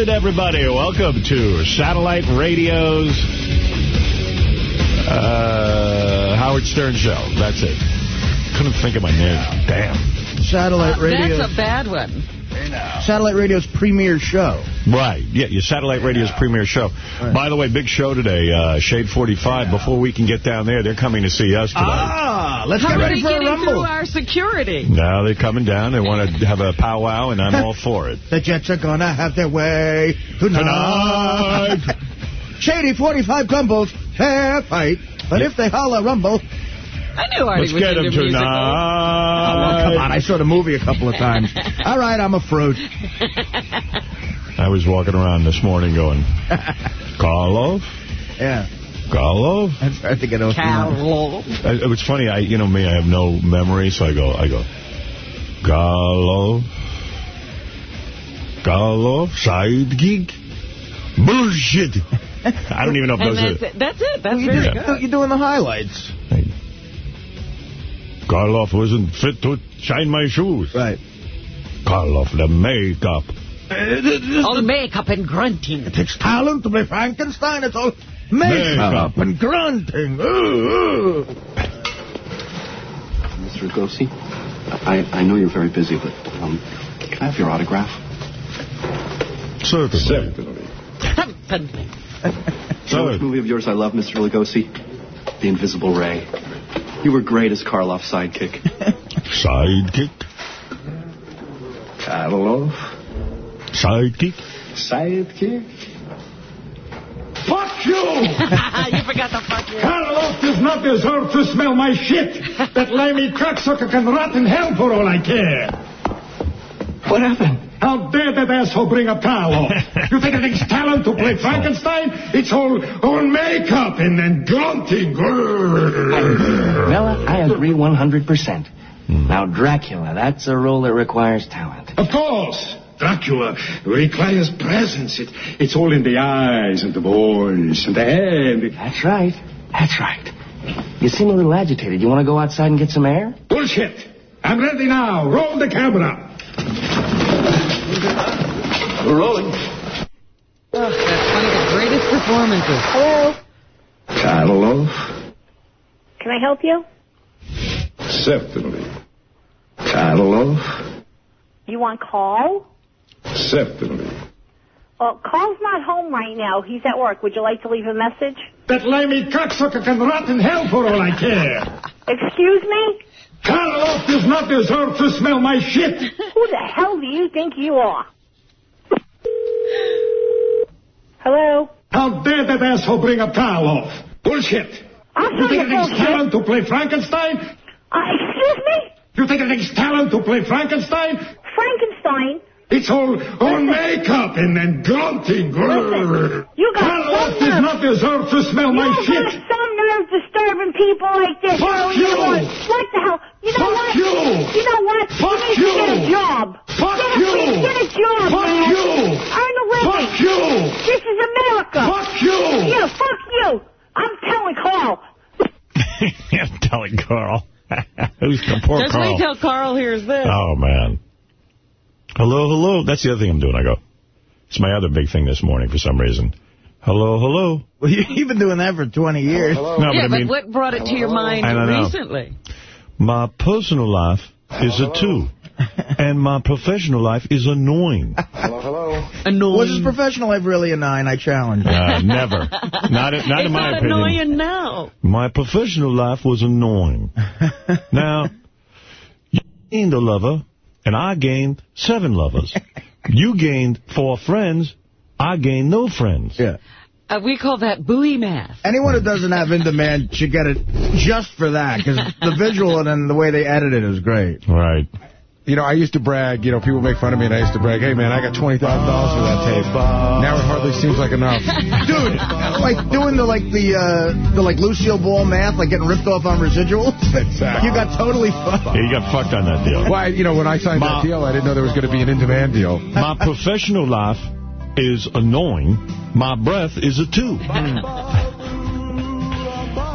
Good morning, everybody. Welcome to Satellite Radio's uh, Howard Stern Show. That's it. Couldn't think of my name. Damn. Satellite Radio. That's a bad one. Satellite Radio's premier show. Right. Yeah, your Satellite Radio's premier show. Right. By the way, big show today, uh, Shade 45. Before we can get down there, they're coming to see us today. Ah, let's How get are ready they for a getting rumble. through our security? Now they're coming down. They want to have a powwow, and I'm all for it. The Jets are gonna have their way tonight. Shady 45 combos, fair fight. But if they holler rumble, I knew Artie Let's was get him them musical. tonight. oh, come on, I saw the movie a couple of times. All right, I'm a fruit. I was walking around this morning going, Karloff? Yeah, Karloff? I tried to get off. Carol. I, uh, it was funny. I, you know me, I have no memory, so I go, I go, Karloff, Karloff, side gig, bullshit. I don't even know if And those that's are. it. That's it. That's You very just, good. You're doing the highlights. Karloff wasn't fit to shine my shoes. Right. Karloff, the makeup. Uh, all makeup and grunting. It takes talent to be Frankenstein. It's all makeup Makeup. and grunting. Ooh, ooh. Mr. Lugosi, I, I know you're very busy, but um, can I have your autograph? Certainly. You know which movie of yours I love, Mr. Lugosi? The Invisible Ray. You were great as Karloff's sidekick. Sidekick, Karloff? sidekick. Sidekick? Fuck you! you forgot the fuck you. Karloff does not deserve to smell my shit. That limey cocksucker can rot in hell for all I care. What happened? How dare that asshole bring up Karloff? you think it takes talent to play Frankenstein? It's all, all makeup and then grunting. Well, I agree 100%. Now, Dracula, that's a role that requires talent. Of course. Dracula requires presence. It, it's all in the eyes and the voice and the hand. That's right. That's right. You seem a little agitated. You want to go outside and get some air? Bullshit. I'm ready now. Roll the camera. We're rolling. Oh, that's one of the greatest performances. Hello, Karloff? can I help you? Certainly. Karloff? You want Carl? Well, Carl's not home right now. He's at work. Would you like to leave a message? That limey cocksucker can rot in hell for all I care. Excuse me? Karloff does not deserve to smell my shit. Who the hell do you think you are? Hello? How dare that asshole bring up Karloff? Bullshit. I'll You think it takes talent to play Frankenstein? Uh, excuse me? You think it takes talent to play Frankenstein? Frankenstein? It's all, all makeup and then grunting. Listen, you got Karloff some does nerve. not deserve to smell my you shit. got some nerve disturbing people like this. Fuck know you. what? What the hell? You know Fuck what? you. You know what? Fuck you need to get a you. job. Fuck get a, you. Get a job, Fuck man. you. Earn a living. Fuck you. This is America. Fuck you. Yeah, fuck you. I'm telling Carl. I'm telling Carl. Who's the poor Just Carl? wait till Carl hears this. Oh, man. Hello, hello. That's the other thing I'm doing. I go, it's my other big thing this morning for some reason. Hello, hello. Well, you- you've been doing that for 20 years. No, yeah, but I but mean, what brought it to your mind I don't know. recently? my personal life is a two, and my professional life is annoying. Hello, hello. Annoying. Was his professional life really a nine? I challenge. Uh, never. Not, in- not it's in my not opinion. annoying now. My professional life was annoying. now, you gained a lover, and I gained seven lovers. You gained four friends. I gained no friends. Yeah. Uh, we call that Booey math. Anyone who doesn't have In Demand should get it just for that, because the visual and then the way they edit it is great. Right. You know, I used to brag, you know, people make fun of me, and I used to brag, hey, man, I got $20,000 for that tape. Now it hardly seems like enough. Dude, like doing the like the uh, the like Lucille Ball math, like getting ripped off on residuals. Exactly. You got totally fucked. Yeah, you got fucked on that deal. Why, you know, when I signed Ma- that deal, I didn't know there was going to be an in-demand deal. My professional life is annoying. My breath is a two.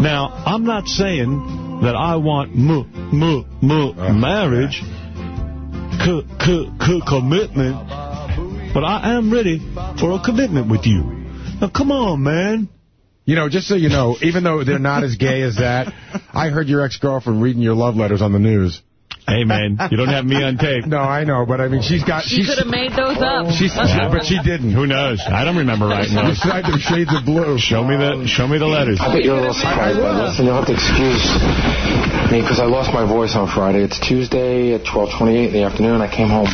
now, I'm not saying that I want m m m marriage, commitment, but I am ready for a commitment with you. Now, come on, man. You know, just so you know, even though they're not as gay as that, I heard your ex-girlfriend reading your love letters on the news. Hey, man, you don't have me on tape. No, I know, but I mean, she's got... She could have made those up. She's, but she didn't. Who knows? I don't remember right now. Beside them shades of blue. Show me the show me the letters. I bet you're a little surprised by this, and you'll have to excuse me because I lost my voice on Friday. It's Tuesday at 12:28 in the afternoon. I came home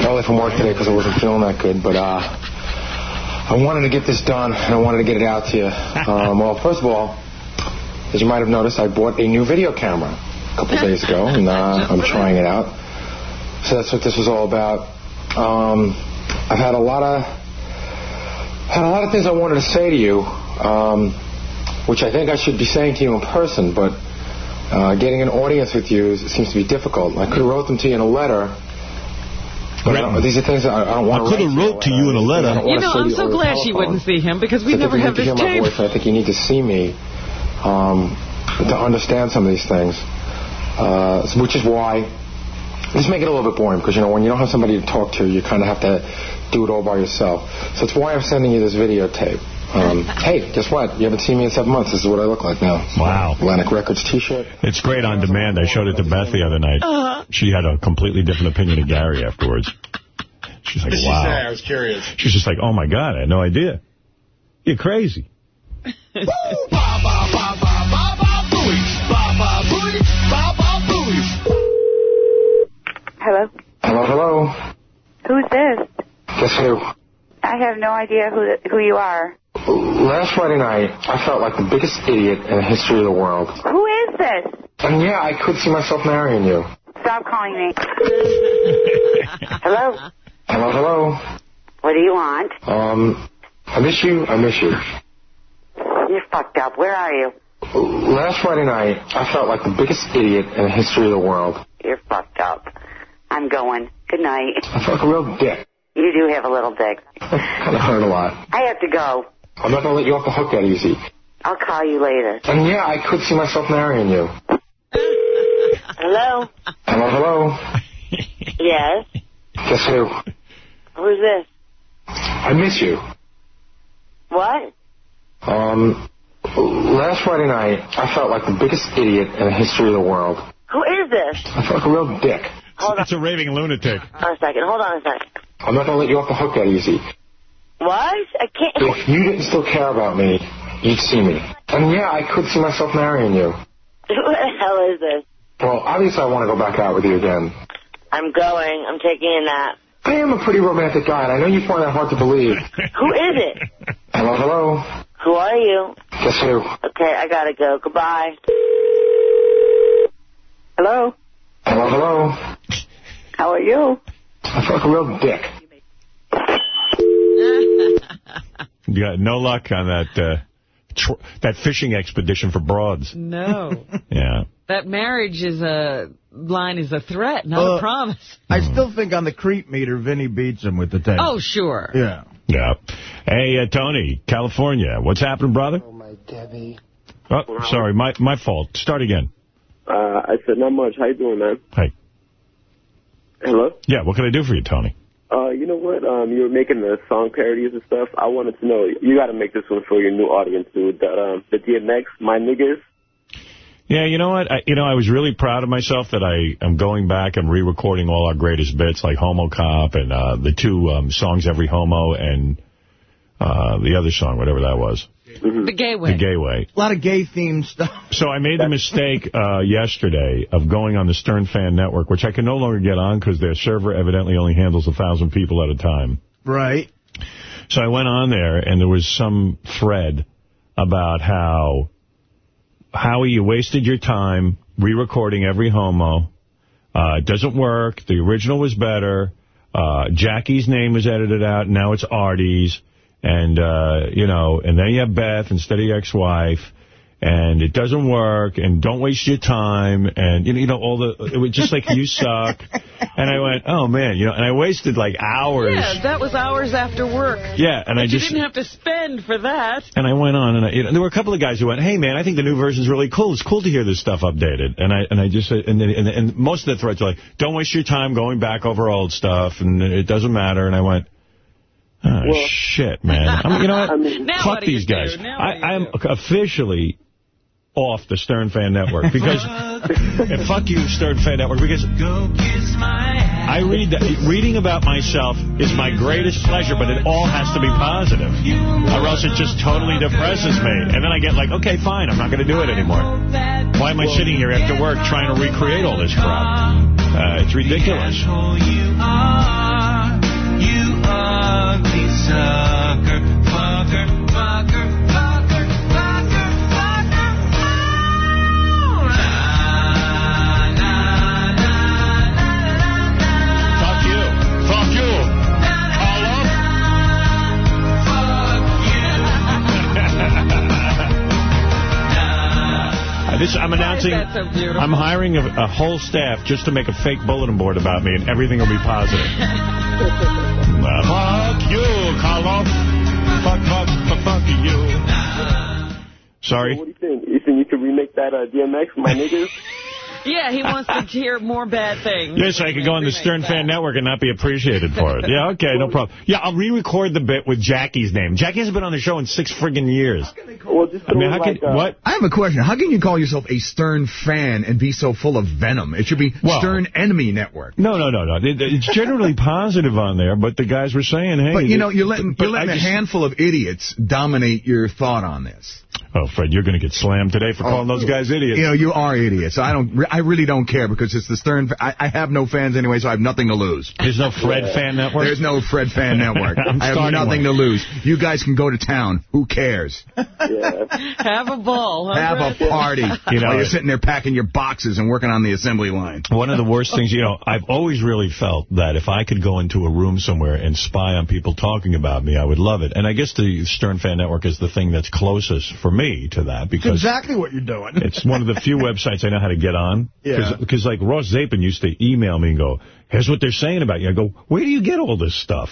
early from work today because I wasn't feeling that good, but uh, I wanted to get this done and I wanted to get it out to you. Um, well, first of all, as you might have noticed, I bought a new video camera a couple days ago, and uh, I'm trying it out. So that's what this was all about. Um, I've had a lot of had a lot of things I wanted to say to you, um, which I think I should be saying to you in person, but uh, getting an audience with you seems to be difficult. I could have wrote them to you in a letter. But I these are things that I, I don't want I could have wrote to you in a letter. You know, I'm so glad she wouldn't see him because we I think never you have need to this hear my tape. voice, and I think you need to see me um, to understand some of these things. Uh, which is why just make it a little bit boring because you know when you don't have somebody to talk to, you kind of have to do it all by yourself. So it's why I'm sending you this videotape. Um, hey, guess what? You haven't seen me in seven months. This is what I look like now. Wow. Atlantic Records T-shirt. It's great on demand. I showed it to Beth the other night. Uh-huh. She had a completely different opinion of Gary afterwards. She's like, What did she say? I was curious. She's just like, oh, my God, I had no idea. You're crazy. Hello? Hello, hello. Who's this? Guess who? I have no idea who who you are. Last Friday night, I felt like the biggest idiot in the history of the world. Who is this? And yeah, I could see myself marrying you. Stop calling me. Hello? Hello, hello. What do you want? Um, I miss you. I miss you. You're fucked up. Where are you? Last Friday night, I felt like the biggest idiot in the history of the world. You're fucked up. I'm going. Good night. I felt like a real dick. You do have a little dick. kind of hurt a lot. I have to go. I'm not going to let you off the hook that easy. I'll call you later. And yeah, I could see myself marrying you. Hello? Hello, hello. Yes? Guess who? Who's this? I miss you. What? Um, last Friday night, I felt like the biggest idiot in the history of the world. Who is this? I felt like a real dick. Hold on It's a raving lunatic. Hold on a second. Hold on a second. I'm not going to let you off the hook that easy. What? I can't. If you didn't still care about me, you'd see me. And yeah, I could see myself marrying you. Who the hell is this? Well, obviously I want to go back out with you again. I'm going. I'm taking a nap. I am a pretty romantic guy, and I know you find that hard to believe. Who is it? Hello, hello. Who are you? Guess who? Okay, I gotta go. Goodbye. Hello? Hello, hello. How are you? I feel like a real dick. You got no luck on that uh, tr that fishing expedition for broads. No. Yeah. That marriage is a line is a threat, not Uh, a promise. I still think on the creep meter, Vinny beats him with the tape. Oh, sure. Yeah. Yeah. Hey, uh, Tony, California. What's happening, brother? Oh, my Debbie. Oh, sorry. My my fault. Start again. Uh, I said not much. How you doing, man? Hey. Hello? Yeah, what can I do for you, Tony? Uh, you know what? Um, you were making the song parodies and stuff. I wanted to know, you got to make this one for your new audience, dude. The, um, the DMX, My Niggas. Yeah, you know what? I, you know, I was really proud of myself that I am going back and re-recording all our greatest bits, like Homo Cop and uh, the two um, songs, Every Homo, and uh, the other song, whatever that was. The gay way. The Gay Way. A lot of gay-themed stuff. So I made the mistake uh, yesterday of going on the Stern Fan Network, which I can no longer get on because their server evidently only handles a thousand people at a time. Right. So I went on there, and there was some thread about how, Howie, you wasted your time re-recording every homo. Uh, it doesn't work. The original was better. Uh, Jackie's name was edited out. Now it's Artie's. And, uh, you know, and then you have Beth instead of your ex-wife. And it doesn't work, and don't waste your time, and, you know, you know all the, it was just like, you suck. And I went, oh, man, you know, and I wasted, like, hours. Yeah, that was hours after work. Yeah, and but I you just... didn't have to spend for that. And I went on, and, I, you know, there were a couple of guys who went, "Hey, man, I think the new version's really cool. It's cool to hear this stuff updated." And I and I just and, then, and and most of the threads were like, "Don't waste your time going back over old stuff, and it doesn't matter." And I went, Oh, Well- shit, man. I mean, you know what? I mean- Now Fuck what these guys. Now what do you I, I'm officially off the Stern Fan Network because and fuck you, Stern Fan Network, because I read that reading about myself is my greatest pleasure, but it all has to be positive, or else it just totally depresses me. And then I get like, okay, fine, I'm not going to do it anymore. Why am I sitting here after work trying to recreate all this crap? Uh, it's ridiculous. Fuck This, I'm announcing, That's so beautiful. I'm hiring a, a whole staff just to make a fake bulletin board about me, and everything will be positive. Uh, fuck you, Carlo. Fuck, fuck, fuck, fuck you. Sorry? What do you think? You think you could remake that uh, DMX my niggas? Yeah, he wants to hear more bad things. Yes, I could go on the Stern Fan Network and not be appreciated for it. Yeah, okay, no problem. Yeah, I'll re-record the bit with Jackie's name. Jackie hasn't been on the show in six friggin' years. Well, I mean, throw how like, uh, what? I have a question. How can you call yourself a Stern fan and be so full of venom? It should be Well- Stern Enemy Network. No, no, no, no. It- It's generally positive on there, but the guys were saying, hey... But, you know, you're letting, but you're letting I a just- handful of idiots dominate your thought on this. Oh, Fred, you're going to get slammed today for calling those guys idiots. You know, you are idiots. I don't. Re- I really don't care because it's the Stern. I, I have no fans anyway, so I have nothing to lose. There's no Fred Fan Network? There's no Fred Fan Network. I'm have nothing one. to lose. You guys can go to town. Who cares? Yeah. Have a ball. Huh, Have a party. You know, while you're sitting there packing your boxes and working on the assembly line. One of the worst things, you know, I've always really felt that if I could go into a room somewhere and spy on people talking about me, I would love it. And I guess the Stern Fan Network is the thing that's closest for me to that It's because exactly what you're doing. it's one of the few websites I know how to get on. Yeah. Because, like, Ross Zapin used to email me and go, here's what they're saying about you. I go, where do you get all this stuff?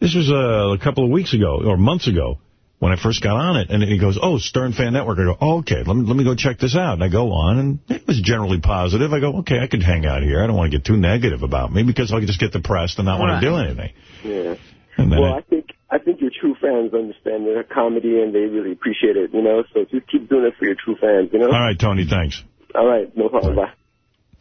This was uh, a couple of weeks ago, or months ago, when I first got on it. And he goes, oh, Stern Fan Network. I go, oh, okay, let me, let me go check this out. And I go on, and it was generally positive. I go, okay, I could hang out here. I don't want to get too negative about me because I'll just get depressed and not want to do anything. Yeah. Well, I- I think I think your true fans understand the comedy and they really appreciate it, you know. So just keep doing it for your true fans, you know. all right, Tony, thanks. All right, no problem. Bye.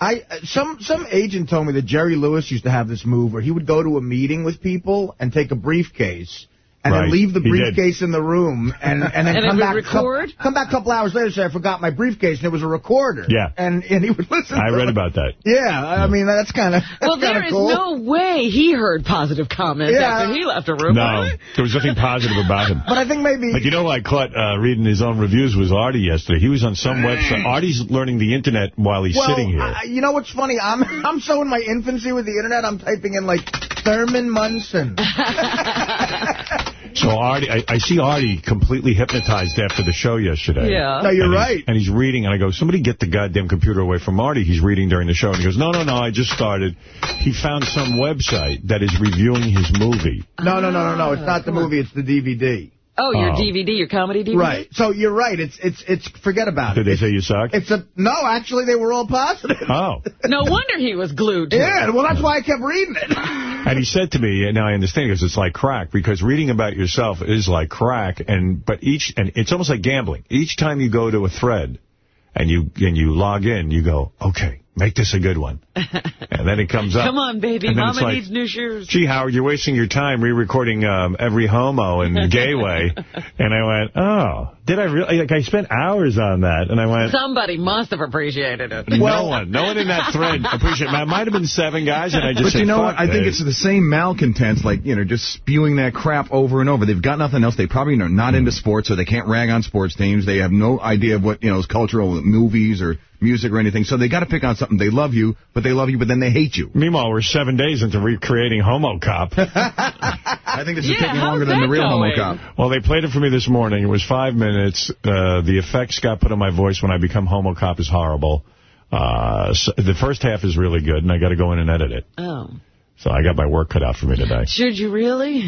I some some agent told me that Jerry Lewis used to have this move where he would go to a meeting with people and take a briefcase and Right. then leave the briefcase in the room and and then And come back record? come back a couple hours later and say I forgot my briefcase and it was a recorder. Yeah. And and he would listen. I to read it. about that. Yeah, I mean that's kind of Well, there is cool. no way he heard positive comments Yeah. after he left a room. No, was there was nothing positive about him. But I think maybe But you know, I caught uh, reading his own reviews was Artie yesterday. He was on some website. Artie's learning the internet while he's well, sitting here. I, you know what's funny? I'm I'm so in my infancy with the internet. I'm typing in like Thurman Munson. so Artie, I, I see Artie completely hypnotized after the show yesterday. Yeah. No, you're And he's- right. And he's reading, and I go, somebody get the goddamn computer away from Artie. He's reading during the show. And he goes, no, no, no, I just started. He found some website that is reviewing his movie. No, no, no, no, no. It's not the movie. It's the DVD. Oh, your Oh. DVD, your comedy DVD? Right. So you're right. It's it's it's forget about Did it. Did they say you suck? It's a no. Actually, they were all positive. Oh. No wonder he was glued to Yeah. it. Well, that's why I kept reading it. And he said to me, and now I understand, because it's like crack, because reading about yourself is like crack, and but each, and it's almost like gambling. Each time you go to a thread and you and you log in, you go, okay, make this a good one. And then it comes up. Come on, baby. And then it's Mama like, needs new shoes. Gee, Howard, you're wasting your time re-recording um, every homo and gay way. and I went, oh, did I really? Like, I spent hours on that. And I went, Somebody must have appreciated it. no one. No one in that thread appreciated it. It might have been seven guys, and I just But said, you know what? I think it's the same malcontents, like, you know, just spewing that crap over and over. They've got nothing else. They probably are not into sports, so they can't rag on sports teams. They have no idea of what, you know, is cultural movies or music or anything. So they got to pick on something. They love you, but they love you, but then they hate you. Meanwhile, we're seven days into recreating Homo Cop. I think this is Yeah, taking longer than the real going? Homo Cop. Well, they played it for me this morning. It was five minutes. Uh, the effects got put on my voice when I become Homo Cop is horrible. Uh, so the first half is really good, and I got to go in and edit it. Oh. So I got my work cut out for me today. Should you really?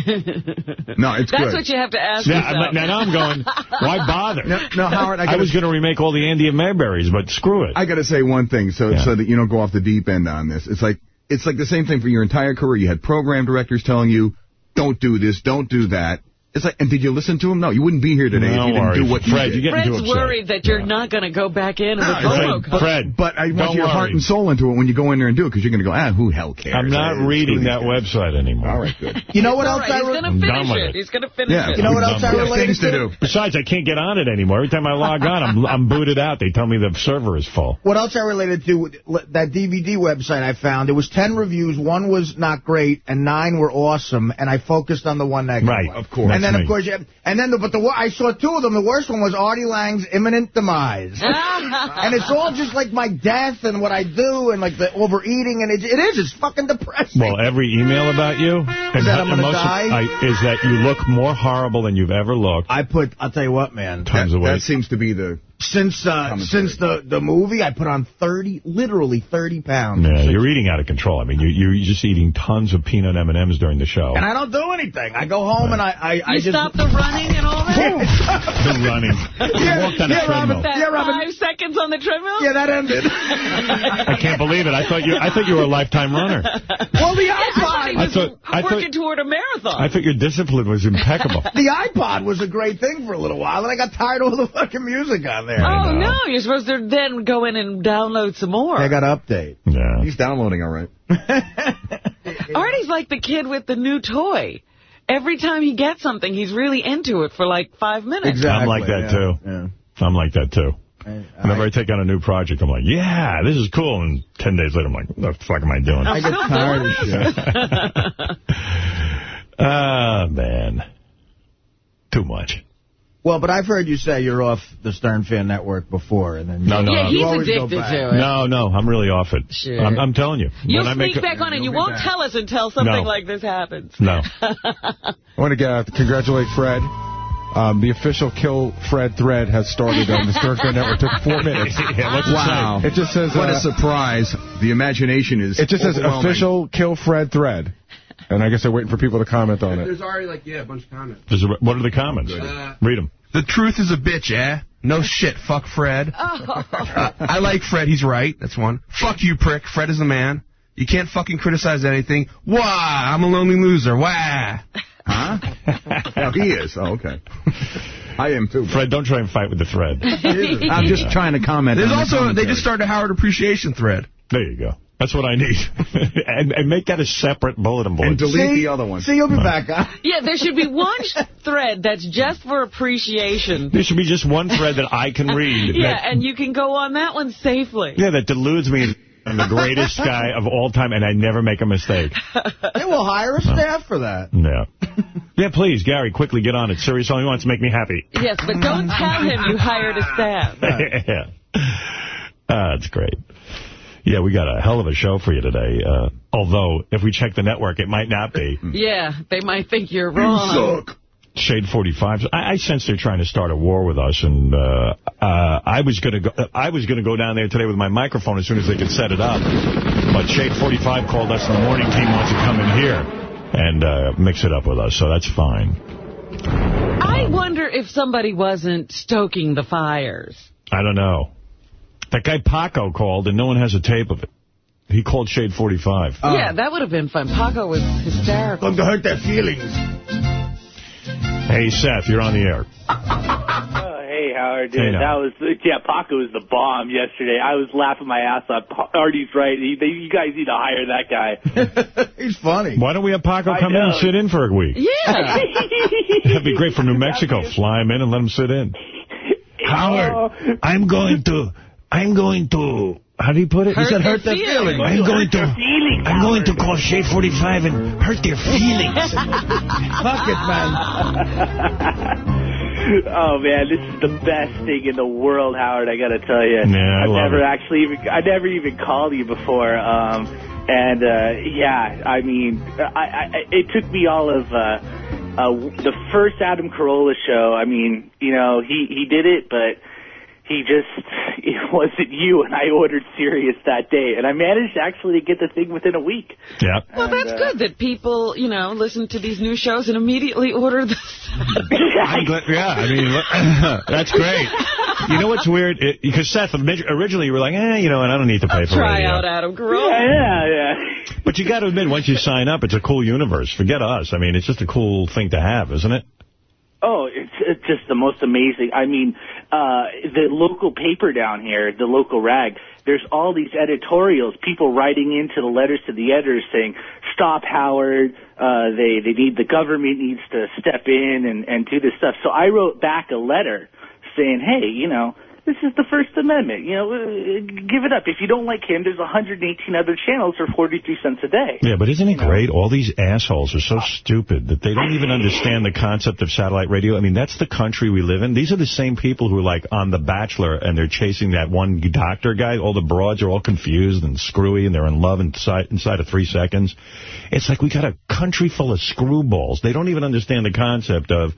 No, it's That's good. what you have to ask Yeah, yourself. I'm- now I'm going, why bother? No, no, Howard, I I, gotta- was going to remake all the Andy and Mayberries, but screw it. I got to say one thing, so Yeah. so that you don't go off the deep end on this. It's like it's like the same thing for your entire career. You had program directors telling you, don't do this, don't do that. It's like, and did you listen to him? No, you wouldn't be here today if Don't you didn't worry. do what you Fred, did. you're getting Fred's upset. worried that you're not going to go back in with a Fred, promo code. Fred, But I want don't your heart and soul into it when you go in there and do it, because you're going to go, ah, who hell cares? I'm not Hey, reading that these guys. website anymore. All right, good. You know what else right, I he's going to finish it. it. He's going to finish Yeah. it. You know what else I related Things to do. Besides, I can't get on it anymore. Every time I log on, I'm I'm booted out. They tell me the server is full. What else I related to that DVD website I found? There was 10 reviews. One was not great, and nine were awesome. And I focused on the one that Right, of course. And then, That's of me. course, yeah, and then, the, but the I saw two of them. The worst one was Artie Lange's imminent demise. and it's all just like my death and what I do and like the overeating, and it, it is. It's fucking depressing. Well, every email about you and that I'm gonna most die? I, is that you look more horrible than you've ever looked. I put. I'll tell you what, man. Tons That, of weight. that seems to be the... Since uh, since the the movie, I put on 30, literally 30 pounds. Yeah, you're eating out of control. I mean, you're, you're just eating tons of peanut M&Ms during the show. And I don't do anything. I go home and I I, I You just stop the running and all that? Been running. Yeah, walked on a treadmill. Robin, Yeah, Robin. five seconds on the treadmill? Yeah, that ended. I can't believe it. I thought you. I thought you were a lifetime runner. well, the I thought he iPod. I was thought- I thought- working toward a marathon. I thought your discipline was impeccable. The iPod was a great thing for a little while, and I got tired of all the fucking music on there. Oh, no. You're supposed to then go in and download some more. I got to update. Yeah. He's downloading all right. Artie's like the kid with the new toy. Every time he gets something, he's really into it for like five minutes. Exactly. I'm like that, yeah, too. Yeah. I'm like that, too. I, Whenever I take on a new project, I'm like, yeah, this is cool. And 10 days later, I'm like, what the fuck am I doing? I get tired of shit. Ah, man. Too much. Well, but I've heard you say you're off the Stern Fan Network before, and then No, no, yeah, no. you he's always go addicted back. to it. No, no, I'm really off it. Sure. I'm, I'm telling you. You'll When I make sneak a- back on and you You'll be won't back. tell us until something No. like this happens. No. I want to uh, congratulate Fred. Um, the official Kill Fred thread has started on the Stern Fan Network. It took four minutes. yeah, it Wow. It just says What uh, a surprise. The imagination is it just says official Kill Fred thread. And I guess they're waiting for people to comment on it. There's already, like, yeah, a bunch of comments. There's a- what are the comments? Uh, Read them. The truth is a bitch, eh? No shit, fuck Fred. Uh, I like Fred, he's right, that's one. Fuck you, prick, Fred is the man. You can't fucking criticize anything. Wah, I'm a lonely loser. wah. Huh? no, he is. Oh, okay. I am, too. Fred, don't try and fight with the thread. I'm just trying to comment There's on the also, they just started a Howard Appreciation thread. There you go. That's what I need. and, and make that a separate bulletin board. And delete See? the other one. See, you'll be back on. Yeah, there should be one thread that's just for appreciation. There should be just one thread that I can read. Yeah, that, and you can go on that one safely. yeah, that deludes me I'm the greatest guy of all time, and I never make a mistake. Hey, we'll hire a staff for that. Yeah. Yeah, please, Gary, quickly get on it. Sirius only wants to make me happy. Yes, but don't tell him you hired a staff. yeah. Ah, that's great. Yeah, we got a hell of a show for you today. Uh, although, if we check the network, it might not be. Yeah, they might think you're wrong. You Shade 45. I, I sense they're trying to start a war with us, and uh, uh, I was going to go. I was going to go down there today with my microphone as soon as they could set it up. But Shade 45 called us, in the morning team wants to come in here and uh, mix it up with us, so that's fine. I wonder if somebody wasn't stoking the fires. I don't know. That guy Paco called, and no one has a tape of it. He called Shade 45. yeah, that would have been fun. Paco was hysterical. Going to hurt their feelings. Hey, Seth, you're on the air. Oh, hey, Howard, dude. Hey, now. that was, yeah, Paco was the bomb yesterday. I was laughing my ass off. Pa- Artie's right. He, they, you guys need to hire that guy. He's funny. Why don't we have Paco I come in and sit in for a week? Yeah. That'd be great for New Mexico. Fly him in and let him sit in. Howard, I'm going to, I'm going to, how do you put it? Hurt their feelings. I'm going to, I'm going to call Shade 45 and hurt their feelings. Fuck it, man. oh man, this is the best thing in the world, Howard. I gotta tell you. Yeah, I I've love never it. actually even, I never even called you before. Um, and uh, yeah, I mean, I, I, it took me all of uh, uh, the first Adam Carolla show. I mean, you know, he he did it, but he just it wasn't you. And I ordered Sirius that day, and I managed actually to get the thing within a week. Yeah. Well, that's good that people, you know, listen to these new shows and immediately order the I'm glad, yeah, I mean, that's great. You know what's weird? Because Seth, originally you were like, eh, you know, and I don't need to pay for try radio. out Adam Carolla. Yeah, yeah, yeah. But But you got to admit, once you sign up, it's a cool universe. Forget us. I mean, it's just a cool thing to have, isn't it? Oh, it's, it's just the most amazing. I mean, uh, the local paper down here, the local rag, there's all these editorials, people writing into the letters to the editors saying, stop Howard, uh, they, they need, the government needs to step in and, and do this stuff. So I wrote back a letter saying, hey, you know, this is the First Amendment. You know, uh, give it up. If you don't like him, there's 118 other channels for 43 cents a day. Yeah, but isn't it great? All these assholes are so stupid that they don't even understand the concept of satellite radio. I mean, that's the country we live in. These are the same people who are like on The Bachelor and they're chasing that one doctor guy. All the broads are all confused and screwy and they're in love inside, inside of three seconds. It's like we got a country full of screwballs. They don't even understand the concept of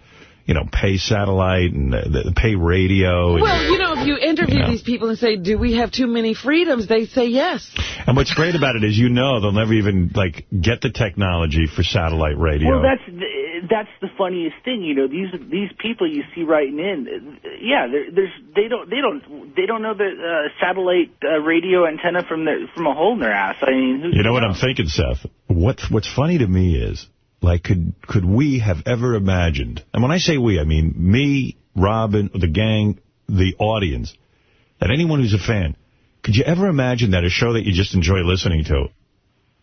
you know, pay satellite and uh, pay radio. Well, and, you know, if you interview you know. these people and say, do we have too many freedoms, they say yes. And what's great about it is, you know, they'll never even, like, get the technology for satellite radio. Well, that's that's the funniest thing, you know. These these people you see writing in, yeah, there's they don't they don't they don't know the uh, satellite uh, radio antenna from the from a hole in their ass. I mean, you know, know what I'm thinking, Seth? What's what's funny to me is like, could could we have ever imagined, and when I say we, I mean me, Robin, the gang, the audience, that anyone who's a fan, could you ever imagine that a show that you just enjoy listening to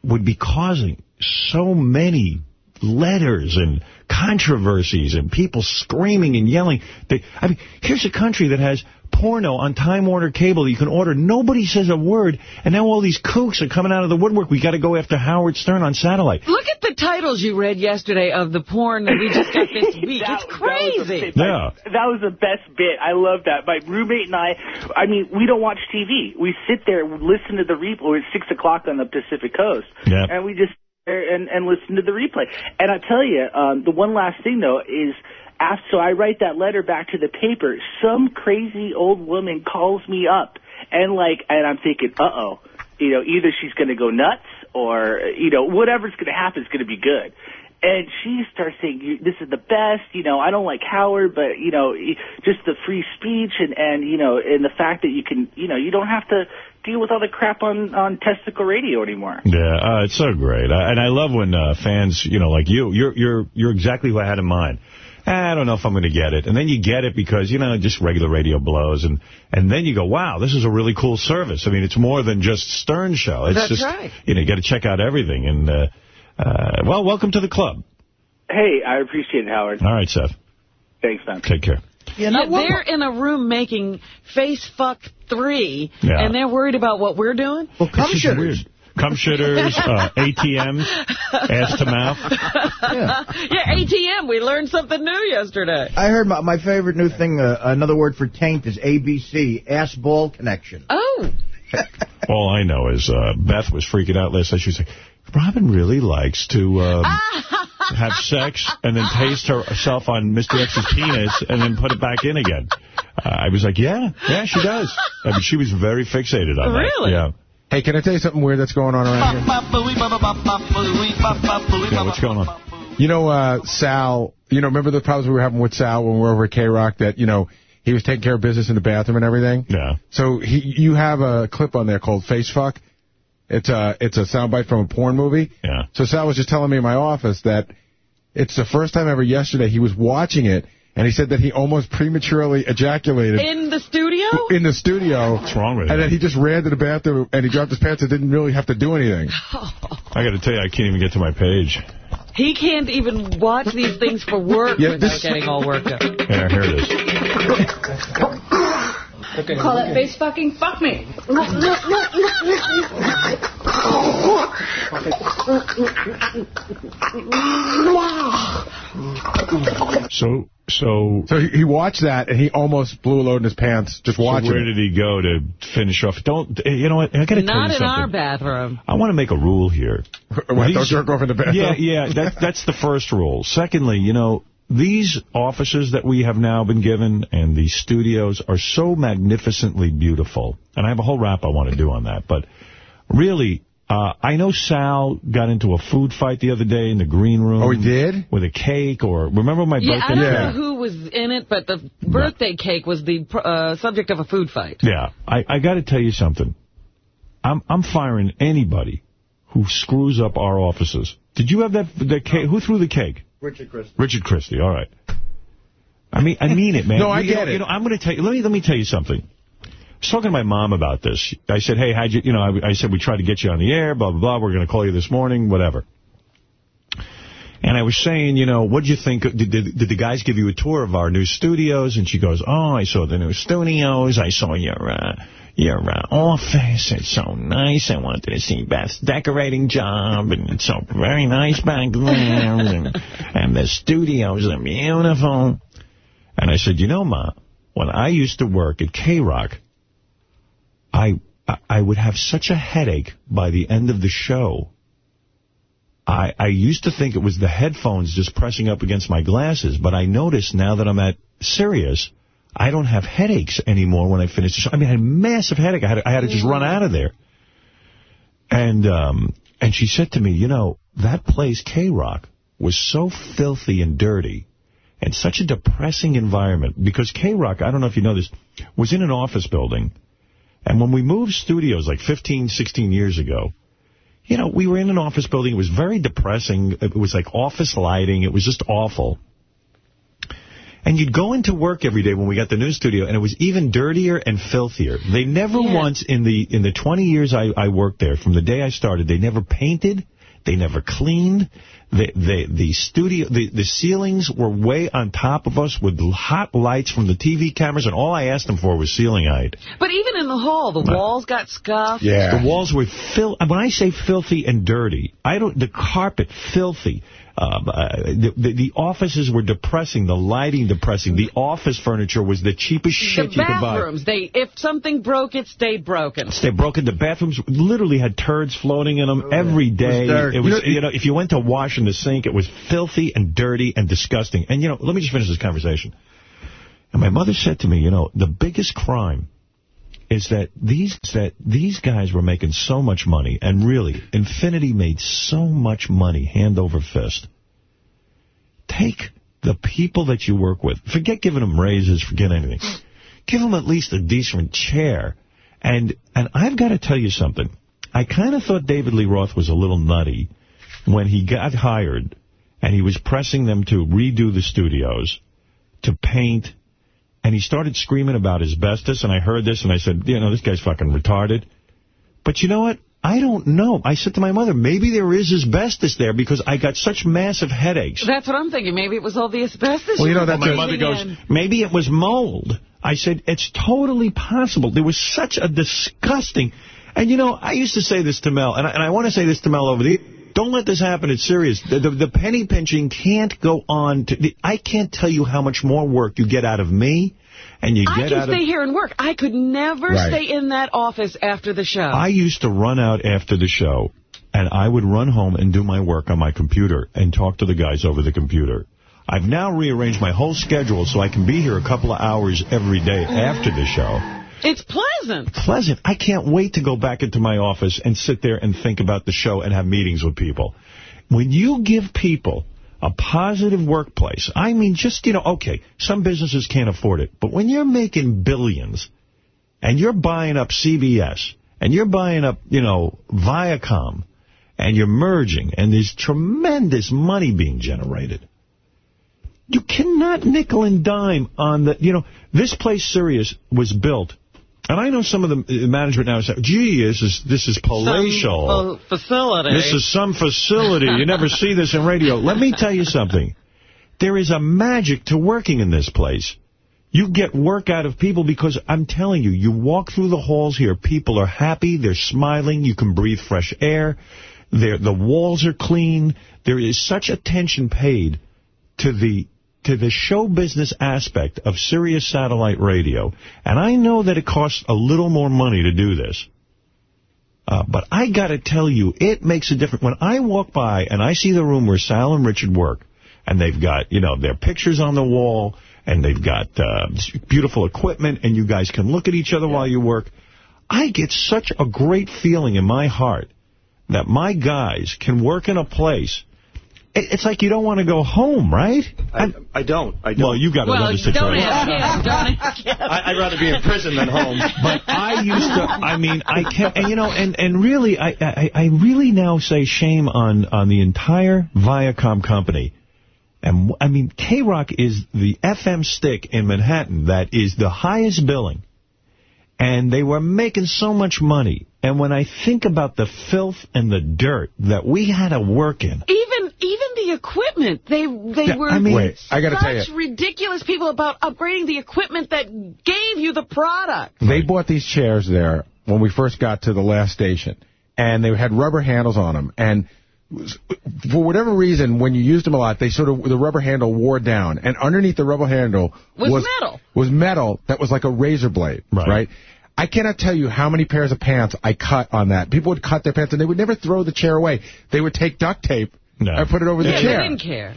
would be causing so many letters and controversies and people screaming and yelling. They, I mean, here's a country that has porno on Time Warner Cable that you can order. Nobody says a word, and now all these kooks are coming out of the woodwork. We got to go after Howard Stern on satellite. Look at the titles you read yesterday of the porn that we just got this week. that, it's crazy. That yeah. that was the best bit. I love that. My roommate and I, I mean, we don't watch TV. We sit there, listen to the replay. It's 6 o'clock on the Pacific Coast. Yeah. And we just and, and listen to the replay. And I tell you, um, the one last thing, though, is after, so I write that letter back to the paper. Some crazy old woman calls me up, and like, and I'm thinking, uh-oh, you know, either she's going to go nuts or, you know, whatever's going to happen is going to be good. And she starts saying, this is the best, you know, I don't like Howard, but, you know, just the free speech and, and, you know, and the fact that you can, you know, you don't have to deal with all the crap on, on testicle radio anymore. Yeah, uh, it's so great. I, and I love when uh, fans, you know, like you, you're, you're, you're exactly who I had in mind. I don't know if I'm going to get it. And then you get it because, you know, just regular radio blows. And, and then you go, wow, this is a really cool service. I mean, it's more than just Stern Show. It's That's just, right. you know, you got to check out everything. And, uh, uh, well, welcome to the club. Hey, I appreciate it, Howard. All right, Seth. Thanks, man. Take care. Yeah, they're in a room making Face Fuck 3, yeah. and they're worried about what we're doing? Well, come weird. Cum shitters, uh, ATMs, ass to mouth. Yeah. yeah, ATM. We learned something new yesterday. I heard my, my favorite new thing, uh, another word for taint is ABC, ass ball connection. Oh. All I know is uh, Beth was freaking out last night. She was like, Robin really likes to um, have sex and then taste herself on Mr. X's penis and then put it back in again. Uh, I was like, yeah, yeah, she does. I mean, she was very fixated on really? that. Yeah. Hey, can I tell you something weird that's going on around here? Yeah, what's going on? You know, uh, Sal, you know, remember the problems we were having with Sal when we were over at K-Rock that, you know, he was taking care of business in the bathroom and everything? Yeah. So he, you have a clip on there called Face Fuck. It's a, it's a soundbite from a porn movie. Yeah. So Sal was just telling me in my office that it's the first time ever yesterday he was watching it, and he said that he almost prematurely ejaculated. In the studio? In the studio. What's wrong with and him? And then he just ran to the bathroom, and he dropped his pants and didn't really have to do anything. I got to tell you, I can't even get to my page. He can't even watch these things for work Yeah, without this- getting all worked up. Yeah, here it is. Call it face fucking fuck me. So, so... So he, he watched that, and he almost blew a load in his pants just So watching where it. did he go to finish off? Don't eh, you know what? I got to tell Not you in something. our bathroom. I want to make a rule here. What, These- don't jerk off in the bathroom? Yeah, yeah. That, that's the first rule. Secondly, you know, these offices that we have now been given and these studios are so magnificently beautiful. And I have a whole rap I want to do on that. But really, uh, I know Sal got into a food fight the other day in the green room. Oh, he did? With a cake or... Remember my Yeah, I birthday don't cake? know who was in it, but the birthday cake was the uh, subject of a food fight. Yeah, I, I got to tell you something. I'm I'm firing anybody who screws up our offices. Did you have that? that cake? Who threw the cake? Richard Christie. Richard Christie. All right. I mean, I mean it, man. No, I you get know, it. You know, I'm going to tell you. Let me let me tell you something. I was talking to my mom about this. I said, hey, how'd you, you know, I, I said, we tried to get you on the air, blah, blah, blah. We're going to call you this morning, whatever. And I was saying, you know, what'd you think? Did, did, did the guys give you a tour of our new studios? And she goes, oh, I saw the new studios. I saw your uh, your uh, office. It's so nice. I wanted to see Beth's decorating job. And it's so very nice back there. And, and the studios are beautiful. And I said, you know, Ma, when I used to work at K-Rock, I I would have such a headache by the end of the show. I, I used to think it was the headphones just pressing up against my glasses, but I noticed now that I'm at Sirius, I don't have headaches anymore when I finish the show. I mean, I had a massive headache. I had, to- I had to just run out of there. And um, and she said to me, you know, that place, K-Rock, was so filthy and dirty and such a depressing environment because K-Rock, I don't know if you know this, was in an office building. And when we moved studios like 15, 16 years ago, you know, we were in an office building. It was very depressing. It was like office lighting. It was just awful. And you'd go into work every day when we got the new studio, and it was even dirtier and filthier. They never once, in the in the 20 years I, I worked there, from the day I started, they never painted, they never cleaned. The the the studio the, the ceilings were way on top of us with hot lights from the TV cameras, and all I asked them for was ceiling height. But even in the hall, the walls got scuffed. Yeah, the walls were fil. When I say filthy and dirty, I don't. The carpet filthy. Um, uh, the, the the offices were depressing. The lighting depressing. The office furniture was the cheapest shit the you could buy. The bathrooms, they if something broke, it stayed broken. They broke into bathrooms. Literally had turds floating in them every day. It was, You know- you know, if you went to wash in the sink, it was filthy and dirty and disgusting. And you know, let me just finish this conversation. And my mother said to me, you know, the biggest crime is that these that these guys were making so much money, and really, Infinity made so much money hand over fist. Take the people that you work with. Forget giving them raises, forget anything. Give them at least a decent chair. And and I've got to tell you something. I kind of thought David Lee Roth was a little nutty when he got hired and he was pressing them to redo the studios, to paint, and he started screaming about asbestos, and I heard this, and I said, you know, this guy's fucking retarded. But you know what? I don't know. I said to my mother, maybe there is asbestos there because I got such massive headaches. That's what I'm thinking. Maybe it was all the asbestos. Well, you know, were that my mother goes, in. maybe it was mold. I said, it's totally possible. There was such a disgusting... And, you know, I used to say this to Mel, and I, and I want to say this to Mel over the... Don't let this happen. It's serious. The, the, the penny pinching can't go on. To, I can't tell you how much more work you get out of me, and you I get can out of... stay here and work. I could never Right. stay in that office after the show. I used to run out after the show, and I would run home and do my work on my computer and talk to the guys over the computer. I've now rearranged my whole schedule so I can be here a couple of hours every day after the show. It's pleasant. Pleasant. I can't wait to go back into my office and sit there and think about the show and have meetings with people. When you give people a positive workplace, I mean, just, you know, okay, some businesses can't afford it, but when you're making billions and you're buying up CBS and you're buying up, you know, Viacom and you're merging and there's tremendous money being generated, you cannot nickel and dime on the, you know, this place, Sirius, was built. And I know some of the management now say, gee, this is, this is palatial. Some, facility. This is some facility. You never see this in radio. Let me tell you something. There is a magic to working in this place. You get work out of people because I'm telling you, you walk through the halls here, people are happy, they're smiling, you can breathe fresh air, the walls are clean. There is such attention paid to the to the show business aspect of Sirius Satellite Radio. And I know that it costs a little more money to do this. Uh, but I got to tell you, it makes a difference. When I walk by and I see the room where Sal and Richard work, and they've got, you know, their pictures on the wall, and they've got uh, beautiful equipment, and you guys can look at each other while you work, I get such a great feeling in my heart that my guys can work in a place it's like you don't want to go home, right? I, I don't. I don't. Well, you got Well, another don't situation. ask him. Don't ask him. I, I'd rather be in prison than home. But I used to, I mean, I can't, and, you know, and, and really, I, I, I really now say shame on, on the entire Viacom company. And, I mean, K-Rock is the FM stick in Manhattan that is the highest billing. And they were making so much money. And when I think about the filth and the dirt that we had to work in, Even even the equipment, they they Yeah, were I mean- Wait, I gotta tell such you. ridiculous people about upgrading the equipment that gave you the product. They bought these chairs there when we first got to the last station, and they had rubber handles on them. And for whatever reason, when you used them a lot, they sort of the rubber handle wore down, and underneath the rubber handle Was metal. Was metal that was like a razor blade, Right. I cannot tell you how many pairs of pants I cut on that. People would cut their pants, and they would never throw the chair away. They would take duct tape No. and put it over the Yeah, they chair. didn't care.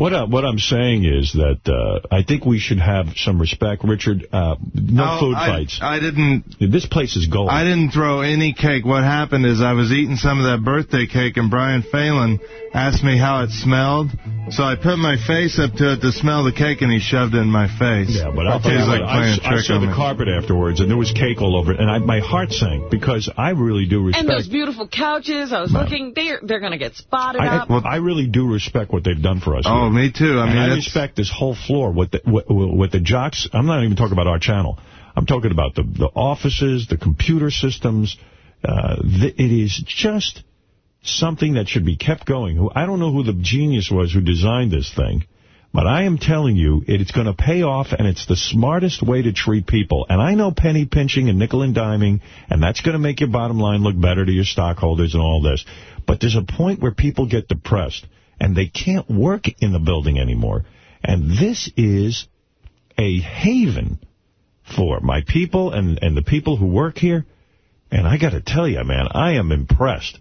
What I, what I'm saying is that uh, I think we should have some respect, Richard. Uh, no, No, food I- fights. I didn't. This place is gold. I didn't throw any cake. What happened is I was eating some of that birthday cake, and Brian Phelan asked me how it smelled. So I put my face up to it to smell the cake, and he shoved it in my face. Yeah, but I'll tell you like what, playing I, a I trick saw on the me. carpet afterwards, and there was cake all over it, and I, my heart sank because I really do respect. And those beautiful couches, I was looking, they're they're going to get spotted I, up. I really do respect what they've done for us. Oh, here. me too. I mean, I respect this whole floor. What the what, what the jocks. I'm not even talking about our channel. I'm talking about the the offices, the computer systems. Uh, th it is just something that should be kept going. Who I don't know who the genius was who designed this thing. But I am telling you, it's going to pay off, and it's the smartest way to treat people. And I know penny pinching and nickel and diming, and that's going to make your bottom line look better to your stockholders and all this. But there's a point where people get depressed, and they can't work in the building anymore. And this is a haven for my people and, and the people who work here. And I got to tell you, man, I am impressed.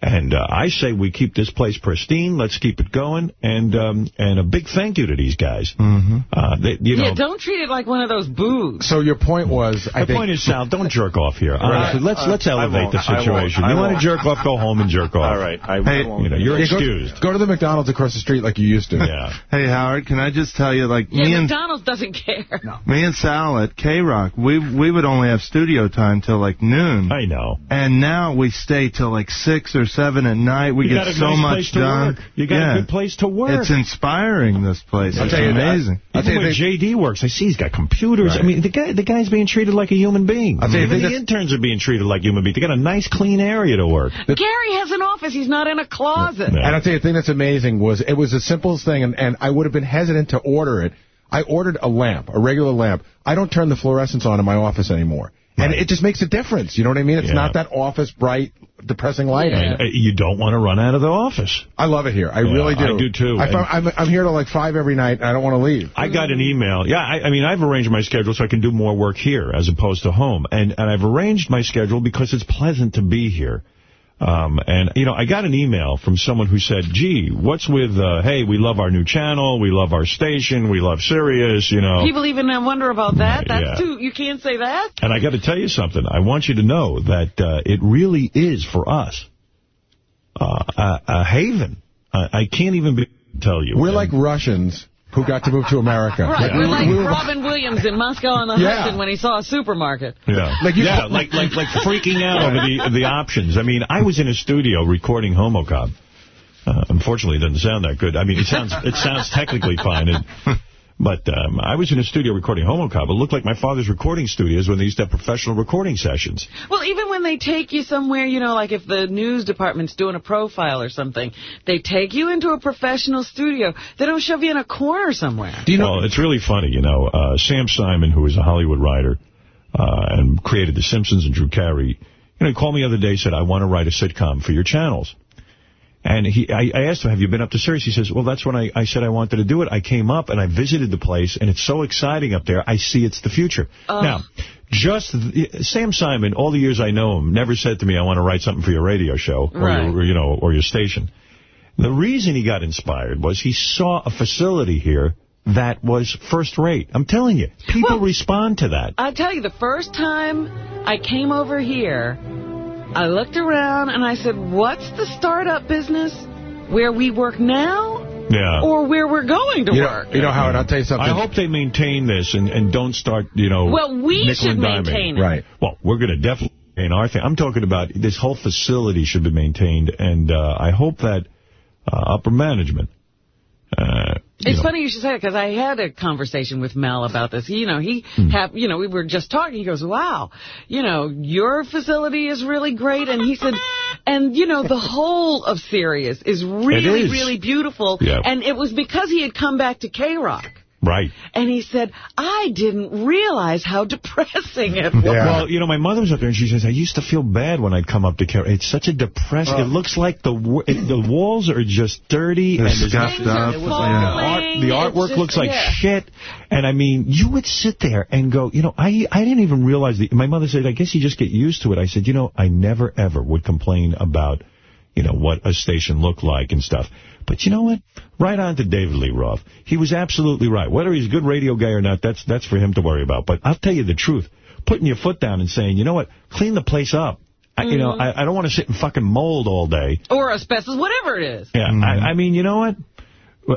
And uh, I say we keep this place pristine. Let's keep it going. And um, and a big thank you to these guys. Mm-hmm. Uh, they, you know, yeah, don't treat it like one of those boos. So your point was, I the think, point is, Sal, don't jerk off here. Honestly, let's let's elevate the situation. You want to jerk off, go home and jerk off. All right. I, Hey, I won't. You know, you're Yeah, go- excused. Go, to the McDonald's across the street like you used to. Yeah. Hey, Howard, can I just tell you, like, Yeah, me and McDonald's doesn't care. me and Sal at K-Rock, we we would only have studio time till like noon. I know. And now we stay till like 6 or 7 at night. We You get got a so nice much place to done. work. You got yeah. a good place to work. It's inspiring, this place. I'll it's tell you amazing. I'll tell Even you where JD works, I see he's got computers. Right. I mean, the guy the guy's being treated like a human being. I'll tell you, Even the the interns are being treated like human beings. They got a nice, clean area to work. Gary has an office. He's not in a closet. And I'll tell you, the thing that's amazing was it was the simplest thing, and, and I would have been hesitant to order it. I ordered a lamp, a regular lamp. I don't turn the fluorescence on in my office anymore. And it just makes a difference. You know what I mean? It's Yeah. not that office bright, depressing lighting. Uh, You don't want to run out of the office. I love it here. I Yeah, really do. I do, too. I I'm here till like 5 every night, I don't want to leave. I got an email. Yeah, I, I mean, I've arranged my schedule so I can do more work here as opposed to home. And, and I've arranged my schedule because it's pleasant to be here. Um, and, you know, I got an email from someone who said, gee, what's with, uh, hey, we love our new channel, we love our station, we love Sirius, you know. People even wonder about that. That's Yeah. too. You can't say that. And I got to tell you something. I want you to know that uh, it really is for us uh, a, a haven. I, I can't even be, tell you. We're like Russians who got to move to America. Right. we We're were- like we were- Robin Williams in Moscow on the Yeah. Hudson when he saw a supermarket. Yeah, Like you- yeah, like like like freaking out over the the options. I mean, I was in a studio recording Homocob. Uh, unfortunately, it doesn't sound that good. I mean, it sounds it sounds technically fine, and, but um, I was in a studio recording Homocob. It looked like my father's recording studios when they used to have professional recording sessions. Well, even when they take you somewhere, you know, like if the news department's doing a profile or something, they take you into a professional studio. They don't shove you in a corner somewhere. Do you know? Well, it's really funny, you know. Uh, Sam Simon, who is a Hollywood writer uh, and created The Simpsons and Drew Carey, you know, he called me the other day said, I want to write a sitcom for your channels. And he, I, I asked him, have you been up to Sirius? He says, well, that's when I, I said I wanted to do it. I came up and I visited the place, and it's so exciting up there. I see it's the future. Oh. Now, just Sam Simon, all the years I know him, never said to me, I want to write something for your radio show or, Right. your, or, you know, or your station. The reason he got inspired was he saw a facility here that was first rate. I'm telling you, people respond to that. I'll tell you, the first time I came over here, I looked around and I said, what's the startup business where we work now Yeah. or where we're going to You know, work. you know, Howard, I'll tell you something. I hope they maintain this and, and don't start, you know, Well, we should maintain it. Right. Well, we're going to definitely maintain our thing. I'm talking about this whole facility should be maintained, and uh, I hope that uh, upper management. Uh, It's know, funny you should say it because I had a conversation with Mel about this. You know, he Hmm. have you know we were just talking. He goes, "Wow, you know, your facility is really great," and he said, "And you know, the whole of Sirius is really, is. really beautiful." Yeah. And it was because he had come back to K Rock. Right. And he said, I didn't realize how depressing it was. Well, you know, my mother's up there, and she says, I used to feel bad when I'd come up to care. It's such a depressing... Oh. It looks like the wa- it, the walls are just dirty. And there's scuffed nothing- up, The, yeah. art, the artwork just- looks like yeah. shit. And, I mean, you would sit there and go, you know, I I didn't even realize... The, my mother said, I guess you just get used to it. I said, you know, I never, ever would complain about, you know, what a station looked like and stuff. But you know what? Right on to David Lee Roth. He was absolutely right. Whether he's a good radio guy or not, that's that's for him to worry about. But I'll tell you the truth. Putting your foot down and saying, you know what? Clean the place up. I, you know, Mhm. I, I don't want to sit in fucking mold all day. Or asbestos, whatever it is. Yeah, I, I mean, you know what?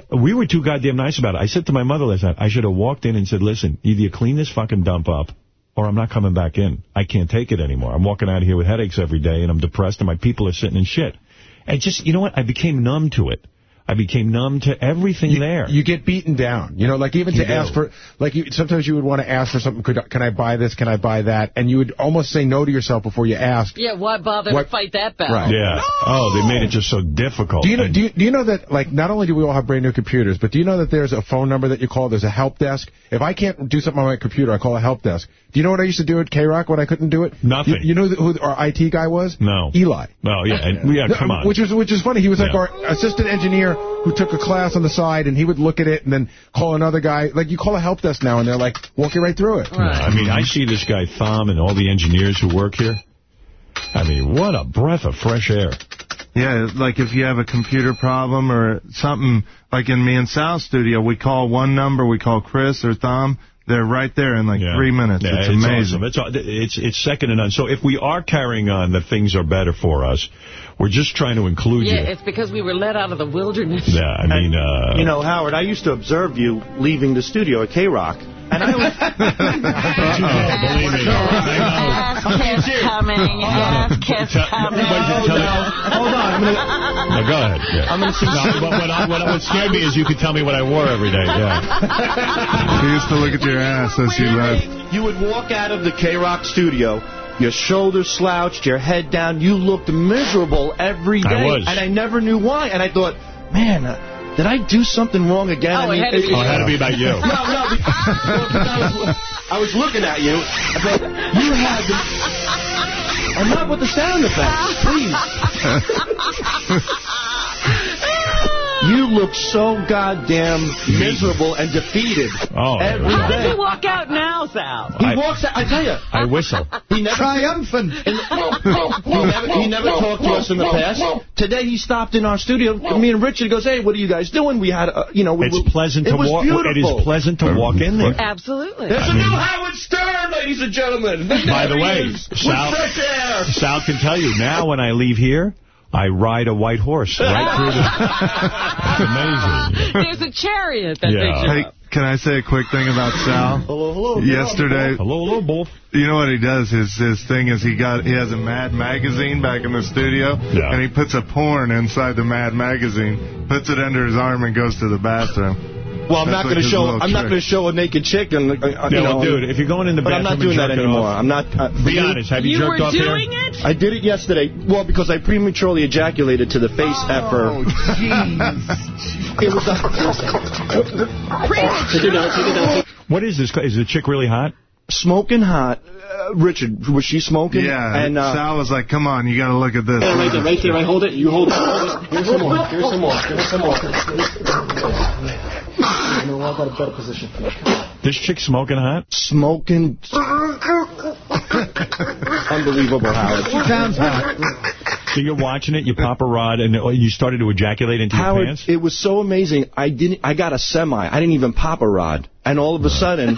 We were too goddamn nice about it. I said to my mother last night, I should have walked in and said, listen, either you clean this fucking dump up or I'm not coming back in. I can't take it anymore. I'm walking out of here with headaches every day and I'm depressed and my people are sitting in shit. And just, you know what? I became numb to it. I became numb to everything there. You get beaten down. You know, like even You to do. ask for, like you, sometimes you would want to ask for something, could, can I buy this, can I buy that? And you would almost say no to yourself before you ask. Yeah, why bother What- to fight that battle? Right. Yeah. Oh, they made it just so difficult. Do you know? And- Do you, do you know that? Like, not only do we all have brand new computers, but do you know that there's a phone number that you call? There's a help desk. If I can't do something on my computer, I call a help desk. Do you know what I used to do at K Rock when I couldn't do it? Nothing. You, you know who our IT guy was? No. Eli. Oh, yeah. And, yeah, No, come on. Which was which is funny. He was like Yeah. our assistant engineer who took a class on the side, and he would look at it and then call another guy. Like you call a help desk now, and they're like walk you right through it. Yeah, I mean, I see this guy Thom and all the engineers who work here. I mean, what a breath of fresh air. Yeah, like if you have a computer problem or something, like in me and Sal's studio, we call one number, we call Chris or Thom, they're right there in like Yeah. three minutes. Yeah, it's amazing. awesome. It's, it's, it's second to none. So if we are carrying on that things are better for us, we're just trying to include Yeah, you. it's because we were let out of the wilderness. Yeah, I mean, uh, You know, Howard, I used to observe you leaving the studio at K-Rock. And I was... believe me. Ass kiss coming, ass kiss coming. Hold on. I'm gonna, No, go ahead. Yeah. I'm gonna see... No, what, what, what, what scared me is you could tell me what I wore every day. Yeah. He used to look at your ass as you left. You would walk out of the K-Rock studio, your shoulders slouched, your head down. You looked miserable every day. I was. And I never knew why. And I thought, man, uh, did I do something wrong again? Oh, I it had to be Oh, it had to be about you. No, no. Because, well, because I, was, I was looking at you. I thought, you had the... And not with the sound effects, please. You look so goddamn miserable and defeated Oh, every How does he walk out now, Sal? He I- walks out, I tell you, I whistle. he never, Triumphant. he never, he never talked to us in the past. Today he stopped in our studio. Me and Richard goes, "Hey, what are you guys doing?" We had, a, you know, we, It's we- pleasant it to was walk. It Beautiful. is pleasant to walk in there. Absolutely. There's a new Howard Stern, ladies and gentlemen. By the way, Sal. Sal can tell you now when I leave here, I ride a white horse right through the... It's amazing. There's a chariot that Yeah. picks you Hey, up. Can I say a quick thing about Sal? Hello, hello. Yesterday, Hello, hello, Wolf. you know what he does? His his thing is he got he has a Mad magazine back in the studio, Yeah. and he puts a porn inside the Mad magazine, puts it under his arm, and goes to the bathroom. Well, I'm That's not like going to show. I'm not going to show a naked chick. And uh, uh, Yeah, you well, dude, if you're going in the But I'm not doing and that anymore. off, I'm not. Uh, be honest, have you, You jerked were off doing here? it? I did it yesterday. Well, because I prematurely ejaculated to the face Oh, effer. It was. Take it down. Take it down. What is this? Is the chick really hot? Smoking hot. Uh, Richard, was she smoking? Yeah, And uh, Sal was like, "Come on, you got to look at this." right there, right there. I hold it. You hold it. Hold it. Here's some more. Here's some more. Here's some more. You know, I got a better position for you. This chick smoking hot? Smoking. Unbelievable, Howard. Sounds hot. So you're watching it, you pop a rod, and you started to ejaculate into your pants? it was so amazing. I didn't. I got a semi. I didn't even pop a rod, and all of a sudden,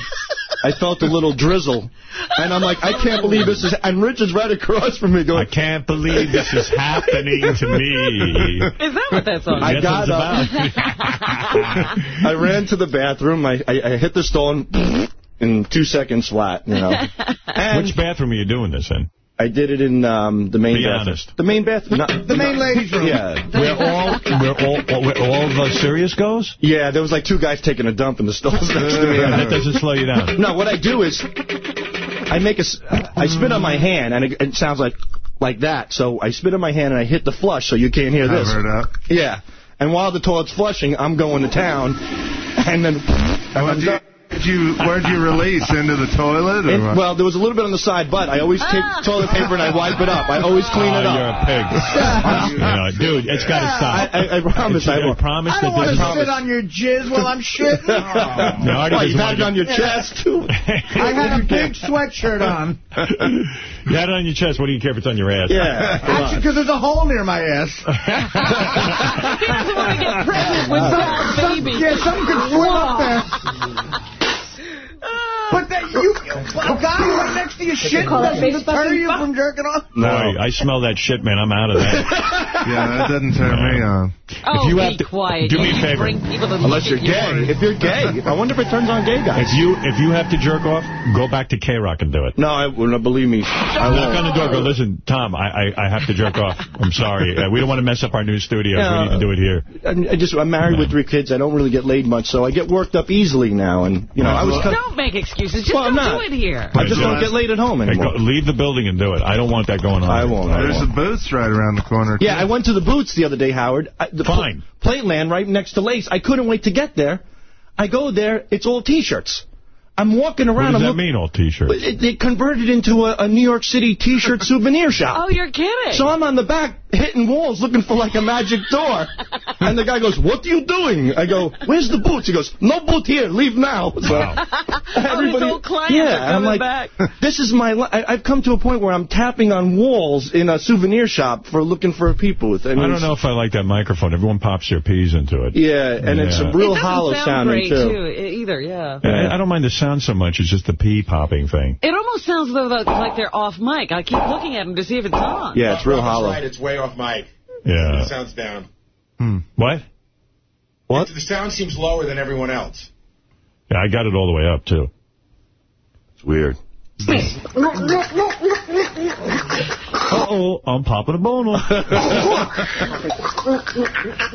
I felt a little drizzle. And I'm like, I can't believe this is... And Richard's right across from me going... I can't believe this is happening to me. Is that what that song is? I got up. I ran to the bathroom. I, I, I hit the stall and in two seconds flat, you know. And Which bathroom are you doing this in? I did it in um, the main Be bathroom. honest. The main bathroom. No, The main ladies' room. Yeah. Where all where all where all the serious goes? Yeah, there was like two guys taking a dump in the stalls next to me. that doesn't slow you down. No, what I do is I make a, I spit on my hand and it, it sounds like like that. So I spit on my hand and I hit the flush so you can't hear this. Cover it up. Yeah. And while the toilet's flushing, I'm going to town, and then Where'd you, where'd you, where'd you release? Into the toilet? Or And, well, there was a little bit on the side, but I always take ah. toilet paper and I wipe it up. I always clean oh, it up. you're a pig. you know, dude, it's got to stop. I, I, I promise I I won't. promise I don't want to sit on your jizz while I'm shitting. No, Artie Why, you had it on your chest, too? I had a big sweatshirt on. You had it on your chest. What do you care if it's on your ass? Yeah. Actually, because there's a hole near my ass. He doesn't want to get pregnant with that Some, baby. yeah, something could swim up there. That you, a guy right next to you shit Call doesn't deter you from jerking off. Boy, I smell that shit, man. I'm out of that. yeah, that doesn't turn me on. Oh, If you be have to- quiet. do me a favor. Bring people to Unless you're at you. gay. If you're gay. I wonder if it turns on gay guys. If you if you have to jerk off, go back to K-Rock and do it. No, I well, no, believe me. I Knock won't. on the door. Go, listen, Tom, I, I, I have to jerk off. I'm sorry. Uh, we don't want to mess up our new studio. Yeah. We need to do it here. I, I just I'm married with three kids. I don't really get laid much, so I get worked up easily now. And you know, I was. Don't make excuses. Just Well, I'm don't do it here. I just don't get laid at home Hey, anymore. go, leave the building and do it. I don't want that going on. I won't. I There's won't. the booths right around the corner. Yeah, I went to the Boots the other day, Howard. I, the pl- Fine. Plateland right next to Lace. I couldn't wait to get there. I go there. It's all T-shirts. I'm walking What around. does I'm that look- mean, all T-shirts? It, they converted into a, a New York City T-shirt souvenir shop. Oh, you're kidding. So I'm on the back hitting walls looking for like a magic door. And the guy goes, what are you doing? I go, where's the boots? He goes, no boot here, leave now. So oh, his old clients yeah, are and I'm like, back. this is my, li- I, I've come to a point where I'm tapping on walls in a souvenir shop for looking for a pee booth. I don't know if I like that microphone. Everyone pops their peas into it. Yeah, and it's a real it hollow sound sounding too. too, either, yeah. I, I don't mind the sound so much. It's just the pee popping thing. It almost sounds though like they're off mic. I keep looking at them to see if it's on. Yeah, it's real hollow. right, it's way off mic. Yeah. It sounds down. Hmm. What? What? The sound seems lower than everyone else. Yeah, I got it all the way up, too. It's weird. Uh-oh, I'm popping a boner.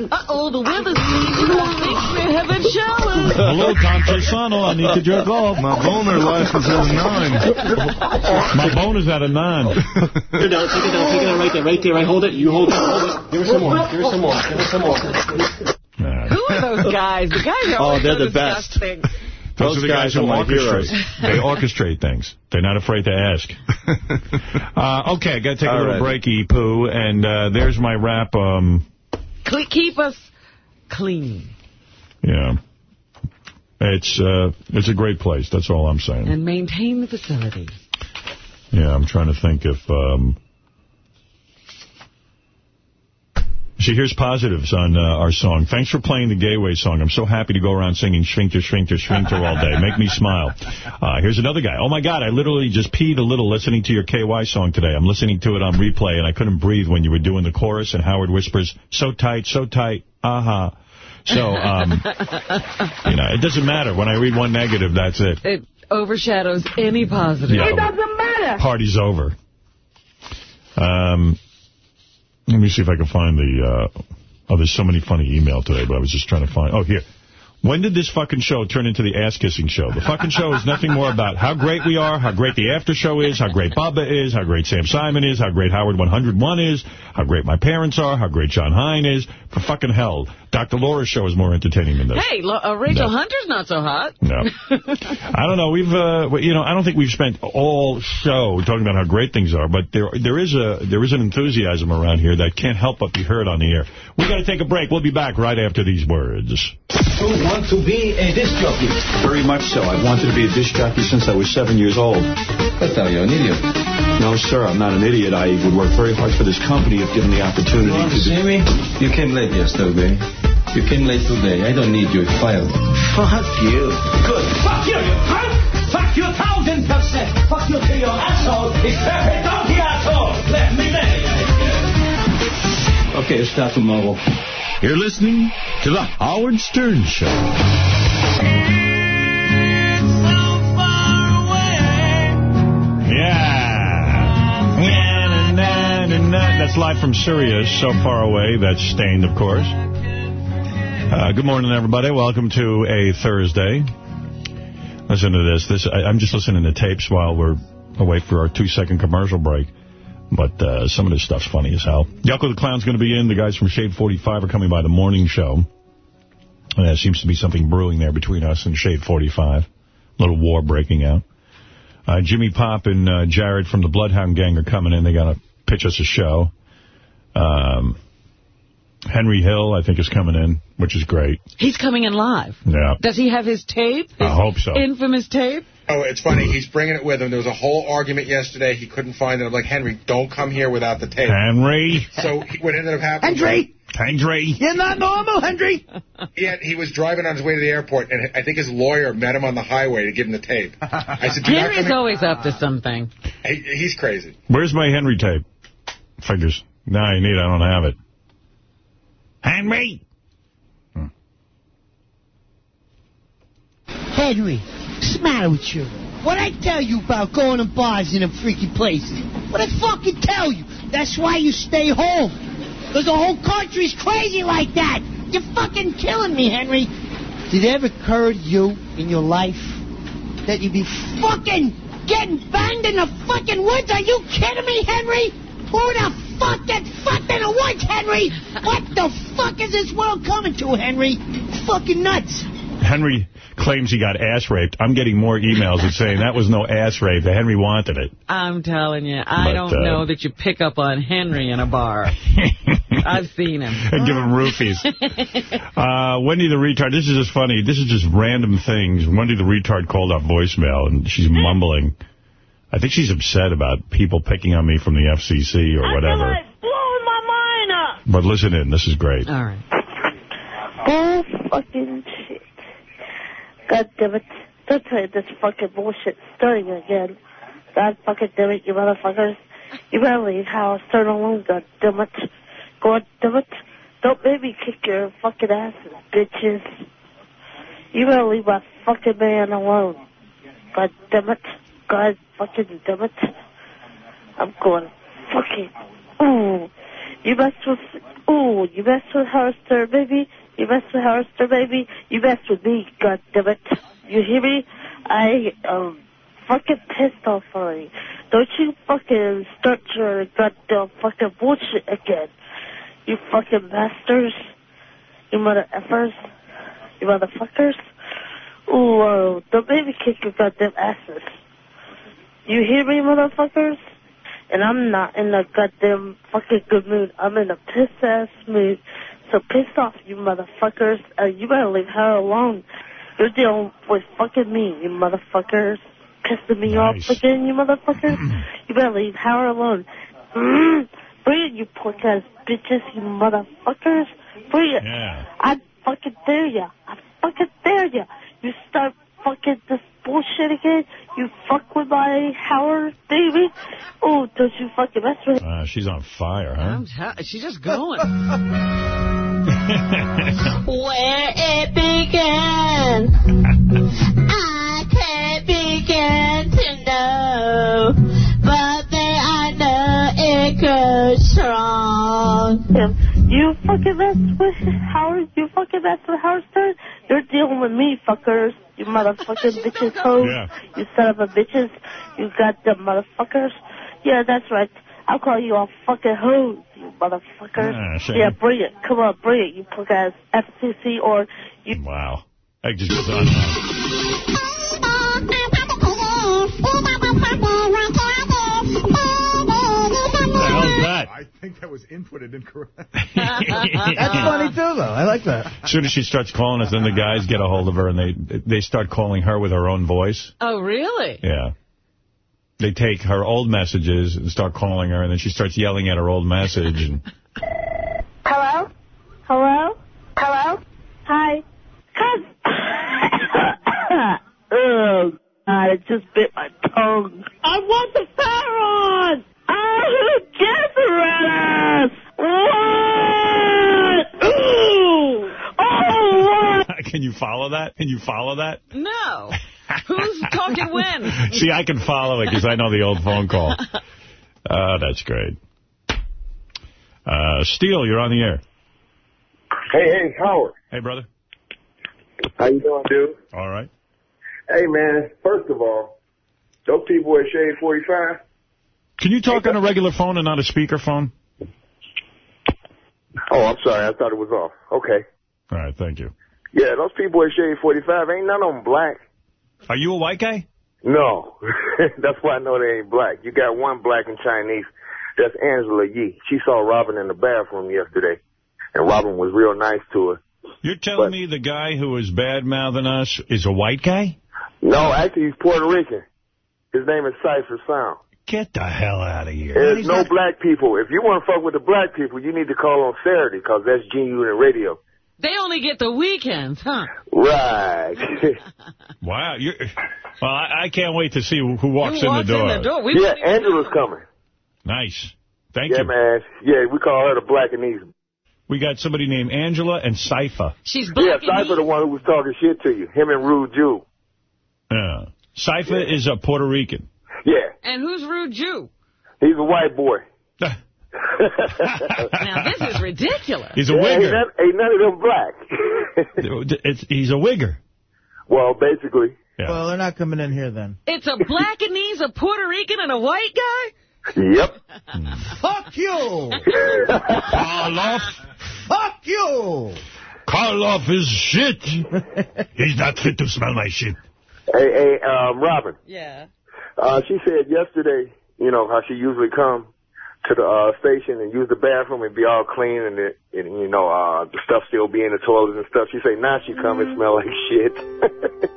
Uh-oh, the weather's changing. I think we're having showers. Hello, Tom oh, Chiusano. I need to jerk off. My boner life is at a nine. My boner's at a nine. Here, down, take it down, take it down right there, right there. I hold it, you hold it, hold it. Give her some more, give her some more, give her some more. Who are those guys? The guys are Oh, always they're so the best. Disgusting. Those, Those are the guys, guys who my orchestrate. heroes. They orchestrate things. They're not afraid to ask. uh, okay, I got to take a little right. breaky, Pooh, and uh, there's my rap. Um, Keep us clean yeah, it's uh, it's a great place. That's all I'm saying. and maintain the facility. Yeah, I'm trying to think if... Um... See, here's positives on uh, our song. Thanks for playing the Gayway song. I'm so happy to go around singing Schwinkter, Schwinkter, Schwinkter all day. Make me smile. Uh, here's another guy. Oh, my God, I literally just peed a little listening to your KY song today. I'm listening to it on replay, and I couldn't breathe when you were doing the chorus, and Howard whispers, so tight, so tight, aha. So, um, you know, it doesn't matter. When I read one negative, that's it. It overshadows any positive. Yeah. It doesn't matter. Party's over. Um, let me see if I can find the... Uh, oh, there's so many funny email today, but I was just trying to find... Oh, here. When did this fucking show turn into the ass-kissing show? The fucking show is nothing more about how great we are, how great the after show is, how great Bubba is, how great Sam Simon is, how great Howard 101 is, how great my parents are, how great John Hein is. For fucking hell. Dr. Laura's show is more entertaining than this. Hey, uh, Rachel No. Hunter's not so hot. No. I don't know. We've, uh, you know, I don't think we've spent all show talking about how great things are, but there, there is a, there is an enthusiasm around here that can't help but be heard on the air. We've got to take a break. We'll be back right after these words. You want to be a disc jockey? Very much so. I've wanted to be a disc jockey since I was seven years old. I thought you were an idiot. No, sir, I'm not an idiot. I would work very hard for this company if given the opportunity Want to to see me? You came late yesterday. You came late today. I don't need you. Fired. Fuck you. Good. Fuck you, you cunt! Fuck Fuck you a thousand percent. Fuck you till your asshole is perfect donkey asshole. Let me marry you. Okay, start tomorrow. You're listening to The Howard Stern Show. Yeah. That's live from Syria, so far away. That's Staind, of course. Uh, good morning, everybody. Welcome to a Thursday. Listen to this. This I, I'm just listening to tapes while we're away for our two-second commercial break. But uh, some of this stuff's funny as hell. Yucko the Clown's going to be in. The guys from Shade 45 are coming by the morning show. And there seems to be something brewing there between us and Shade 45. A little war breaking out. Uh, Jimmy Pop and uh, Jared from the Bloodhound Gang are coming in. They got to pitch us a show. Um, Henry Hill, I think, is coming in, which is great. He's coming in live. Yeah. Does he have his tape? I hope so. Infamous tape? Oh, it's funny. He's bringing it with him. There was a whole argument yesterday. He couldn't find it. I'm like, Henry, don't come here without the tape. Henry. So what ended up happening... Henry! Henry. You're not normal, Henry. He, he was driving on his way to the airport, and I think his lawyer met him on the highway to give him the tape. I said, do not come Henry's always up to something. He, he's crazy. Where's my Henry tape? Figures. No, you need. I don't have it. Hmm. Henry. Henry, what's the matter with you? What I tell you about going to bars in them freaky places? What I fucking tell you? That's why you stay home. Because the whole country's crazy like that. You're fucking killing me, Henry. Did it ever occur to you in your life that you'd be fucking getting banged in the fucking woods? Are you kidding me, Henry? Who the fuck gets fucked in the woods, Henry? What the fuck is this world coming to, Henry? Fucking nuts. Henry claims he got ass raped. I'm getting more emails that saying that was no ass rape. That Henry wanted it. I'm telling you, I But, don't uh, know that you pick up on Henry in a bar. I've seen him. and give him roofies. Uh, Wendy the retard, this is just funny. This is just random things. Wendy the retard called our voicemail, and she's mumbling. I think she's upset about people picking on me from the FCC or whatever. I blowing my mind up. But listen in. This is great. All right. Bull fucking shit. God damn it. Don't tell you this fucking bullshit starting again. God fucking damn it, you motherfuckers. You better leave Howard Stern alone, god damn it. God damn it. Don't make me kick your fucking asses, bitches. You better leave my fucking man alone. God damn it. God fucking damn it. I'm going fucking. Ooh. You mess with. Ooh, you mess with Howard Stern, baby. You mess with Howard Stern, baby. You mess with me, god damn it. You hear me? I am fucking pissed off already. Don't you fucking start your goddamn fucking bullshit again. You fucking bastards. You mother effers. You motherfuckers. Ooh, uh, don't me kick your goddamn asses. You hear me, motherfuckers? And I'm not in a goddamn fucking good mood. I'm in a piss ass mood. So piss off, you motherfuckers. Uh, you better leave her alone. You're dealing with fucking me, you motherfuckers. Pissing me off again, you motherfuckers. you better leave her alone. Mm, bring it, you punk ass bitches, you motherfuckers. Bring it. Yeah. I fucking dare ya. I fucking dare ya. You start fucking this bullshit again. You fuck with my Howard, baby. Oh, don't you fucking mess with Uh, she's on fire, huh? I'm she's just going. Where it began, I can't begin to know, but then I know it goes strong. him. You fucking mess with Howard. You fucking mess with Howard Stern. You're dealing with me, fuckers. You motherfucking bitches, hoes. Yeah. You son of a bitches. You goddamn motherfuckers. Yeah, that's right. I'll call you all fucking hoes, you motherfuckers. Ah, shame. yeah, bring it. Come on, bring it, you punk ass FCC or you. Wow. That just goes on. and on. Oh, the that? I think that was inputted incorrectly. That's funny, too, though. I like that. As soon as she starts calling us, then the guys get a hold of her, and they they start calling her with her own voice. Oh, really? Yeah. They take her old messages and start calling her, and then she starts yelling at her old message. And Hello? Hello? Hello? Hi. Cuz. oh, God. god, it just bit my tongue. I want the Pharaoh! Oh, who gets What? Ooh! Oh, what? Can you follow that? Can you follow that? No. Who's talking when? See, I can follow it because I know the old phone call. Oh, that's great. Uh, Steele, you're on the air. Hey, hey, Howard. Hey, brother. How you doing, dude? All right. Hey, man, first of all, those people at Shade 45, Can you talk on a regular phone and not a speaker phone? oh, I'm sorry, I thought it was off. Okay. All right, thank you. Yeah, those people at Shade 45, ain't none of them black. Are you a white guy? No. That's why I know they ain't black. You got one black and Chinese. That's Angela Yee. She saw Robin in the bathroom yesterday, and Robin was real nice to her. You're telling me the guy who is bad-mouthing us is a white guy? No, actually, he's Puerto Rican. His name is Cipha Sound. Get the hell out of here. There's no black people. If you want to fuck with the black people, you need to call on Saturday, because that's G-Unit Radio. They only get the weekends, huh? Right. Wow. You're, well, I, I can't wait to see who, who walks, in, the door. in the door? We yeah, wouldn't even Angela's coming. Nice. Thank yeah, you. man. Yeah, we call her the Blackanese. We got somebody named Angela and Cipha. She's black Yeah, Cipha the one who was talking shit to you. Him and Rude Jew. Yeah. Cipha is a Puerto Rican. Yeah, And who's Rude Jew? he's a white boy. Now, this is ridiculous. He's a Yeah, Ain't wigger. none, ain't none of them black. It's, he's a wigger. well, basically. Well, they're not coming in here then. It's a black and Blackanese, a Puerto Rican, and a white guy? Yep. Fuck you! Karloff. Fuck you! Karloff is shit. He's not fit to smell my shit. Hey, hey, um, Robin. Yeah. Uh, she said yesterday, you know, how she usually come to the uh, station and use the bathroom and be all clean and, it, and you know, uh, the stuff still be in the toilets and stuff. She say now she come and smell like shit.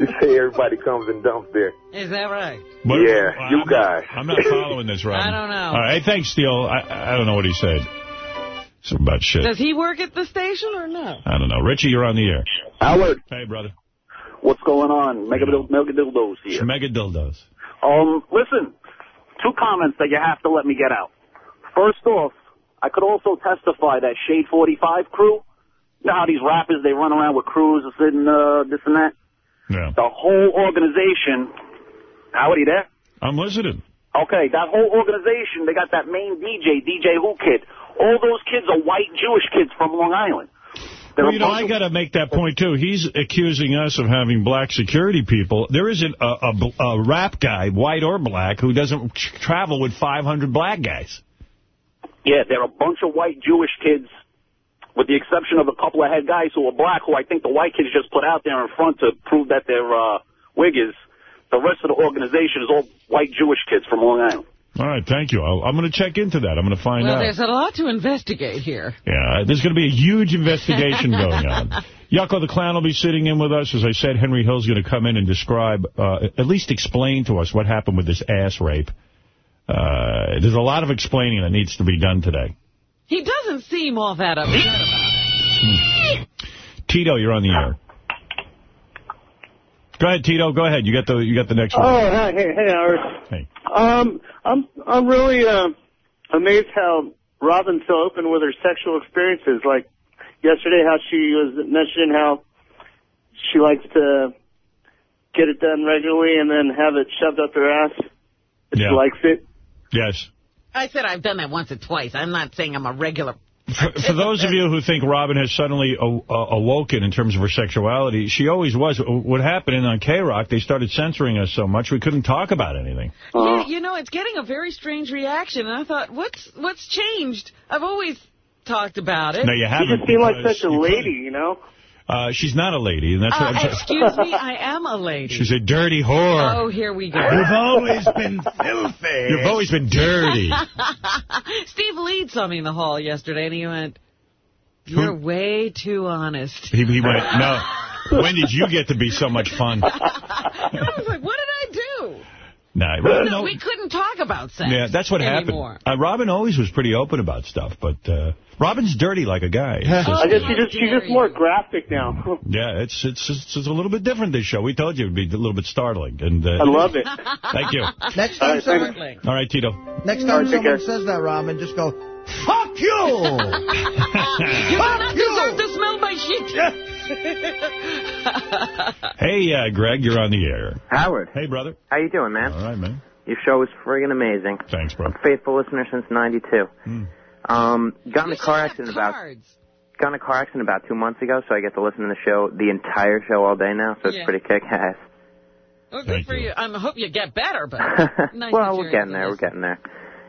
you say everybody comes and dumps there. Is that right? But- yeah, you I'm- guys. I'm not following this, right. I don't know. All right, hey, thanks, Steele. I, I don't know what he said. Something about shit. Does he work at the station or no? I don't know. Richie, you're on the air. Howard, Hey, brother. What's going on? Mega, mega dildos here. Mega dildos. Um, listen, two comments that you have to let me get out. First off, I could also testify that Shade 45 crew, you know how these rappers, they run around with crews and uh, this and that? Yeah. The whole organization, Howard, you there? I'm listening. Okay, that whole organization, they got that main DJ, DJ Whoo Kid. All those kids are white Jewish kids from Long Island. Well, you know, I got to make that point, too. He's accusing us of having black security people. There isn't a, a, a rap guy, white or black, who doesn't travel with 500 black guys. Yeah, they're a bunch of white Jewish kids, with the exception of a couple of head guys who are black, who I think the white kids just put out there in front to prove that they're uh, Wiggers. The rest of the organization is all white Jewish kids from Long Island. All right, thank you. I'll, I'm going to check into that. I'm going to find Well, out. Well, there's a lot to investigate here. Yeah, there's going to be a huge investigation going on. Yucko the Clown will be sitting in with us. As I said, Henry Hill's going to come in and describe, uh, at least explain to us what happened with this ass rape. Uh, there's a lot of explaining that needs to be done today. He doesn't seem all that upset about it. Tito, you're on the air. Go ahead, Tito. Go ahead. You got the you got the next Oh, one. hi, hey, hey, Howard. Hey. Um, I'm I'm really uh, amazed how Robin's so open with her sexual experiences. Like yesterday, how she was mentioning how she likes to get it done regularly and then have it shoved up her ass. If Yeah. She likes it. Yes. I said I've done that once or twice. I'm not saying I'm a regular. For, for those of you who think Robin has suddenly a, a, awoken in terms of her sexuality, she always was. What happened on K-Rock, they started censoring us so much we couldn't talk about anything. Yeah, uh-huh. you know, it's getting a very strange reaction, and I thought, what's what's changed? I've always talked about it. No, you haven't. You just seem like such a you lady, you know. Uh, she's not a lady, and that's Uh, what I'm excuse me, I am a lady. She's a dirty whore. Oh, here we go. You've always been filthy. You've always been dirty. Steve Leeds saw me in the hall yesterday, and he went, you're way too honest. He, he went, no. When did you get to be so much fun? I was like, what did I do? Nah, No, Robin, al- we couldn't talk about sex yeah, that's what anymore. happened. Uh, Robin always was pretty open about stuff, but uh, Robin's dirty like a guy. It's just- I guess she's just, she's just more graphic now. yeah, it's, it's it's it's a little bit different this show. We told you it would be a little bit startling, and uh, I love it. Thank you. Next time, right, someone. All right, Tito. next time right, someone care. says that, Robin, just go, fuck you! You do not deserve to smell my shit. Hey, uh, Greg, you're on the air. Howard. Hey, brother. How you doing, man? All right, man. Your show is friggin' amazing. Thanks, bro. I'm a faithful listener since 92. Hmm. Um, got in a car accident about got in a car accident about two months ago, so I get to listen to the show, the entire show all day now, so it's Yeah. pretty kick-ass. Well, good Thank for you. I hope you get better, but nice well, we're getting there. We're getting there.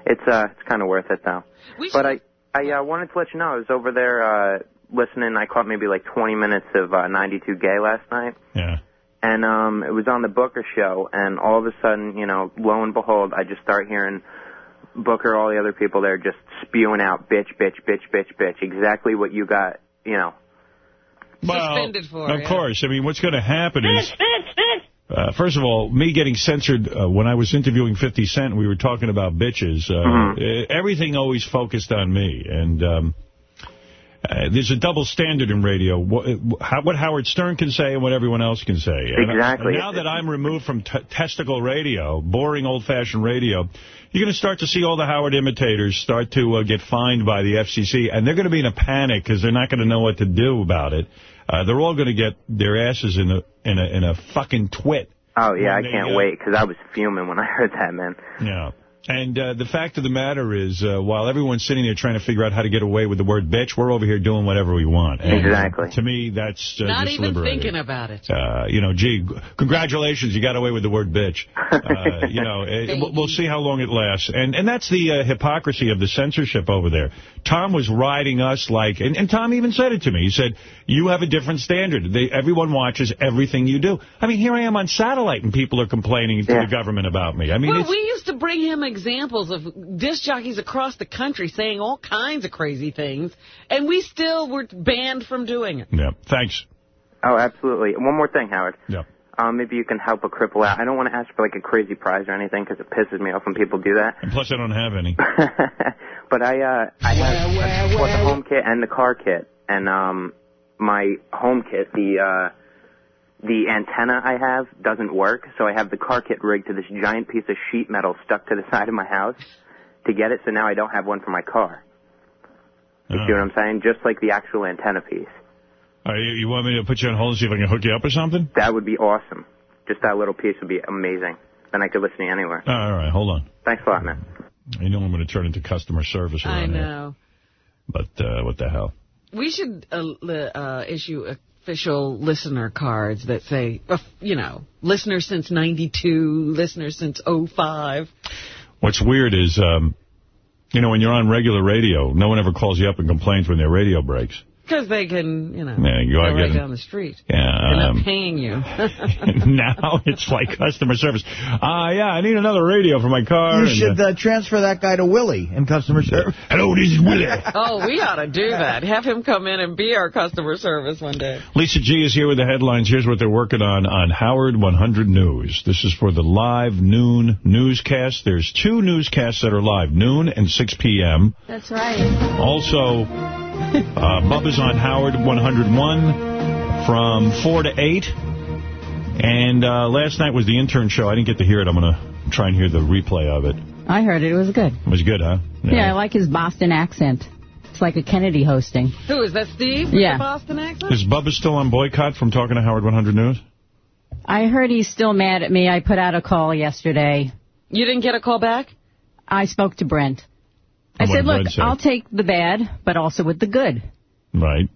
It's uh, it's kind of worth it though. We But should- I I uh, wanted to let you know I was over there uh, listening. I caught maybe like 20 minutes of uh, 92 Gay last night. Yeah. And um, it was on the Booker show, and all of a sudden, you know, lo and behold, I just start hearing Booker, all the other people there, just spewing out bitch, bitch, bitch, bitch, bitch, exactly what you got, you know. Suspended for, Of yeah. course. I mean, what's going to happen is, uh, first of all, me getting censored uh, when I was interviewing 50 Cent, we were talking about bitches. Uh, Mm-hmm. uh, Everything always focused on me, and um, uh, there's a double standard in radio. What, what Howard Stern can say and what everyone else can say. And, uh, Exactly. now that I'm removed from t testicle radio, boring old-fashioned radio, you're going to start to see all the Howard imitators start to uh, get fined by the FCC, and they're going to be in a panic because they're not going to know what to do about it. Uh, they're all going to get their asses in a in a in a fucking twit. Oh yeah, I can't uh, wait because I was fuming when I heard that, man. Yeah. And uh, the fact of the matter is, uh, while everyone's sitting there trying to figure out how to get away with the word bitch, we're over here doing whatever we want. And Exactly. To me, that's uh, Not just even liberating. thinking about it. Uh, you know, gee, congratulations, you got away with the word bitch. Uh, you know, eh, we'll- we'll see how long it lasts. And and that's the uh, hypocrisy of the censorship over there. Tom was riding us like, and, and Tom even said it to me. He said, you have a different standard. They, everyone watches everything you do. I mean, here I am on satellite and people are complaining to the government about me. I mean, well, we used to bring him examples of disc jockeys across the country saying all kinds of crazy things, and we still were banned from doing it. yeah, thanks. Oh, absolutely. One more thing, Howard. Yeah. Um, maybe you can help a cripple out. I don't want to ask for like a crazy prize or anything because it pisses me off when people do that. And plus, I don't have any. But I uh I have bought the home kit and the car kit, and um my home kit the uh the antenna I have doesn't work, so I have the car kit rigged to this giant piece of sheet metal stuck to the side of my house to get it. So now I don't have one for my car. You see what I'm saying? Just like the actual antenna piece. All right, you, you want me to put you on hold and see if I can hook you up or something? That would be awesome. Just that little piece would be amazing. Then I could listen to you anywhere. All right, hold on. Thanks a lot, man. I know I'm going to turn into customer service I around here. know. But uh, what the hell? We should uh, uh, issue official listener cards that say, uh, you know, listener since 92, listener since 05. What's weird is, um, you know, when you're on regular radio, no one ever calls you up and complains when their radio breaks. Because they can, you know, Yeah, you go go out right get 'em. down the street. Yeah. They're um, not paying you. now it's like customer service. Ah, yeah, I need another radio for my car. You and, should uh, uh, transfer that guy to Willie in customer service. Hello, this is Willie. oh, we ought to do that. Have him come in and be our customer service one day. Lisa G is here with the headlines. Here's what they're working on on Howard 100 News. This is for the live noon newscast. There's two newscasts that are live, noon and 6 p.m. That's right. Also, uh, Bubba's on Howard 101 from 4 to 8. And uh, last night was the intern show. I didn't get to hear it. I'm going to try and hear the replay of it. I heard it. It was good. It was good, huh? Yeah. I like his Boston accent. It's like a Kennedy hosting. Who, is that Steve? with Yeah. the Boston accent? Is Bubba still on boycott from talking to Howard 100 News? I heard he's still mad at me. I put out a call yesterday. You didn't get a call back? I spoke to Brent. I said, look, Brent say? I'll take the bad, but also with the good. Right.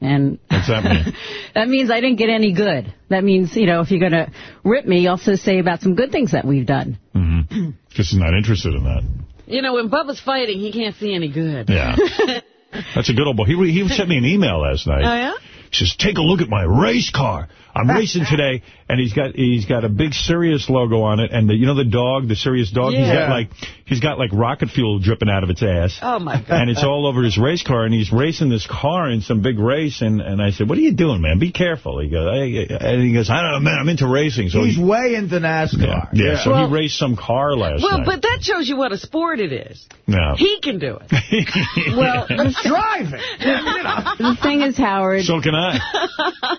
And What's that mean? that means I didn't get any good. That means, you know, if you're going to rip me, also say about some good things that we've done. mm-hmm. Just not interested in that. You know, when Bubba's fighting, he can't see any good. Yeah. That's a good old boy. He, he sent me an email last night. Oh, yeah? He says, take a look at my race car. I'm racing today, and he's got he's got a big Sirius logo on it, and the, you know the dog, the Sirius dog. He's Yeah. got like he's got like rocket fuel dripping out of its ass. Oh, my God. And it's all over his race car, and he's racing this car in some big race. And, and I said, what are you doing, man? Be careful. He goes, I, and he goes, I don't know, man, I'm into racing. So He's he, way into NASCAR. yeah, so Well- he raced some car last Well, night. Well, but that shows you what a sport it is. no. He can do it. Well, he's driving. the thing is, Howard, So can I.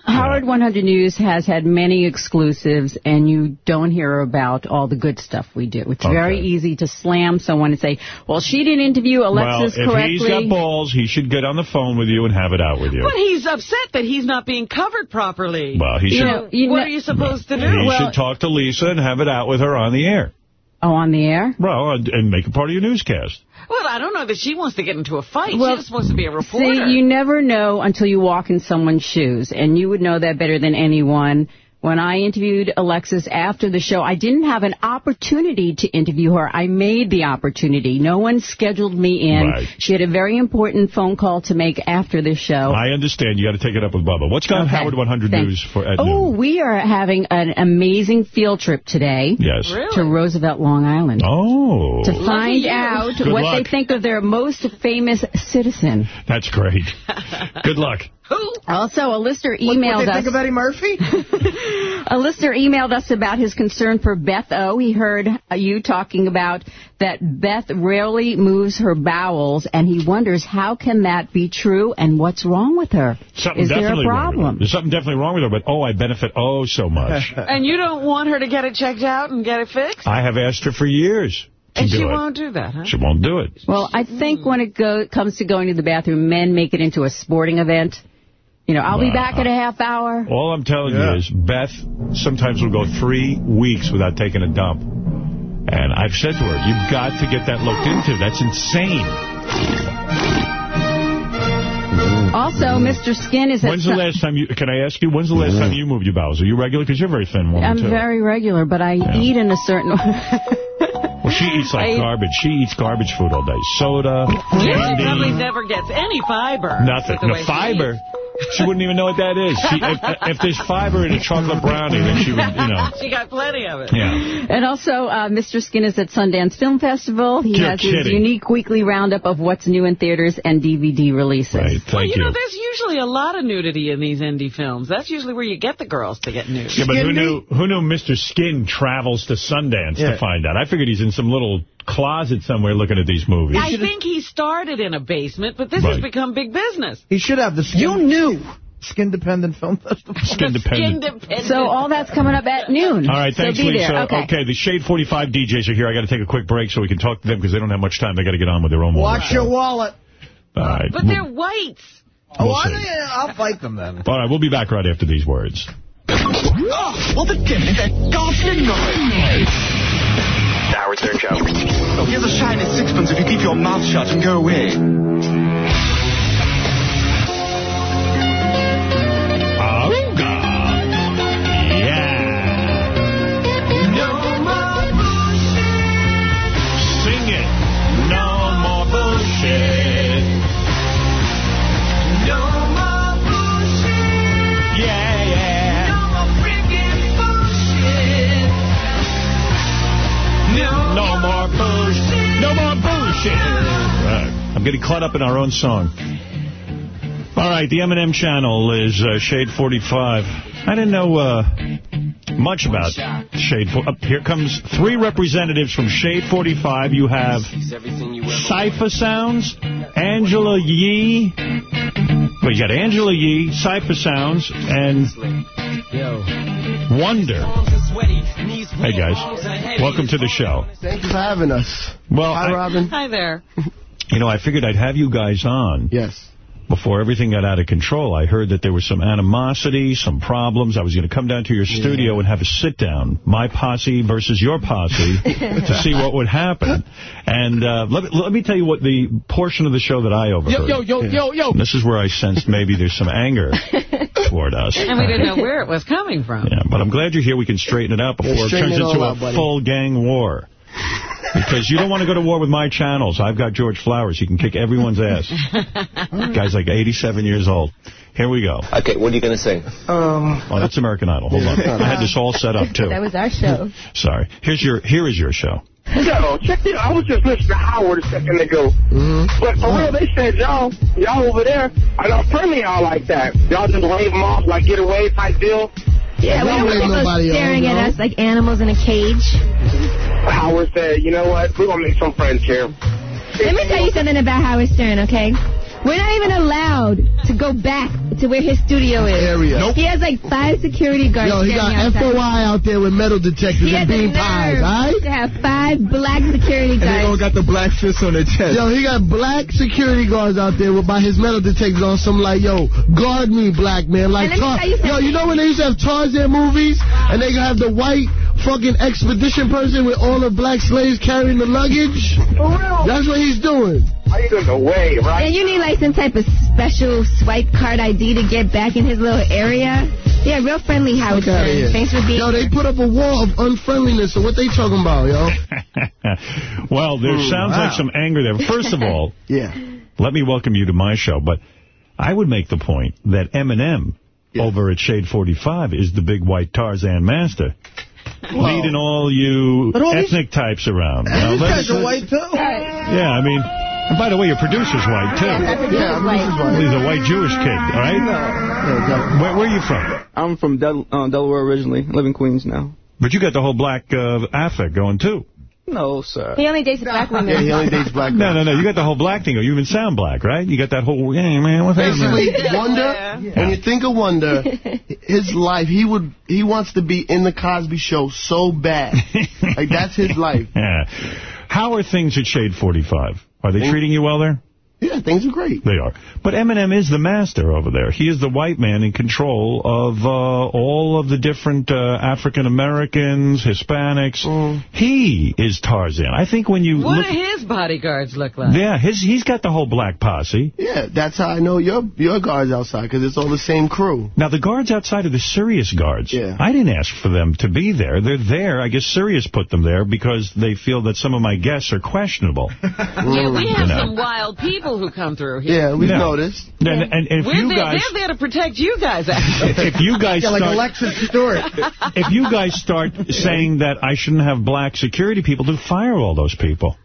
Howard 100 News has had many exclusives, and you don't hear about all the good stuff we do. It's very easy to slam someone and say, well, she didn't interview Alexis well, if correctly. he's got balls, he should get on the phone with you and have it out with you. But he's upset that he's not being covered properly. Well, he You should- know, You what know- are you supposed to do? He Well, should talk to Lisa and have it out with her on the air. Oh, on the air? Well, and, and make it part of your newscast. Well, I don't know that she wants to get into a fight. Well, She's supposed to be a reporter. See, you never know until you walk in someone's shoes, and you would know that better than anyone. When I interviewed Alexis after the show, I didn't have an opportunity to interview her. I made the opportunity. No one scheduled me in. Right. She had a very important phone call to make after the show. I understand. You got to take it up with Bubba. What's got Okay. Howard 100 Thanks. News for at Oh, noon? we are having an amazing field trip today. Yes. To Roosevelt, Long Island. Oh. To find out Good what luck. they think of their most famous citizen. That's great. Good luck. Also, a listener What, emailed what they us. think of Eddie Murphy? A listener emailed us about his concern for Beth O. He heard uh, you talking about that Beth rarely moves her bowels, and he wonders how can that be true and what's wrong with her? Something Is there a definitely wrong with her. problem? There's something definitely wrong with her, but oh, I benefit oh so much. and you don't want her to get it checked out and get it fixed? I have asked her for years And she it. won't do that, huh? She won't do it. Well, I think when it go, comes to going to the bathroom, men make it into a sporting event. You know, I'll be back in a half hour. All I'm telling you is Beth sometimes will go three weeks without taking a dump. And I've said to her, you've got to get that looked into. That's insane. Also, Mr. Skin is at When's the last time you, can I ask you, when's the last time you moved your bowels? Are you regular? Because you're a very thin woman, I'm too. very regular, but I eat in a certain Well, she eats like I- garbage. She eats garbage food all day. Soda, Yeah, she probably never gets any fiber. nothing. No the way fiber. Eats. She wouldn't even know what that is. She, if, if there's fiber in a chocolate brownie, then she would, you know. she got plenty of it. Yeah. And also, uh, Mr. Skin is at Sundance Film Festival. He You're has his unique weekly roundup of what's new in theaters and DVD releases. Right, Well, thank you, know, you. there's usually a lot of nudity in these indie films. That's usually where you get the girls to get nude. Yeah, but who knew who knew Mr. Skin travels to Sundance Yeah. to find out? I figured he's in some little closet somewhere looking at these movies. I think he started in a basement, but this has become big business. He should have the skin. You knew. Skin Dependent Film Festival. Skin dependent. Independent. So all that's coming up at noon. All right, thanks, so be Lisa. There. Okay. the Shade 45 DJs are here. I got to take a quick break so we can talk to them because they don't have much time. They got to get on with their own morning Watch your wallet. All right. But they're whites. Oh, We'll are see. they? I'll fight them then. All right, we'll be back right after these words. Oh, What the devil is that ghastly noise? The Howard Stern Show. Oh, here's a shiny sixpence if you keep your mouth shut and go away. Oh, Aruga. Yeah. No more. Sing it. No more bullshit. No more bullshit. No more bullshit. Right. I'm getting caught up in our own song. All right, the Eminem channel is uh, Shade 45. I didn't know uh, much about Shade 45. Up here comes three representatives from Shade 45. You have Cipha Sounds, Angela Yee. Well, you got Angela Yee, Cipha Sounds, and Wonder. Hey, guys. Welcome to the show. Thank you for having us. Well, Hi, I- Robin. Hi there. You know, I figured I'd have you guys on. Yes. Before everything got out of control, I heard that there was some animosity, some problems. I was going to come down to your studio and have a sit-down, my posse versus your posse, to see what would happen. And uh, let, me, let me tell you what the portion of the show that I overheard. Yo, yo, yo, yo, yo. And This is where I sensed maybe there's some anger toward us. And we didn't know where it was coming from. Yeah, but I'm glad you're here. We can straighten it out before Yeah, it turns it all into a buddy. full gang war. Because you don't want to go to war with my channels. I've got George Flowers. He can kick everyone's ass. Guy's like 87 years old. Here we go. Okay, what are you going to sing? Um, oh, that's American Idol. Hold on. I had this all set up, too. That was our show. Sorry. Here's your. Here is your show. Yo, check it out. I was just listening to Howard a second ago. But for real, they said y'all, y'all over there are not friendly y'all like that. Y'all just wave them off like get away type deal. Yeah, we don't want people staring at us like animals in a cage. Howard said, you know what, we're going to make some friends here. Let me tell you something about Howard Stern, okay? We're not even allowed to go back to where his studio is. Area. Nope. He has like five security guards Yo, he got outside. FOI out there with metal detectors He has and bean pies, nerve all right? to have five black security And they all got the black fists on their chest. Yo, he got black security guards out there with by his metal detectors on some like, yo, guard me, black man. Like, And let me Tar- tell you yo, you know when they used to have Tarzan movies and they have the white fucking expedition person with all the black slaves carrying the luggage? For real? That's what he's doing. I ain't in the way, right? And you need like some type of special swipe card ID to get back in his little area. Yeah, real friendly Howard Fuck outta Thanks for being Yo, they put up a wall of unfriendliness, so what they talking about, yo? well, there Ooh, sounds wow. like some anger there. First of all, Yeah. let me welcome you to my show. But I would make the point that Eminem over at Shade 45 is the big white Tarzan master. Leading all you But all these- ethnic types around. you know, These guys are white, too. Yeah, I mean, and by the way, your producer's white, too. Yeah, white. He's a white Jewish kid, all right? Where, where are you from? I'm from Del- uh, Delaware originally. I live in Queens now. But you got the whole black uh, affect going, too. No, sir. He only dates black women. Yeah, he only dates black No, no, no. You got the whole black thing. You even sound black, right? You got that whole, hey, man, what's Basically, happening? Wonder, when you think of Wonder, his life, he would he wants to be in the Cosby Show so bad. like, that's his life. Yeah. How are things at Shade 45? Are they treating you well there? Yeah, things are great. They are. But Eminem is the master over there. He is the white man in control of uh, all of the different uh, African-Americans, Hispanics. Mm. He is Tarzan. I think when you What look... do his bodyguards look like? Yeah, his, he's got the whole black posse. Yeah, that's how I know your your guards outside, because it's all the same crew. Now, the guards outside are the Sirius guards. Yeah. I didn't ask for them to be there. They're there. I guess Sirius put them there because they feel that some of my guests are questionable. Yeah, we You have know. some wild people who come through here. Yeah, we've Yeah. noticed. And, and, and if We're you there, guys... they're there to protect you guys, actually. If you guys Yeah, like start... Alexis Stewart. if you guys start saying that I shouldn't have black security people, to fire all those people.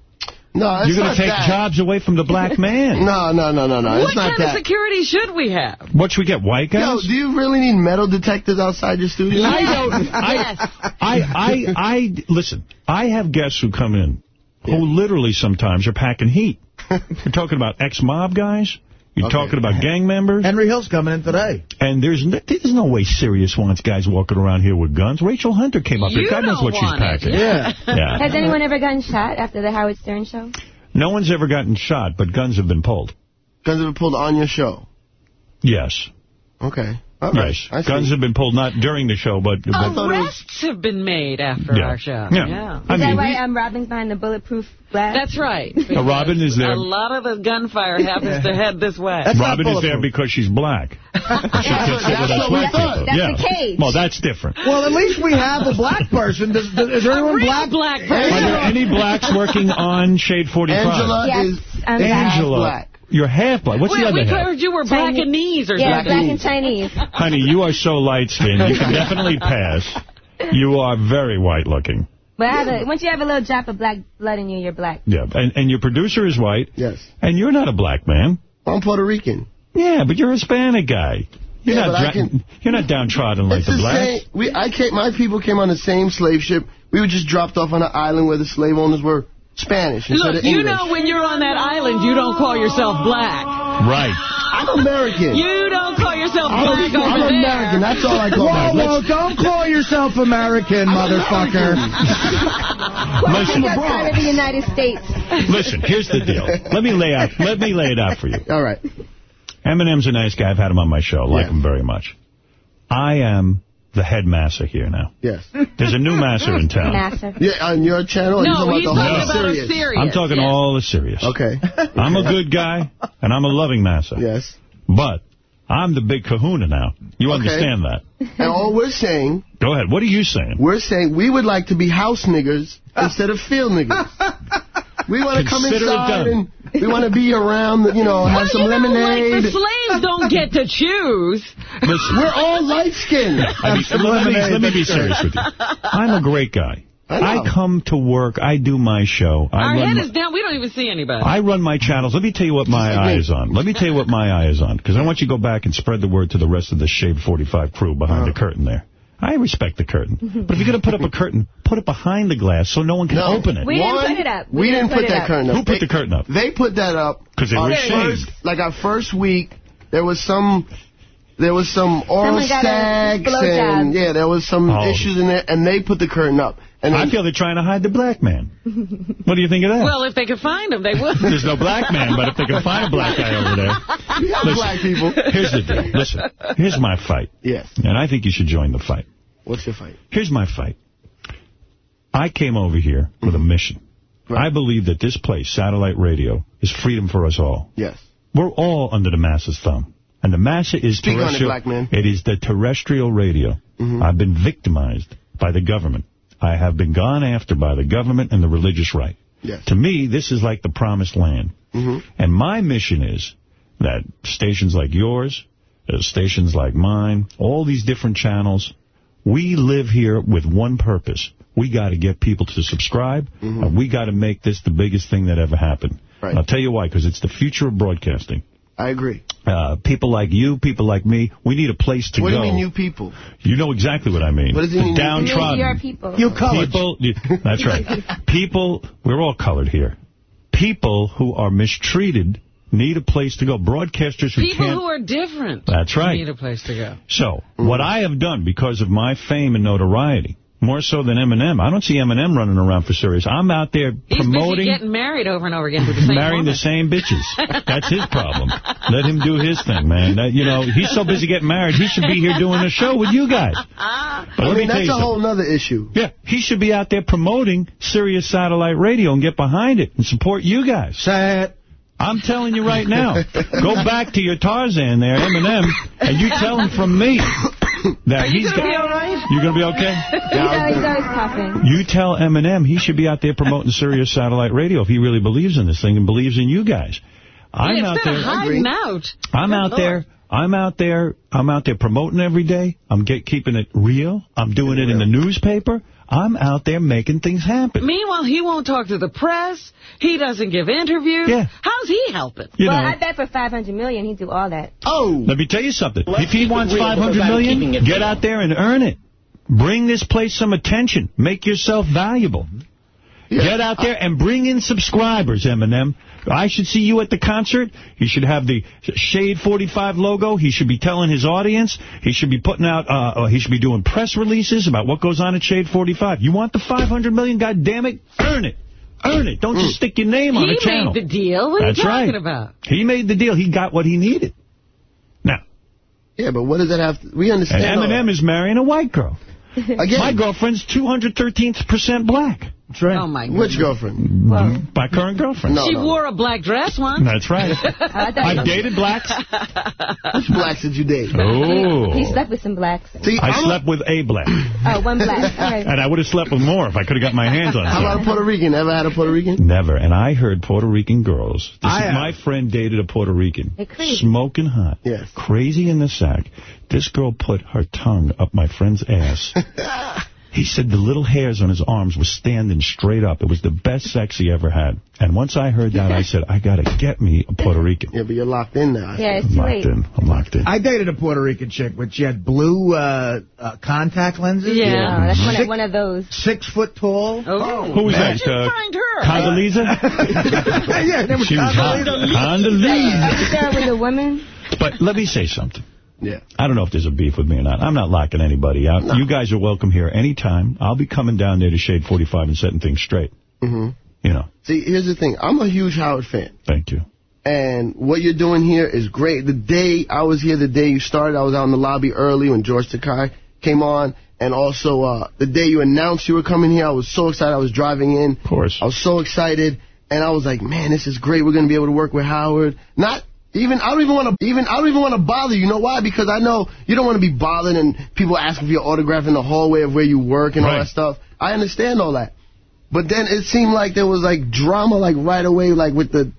No, it's You're going to take that. jobs away from the black man. No, no, no, no, no. what it's not kind that. of security should we have? What should we get, white Yo, guys? do you really need metal detectors outside your studio? I don't. I, Yes. I, I, I, listen, I have guests who come in who literally sometimes are packing heat. You're talking about ex-mob guys. You're Okay. talking about gang members. Henry Hill's coming in today. And there's no, there's no way Sirius wants guys walking around here with guns. Rachel Hunter came up here. You God knows what she's packing. Yeah. Yeah. Has anyone ever gotten shot after the Howard Stern show? No one's ever gotten shot, but guns have been pulled. Guns have been pulled on your show. Yes. Okay. All right. Yes. Guns have been pulled, not during the show, but... but Arrests have been made after Yeah. our show. Yeah. I Is that mean, why um, Robin's behind the bulletproof glass? That's right. Robin is there. A lot of the gunfire happens to head this way. That's Robin is there because she's black. She fits in with us what we thought. That's yeah. the cage. Well, that's different. Well, at least we have a black person. Does, does, is there anyone real black? black Are there any blacks working on Shade 45? Angela Yes, is I'm Angela. Black. You're half black. What's Wait, the other we half? heard you were Blackanese or Yeah, something. black and Chinese. Honey, you are so light-skinned. You can definitely pass. You are very white-looking. But I a, once you have a little drop of black blood in you, you're black. Yeah, and, and your producer is white. Yes. And you're not a black man. I'm Puerto Rican. Yeah, but you're a Hispanic guy. You're Yeah, not but I can- you're not downtrodden like it's the the blacks. same. We, I came, my people came on the same slave ship. We were just dropped off on an island where the slave owners were Spanish instead Look, of you know when you're on that island, you don't call yourself black. Right. I'm American. You don't call yourself I'm, black I'm over there. American. That's all I call Whoa, myself. whoa, don't call yourself American, motherfucker. Listen, You're part of the United States. listen. Here's the deal. Let me lay out. Let me lay it out for you. All right. Eminem's a nice guy. I've had him on my show. Like Yeah. him very much. I am the head masser here now. Yes. There's a new masser in town. Master. Yeah, on your channel? or you No, talking he's about the whole about Sirius. I'm talking yes. all the Sirius. Okay. I'm a good guy, and I'm a loving masser. Yes. But I'm the big kahuna now. You Okay. understand that? And all we're saying Go ahead. What are you saying? We're saying we would like to be house niggers instead of field niggers. We want to come inside done. and we want to be around, you know, have some you know, lemonade. Like the slaves don't get to choose. Listen. We're all light-skinned. I mean, let, me, let me be serious with you. I'm a great guy. I, come to work. I do my show. I Our run head my- is down. We don't even see anybody. I run my channels. Let me tell you what my eye is on. Let me tell you what my eye is on, because I want you to go back and spread the word to the rest of the Shade 45 crew behind the uh-huh. curtain there. I respect the curtain. But if you're going to put up a curtain, put it behind the glass so no one can No. open it. We didn't put it up. We, didn't put, that curtain up. Who put They- the curtain up? They put that up 'Cause they our were first, ashamed. like our first week. There was some, there was some oral Someone sex and yeah, there was some Oh. issues in there, and they put the curtain up. And I feel they're trying to hide the black man. What do you think of that? Well, if they could find him, they would. There's no black man, but if they can find a black guy over there. we have Listen, black people. Here's the deal. Listen, here's my fight. Yes. And I think you should join the fight. What's your fight? Here's my fight. I came over here with a mission. I believe that this place, satellite radio, is freedom for us all. Yes. We're all under the masses' thumb. And the massa is Speak on it, black man. It is the terrestrial radio. I've been victimized by the government. I have been gone after by the government and the religious right. Yes. To me, this is like the promised land. Mm-hmm. And my mission is that stations like yours, uh, stations like mine, all these different channels, we live here with one purpose. We got to get people to subscribe, and we got to make this the biggest thing that ever happened. Right. I'll tell you why, because it's the future of broadcasting. I agree. Uh, people like you, people like me, we need a place to what go. do you mean, you people? You know exactly what I mean. What does it the mean, you people? downtrodden. Your people. You colored. People, that's right. People, we're all colored here. People who are mistreated need a place to go. Broadcasters who People can't. who are different. That's right. Need a place to go. So, Mm. what I have done because of my fame and notoriety, more so than Eminem, I don't see Eminem running around for Sirius. I'm out there He's busy promoting, getting married over and over again with the same marrying woman. the same bitches. That's his problem. Let him do his thing, man. That, you know, he's so busy getting married, he should be here doing a show with you guys. But I let me mean, tell that's you a whole other issue. Yeah, he should be out there promoting Sirius Satellite Radio and get behind it and support you guys. Sad. I'm telling you right now, go back to your Tarzan there, Eminem, and you tell him from me that Are he's going to be all right? You're going to be okay? He's always, he's always coughing. You tell Eminem he should be out there promoting Sirius Satellite Radio if he really believes in this thing and believes in you guys. I'm yeah, out there. hiding out. I'm Good out Lord. there. I'm out there. I'm out there promoting every day. I'm get, keeping it real. I'm doing it in the newspaper. I'm out there making things happen. Meanwhile, he won't talk to the press. He doesn't give interviews. Yeah. How's he helping? You well, know. I bet for 500 million he'd do all that. Oh! Let me tell you something. Let's if he wants real five hundred because I'm million, keeping it get real. out there and earn it. Bring this place some attention. Make yourself valuable. Get out there and bring in subscribers, Eminem. I should see you at the concert. He should have the Shade 45 logo. He should be telling his audience. He should be putting out, uh, uh, he should be doing press releases about what goes on at Shade 45. You want the 500 million? God damn it. Earn it. Earn it. Don't just stick your name on He a channel. He made the deal. What are That's you talking right. about? He made the deal. He got what he needed. Now, Yeah, but what does that have to... We and understand... all Eminem is marrying a white girl. Again, My girlfriend's 213th percent black. That's right. Oh, my goodness. which girlfriend? Mm-hmm. My current girlfriend. No, She no. wore a black dress once. That's right. I I've dated blacks. Which blacks did you date? Oh. He slept with some blacks. See, I I'm slept with a black. Oh, one black. All right. And I would have slept with more if I could have got my hands on How about a some. Puerto Rican? Ever had a Puerto Rican? Never. And I heard Puerto Rican girls. This I is, have. my friend dated a Puerto Rican. They're crazy. Smoking hot. Yes. Crazy in the sack. This girl put her tongue up my friend's ass. He said the little hairs on his arms were standing straight up. It was the best sex he ever had. And once I heard that, I said, I got to get me a Puerto Rican. Yeah, but you're locked in now. Yeah, it's I'm too locked late. in. I'm locked in. I dated a Puerto Rican chick, but she had blue uh, uh, contact lenses. Yeah. Oh, that's one Six, of, one of those. six foot tall. Oh, Who was Where'd that? you Uh, find her? Condoleezza? yeah, her name was She was hot. Condoleezza. Condoleezza. Start with the women. But let me say something. Yeah. I don't know if there's a beef with me or not. I'm not locking anybody out. You guys are welcome here anytime. I'll be coming down there to Shade 45 and setting things straight. hmm You know, See, here's the thing. I'm a huge Howard fan. thank you. And what you're doing here is great. The day I was here, the day you started, I was out in the lobby early when George Takei came on. And also, uh, the day you announced you were coming here, I was so excited. I was driving in. Of course. I was so excited. And I was like, man, this is great. We're going to be able to work with Howard. Not Even I don't even want to even I don't even want to bother you. You know why? Because I know you don't want to be bothered and people asking for your autograph in the hallway of where you work and all that stuff. I understand all that. But then it seemed like there was like drama like right away like with the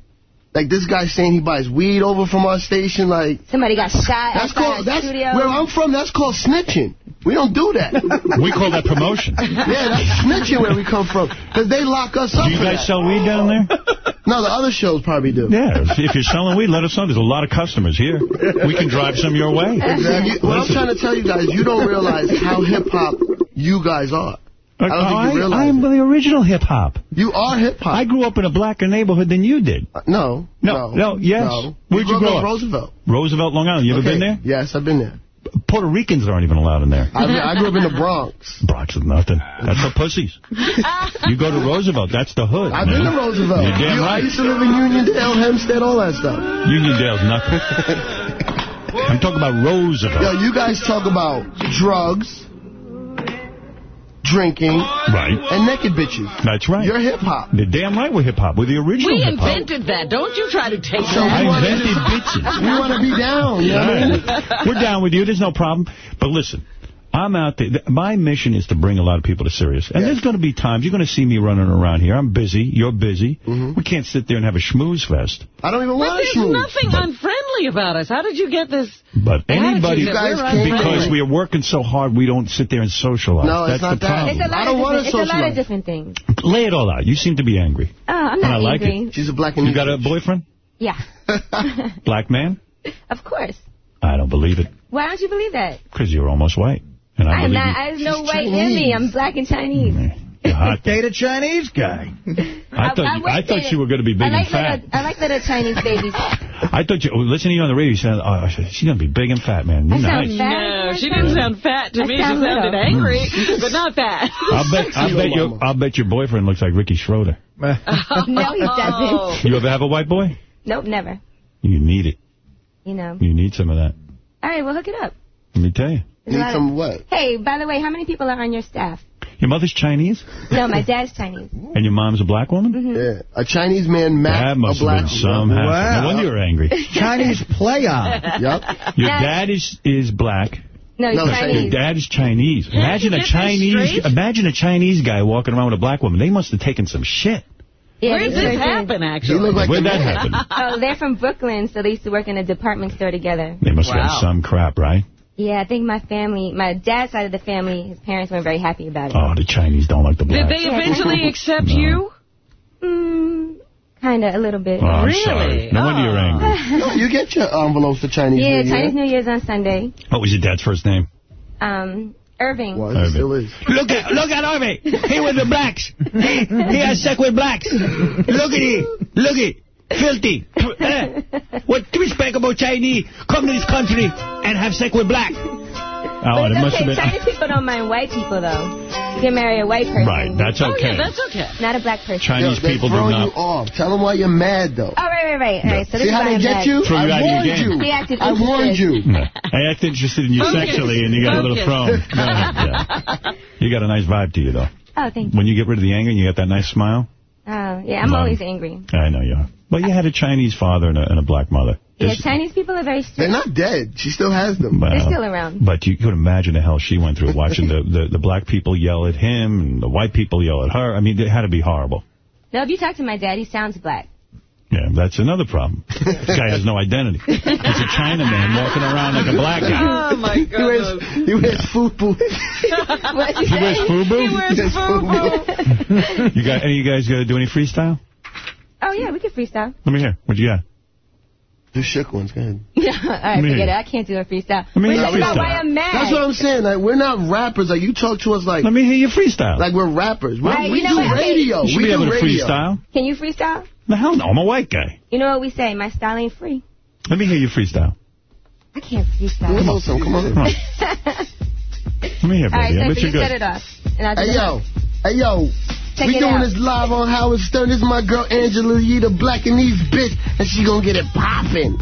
like this guy saying he buys weed over from our station like Somebody got shot that's outside called our that's studio. where I'm from that's called snitching. We don't do that. We call that promotion. yeah, that's snitching where we come from because they lock us up. Do you guys that. sell weed down there? No, the other shows probably do. Yeah, if, if you're selling weed, let us know. There's a lot of customers here. We can drive some your way. Exactly. What I'm trying to tell you guys, you don't realize how hip-hop you guys are. I don't think you realize I am the original hip-hop. You are hip-hop. I grew up in a blacker neighborhood than you did. Uh, no. No, no, yes. No. Where'd you grow up? up? Roosevelt. Roosevelt, Long Island. You ever Okay. been there? Yes, I've been there. Puerto Ricans aren't even allowed in there. I, I grew up in the Bronx. Bronx is nothing. That's for pussies. You go to Roosevelt, that's the hood. I've man. been to Roosevelt. You're damn You- I used to live in Uniondale, Hempstead, all that stuff. Uniondale's nothing. I'm talking about Roosevelt. Yo, you guys talk about drugs, drinking, Right. and naked bitches. That's right. You're hip-hop. They're damn right we're hip-hop. We're the original We hip-hop. invented that. Don't you try to take So I that. we wanna- invented bitches. We want to be down, you know what I mean? We're down with you. There's no problem. But listen, I'm out there. My mission is to bring a lot of people to Sirius. And there's going to be times you're going to see me running around here. I'm busy. You're busy. Mm-hmm. We can't sit there and have a schmooze fest. I don't even But want to there's schmooze. nothing unfriendly about us. How did you get this? But anybody, You guys came because we are working so hard, we don't sit there and socialize. No, That's it's not the that. problem. It's a lot, I don't of wanna different, it's a lot of different things. Lay it all out. You seem to be angry. Oh, I'm And not I like angry. She's a black and You got a boyfriend? Yeah. Black man? of course. I don't believe it. Why don't you believe that? Because you're almost white. And I I'm believe not. you. There's no She's white in me. Chinese. I'm black and Chinese. Mm-hmm. You're hot. Date a Chinese guy. I thought, you, would I thought say you were going to be big like and fat. Little, I like little Chinese babies. I thought you, oh, listening to you on the radio, you oh, said, oh, she's going to be big and fat, man. You're I sound nice. fat. No, she didn't sound fat to I me. She sounded little. angry, but not fat. I'll bet, I'll bet, your. I'll bet your boyfriend looks like Ricky Schroder. No, he oh. doesn't. You ever have a white boy? Nope, never. You need it. You know. You need some of that. All right, well, hook it up. Let me tell you. There's a Need some what? Hey, by the way, how many people are on your staff? Your mother's Chinese? No, my dad's Chinese. And your mom's a black woman? Mm-hmm. Yeah, a Chinese man That must a have black been some woman. hassle. Wow. No wonder you're angry. Chinese play on. Yep. Your Now- dad is is black. No, he's No, Your Chinese. dad is Chinese. Imagine a Chinese. straight? Imagine a Chinese guy walking around with a black woman. They must have taken some shit. Yeah, Where did this happen, actually? like Where'd that happen? Oh, they're from Brooklyn, so they used to work in a department store together. They must have Wow. had some crap, right? Yeah, I think my family, my dad's side of the family, his parents weren't very happy about it. Oh, the Chinese don't like the black. Did they eventually accept No. you? Mm, kind of, a little bit. Oh, I'm Really? sorry. No wonder you're Oh. angry. No, you get your envelopes for Chinese yeah, New Year. Chinese New Year's on Sunday. What was your dad's first name? Um, Irving. Well, Irving. still is. Look at look at Harvey. He with the blacks. He, he has sex with blacks. Look at him. Look at filthy. Eh? What respectable Chinese come to this country and have sex with black? Oh, but it must okay. have been. Chinese people don't mind white people, though. You can marry a white person. Right, that's Oh, okay. yeah, that's okay. Not a black person. Chinese Yo, people do throwing you not. off. Tell them why you're mad, though. Oh, right, right, right. All right, so this See is how they I'm get mad. you? Throw you I out of your warned game. you. He acted I warned interested. you. No. I acted interested in you Focus. sexually, and you got a little Focus. thrown. Yeah. You got a nice vibe to you, though. Oh, thank you. When you get rid of the anger and you got that nice smile. Oh, yeah, I'm No. always angry. I know you are. Well, you had a Chinese father and a, and a black mother. Yeah, Just- Chinese people are very strict. They're not dead. She still has them. Well, They're still around. But you could imagine the hell she went through watching the, the, the black people yell at him and the white people yell at her. I mean, it had to be horrible. No, if you talk to my dad, he sounds black. Yeah, that's another problem. this guy has no identity. He's a Chinaman walking around like a black guy. Oh, my He wears, goodness. he wears FUBU. What He wears FUBU? He wears FUBU. You got any of you guys got to do any freestyle? Oh, yeah, we can freestyle. Let me hear. What you got? Do shook ones. Go ahead. Yeah, all right, Me. forget it. I can't do a freestyle. I mean, Wait, you that's not freestyle. why I'm mad. That's what I'm saying. Like we're not rappers. Like you talk to us like Let me hear your freestyle. like we're rappers. We're, Right, we you know do what? Radio. you should we be do able to radio. freestyle. Can you freestyle? The hell no, I'm a white guy. You know what we say? My style ain't free. Let me hear your freestyle. I can't Come freestyle. on, son, come on. Come on. Let me hear, All right, baby. I so bet you you're set it off. And I'll do Hey the yo, hey yo. Check we it doing out. this live on Howard Stern. This is my girl Angela Yee, the Blackanese bitch, and she gonna get it popping.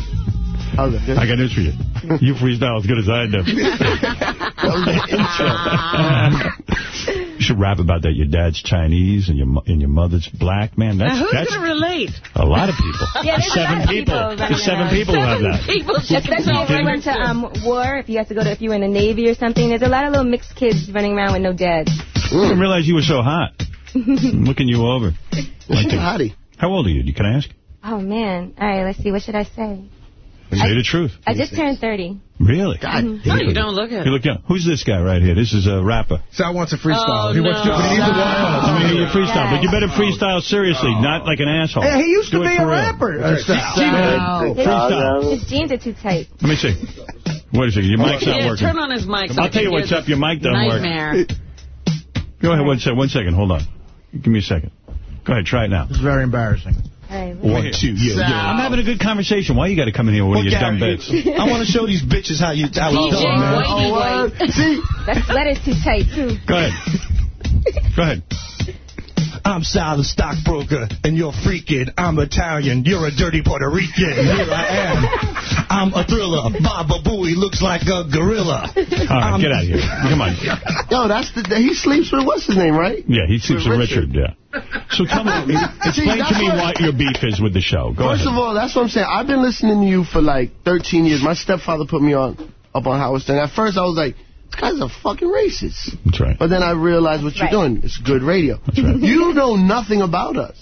I got news for you. You freestyle as good as I do. That was the intro. Should should rap about that. Your dad's Chinese and your and your mother's black. Man, that's now, who's that's going to relate? a lot of people. Yeah, there's a seven lot of people. people There's seven around. people who have that. People Especially if you went to um, war, if you had to go to, if you were in the Navy or something, there's a lot of little mixed kids running around with no dads. I didn't realize you were so hot. I'm looking you over. Like to- Hottie. How old are you? Can I ask? Oh, man. All right, let's see. What should I say? Say the truth. I just turned 30. Really? God No, you don't look at You look young. Who's this guy right here? This is a rapper. Sal wants a freestyle. Oh, he wants to, no. but he needs a walk I mean, you freestyle, but you better freestyle seriously, not like an asshole. Hey, he used to Do it be a rapper. Uh, Sal. Wow. Freestyle. His jeans are too tight. Let me see. Wait a second. Your mic's not Yeah, working. turn on his mic. so I'll tell you what's up. Your mic doesn't work. Nightmare. Go ahead. One second. One second. Hold on. Give me a second. Go ahead. Try it now. It's very embarrassing. All right. One, two, yeah, yeah. I'm having a good conversation. Why you got to come in here with one of your dumb bits? I want to show these bitches how you how it's DJ done, man. Whitey oh, White. See, That's sweater's too tight, too. Go ahead. Go ahead. I'm Sal, the stockbroker, and you're freaking. I'm Italian. You're a dirty Puerto Rican. Here I am. I'm a thriller. Baba Booey looks like a gorilla. All right, get out of here. Come on. yo, that's the he sleeps with what's his name, right? Yeah, he sleeps with With Richard. Richard. Yeah. So tell me, explain that's to me what- what your beef is with the show. Go First ahead. of all, that's what I'm saying. I've been listening to you for like 13 years. My stepfather put me on up on Howard Stern. At first, I was like, this guy's a fucking racist. That's right. But then I realized what you're right. doing. It's good radio. That's right. You know nothing about us.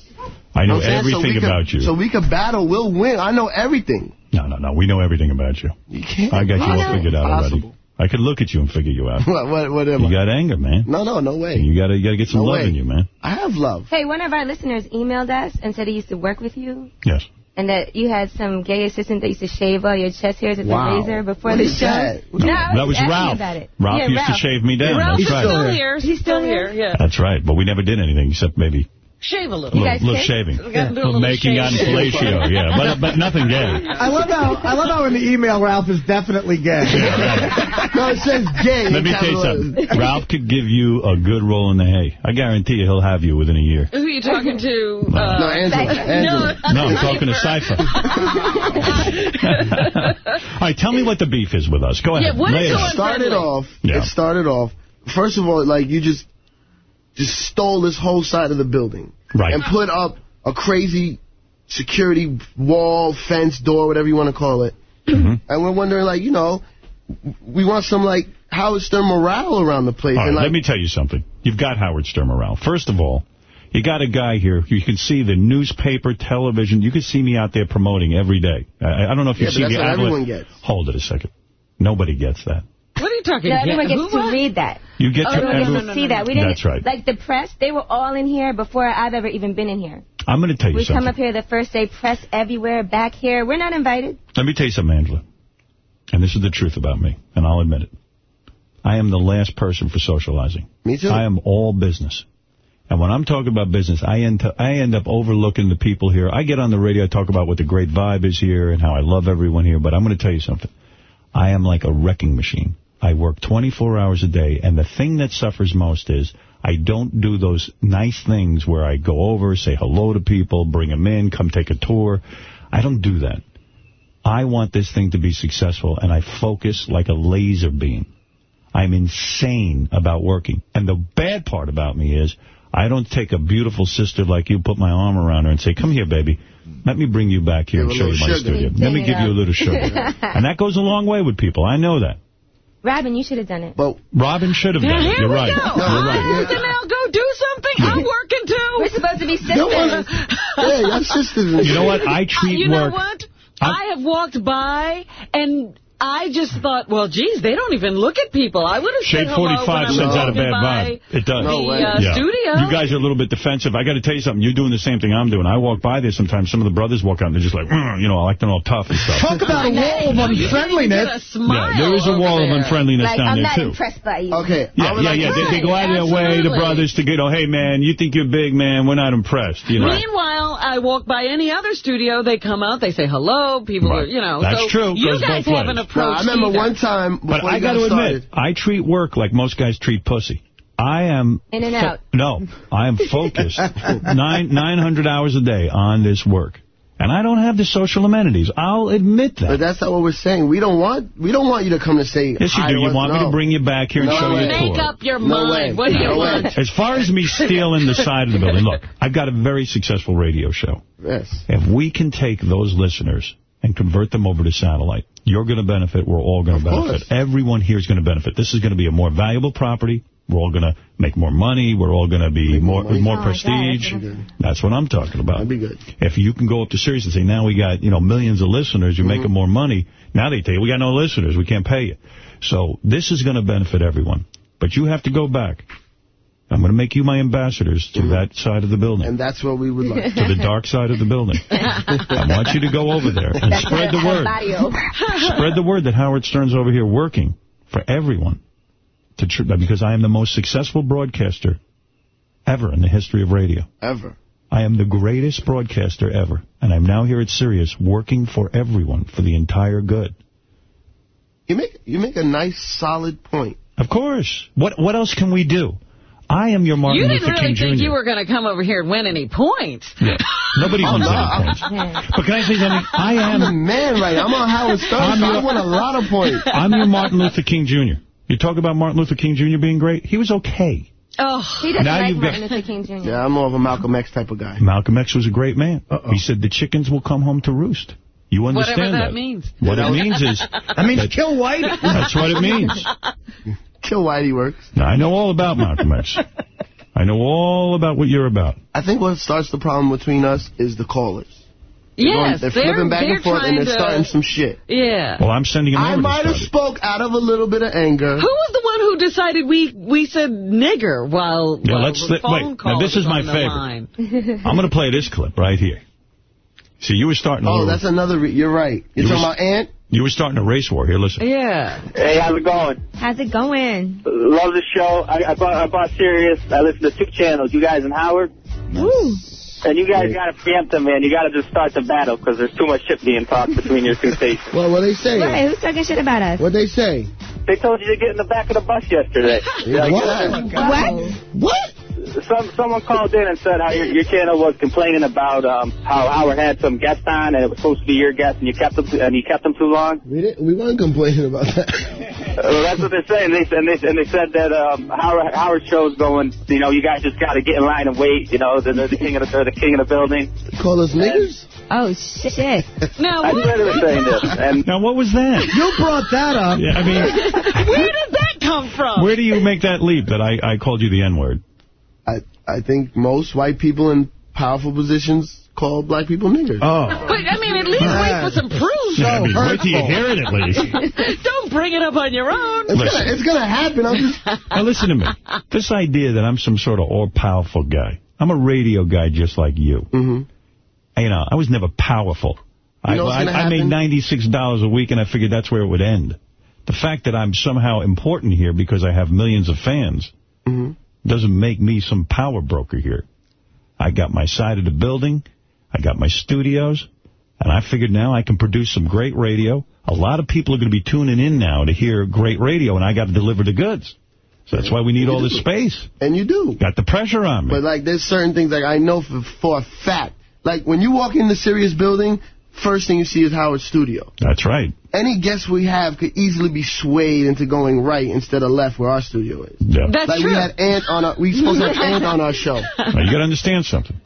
I know You what So everything could- about you. So we could battle. We'll win. I know everything. No, no, no. We know everything about you. You can't. I got you all Possible. figured out already. I could look at you and figure you out. What, what, what am You I? got anger, man. No, no, no way. You gotta, you gotta get some No love way. in you, man. I have love. Hey, one of our listeners emailed us and said he used to work with you. Yes. And that you had some gay assistant that used to shave all your chest hairs with Wow. the razor before What the show. that? No, I that was asking Ralph. About it. Ralph yeah, used Ralph. to shave me down. Ralph That's right. still here. He's still here. Yeah. That's right. But we never did anything except maybe Shave a a little. little, guys little shave? shaving. We gotta a little making shave. out in fellatio, yeah. But, but nothing gay. I love how I love how in the email Ralph is definitely gay. No, it says gay. Let me tell you something. Ralph could give you a good roll in the hay. I guarantee you he'll have you within a year. Who are you talking to? No, Uh, Angela. Angela. No, I'm talking to Cipha. All right, tell me what the beef is with us. Go ahead. Yeah, what Lay is it going out. It started off. Yeah. It started off. First of all, like you just just stole this whole side of the building Right. and put up a crazy security wall, fence, door, whatever you want to call it. Mm-hmm. And we're wondering, like, you know, we want some like Howard Stern morale around the place. Right, and like, let me tell you something. You've got Howard Stern morale. First of all, you got a guy here. You can see the newspaper, television. You can see me out there promoting every day. I, I don't know if you Yeah, see that's the outlet. everyone gets. Hold it a second. Nobody gets that. What are you talking about? No, about? everyone gets Who to what? read that. You get oh, to Everyone gets every- to see that. We didn't. That's right. Like the press, they were all in here before I've ever even been in here. I'm going to tell you We something. We come up here the first day, press everywhere, back here. We're not invited. Let me tell you something, Angela. And this is the truth about me, and I'll admit it. I am the last person for socializing. Me too. I am all business. And when I'm talking about business, I end, I end up overlooking the people here. I get on the radio, I talk about what the great vibe is here and how I love everyone here, but I'm going to tell you something. I am like a wrecking machine. I work 24 hours a day, and the thing that suffers most is I don't do those nice things where I go over, say hello to people, bring them in, come take a tour. I don't do that. I want this thing to be successful, and I focus like a laser beam. I'm insane about working. And the bad part about me is I don't take a beautiful sister like you, put my arm around her and say, come here, baby. Let me bring you back here Give and show you my sugar. studio. Let me it give you a little sugar. and that goes a long way with people. I know that. Robin, you should have done it. But Robin should have done it. here You're we right. go. You're I right. have to now go do something. I'm working too. We're supposed to be sisters. no one, sisters. yeah, your sisters. You know what? I treat you know work. what? I'm- I have walked by and I just thought, well, geez, they don't even look at people. I would have Shade said hello when 45 I was sends out a bad vibe. It does. the No way. uh, studio. You guys are a little bit defensive. I got to tell you something. You're doing the same thing I'm doing. I walk by there sometimes. Some of the brothers walk out and they're just like, "Mm," you know, acting all tough and stuff. Talk about a wall of You can't even get a unfriendliness. smile Yeah, there is a over wall of there. unfriendliness Like, down I'm there, not impressed by you. Okay. Yeah, yeah, like yeah. They, they go out of their way, the brothers, to get, oh, hey, man, you think you're big, man. We're not impressed. You know. Meanwhile, I walk by any other studio, they come out, they say hello, people are, you know. That's so true, You guys both haven't ways. approached Nah, I remember either. one time But I got guys to admit, started. I treat work like most guys treat pussy. I am... In and out. No, I am focused nine 900 hours a day on this work. And I don't have the social amenities. I'll admit that. But that's not what we're saying. We don't want we don't want you to come to say Yes, you do. to You us. want me to bring you back here and show way. you a tour. Make up your No mind. way. What do you No want? way. As far as me stealing the side of the building, look, I've got a very successful radio show. Yes. If we can take those listeners and convert them over to satellite, you're going to benefit. We're all going to benefit. course. Everyone here is going to benefit. This is going to be a more valuable property. We're all going to make more money. We're all going to be more money. more Oh, prestige. God, that's. That's what I'm talking about. That'd be good. If you can go up to Sirius and say, now we got, you know, millions of listeners, you're Mm-hmm. making more money. Now they tell you, we got no listeners, we can't pay you. So this is going to benefit everyone. But you have to go back. I'm going to make you my ambassadors to that side of the building. Mm-hmm. And that's what we would like. to the dark side of the building. I want you to go over there and spread the word. Spread the word that Howard Stern's over here working for everyone. To tr because I am the most successful broadcaster ever in the history of radio. Ever. I am the greatest broadcaster ever. And I'm now here at Sirius working for everyone for the entire good. You make you make a nice solid point. Of course. What what else can we do? I am your Martin Luther King Jr. You didn't really King think Jr. you were going to come over here and win any points. Yeah. Nobody Oh, wins no, any points. But can I say something? I am... I'm the man right now. I'm on Howard Stern, I'm so I your- won a lot of points. I'm your Martin Luther King Jr. You talk about Martin Luther King Jr. being great. He was okay. Oh, He doesn't Now like you've got- Martin Luther King Jr. Yeah, I'm more of a Malcolm X type of guy. Malcolm X was a great man. He said the chickens will come home to roost. You understand Whatever that that? means. What it means is... That means kill White. That's what it means. Kill Whitey works. Now, I know all about Malcolm X. I know all about what you're about. I think what starts the problem between us is the callers. They're going- Yes, they're they're, flipping back they're and forth and they're trying starting to- some shit. Yeah. Well, I'm sending him I might have start spoke out of a little bit of anger. Who was the one who decided we we said nigger while, Yeah, while let's the phone wait, call now this is my on the favorite. I'm going to play this clip right here. See, you were starting a Oh, little, that's another. Re you're right. You're You talking was- about Ant. You were starting a race war. Here, listen. Yeah. Hey, how's it going? How's it going? Love the show. I, I bought I bought Sirius. I listen to two channels, you guys and Howard. Woo. And you guys got to preempt them, man. You got to just start the battle because there's too much shit being talked between your two stations. Well, what they say? Wait, who's talking shit about us? What they say? They told you to get in the back of the bus yesterday. Like, What? What? What? Some someone called in and said how your, your channel was complaining about um, how Howard had some guest on and it was supposed to be your guest and you kept them and you kept them too long. We didn't. We weren't complaining about that. Well, that's what they're saying. They and they and they said that um, Howard Howard show's going. You know, you guys just got to get in line and wait. You know, they're, they're the king of the the king of the building. Call us niggers? Oh, shit. Now, I what, swear they were saying this. And Now, what was that? You brought that up. Yeah, I mean, where did that come from? where do you make that leap that I, I called you the N-word? I I think most white people in powerful positions call black people niggers. Oh. But, I mean, at least wait for some proof. So I mean, wait till you hear it at least. Don't bring it up on your own. It's gonna, happen. I'm just. Now, listen to me. This idea that I'm some sort of all-powerful guy. I'm a radio guy just like you. hmm You know, I was never powerful. You I, know what's I, I made $96 a week, and I figured that's where it would end. The fact that I'm somehow important here because I have millions of fans hmm doesn't make me some power broker here. I got my side of the building. I got my studios. And I figured now I can produce some great radio. A lot of people are going to be tuning in now to hear great radio, and I got to deliver the goods. So that's why we need all this space. And you do. Got the pressure on me. But like, there's certain things like I know for for a fact. Like when you walk in the Sirius building, first thing you see is Howard's studio. That's right. Any guest we have could easily be swayed into going right instead of left where our studio is. Yeah. That's like true. we had Ant on our, we supposed to have Ant on our show. Now, you got to understand something.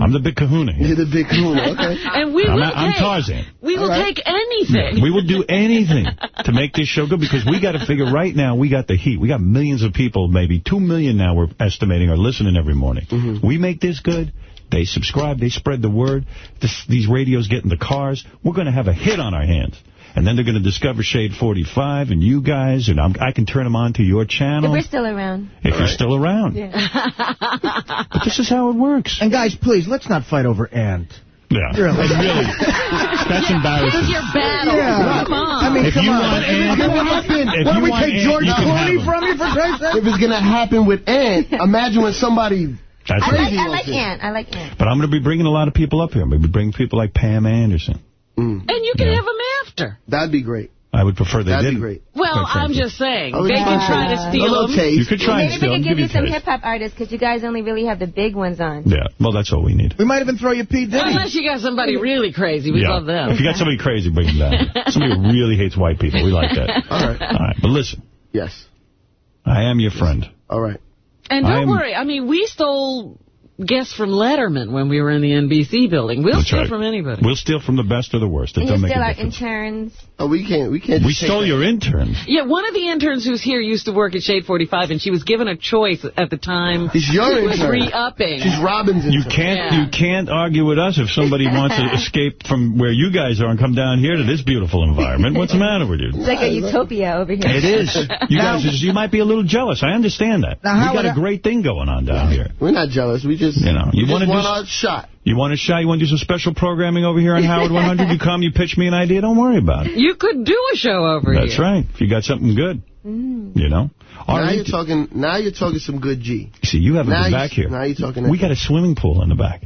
I'm the big kahuna here. You're the big kahuna, okay? And we I'm, will I'm take, Tarzan. We will All right. take anything. We will do anything to make this show good because we got to figure right now we got the heat. We got millions of people, maybe two million now we're estimating are listening every morning. Mm-hmm. We make this good. They subscribe. They spread the word. This, these radios get in the cars. We're going to have a hit on our hands. And then they're going to discover Shade 45 and you guys, and I'm, I can turn them on to your If channel we're still around. if you're still around. But this is how it works. And guys, please, let's not fight over Ant. Yeah. Really? really. That's This embarrassing. is your battle. Yeah. Come on. I mean, If come you on. want If Ant- it's gonna happen, if what you do we take Ant, George you can have Clooney from you for Christ's sake? If it's gonna happen with Ant, imagine when somebody That's I right. like, Crazy I like. Ant. I like Ant. But I'm going to be bringing a lot of people up here. I'm going to be bringing people like Pam Anderson. Mm, And you can Yeah. have them after. that'd be great. I would prefer they That'd be didn't. great. Well, I'm frankly. just saying. I would They can try. try to steal little them. taste. You could try and steal. Maybe we steal could give you you some hip-hop artists, because you guys only really have the big ones on. Yeah, well, that's all we need. We might even throw you P. Diddy. Unless you got somebody really crazy. We yeah. love them. If you got somebody crazy, bring them down. somebody who really hates white people, we like that. All right. All right, but listen, Yes. I am your friend. All right. And don't I'm- worry. I mean, we stole guests from Letterman when we were in the NBC building. We'll That's steal right. from anybody. We'll steal from the best or the worst. It And you doesn't make still a our difference. interns. Oh, we can't. We can't. We stole that. your interns. Yeah, one of the interns who's here used to work at Shade 45, and she was given a choice at the time. She's your She intern. re-upping. She's Robin's You can't Yeah. you can't argue with us if somebody wants to escape from where you guys are and come down here to this beautiful environment. What's the matter with you? It's like a utopia over here. It is. You guys, you might be a little jealous. I understand that. Now, how we got would a I- great thing going on down here. We're not jealous. We just, You know, you we wanna just do want s- our shot. You want a shot? You want to do some special programming over here on Howard 100? You come, you pitch me an idea. Don't worry about it. You could do a show over That's here. That's right. If you got something good, Mm. you know. All now right. you're talking. Now you're talking some good G. See, you haven't now been back here. Now you're talking. We got a swimming pool in the back.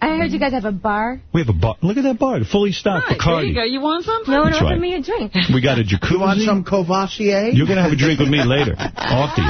I heard you guys have a bar. We have a bar. Look at that bar. Fully stocked. Right, there you go. You want something? No one That's offered right. me a drink. We got a jacuzzi. You want some Courvoisier? You're going to have a drink with me later. Off to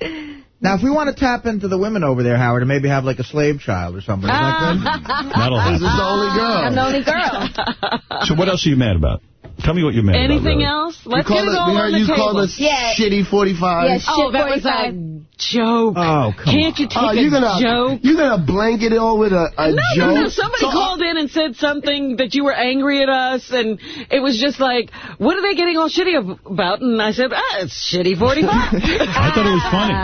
you. Now, if we want to tap into the women over there, Howard, and maybe have like a slave child or something, is that? That'll Is this happen. the only girl? I'm the only girl. So what else are you mad about? Tell me what you meant. Anything else? Let's you get call it it, all we on heard the you table. call us Yeah. shitty 45. Yeah, Oh, shit that was a joke. Oh, come Can't you take Oh, you're gonna joke? you're gonna blanket it all with a, a No, joke. no, no. Somebody So, uh, called in and said something that you were angry at us, and it was just like, what are they getting all shitty about? And I said, ah, it's shitty 45. I thought it was funny.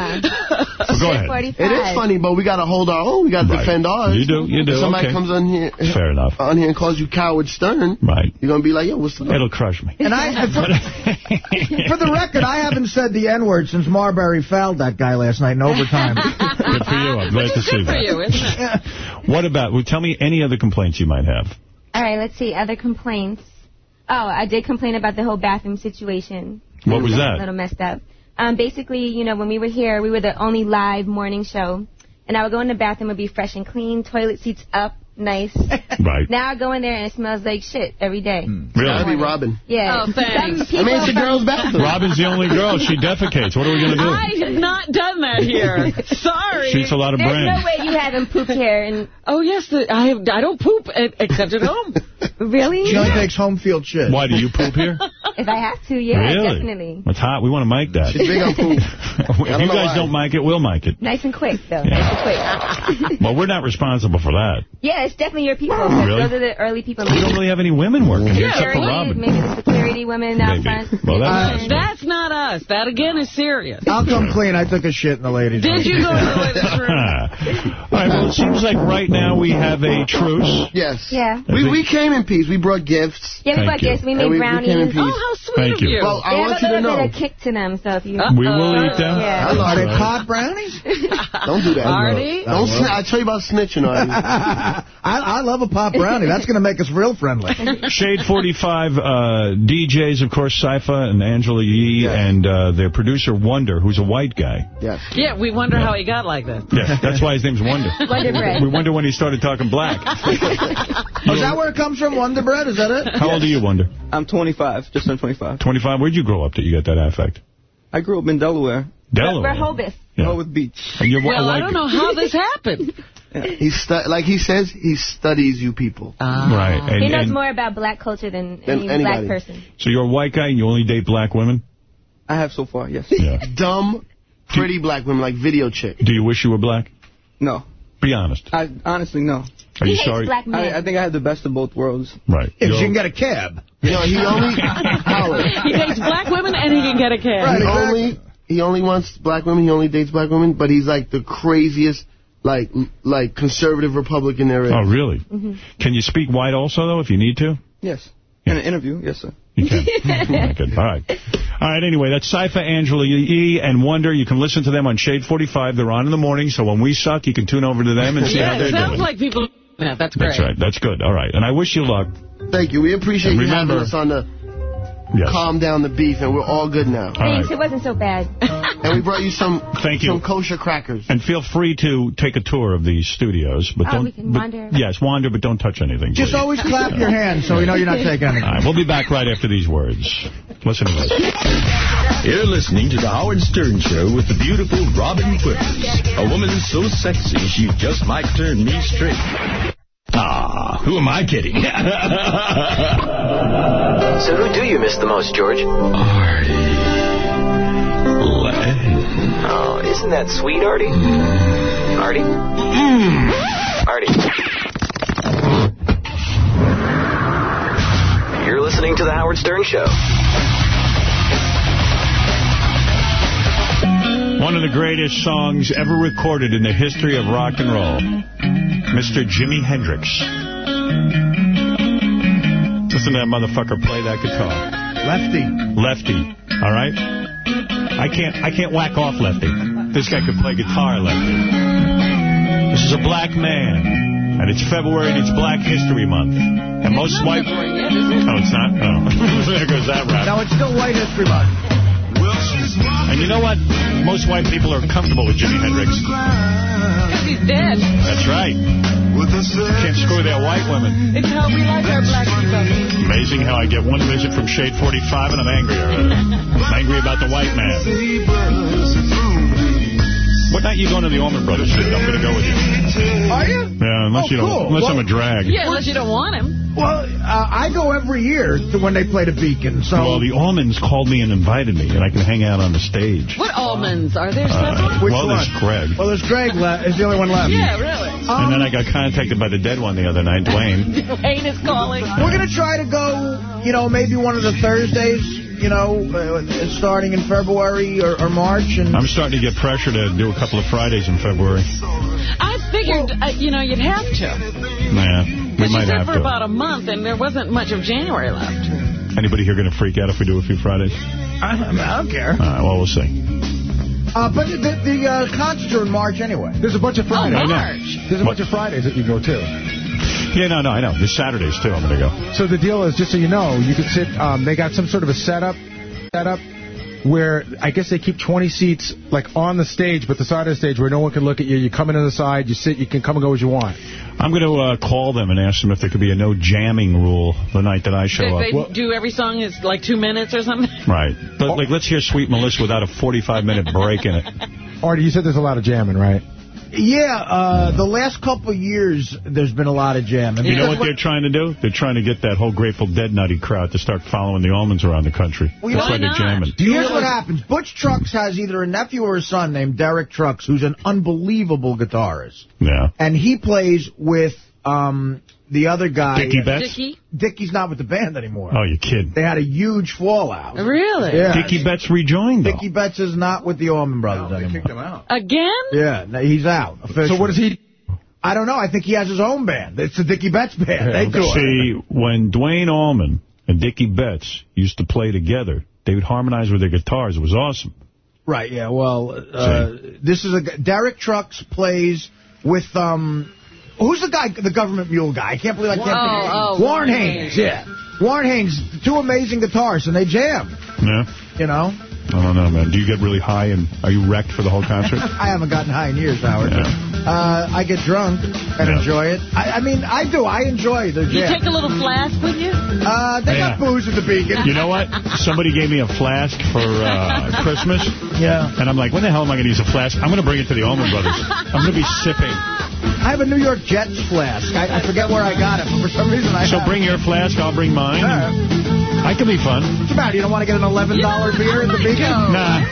Well, go ahead. 45. It is funny, but we gotta hold our own. We gotta Right. defend ours. You do, you do, If somebody okay. comes on here, Fair enough. on here and calls you Coward Stern, Right. you're gonna be like, yo, what's up? It'll crush me. And I, for, for the record, I haven't said the N-word since Marbury fouled that guy last night in overtime. Good for you. I'm glad to see Good for that. you, isn't it? What about, well, tell me any other complaints you might have. All right, let's see. Other complaints. Oh, I did complain about the whole bathroom situation. What was that? A little messed up. Um, basically, you know, when we were here, we were the only live morning show. And I would go in the bathroom, it would be fresh and clean, toilet seats up, nice. Right. Now I go in there and it smells like shit every day. Hmm. Really? Gotta be Robin. Yeah. Oh, thanks. I mean, it's a girl's bathroom. Robin's the only girl. She defecates. What are we going to do? I have not done that here. Sorry. She eats a lot of There's brand. no way you haven't pooped here. And Oh, yes, the, I have, I don't poop except at home. Really? She only takes home field shit. Why, do you poop here? If I have to, yeah, really? definitely. It's hot. We want to mic that. She's big on poop. if you guys why. don't mic it, we'll mic it. Nice and quick, though. Yeah. Nice and quick. Well, we're not responsible for that. yeah, it's definitely your people. Really? Those are the early people. We don't really have any women working here except for Security, Robin. maybe the security women out Maybe. front. Well, that's Maybe nice. That's not us. That, again, is serious. I'll come clean. I took a shit in the ladies' room. Did you go to the ladies' room? All right, well, it seems like right now we have a truce. Yes. Yeah. We we came in peace. We brought gifts. Yeah, we Thank brought you. gifts. We made we- we came in brownies. peace. Oh, how sweet Thank of you. you. Well, I they want have you a to little know. bit of kick to them, so if you... We will eat them. Yeah. I love Are they that. pot brownies? Don't do that. Artie? Don't. Sn- I tell you about snitching, Artie. I, I love a pot brownie. That's going to make us real friendly. Shade 45 uh, DJs, of course, Cipha and Angela Yee, and uh, their producer, Wonder, who's a white guy. yes. Yeah, we wonder how he got like that. Yeah, that's why his name's Wonder. Wonder bread. We wonder when he started talking black. Oh, is that where it comes from, Wonder Bread? Is that it? How old are you, Wonder? I'm 25, just turned 25. 25? Where'd you grow up that you got that affect? I grew up in Delaware. Delaware. Rehoboth. Yeah. Rehoboth Beach. And you're a Well, white I don't know how this happened. He stu- like he says, he studies you people. Ah. Right. And, He knows and- more about black culture than Than any anybody. black person. So you're a white guy and you only date black women? I have so far, yes. Yeah. Dumb, pretty black women like video chick. Do you wish you were black? No. Be honest. I honestly no. Are He you hates sorry? black men. I, I think I had the best of both worlds. Right. If You're- she can get a cab. You know, he only Howard. He dates black women and he can get a cab. Right. He exactly. only he only wants black women. He only dates black women. But he's like the craziest, like like conservative Republican there is. Oh, really? Mm-hmm. Can you speak white also, though, if you need to? Yes. In an interview, yes, sir. You can. Oh, my good. All right. All right, anyway, that's Cipha, Angela Yee, and Wonder. You can listen to them on Shade 45. They're on in the morning, so when we suck, you can tune over to them and see how they're doing. it sounds doing. like people... Yeah, that's great. That's right. That's good. All right. And I wish you luck. Thank you. We appreciate And you remember- having us on the Yes. calm down the beef, and we're all good now. All right. Thanks. It wasn't so bad. and we brought you some Thank you. some kosher crackers. And feel free to take a tour of these studios, but Oh, don't. we can but- wander. Yes, wander, but don't touch anything. Just please. always clap your hands so we know you're not taking anything. All right, we'll be back right after these words. Listen to this. You're listening to The Howard Stern Show with the beautiful Robin Quivers. A woman so sexy she just might turn me straight. Ah, who am I kidding? So who do you miss the most, George? Artie. Oh, isn't that sweet, Artie? Artie? Artie. You're listening to The Howard Stern Show. One of the greatest songs ever recorded in the history of rock and roll. Mr. Jimi Hendrix. Listen to that motherfucker play that guitar. Lefty. Lefty. All right? I can't I can't whack off Lefty. This guy could play guitar Lefty. This is a black man. And it's February and it's Black History Month. And most white... Oh, it's not? Oh. there goes that rap. No, it's still White History Month. And you know what? Most white people are comfortable with Jimi Hendrix. Because he's dead. That's right. Can't screw their white women. It's how we like our black people. Amazing how I get one visit from Shade 45 and I'm angry. I'm angry about the white man. What night you going to the Allman Brothers shit? I'm going to go with you. Are you? Yeah, unless you don't, cool. unless Well- I'm a drag. Yeah, unless you don't want him. Well, uh, I go every year to when they play the Beacon, so... Well, the Allmans called me and invited me, and I can hang out on the stage. What Allmans? Are there Uh, several? well, there's Gregg. Well, there's Gregg left. Is the only one left. Yeah, really. and then I got contacted by the dead one the other night, Duane. Duane is calling. We're going to try to go, you know, maybe one of the Thursdays, you know, uh, starting in February or, or March. and I'm starting to get pressure to do a couple of Fridays in February. I figured, uh, you know, you'd have to. Yeah, we But you might said have for about a month, and there wasn't much of January left. Anybody here going to freak out if we do a few Fridays? I, I, don't care. All right, well, we'll see. Uh, but the, the uh, concerts are in March anyway. There's a bunch of Fridays. I know. There's a bunch of Fridays that you go to. Yeah, no, no, I know. There's Saturdays, too, I'm going to go. So the deal is, just so you know, you could sit, um, they got some sort of a setup, setup where I guess they keep 20 seats like on the stage, but the side of the stage where no one can look at you. You come in on the side, you sit, you can come and go as you want. I'm going to uh, call them and ask them if there could be a no jamming rule the night that I show Did up. they Well, do every song is like two minutes or something? right. But, like, let's hear Sweet Melissa without a 45-minute break in it. Artie, you said there's a lot of jamming, right? Yeah, uh, the last couple of years, there's been a lot of jamming. You know what they're trying to do? They're trying to get that whole Grateful Dead nutty crowd to start following the Allmans around the country. Well, you That's know- why they're jamming. Here's what happens. Butch Trucks has either a nephew or a son named Derek Trucks, who's an unbelievable guitarist. Yeah. And he plays with um, the other guy. Dickey Betts? Dickey? Dickey's not with the band anymore. Oh, you're kidding. They had a huge fallout. Really? Yeah. Dickey Betts rejoined, though. Dickey Betts is not with the Allman Brothers anymore. Kicked him out. Again? Yeah, no, he's out. Officially. So what does he... I don't know. I think he has his own band. It's the Dickey Betts band. they do it. See, when Duane Allman and Dickey Betts used to play together, they would harmonize with their guitars. It was awesome. Right, yeah, well, uh, this is a... g- Derek Trucks plays with, um... Who's the guy, the government mule guy? I can't believe I can't Oh, think of oh, Warren Warren Haynes, Haynes. yeah. Warren Haynes, two amazing guitarists, and they jam, Yeah? you know? I don't know, man. Do you get really high and are you wrecked for the whole concert? I haven't gotten high in years, Howard. Yeah. Uh, I get drunk and Yeah. enjoy it. I, I mean, I do. I enjoy the jam. You take a little flask with you? Uh, they got booze at the Beacon. You know what? Somebody gave me a flask for uh, Christmas. Yeah. And I'm like, when the hell am I going to use a flask? I'm going to bring it to the Allman Brothers. I'm going to be sipping. I have a New York Jets flask. I, I forget where I got it, but for some reason I So have. bring your flask, I'll bring mine. Yeah. I can be fun. What's the matter? You don't want to get an $11 beer at the Beacon? Nah.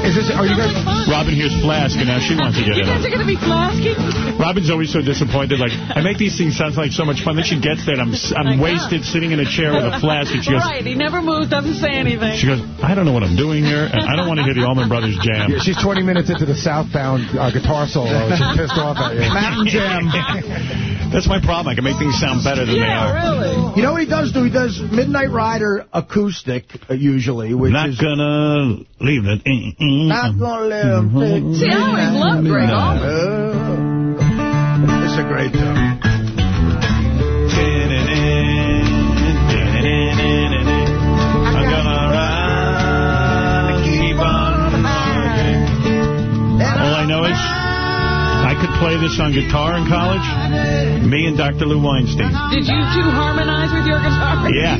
Is this, are you guys... Robin here's flask, and now she wants to get You in guys on are it. going to be flasking? Robin's always so disappointed. Like, I make these things sound like so much fun. Then she gets there, and I'm, s- I'm wasted sitting in a chair with a flask, and she goes, Right, he never moves, doesn't say anything. she goes, I don't know what I'm doing here, and I don't want to hear the Allman Brothers jam. Yeah, she's 20 minutes into the southbound uh, guitar solo. She's pissed off at you. Mountain Jam. That's my problem. I can make things sound better than they are. really. You know what he does do? He does Midnight Rider acoustic, uh, usually, which not is... Gonna leave it. Mm -mm. Not gonna leave it. Mm-hmm. See, I always mm-hmm. loved Gregg no. Allman. Oh. It's a great tune. All I know is could play this on guitar in college, me and Dr. Lou Weinstein. Did you two harmonize with your guitar? Yeah,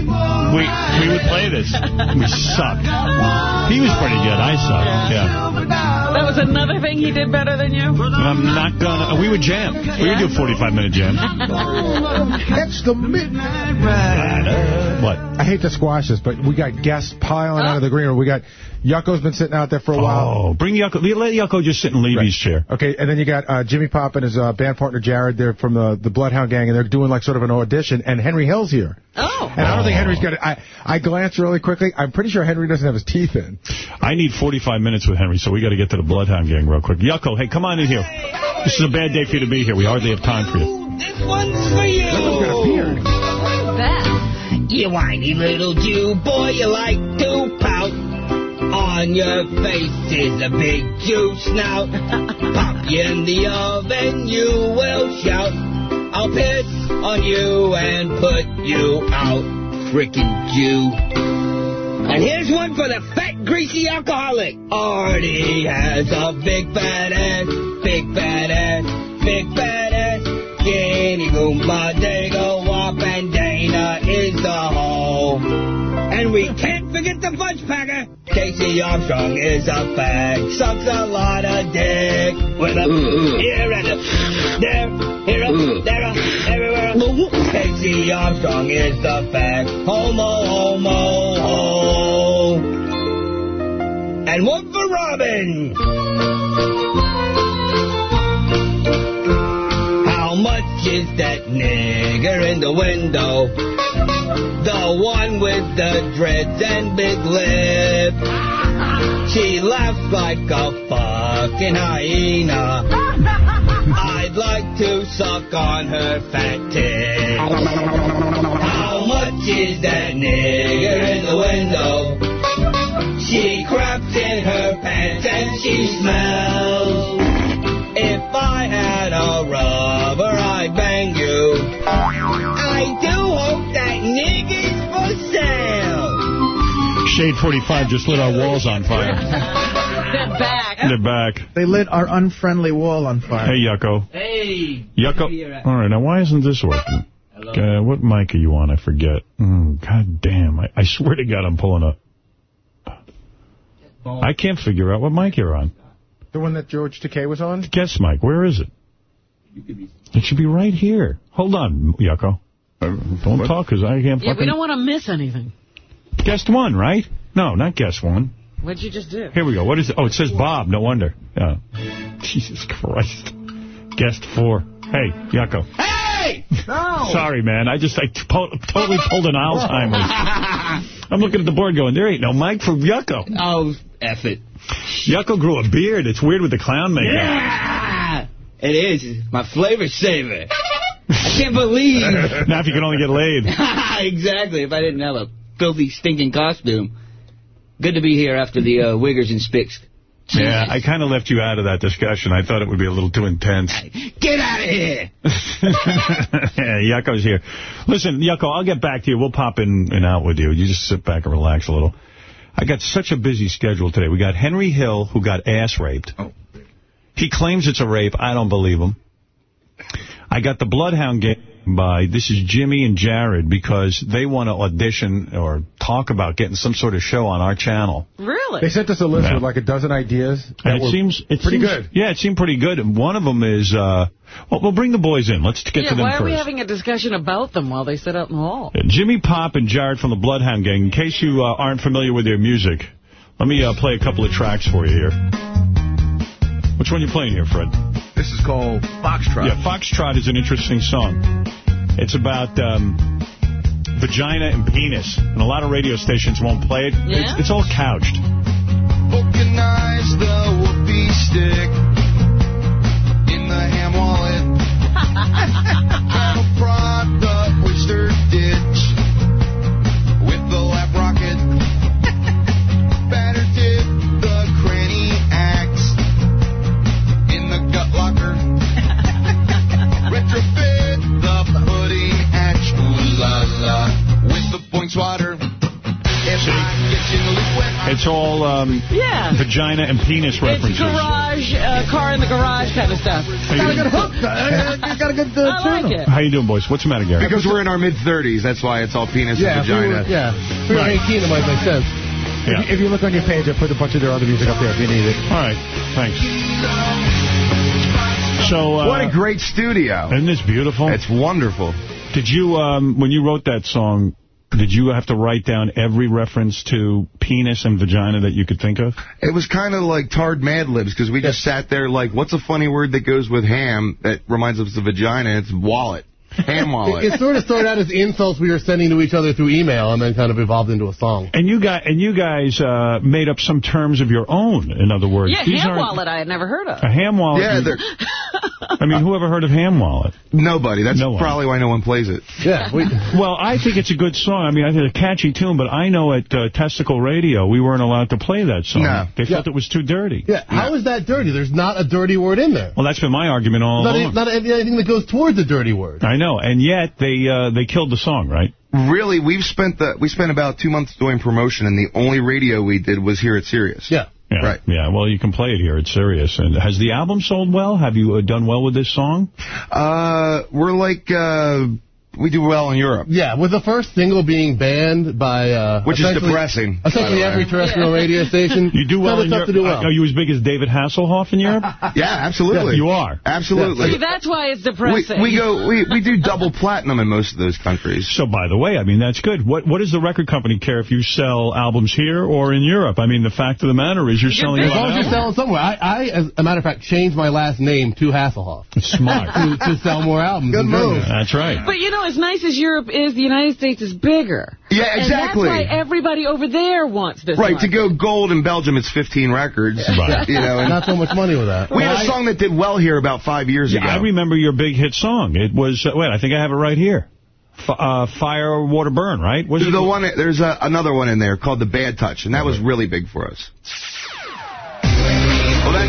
we we would play this. We sucked. He was pretty good. I sucked. Yeah. That was another thing he did better than you? I'm not gonna. We would jam. We would do a 45 minute jam. It's the midnight ride. What? I hate to squash this, but we got guests piling out of the green room. We got Yucko's been sitting out there for a while. Oh, bring Yucko. Let Yucko just sit in Levy's chair. Okay, and then you got uh, Jimmy Pop and his uh, band partner Jared. They're from the the Bloodhound Gang, and they're doing like sort of an audition. And Henry Hill's here. Oh. And I don't think Henry's got it. I I glanced really quickly. I'm pretty sure Henry doesn't have his teeth in. I need 45 minutes with Henry, so we got to get to the Bloodhound Gang real quick. Yucko, hey, come on in here. This is a bad day for you to be here. We hardly have time for you. This one's for you. You whiny little Jew boy, you like to pout. On your face is a big Jew snout. Pop you in the oven, you will shout. I'll piss on you and put you out, frickin' Jew. And here's one for the fat, greasy alcoholic. Artie has a big fat ass, big fat ass, big fat ass. Guinea Goomba, Dago, Wop, and Dana is the hoe. And we can't forget the fudge packer. KC Armstrong is a fag, sucks a lot of dick. With a here and a there, here a there, a everywhere. KC Armstrong is the fag. Homo, homo, ho. And one for Robin. How much is that nigger in the window? The one with the dreads and big lip. She laughs like a fucking hyena. I'd like to suck on her fat tit. How much is that nigger in the window? She craps in her pants and she smells. 845 just lit our walls on fire. They're back. They're back. They lit our unfriendly wall on fire. Hey, Yucko. Hey. Yucko. All right, now why isn't this working? Uh, what mic are you on? I forget. Mm, God damn. I, I swear to God I'm pulling up. I can't figure out what mic you're on. The one that George Takei was on? Guess Mike. Where is it? It should be right here. Hold on, Yucko. Uh, don't what? talk, because I can't yeah, we don't want to miss anything. Guest one, right? No, not guest one. What'd you just do? Here we go. What is it? Oh, it says Bob. No wonder. Yeah. Jesus Christ. Guest four. Hey, Yucko. Hey! No! Sorry, man. I just I totally pulled an Alzheimer's. I'm looking at the board going, there ain't no mic for Yucko. Oh, F it. Yucko grew a beard. It's weird with the clown makeup. Yeah! It is. My flavor saver. I can't believe. now if you can only get laid. exactly. If I didn't have a filthy, stinking costume. Good to be here after the uh, Wiggers and Spicks. Yeah, I kind of left you out of that discussion. I thought it would be a little too intense. Get out of here! yeah, Yucko's here. Listen, Yucko, I'll get back to you. We'll pop in and out with you. You just sit back and relax a little. I got such a busy schedule today. We got Henry Hill, who got ass raped. Oh. He claims it's a rape. I don't believe him. I got the Bloodhound Gang by, this is Jimmy and Jared, because they want to audition or talk about getting some sort of show on our channel. Really? They sent us a list Yeah. with like a dozen ideas. that And it were seems it pretty seems- good. Yeah, it seemed pretty good. And one of them is, uh, well, we'll bring the boys in. Let's get yeah, to them why are first. we having a discussion about them while they sit out in the hall? Jimmy Pop and Jared from the Bloodhound Gang. In case you uh, aren't familiar with their music, let me uh, play a couple of tracks for you here. Which one are you playing here, Fred? This is called Foxtrot. Yeah, Foxtrot is an interesting song. It's about um, vagina and penis, and a lot of radio stations won't play it. Yeah? It's, it's all couched. Organize the whoopee stick in the ham wallet. wet, It's it's all um, Yeah. vagina and penis It's references. garage, uh, car in the garage kind of stuff. Got a good hook. Uh, got a good uh, I like it. How you doing, boys? What's the matter, Gary? Because we're in our mid-30s, that's why it's all penis Yeah, and if we vagina. were, yeah. If we were Right. 18, it might make sense. Yeah. If, you, if you look on your page, I put a bunch of their other music up there if you need it. All right, thanks. So, uh, what a great studio. Isn't this beautiful? It's wonderful. Did you, um, when you wrote that song, did you have to write down every reference to penis and vagina that you could think of? It was kind of like tarred Mad Libs, because we just sat there like, what's a funny word that goes with ham that reminds us of vagina? It's wallet. Ham wallet. It, it sort of started out as insults we were sending to each other through email and then kind of evolved into a song. And you got and you guys uh, made up some terms of your own. In other words, Yeah, These ham aren't- wallet I had never heard of. A ham wallet. Yeah, they're- I mean, who ever heard of ham wallet? Nobody. That's No probably why no one plays it. Yeah. We, Well, I think it's a good song. I mean, I think it's a catchy tune, but I know at uh, Testicle Radio we weren't allowed to play that song. No. They felt it was too dirty. yeah. How is that dirty? There's not a dirty word in there. Well, that's been my argument all Not, along. not anything that goes towards a dirty word. I know, and yet they uh, they killed the song, right? Really, we've spent the we spent about two months doing promotion, and the only radio we did was here at Sirius. Yeah. Yeah, Right. Yeah, well, you can play it here. It's serious. And has the album sold well? Have you uh, done well with this song? Uh, we're like uh, we do well in Europe. Yeah, with the first single being banned by... Uh, Which is depressing, by Essentially the way. every terrestrial radio station. You do well in Europe. To do well. Are you as big as David Hasselhoff in Europe? Yeah, absolutely. You are. Absolutely. See, that's why it's We, depressing. we go we, we do double platinum in most of those countries. So, by the way, I mean, that's good. What What does the record company care if you sell albums here or in Europe? I mean, the fact of the matter is you're selling As long as you're selling somewhere. I, I, as a matter of fact, changed my last name to Hasselhoff. Smart. to, to sell more albums. Good in Germany. move. That's right. But you know, as nice as Europe is, the United States is bigger. Yeah, exactly. And that's why everybody over there wants this Right, one. to go gold in Belgium, it's 15 records. Right. You know, and Not so much money with that. we had a song that did well here about five years Yeah, ago. I remember your big hit song. It was, uh, wait, I think I have it right here. F uh, Fire, Water, Burn, right? Was it the one, there's a, another one in there called The Bad Touch, and that was really big for us.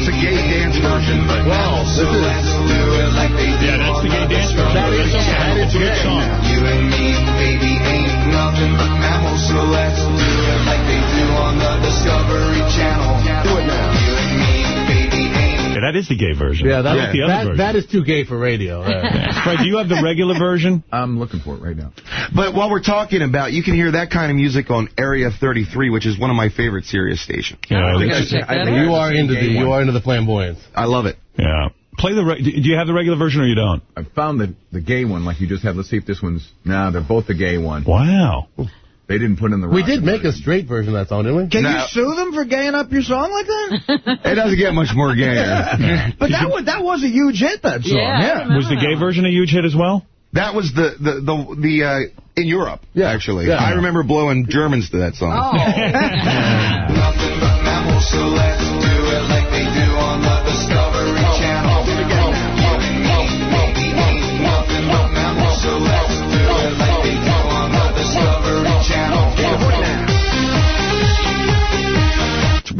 That's a gay dance version, but Well, this is... Yeah, that's the gay dance version. That is- that is a good song. You and me, baby, ain't nothing but mammals, so let's do it like they do on the Discovery Channel. Do it ain't Yeah, that is the gay version. Yeah, that, I like the other that, version. that is too gay for radio. Yeah. Right, do you have the regular version? I'm looking for it right now. But while we're talking about, you can hear that kind of music on Area 33, which is one of my favorite Sirius stations. Yeah, it's- gotta check that out. you are into the you are into the flamboyance. I love it. yeah. Play the. Re do you have the regular version or you don't? I found the the gay one like you just had. Let's see if this one's. Nah, they're both the gay one. Wow. They didn't put in the. We did make a straight version of that song, didn't we? Can No. you sue them for gaying up your song like that? It doesn't get much more gayer. but that was that was a huge hit. That song. Yeah, Yeah. Was the gay version a huge hit as well? That was the the the, the uh, in Europe. Yeah. actually. Yeah. I remember blowing Germans to that song. Oh.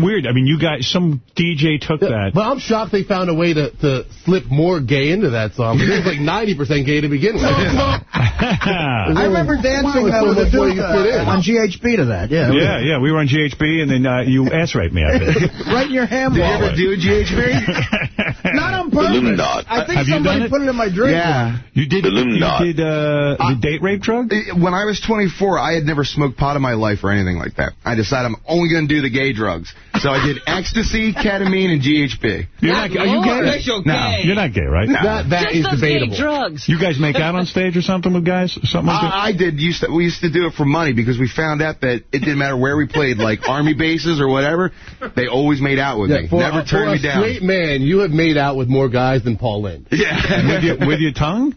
weird. I mean, you guys, some DJ took that. But I'm shocked they found a way to, to slip more gay into that song. It was like 90% gay to begin with. I remember dancing Wow, uh, with a dude uh, on GHB to that. Yeah. yeah, yeah. We were on GHB, and then uh, you ass raped me. I think. Right in your ham Did you ever wallet. do GHB? Not on purpose. I think Have you somebody done it? put it in my drink. yeah. You did. You did uh, the date rape drug. When I was 24, I had never smoked pot in my life or anything like that. I decided I'm only going to do the gay drugs. So I did ecstasy, ketamine, and GHB. You're not. Are you gay? Official No. gay. You're not gay, right? That, that Just is those debatable. gay drugs. You guys make out on stage or something with guys? Something like uh, that? I, I did. Used to, we used to do it for money because we found out that it didn't matter where we played, like army bases or whatever. They always made out with Yeah, me. for, Never a, turned for me a down. straight man, you have made out with more guys than Paul Lynde. Yeah. with, your, with your tongue?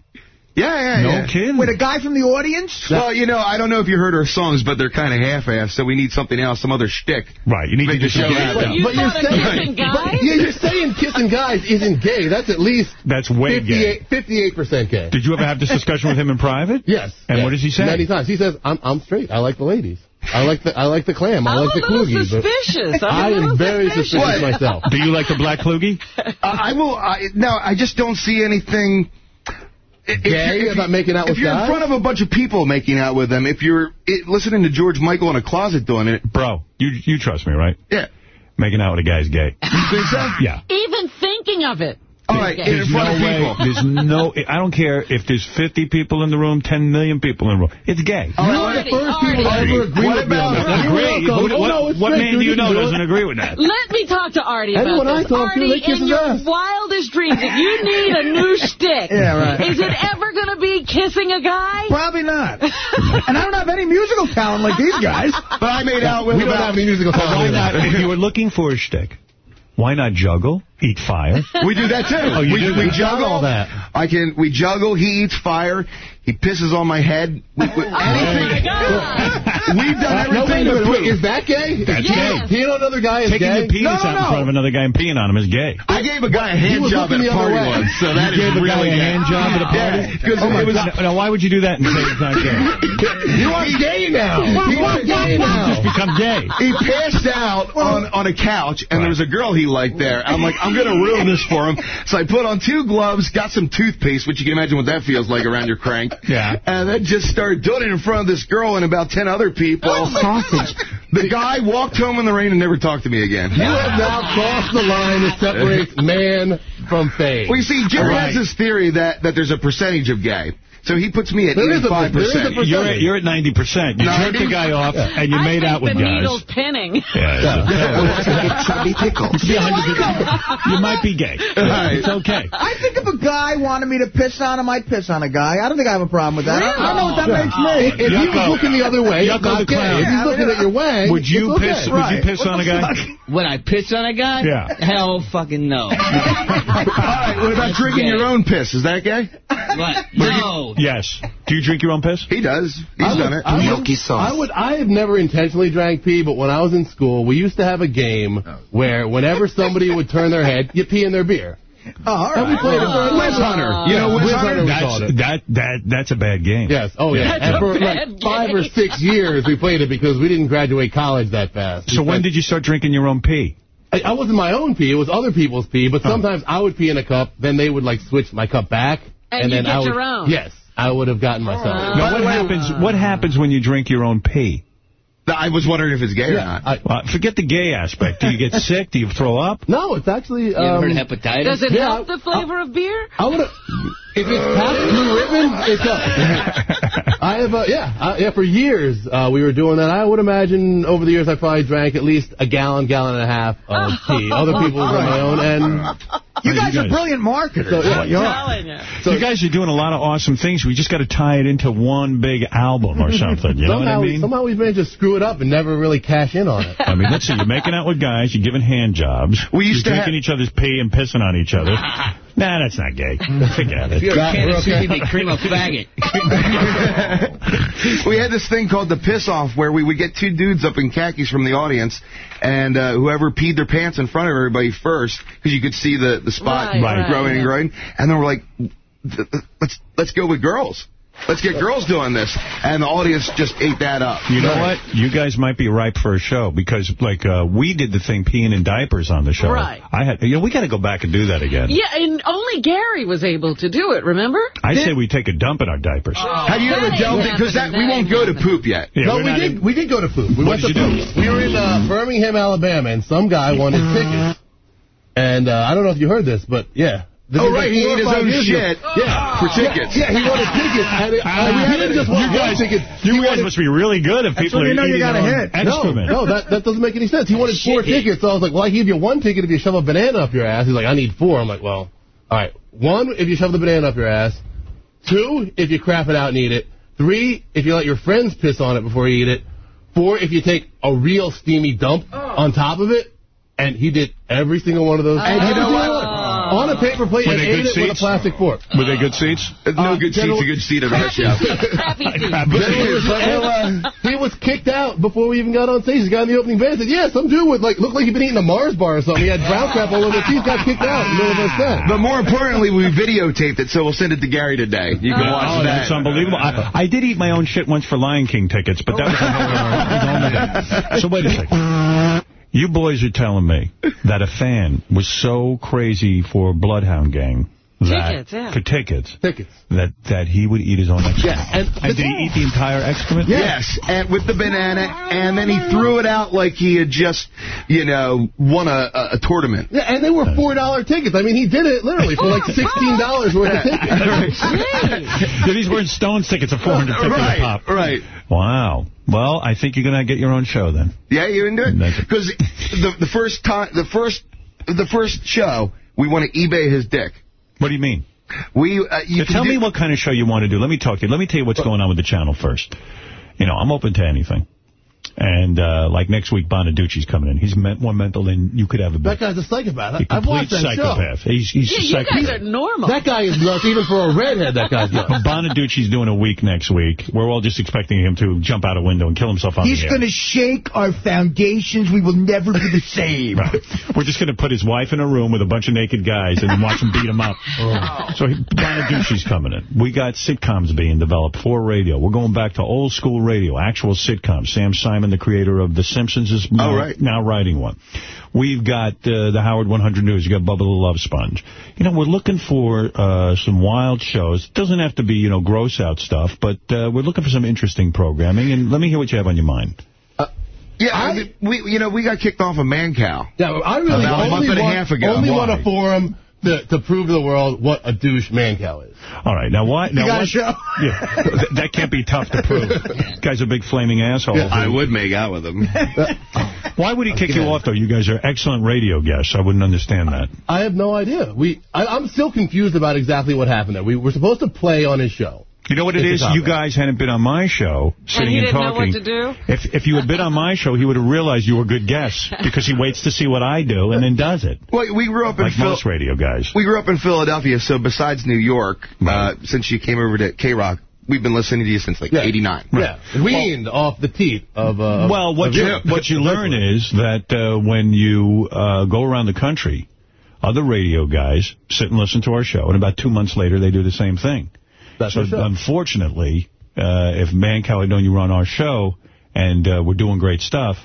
Yeah, yeah, No yeah. kidding. With a guy from the audience? Well, you know, I don't know if you heard our songs, but they're kind of half-assed, so we need something else, some other shtick. Right. You need Make to do the show some gay happen. stuff. You But you're saying, kissing guys? but, yeah, you're saying kissing guys isn't gay. That's at least That's way gay. 58 percent gay. Did you ever have this discussion with him in private? Yes. And yes. what does he say? Many times. He says, "I'm I'm straight. I like the ladies. I like the I like the clam. I I'm like the little kloogie." suspicious. I'm a I little am very suspicious. suspicious myself. Do you like the black kloogie? Uh, I will. I, no, I just don't see anything. Gay about making out if you're guys? in front of a bunch of people making out with them, if you're it, listening to George Michael in a closet doing it, Bro, you you trust me, right? Yeah. Making out with a guy's gay. You think so? Yeah. Even thinking of it. All right, Okay. There's no way. There's no. I don't care if there's 50 people in the room, 10 million people in the room. It's gay. You're the first people to ever agree What with me on that. Agree? You're. What, Oh, no, what man do you know do doesn't agree with that? Let me talk to Artie about Everyone I this. talk Artie, they kiss in your ass. wildest dreams, if you need a new shtick, Yeah, right. is it ever going to be kissing a guy? Probably not. and I don't have any musical talent like these guys. But I made out with We don't have any musical Why talent. not? If you were looking for a shtick, why not juggle, eat fire? We do that too. Oh, you we, do we juggle all that. I can. We juggle. He eats fire. He pisses on my head. We, we, anything. We've done Uh, no, everything wait a to minute. Wait, is that gay? That's Yes. gay. Peeing on another guy is Taking gay? your penis No, out in front of another guy and peeing on him is gay. I gave a guy a He hand job at a the party way. once, so that you is gave a guy really a gay. hand job at a party? Yeah, Oh my was. God. Now, why would you do that and say it's not gay? You are gay now. You are gay now. Just become gay. He passed out on, on a couch, and there was a girl he liked there. I'm like, I'm going to ruin this for him. So I put on two gloves, got some toothpaste, which you can imagine what that feels like around your crank. Yeah. And then just started doing it in front of this girl and about 10 other people. Sausage. Oh the guy walked home in the rain and never talked to me again. You have now crossed the line that separates man from fame. Well, you see, Jerry Right. has this theory that, that there's a percentage of gay. So he puts me at There is 85%. there is. You're at, you're at 90%. You jerked the guy off, and you I made out with guys. I the needle's pinning. Yeah, Chubby pickle. You could be 100%. You might be gay. It's okay. I think if a guy wanted me to piss on him, I'd piss on a guy. I don't think I have a problem with that. I, I don't know what that Yeah. makes me. If he was looking the other way, it's Yucko not the clown. If he's looking at your way, Would you okay. piss? Would you piss on a guy? Would I piss on a guy? Yeah. Hell fucking no. All right, what about drinking your own piss? Is that gay? What? No. Yes. Do you drink your own piss? He does. He's I would- done it. I would, I would. I have never intentionally drank pee, but when I was in school, we used to have a game oh. where whenever somebody would turn their head, you pee in their beer. Oh, all And we right. played it for Whiz Hunter. You know Whiz Whiz Hunter? Hunter That's, that, that, that's a bad game. Yes. Oh, yeah. That's and a for bad like five or six years, we played it because we didn't graduate college that fast. So when did you start drinking your own pee? I, I wasn't my own pee; it was other people's pee. But sometimes I would pee in a cup, then they would like switch my cup back, And you then get I would. your own. Yes, I would have gotten myself. Now, what happens? What happens when you drink your own pee? I was wondering if it's gay or not. I, Well, forget the gay aspect. Do you get sick? Do you throw up? no, it's actually. You ever Um, heard of hepatitis? Does it Yeah, help the flavor of beer? I would. If it's past Blue Ribbon, it does. I have, uh, yeah, uh, yeah. For years, uh, we were doing that. I would imagine over the years, I probably drank at least a gallon, gallon and a half of tea. Other people on my own, and You you guys are brilliant marketers. So, yeah. What you are. telling you. So you guys are doing a lot of awesome things. We just got to tie it into one big album or something. You know what somehow, I mean? somehow we've managed to screw it up and never really cash in on it. I mean, let's see. You're making out with guys. You're giving hand jobs. We used you're to drinking each other's pee and pissing on each other. nah, that's not gay. Forget it. If you're a That- can we're of they cream a faggot. we had this thing called the piss off where we would get two dudes up in khakis from the audience and uh, whoever peed their pants in front of everybody first because you could see the, the spot Right, right, growing yeah. and growing and then we're like "Th- th- let's let's go with girls let's get girls doing this and the audience just ate that up You know what? You guys might be ripe for a show because, like, uh, we did the thing peeing in diapers on the show. Right. I had, you know, we got to go back and do that again. Yeah, and only Gary was able to do it, remember? I say we take a dump in our diapers. have you ever That dealt ain't it because that happening. we won't go ain't to poop yet Yeah, no, we're we not did. in- we did go to poop. We What went did to you poop. We were in uh, Birmingham, Alabama, and some guy won his tickets. And uh, I don't know if you heard this, but yeah. This Oh, right, like he four ate his own shit ago. Yeah. for tickets. Yeah, he wanted tickets. And it, and we didn't just want you one guys, ticket. you guys must be really good if people are you know you eating got a their own hit. No, excrement. no, that, that doesn't make any sense. He wanted four tickets, so I was like, well, I give you one ticket if you shove a banana up your ass. He's like, I need four. I'm like, well, all right. One, if you shove the banana up your ass. Two, if you crap it out and eat it. Three, if you let your friends piss on it before you eat it. Four, if you take a real steamy dump oh. on top of it. And he did every single one of those. And you know what? Single. On a paper plate and ate good it with a plastic fork. Were they good seats? no Uh, good general- seat's a good seat at that show Crappy seat. And, uh, he was kicked out before we even got on stage. The guy in the opening band said, yeah, some dude with, like, looked like he'd been eating a Mars bar or something. He had brown crap all over his teeth, got kicked out in the middle of his set. but more importantly we videotaped it so we'll send it to Gary today you can watch Oh, that that's unbelievable. I, I did eat my own shit once for Lion King tickets, but that was a whole other- whole other day. So wait a second. You boys are telling me that a fan was so crazy for Bloodhound Gang that Tickets, yeah. for tickets, tickets, that that he would eat his own excrement. Yeah, and, And did he eat the entire excrement? Yes, and with the banana, and then he threw it out like he had just, you know, won a, a, a tournament. Yeah, and they were $4 tickets. I mean, he did it literally for like $16 worth of tickets. Dude, he's wearing Stones tickets at 450 Right, a pop. right. Wow. Well, I think you're going to get your own show then. Yeah, you're into it? Because the the first time, the first, the first show, we want to eBay his dick. What do you mean? We, uh, you can tell me what kind of show you want to do. Let me talk to you. Let me tell you what's going on with the channel first. You know, I'm open to anything. And, uh, like next week, Bonaduce's coming in. He's me- more mental than you could ever be. That guy's a psychopath. A I- I've watched that psychopath. show. He's, he's Yeah, a you psychopath. guys are normal. That guy is nuts. Even for a redhead, that guy's nuts. Bonaduce's doing a week next week. We're all just expecting him to jump out a window and kill himself on He's the air. He's going to shake our foundations. We will never be the same. Right. We're just going to put his wife in a room with a bunch of naked guys and watch him beat him up. So he, Bonaduce's coming in. We got sitcoms being developed for radio. We're going back to old school radio, actual sitcoms. Sam Simon, the creator of The Simpsons, is now, Oh, right. now writing one. We've got uh, the Howard 100 News. You've got Bubba the Love Sponge. You know, we're looking for uh, some wild shows. It doesn't have to be, you know, gross out stuff, but uh, we're looking for some interesting programming. And let me hear what you have on your mind. Yeah, I, mean, we, you know, we got kicked off of Mancow. Yeah, I really About a only month and a half ago. Only Why? want a forum to, to prove to the world what a douche Mancow is. All right, now why? Now got a show? Yeah, Th- that can't be tough to prove. Guy's a big flaming asshole. I would make out with him. Why would he kick you off, though? You guys are excellent radio guests. I wouldn't understand that. I have no idea. We, I, I'm still confused about exactly what happened there. We were supposed to play on his show. You know what it It's? You topic. guys hadn't been on my show, sitting he and didn't know talking. what to do? If if you had been on my show, he would have realized you were good guests because he waits to see what I do and then does it. Well, we grew up in Like Phil- most radio guys. We grew up in Philadelphia, so besides New York, uh, since you came over to K-Rock, we've been listening to you since like Yeah. 89. Yeah, weaned off the teeth of. Uh, Well, what of you what you learn is that uh, when you uh, go around the country, other radio guys sit and listen to our show, and about two months later, they do the same thing. That's so unfortunately, uh, if Mancow had known you were on our show and uh, we're doing great stuff,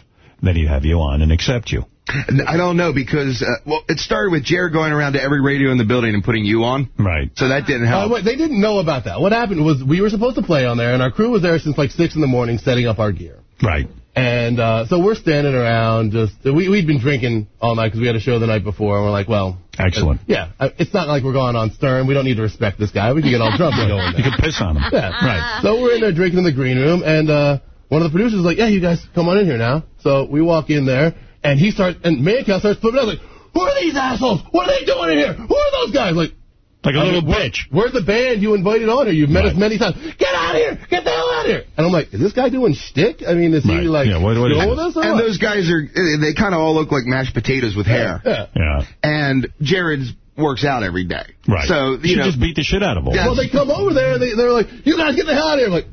then he'd have you on and accept you. I don't know because, uh, well, it started with Jared going around to every radio in the building and putting you on. Right. So that didn't Uh, help. wait, they didn't know about that. What happened was we were supposed to play on there, and our crew was there since like 6 in the morning setting up our gear. Right. And uh, so we're standing around just, we, we'd been drinking all night because we had a show the night before, and we're like, well. Excellent. uh, yeah, it's not like we're going on Stern. We don't need to respect this guy. We can get all drunk and go in there. You could piss on him. Yeah. Right. So we're in there drinking in the green room, and uh, one of the producers is like, yeah, you guys come on in here now. So we walk in there, and he starts, and Mancow starts flipping out like, who are these assholes? What are they doing in here? Who are those guys? Like, Like a I little mean, where- bitch. Where's the band you invited on here? You've met us many times. Get out of here! Get the hell out of here! And I'm like, is this guy doing shtick? I mean, is he like Yeah, what- what is going it? with us and what? those guys are, eh, they kind of all look like mashed potatoes with hair. Yeah. Yeah. And Jared's works out every day. Right. So, you you know. just beat the shit out of them. Yeah. Well, they come over there and they, they're like, you guys get the hell out of here. I'm like,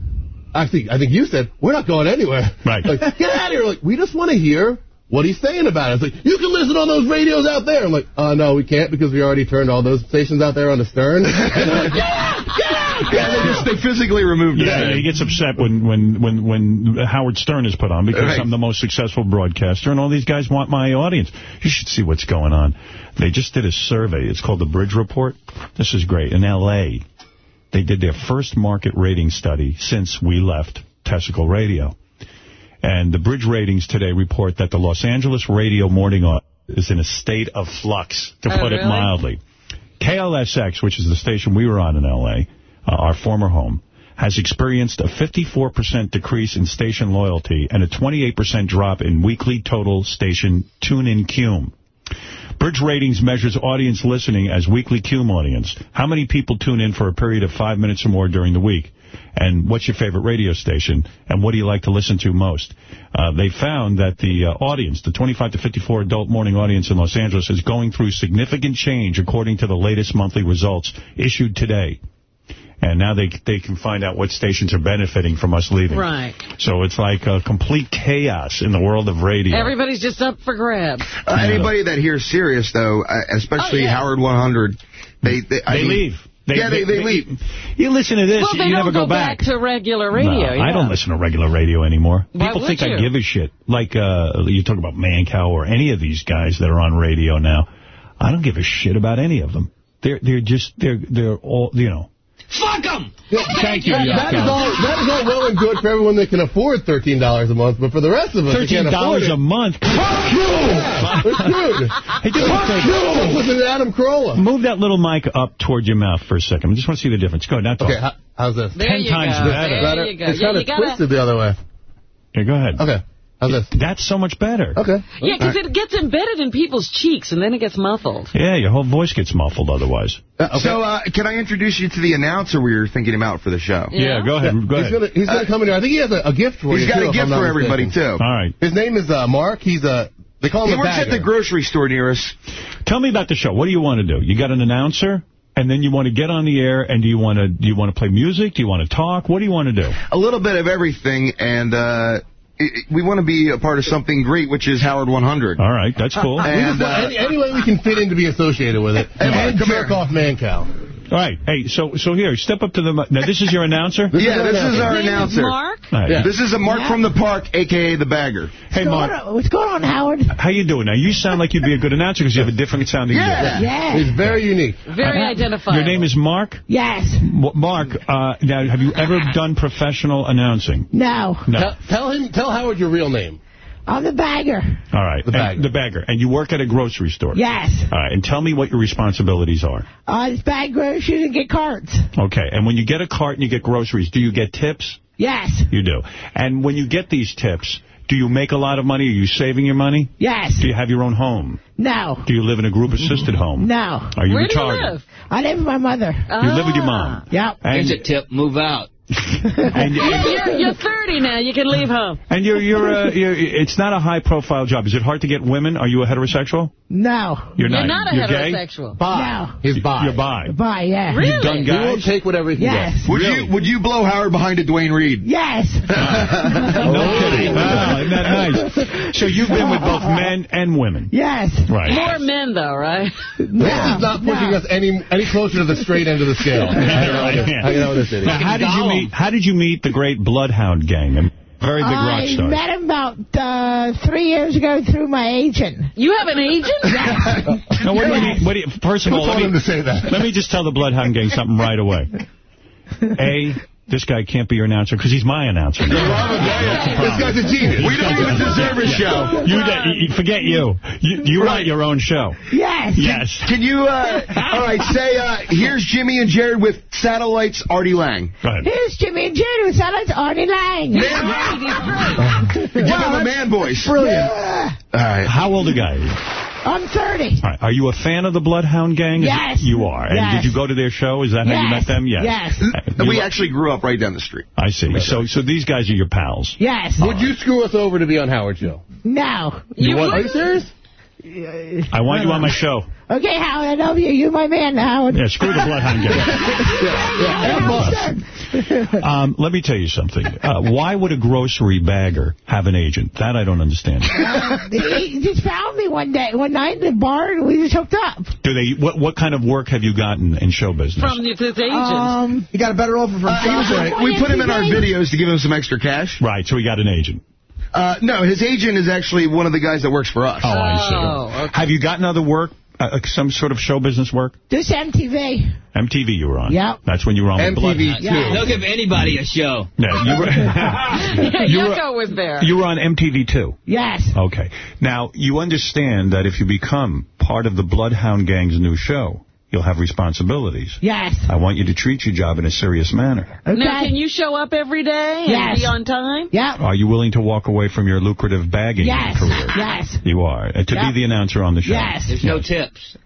I think, I think you said, we're not going anywhere. Right. Like, get out of here. Like, we just want to hear what he's saying about it. It's like, you can listen on those radios out there. I'm like, uh, no, we can't because we already turned all those stations out there on the Stern. And they're like, get out! Get out! yeah, they just, they physically removed Yeah, it. he gets upset when, when, when, when Howard Stern is put on because Right. I'm the most successful broadcaster and all these guys want my audience. You should see what's going on. They just did a survey. It's called the Bridge Report. This is great. In L.A., they did their first market rating study since we left Testicle Radio. And the Bridge ratings today report that the Los Angeles radio morning is in a state of flux, to Oh, put it mildly. KLSX, which is the station we were on in L.A., uh, our former home, has experienced a 54% decrease in station loyalty and a 28% drop in weekly total station tune-in cume. Bridge Ratings measures audience listening as weekly cume audience. How many people tune in for a period of five minutes or more during the week? And what's your favorite radio station? And what do you like to listen to most? Uh, they found that the uh, audience, the 25 to 54 adult morning audience in Los Angeles, is going through significant change according to the latest monthly results issued today. And now they they can find out what stations are benefiting from us leaving. Right. So it's like a complete chaos in the world of radio. Everybody's just up for grabs. Uh, anybody that hears Sirius, though, uh, especially Oh, yeah. Howard 100, they they, I They mean- leave. They- yeah, they, they- they, leave. You listen to this, well, you never go, back. to regular radio. No, yeah. I don't listen to regular radio anymore. Why People would think I give a shit. Like uh, you talk about Mancow or any of these guys that are on radio now. I don't give a shit about any of them. they're they're just they're they're all you know. Fuck them! Thank you, That, that, is all, that is all well and good for everyone that can afford $13 a month, but for the rest of us, that can't afford $13 it. a month. Fuck you! It's good. Hey, do me a Fuck you! Listen to Adam Carolla. Move that little mic up toward your mouth for a second. I just want to see the difference. Go, now talk. Okay, how's this? There Ten you times go. better. There you go. It's Yeah, kind you of gotta, twisted the other way. Okay, go ahead. Okay, how's? That's so much better. Okay. yeah, because it gets embedded in people's cheeks and then it gets muffled. Yeah, your whole voice gets muffled otherwise. Okay. So, uh, can I introduce you to the announcer we were thinking about for the show? Yeah, go ahead. Go he's ahead. gonna he's gonna come in here. I think he has a, a gift for He's you. He's got too, a gift for everybody, mistaken. too. All right. His name is uh, Mark. He's a they call him He a works bagger. at the grocery store near us. Tell me about the show. What do you want to do? You got an announcer, and then you want to get on the air, and do you want to do you want to play music? Do you want to talk? What do you want to do? A little bit of everything, and uh, i- i- we want to be a part of something great, which is Howard 100. All right, that's cool. And, uh, any, any way we can fit in to be associated with it. Hey, Mark, and jerk here. off Mancow. All right. Hey, so so here, step up to the mi- now. This is your announcer. This yeah, is this our is our His name is announcer. Mark? All right. Yeah. This is a Mark from the Park, a.k.a. the Bagger. Hey, Mark. What's going on, Howard? How you doing? Now you sound like you'd be a good announcer because you have a different sounding Yeah. voice. Yeah. He's very unique. Very identifiable. Your name is Mark. Yes. M- Mark. Uh, now, have you ever done professional announcing? No. No. Tell, tell him. Tell Howard your real name. I'm the bagger. All right. The bagger. And, the bagger. And you work at a grocery store. Yes. All right. And tell me what your responsibilities are. Uh, just bag groceries and get carts. Okay. And when you get a cart and you get groceries, do you get tips? Yes. You do. And when you get these tips, do you make a lot of money? Are you saving your money? Yes. Do you have your own home? No. Do you live in a group assisted home? No. Are you Where retarded? do you live? I live with my mother. You live with your mom. Yep. And, Here's a tip. Move out. and, you're, you're 30 now. You can leave home. and you're, you're, uh, you're, it's not a high profile job. Is it hard to get women? Are you a heterosexual? No. You're, You're not a You're gay? heterosexual. Bi. No. He's bi. You're bi. Bye, yeah. Really? You've done He will guys? take whatever he can Yes. Would you Would you blow Howard behind a Duane Reade? Yes. No kidding. Wow, isn't that nice? So you've been with both men and women. yes. Right. More men, though, right? This is not pushing no. us any any closer to the straight end of the scale. Hanging out with this idiot. How did you meet? How did you meet the great Bloodhound Gang? A very big rock I met him about uh, three years ago through my agent. You have an agent? no, what do you mean? What do you, first of Who all, told let him me, to say that? let me just tell the Bloodhound Gang something right away. A, this guy can't be your announcer because he's my announcer. This guy's a genius. We don't even deserve a show. You, you forget you. You, you write your own show. Yes. Yes. Can you, uh, all right, say, uh, here's Jimmy and Jared with Satellites, Artie Lange. Go ahead. Here's Jimmy and Jerry with Silence Arnie Lang. Give him a man voice. Brilliant. All right. How old a guy are you? I'm 30. All right. Are you a fan of the Bloodhound Gang? Yes. You are. And Yes. did you go to their show? Is that how you met them? Yes. Yes. You- We actually grew up right down the street. I see. So so these guys are your pals. Yes. Would you screw us over to be on Howard show? No. You Are you serious? I want you on my show. Okay, Howard, I love you. You're my man, Howard. Yeah, screw the Bloodhound Gang. Um, let me tell you something. Uh, why would a grocery bagger have an agent? That I don't understand. he just found me one day, one night in the bar, and we just hooked up. Do they? What what kind of work have you gotten in show business? From his agent. Um, You got a better offer from Uh, he right. We put him in our videos to give him some extra cash. right. So he got an agent. Uh, no, his agent is actually one of the guys that works for us. Oh, I see. Oh, okay. Have you gotten other work? Uh, some sort of show business work? this MTV. MTV you were on. Yeah. That's when you were on MTV Bloodhound. Yeah. They'll give anybody a show. Yeah, you were, Yeah, you were- Yucko was there. you were on MTV too. Yes. Okay. Now, you understand that if you become part of the Bloodhound Gang's new show, you'll have responsibilities. Yes. I want you to treat your job in a serious manner. Okay. Now, can you show up every day and Yes. be on time? Yep. Are you willing to walk away from your lucrative bagging Yes. career? Yes. You are. Uh, to Yep. be the announcer on the show. Yes. There's no tips.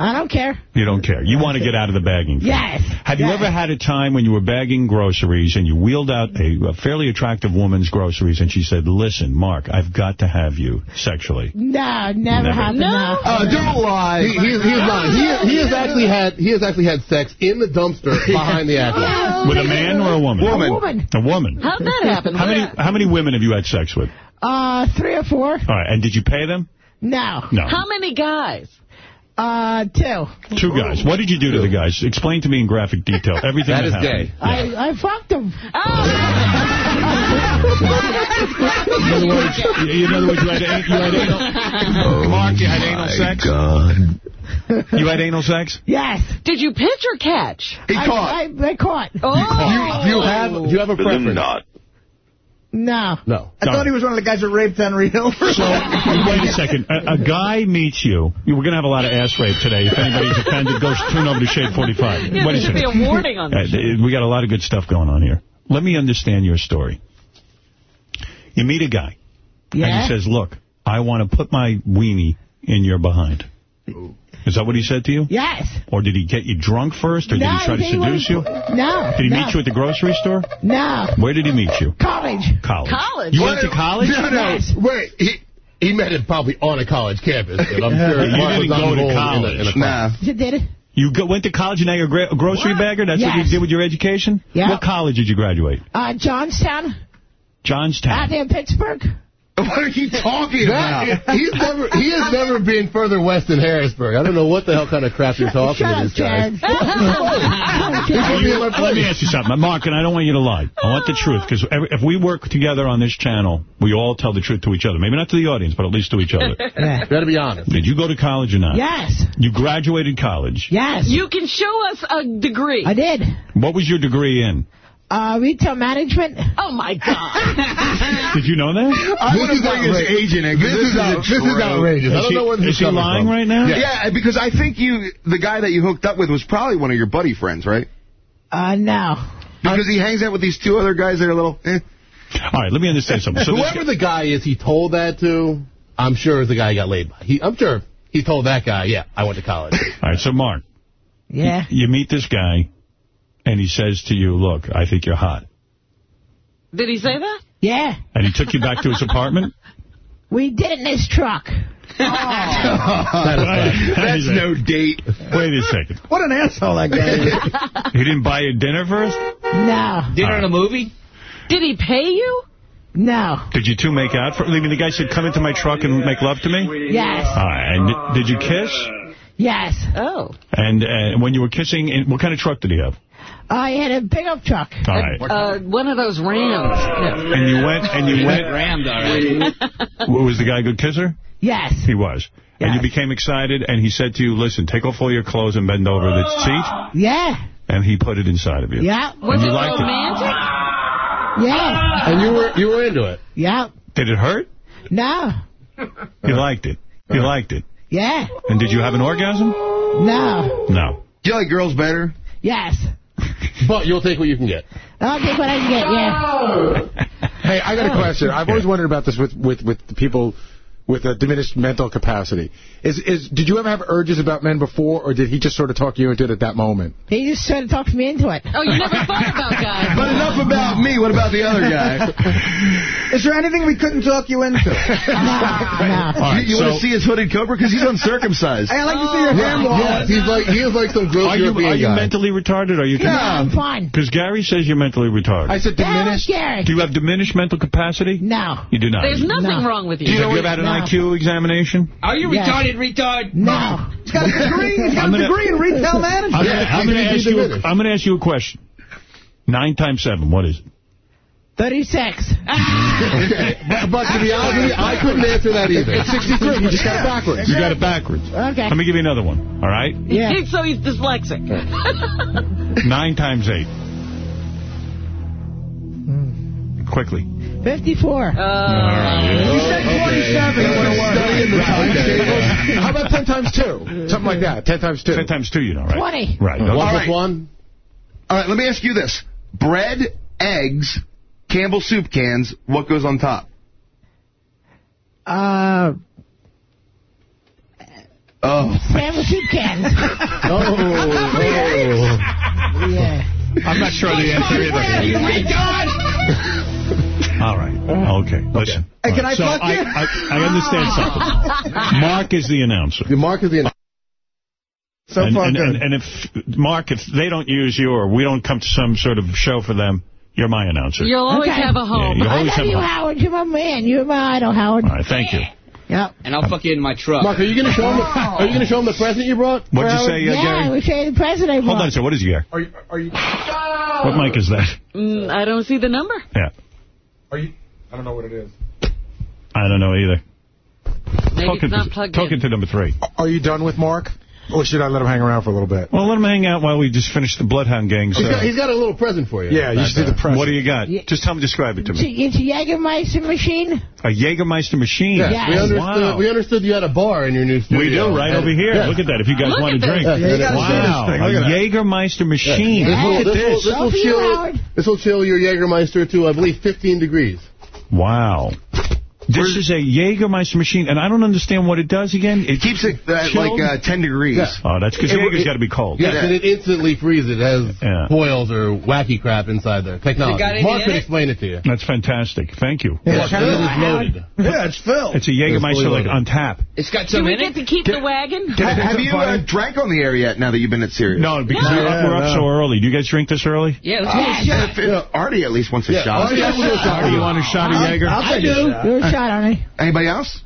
I don't care. You don't care. You want to get out of the bagging. thing. Yes. Have you ever had a time when you were bagging groceries and you wheeled out a, a fairly attractive woman's groceries and she said, listen, Mark, I've got to have you sexually? No, never, Never. happened. No. Uh, don't lie. He, he, he is lying. He, he has actually had he has actually had sex in the dumpster behind the actor. With a man or a woman? A woman. A woman. How'd that happen? How many how many women have you had sex with? Uh, three or four. All right, and did you pay them? No. No. How many guys? Uh, two. Two guys. What did you do to the guys? Explain to me in graphic detail everything That that, is happened. gay. I, I fucked them. In other words, you- in other words, you had, you had anal, Mark, you had anal sex? God. You had anal sex? Yes. Did you pitch or catch? He I, caught. I, I caught. Oh. Do you have do you have a preference? No. No. I thought he was one of the guys that raped Henry Hill. So, wait a second. A, a guy meets you. We're going to have a lot of ass rape today. If anybody's offended, go tune over to Shade 45. Yeah, wait there a should be a warning on Uh, this. we got a lot of good stuff going on here. Let me understand your story. You meet a guy, and he says, look, I want to put my weenie in your behind. Is that what he said to you? Yes. Or did he get you drunk first, or did he try to he seduce you? wasn't- No. Did he no. meet you at the grocery store? No. Where did he meet you? College. College. College? You went to college? No, no. Yes. Wait, he, he met him probably on a college campus. And I'm sure You Mark didn't go to board in a- college. In a, Nah. You did it? You go, went to college and now you're a gra- grocery bagger? That's what you did with your education? Yeah. What college did you graduate? Uh, Johnstown, Johnstown. out there in Pittsburgh. What are you talking about? He's never, he has never been further west than Harrisburg. I don't know what the hell kind of crap you're talking Shut to up, this guy. Let me ask you something. Mark, and I don't want you to lie. I want the truth, because if we work together on this channel, we all tell the truth to each other. Maybe not to the audience, but at least to each other. Yeah. Got to be honest. Did you go to college or not? Yes. You graduated college. Yes. You can show us a degree. I did. What was your degree in? Uh, retail management. Oh, my God. Did you know that? I This want to is bring his outrageous. agent in. 'cause This is out- this is true. outrageous. I don't he- know where this is is he coming lying from. right now? Yeah. because I think you, the guy that you hooked up with was probably one of your buddy friends, right? Uh, no. Because he hangs out with these two other guys that are a little, eh. All right, let me understand something. So this Whoever the guy is he told that to, I'm sure is the guy he got laid by. He, I'm sure he told that guy, yeah, I went to college. All right, so Mark, Yeah. you meet this guy, and he says to you, look, I think you're hot. Did he say that? Yeah. And he took you back to his apartment? We did it in his truck. That's no date. Wait a second. What an asshole that guy is. He didn't buy you dinner first? No. Dinner and a movie? Did he pay you? No. Did you two make out? For, I mean, the guy said, come into my truck and make love to me? Yes. All right, and did you kiss? Yes. Oh. And uh, when you were kissing, in- what kind of truck did he have? I had a pickup truck. All right. Uh, one of those Rams. And you went, and you went, Rammed, all right. was the guy a good kisser? Yes. He was. And you became excited, and he said to you, listen, take off all your clothes and bend over the seat. Yeah. And he put it inside of you. Yeah. And Was you it liked it. romantic? Yeah. And you were you were into it. Yeah. Did it hurt? No. You liked it. You liked it. Yeah. And did you have an orgasm? No. No. Do you like girls better? Yes. But you'll take what you can get. I'll take what I can get, yeah. Hey, I got a question. I've always wondered about this with, with, with the people with a diminished mental capacity. Is is Did you ever have urges about men before, or did he just sort of talk you into it at that moment? He just sort of talked me into it. Oh, you never thought about guys. But enough about me. What about the other guy? Is there anything we couldn't talk you into? No. No. All right, you want so- to see his hooded cobra? Because he's uncircumcised. I like to see your hand wall. Yes, he's like he is like some gross Are you, European are you guy. mentally retarded? Are you? No, I'm fine. Because Gary says you're mentally retarded. I said diminished. Gary. do you have diminished mental capacity? No. You do not. There's nothing No. wrong with Do you you. have you ever had an No. IQ examination? Are you Yes. retarded, retard? No. He's got a degree. He's got I'm a degree in retail management. I'm gonna, Yeah, gonna ask you. I'm gonna ask you a question. Nine times seven. What is it? 36. but, but to be honest with you, I couldn't answer that either. It's 63. You just got it backwards. You got it backwards. Okay. Let me give you another one. All right. Yeah. so he's dyslexic. Nine times eight. Hmm. Quickly. 54. He said 47. It would have worked. How about 10 times 2? Something like that. 10 times 2. Ten times two. You know, right? 20. Right. One All plus right. one. All right, let me ask you this. Bread, eggs, Campbell soup cans, what goes on top? Uh, Oh. Campbell soup cans. Oh, yeah. I'm not sure the answer either. All right. Okay. Listen. Hey, can All I so fuck I, you? I, I understand something. Mark is the announcer. The mark is the. announcer. So and, far, and, good. and, and if, Mark, if they don't use you or we don't come to some sort of show for them, you're my announcer. You'll always Okay. have a home. Yeah, you I always love have you, home. Howard. You're my man. You're my idol, Howard. All right. Thank you. Yep. And I'll fuck you in my truck. Mark, are you gonna show him? The, are you gonna show him the present you brought? What'd you say, Howard? uh, Yeah, Gary? we say the president. Hold on a second. What is Gary? Are you, are you, What mic is that? Mm, I don't see the number. Yeah. Are you, I don't know what it is. I don't know either. Maybe Talking it's not to, plugged talking in. to number three. Are you done with Mark? Or should I let him hang around for a little bit? Well, let him hang out while we just finish the Bloodhound Gangs. He's uh, got, he's got a little present for you. Yeah, you should do the present. What do you got? Yeah. Just tell me, to describe it to It's me. it's a Jägermeister machine. A Jägermeister machine. Yeah, Yes. we understood. Wow. We understood you had a bar in your new studio. We do, right And- over here. Yeah. Look at that, if you guys Look want to drink. this. Yeah, you gotta see wow, this thing. a Look at. Jägermeister machine. This will, Look at this. this will Go for you, chill. This will chill your Jägermeister to, I believe, 15 degrees. Wow. This is a Jägermeister machine, and I don't understand what it does again. It Keeps it at chilled? like uh, 10 degrees. Yeah. Oh, that's because It- Jaeger's it- got to be cold. Yes, and it instantly freezes. It has Yeah. foils or wacky crap inside there. Technology. Mark in can explain it to you. That's fantastic. Thank you. Mark, it is loaded. Yeah, it's filled. It's a Jägermeister like on tap. It's got Do we in get it. to keep the wagon? Ha- Have you uh, drank on the air yet now that you've been at Sirius? No, because No. we're, up, so early. Do you guys drink this early? Yeah, let's Uh, get a shot. if, if Artie at least wants a shot. Artie, do a shot. Do you want a shot of Jaeger? I'll I take do. A shot. Do a shot on it. Anybody else?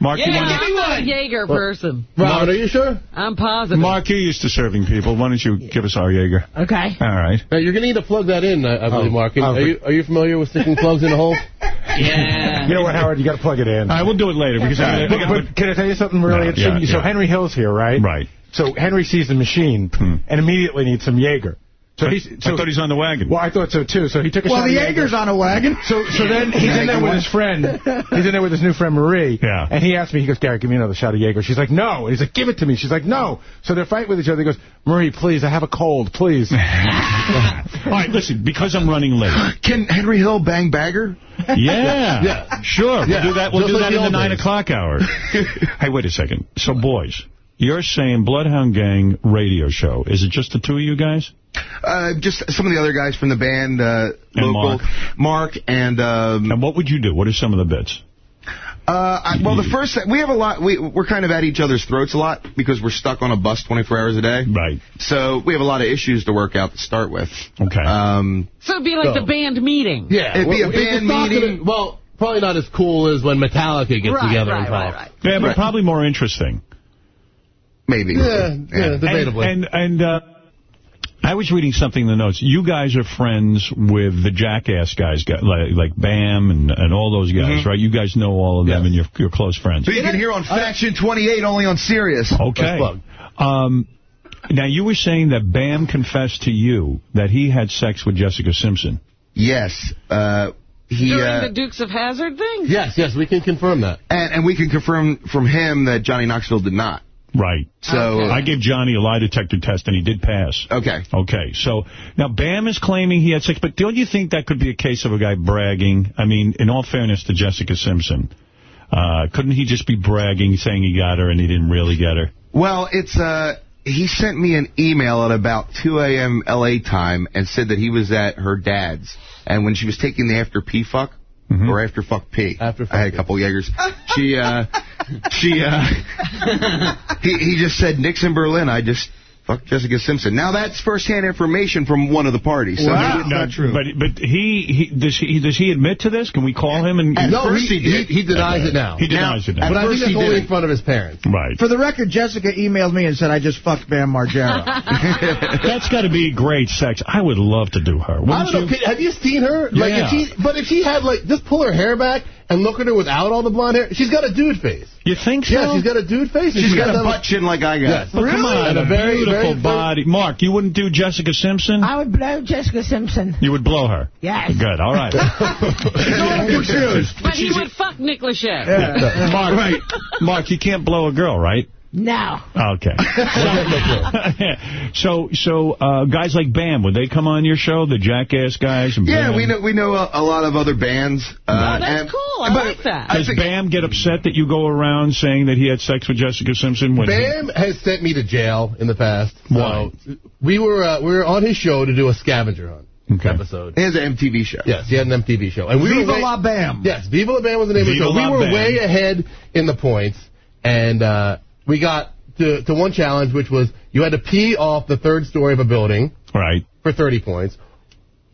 Mark, you Yeah, want I'm a Jaeger person. Robert, are you sure? I'm positive. Mark, you're used to serving people. Why don't you give us our Jaeger? Okay. All right. Now, you're going to need to plug that in, I, I believe, Oh, Mark. oh, are, you, are you familiar with sticking plugs in a hole? Yeah. You know what, Howard? You got to plug it in. All right, we'll do it later because I, I But, gotta- but can I tell you something really No, interesting? yeah, so yeah. Henry Hill's here, right? Right. So Henry sees the machine Hmm. and immediately needs some Jaeger. So he's I so thought he's on the wagon. well, I thought so too. So he took a Well, shot the of Jaeger's on a wagon. So so then he's in there with his friend. He's in there with his new friend Marie. Yeah. And he asked me, he goes, Gary, give me another shot of Jaeger. She's like, no. And he's like, give it to me. She's like, no. So they're fighting with each other. He goes, Marie, please, I have a cold, please. All right, listen, because I'm running late. Can Henry Hill bang Bagger? Yeah. Yeah. Sure. Yeah. We'll do that, we'll Just do like that the in the old 9 o'clock hour. hey, wait a second. So, boys, you're saying Bloodhound Gang radio show. Is it just the two of you guys? Uh, just some of the other guys from the band, uh, And local. Mark. and... Um, And what would you do? What are some of the bits? Uh, I, well, the first we have a lot. We we're kind of at each other's throats a lot because we're stuck on a bus 24 hours a day. Right. So we have a lot of issues to work out to start with. Okay. Um, So it'd be like So- the band meeting. Yeah. It'd be a well, it's band meeting. Gonna, well, probably not as cool as when Metallica gets Right, together right, and talk. right, right. Yeah, but Right. probably more interesting. Maybe. Yeah, yeah, debatably. And, and, and uh, I was reading something in the notes. You guys are friends with the Jackass guys, like, like Bam and, and all those guys, right? You guys know all of them Yes. and you're, you're close friends. So you can hear on Faction 28 only on Sirius. Okay. Um, now, you were saying that Bam confessed to you that he had sex with Jessica Simpson. Yes. Uh, he During uh, the Dukes of Hazzard thing? Yes, yes, we can confirm that. and, and we can confirm from him that Johnny Knoxville did not. Right. So I gave Johnny a lie detector test, and he did pass. okay. Okay, so now Bam is claiming he had sex, but don't you think that could be a case of a guy bragging? I mean, in all fairness to Jessica Simpson, uh, couldn't he just be bragging, saying he got her and he didn't really get her? Well, it's uh he sent me an email at about 2 a.m. L.A. time and said that he was at her dad's. And when she was taking the after pee fuck, or after fuck pee, After fuck I had a couple Jaegers. She, uh, she, uh, he, he just said, Nixon Berlin, I just fucked Jessica Simpson. Now that's firsthand information from one of the parties, so maybe it's not true. But but he, he does he does he admit to this? Can we call him and? At no, first he, he did. he, he denies it now. He denies it now. but I think first that's he only did. in front of his parents. Right. For the record, Jessica emailed me and said I just fucked Bam Margera. That's got to be great sex. I would love to do her. I don't you? Can, have you seen her? Like, Yeah. if she, but if she had like, just pull her hair back and look at her without all the blonde hair, she's got a dude face. You think so? Yeah, she's got a dude face. and She's got a that- butt chin like I got. Yes. But come on, And a a very, beautiful very, very- body. Mark, you wouldn't do Jessica Simpson? I would blow Jessica Simpson. You would blow her. Yes. Good. All right. But he would fuck Nick Lachey. Mark, right. Mark, you can't blow a girl, right? No. Okay. so, so uh, guys like Bam, would they come on your show? The Jackass guys? And Yeah, Bam? we know we know a, a lot of other bands. Uh, Oh, that's and- cool. I but like that. I Does Bam get upset that you go around saying that he had sex with Jessica Simpson? When Bam has sent me to jail in the past. Why? So we were uh, we were on his show to do a scavenger hunt Okay. episode. He has an MTV show. Yes, he had an MTV show, and we Viva were way, la Bam. Yes, Viva la Bam was the name Viva of the show. la We were Bam. way ahead in the points, and uh, we got to, to one challenge, which was you had to pee off the third story of a building Right. for 30 points,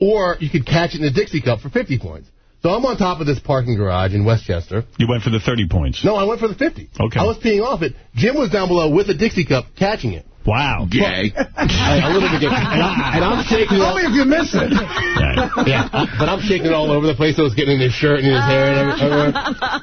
or you could catch it in a Dixie cup for 50 points. So I'm on top of this parking garage in Westchester. You went for the 30 points. No, I went for the 50. Okay. I was peeing off it. Jim was down below with a Dixie cup catching it. Wow. Gay. I, a little bit gay. And, I, and I'm shaking it Tell me if you miss it. yeah, but I'm shaking it all over the place. I was getting in his shirt and his hair and every- everywhere.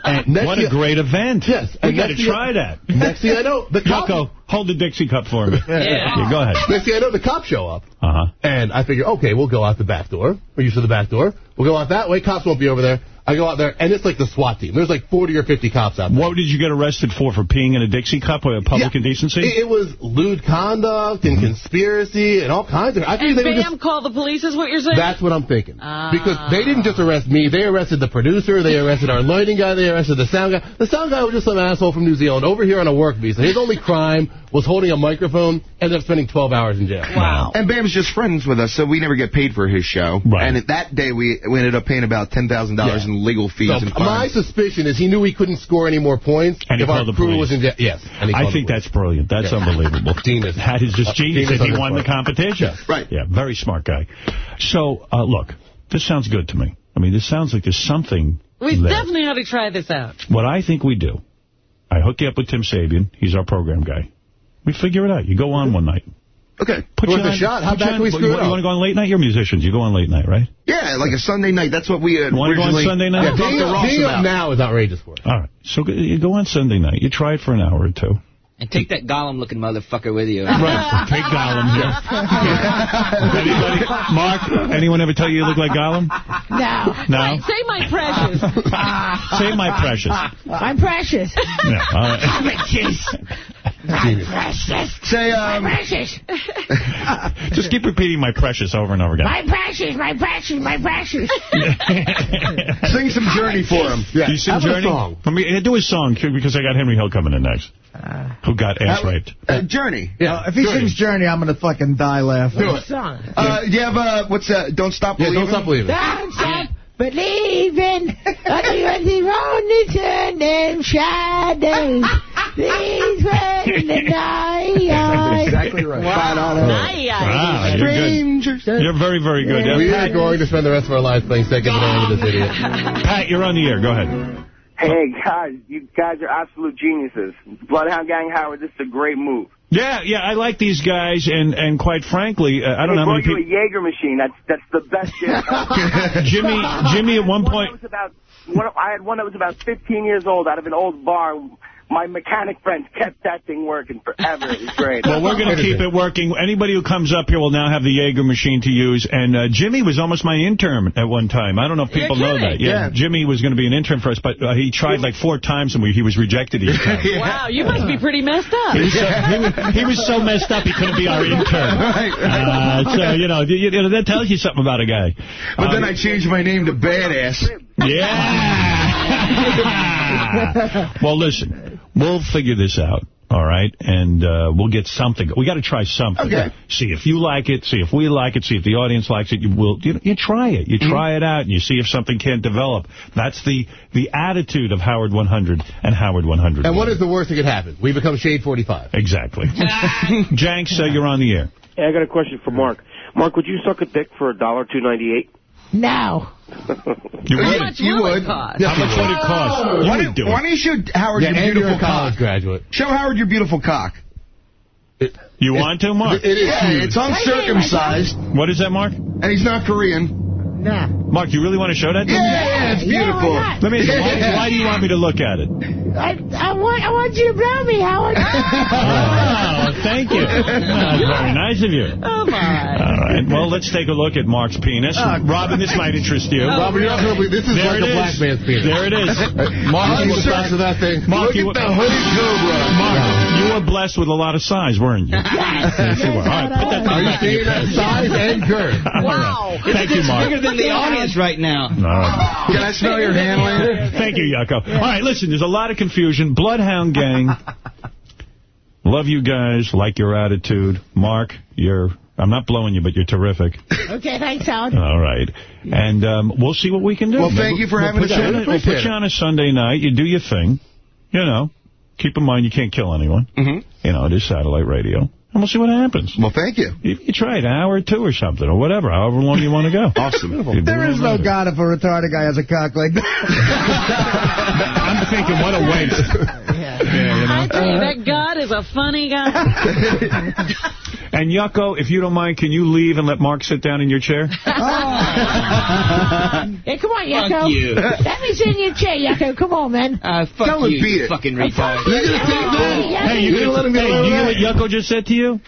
And next What a great event. Yes. We and got to try that. Next thing I know, the cops, Yoko, hold the Dixie cup for me. Yeah, go ahead. Next thing I know, the cops show up. Uh-huh. And I figure, okay, we'll go out the back door. We're used to the back door. We'll go out that way. Cops won't be over there. I go out there, and it's like the SWAT team. There's like 40 or 50 cops out there. What did you get arrested for? For peeing in a Dixie cup or public Yeah. indecency? It, it was lewd conduct and conspiracy and all kinds of... I think And they Bam just... call the police is what you're saying? That's what I'm thinking. Ah. Because they didn't just arrest me. They arrested the producer. They arrested our lighting guy. They arrested the sound guy. The sound guy was just some asshole from New Zealand over here on a work visa. His only crime was holding a microphone. Ended up spending 12 hours in jail. Wow. And Bam's just friends with us, so we never get paid for his show. Right. And that day, we, we ended up paying about $10,000 Yeah. in legal fees So and my suspicion is he knew he couldn't score any more points And he if our called the crew police. was in jail. Yes. and he I think that's brilliant. That's Yeah. unbelievable. Genius. That is just Uh, genius. genius and he on won the competition. Yes. Right. Yeah, very smart guy. So, uh, look, this sounds good to me. I mean, this sounds like there's something We there. definitely ought to try this out. What I think we do, I hook you up with Tim Sabean. He's our program guy. We figure it out. You go on one night. Okay. Put Worth you a on- shot. How put you bad can we screw you, it You want to go on late night? You're musicians. You go on late night, right? Yeah, like a Sunday night. That's what we uh, Wanna go on originally Sunday night? Yeah, Yeah, talked Being, to Ross being up about. now is outrageous for us. All right. So go- you go on Sunday night. You try it for an hour or two. And take that Gollum-looking motherfucker with you. Right. Take Gollum here. Anybody? Mark, anyone ever tell you you look like Gollum? No. No? Say my precious. Say my precious. I'm precious. Yeah, all right. Precious. I'm precious. Say, My um, precious. Just keep repeating my precious over and over again. My precious. My precious. My precious. sing some Journey for him. Yeah. you sing How about a Journey? song? Let me do a song because I got Henry Hill coming in next. who got ass raped. Uh, Journey. Uh, if he sings Journey, I'm going to fucking die laughing. Do it. Uh, do you have, uh, what's that? Don't Stop Yeah, Believing? Don't Stop Believing. Don't stop believing. Under the only turning shadows. These were in the night. exactly right. Wow, you're. You're very, very good. Yeah, We are going to spend the rest of our lives playing second banana with this idiot. Pat, you're on the air. Go ahead. Hey, guys, you guys are absolute geniuses. Bloodhound Gang Howard, this is a great move. Yeah, yeah, I like these guys, and and quite frankly, uh, I don't they know how many brought you a Jaeger machine. That's that's the best shit. Jimmy, Jimmy, at one point. about I had one that was about 15 years old out of an old bar. My mechanic friends kept that thing working forever. It was great. Well, we're going to keep it working. Anybody who comes up here will now have the Jaeger machine to use. And uh, Jimmy was almost my intern at one time. I don't know if people know that. Yeah, Jimmy was going to be an intern for us, but uh, he tried like four times and we, he was rejected each time. Wow, you must be pretty messed up. He was, so, he, was, he was so messed up he couldn't be our intern. Uh, so, you know, you, you know, that tells you something about a guy. But then Um, I changed my name to Badass. Yeah. well, listen, we'll figure this out. All right, and uh, we'll get something. We got to try something. Okay. See if you like it. See if we like it. See if the audience likes it. You will. You, you try it. You try it out, and you see if something can't develop. That's the the attitude of Howard 100 and Howard 100. And what is the worst that could happen? We become Shade 45. Exactly. Janks, uh, you're on the air. Hey, I got a question for Mark. Mark, would you suck a dick for a dollar two ninety eight? No. You How would. much will it cost? How much would it oh. cost? You Why would don't, why don't you show Howard Yeah, your and you're beautiful a college cock? graduate. Show Howard your beautiful cock. You want to, Mark? It is Yeah, huge. it's uncircumcised, What is that, Mark? and he's not Korean. No. Mark, you really want to show that to Yeah, me? yeah, it's beautiful. why? Let me. Why, why do you want me to look at it? I, I, want, I want you to blow me, Howard. Oh, thank you. That's very nice of you. Oh, my. All right. Well, let's take a look at Mark's penis. Oh, Robin, this might interest you. Oh, Robert, you're not going to believe this is There like it a black is. man's penis. There it is. Mark, you Oh, the sir. size of that thing. Mark, Look you, at the hooded cobra. Mark, you were blessed with a lot of size, weren't you? Yes, you were. All right, put that Are thing you back in your saying that size and girth? Wow. Thank you, Mark. Bigger than the audience right now. All right. Can I smell your hand later? Thank you, Yucko. All right, listen, there's a lot of confusion. Bloodhound Gang. Love you guys. Like your attitude. Mark, you're... I'm not blowing you, but you're terrific. okay, thanks, Howard. All right. And um, we'll see what we can do. Well, thank you for we'll having put us you on. on a- We'll put you on a Sunday night. You do your thing. You know. Keep in mind you can't kill anyone. Mm-hmm. You know, it is satellite radio. And we'll see what happens. Well, thank you. You, you try it an hour or two or something, or whatever, however long you want to go. Awesome. There is no. God if a retarded guy has a cock like that. I'm thinking, what a waste. yeah, you know. I tell you, that God is a funny guy. And Yucko, if you don't mind, can you leave and let Mark sit down in your chair? Hey, come on, Fuck Yucko. you. Let me sit in your chair, Yucko. Come on, man. Uh, fuck Come and you, beat you it. fucking retard. Hey, you, can, hey, do you hear what Yucko just said to you?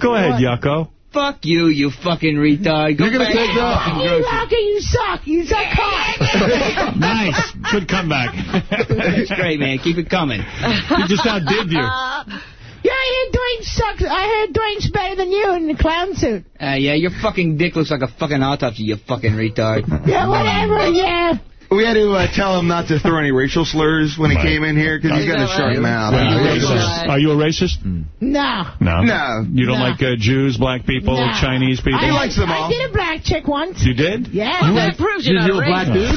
Go ahead, Yucko. Fuck you, you fucking retard. Go You're gonna take to that? fucking You grocery. Rocky, you suck. You suck cock. nice. Good comeback. That's great, man. Keep it coming. He just outdid you. Yeah, I heard Dwayne sucks. I heard Dwayne's better than you in the clown suit. Uh, yeah, your fucking dick looks like a fucking autopsy, you fucking retard. Yeah, whatever, yeah. We had to uh, tell him not to throw any racial slurs when he Right. came in here because he's got a sharp mouth. Are you racist? Are you a racist? No. No. No. You don't No. like uh, Jews, black people, No. Chinese people? I, he likes them all. I did a black chick once. You did? Yeah. You that like- proves did you're you do a black dude?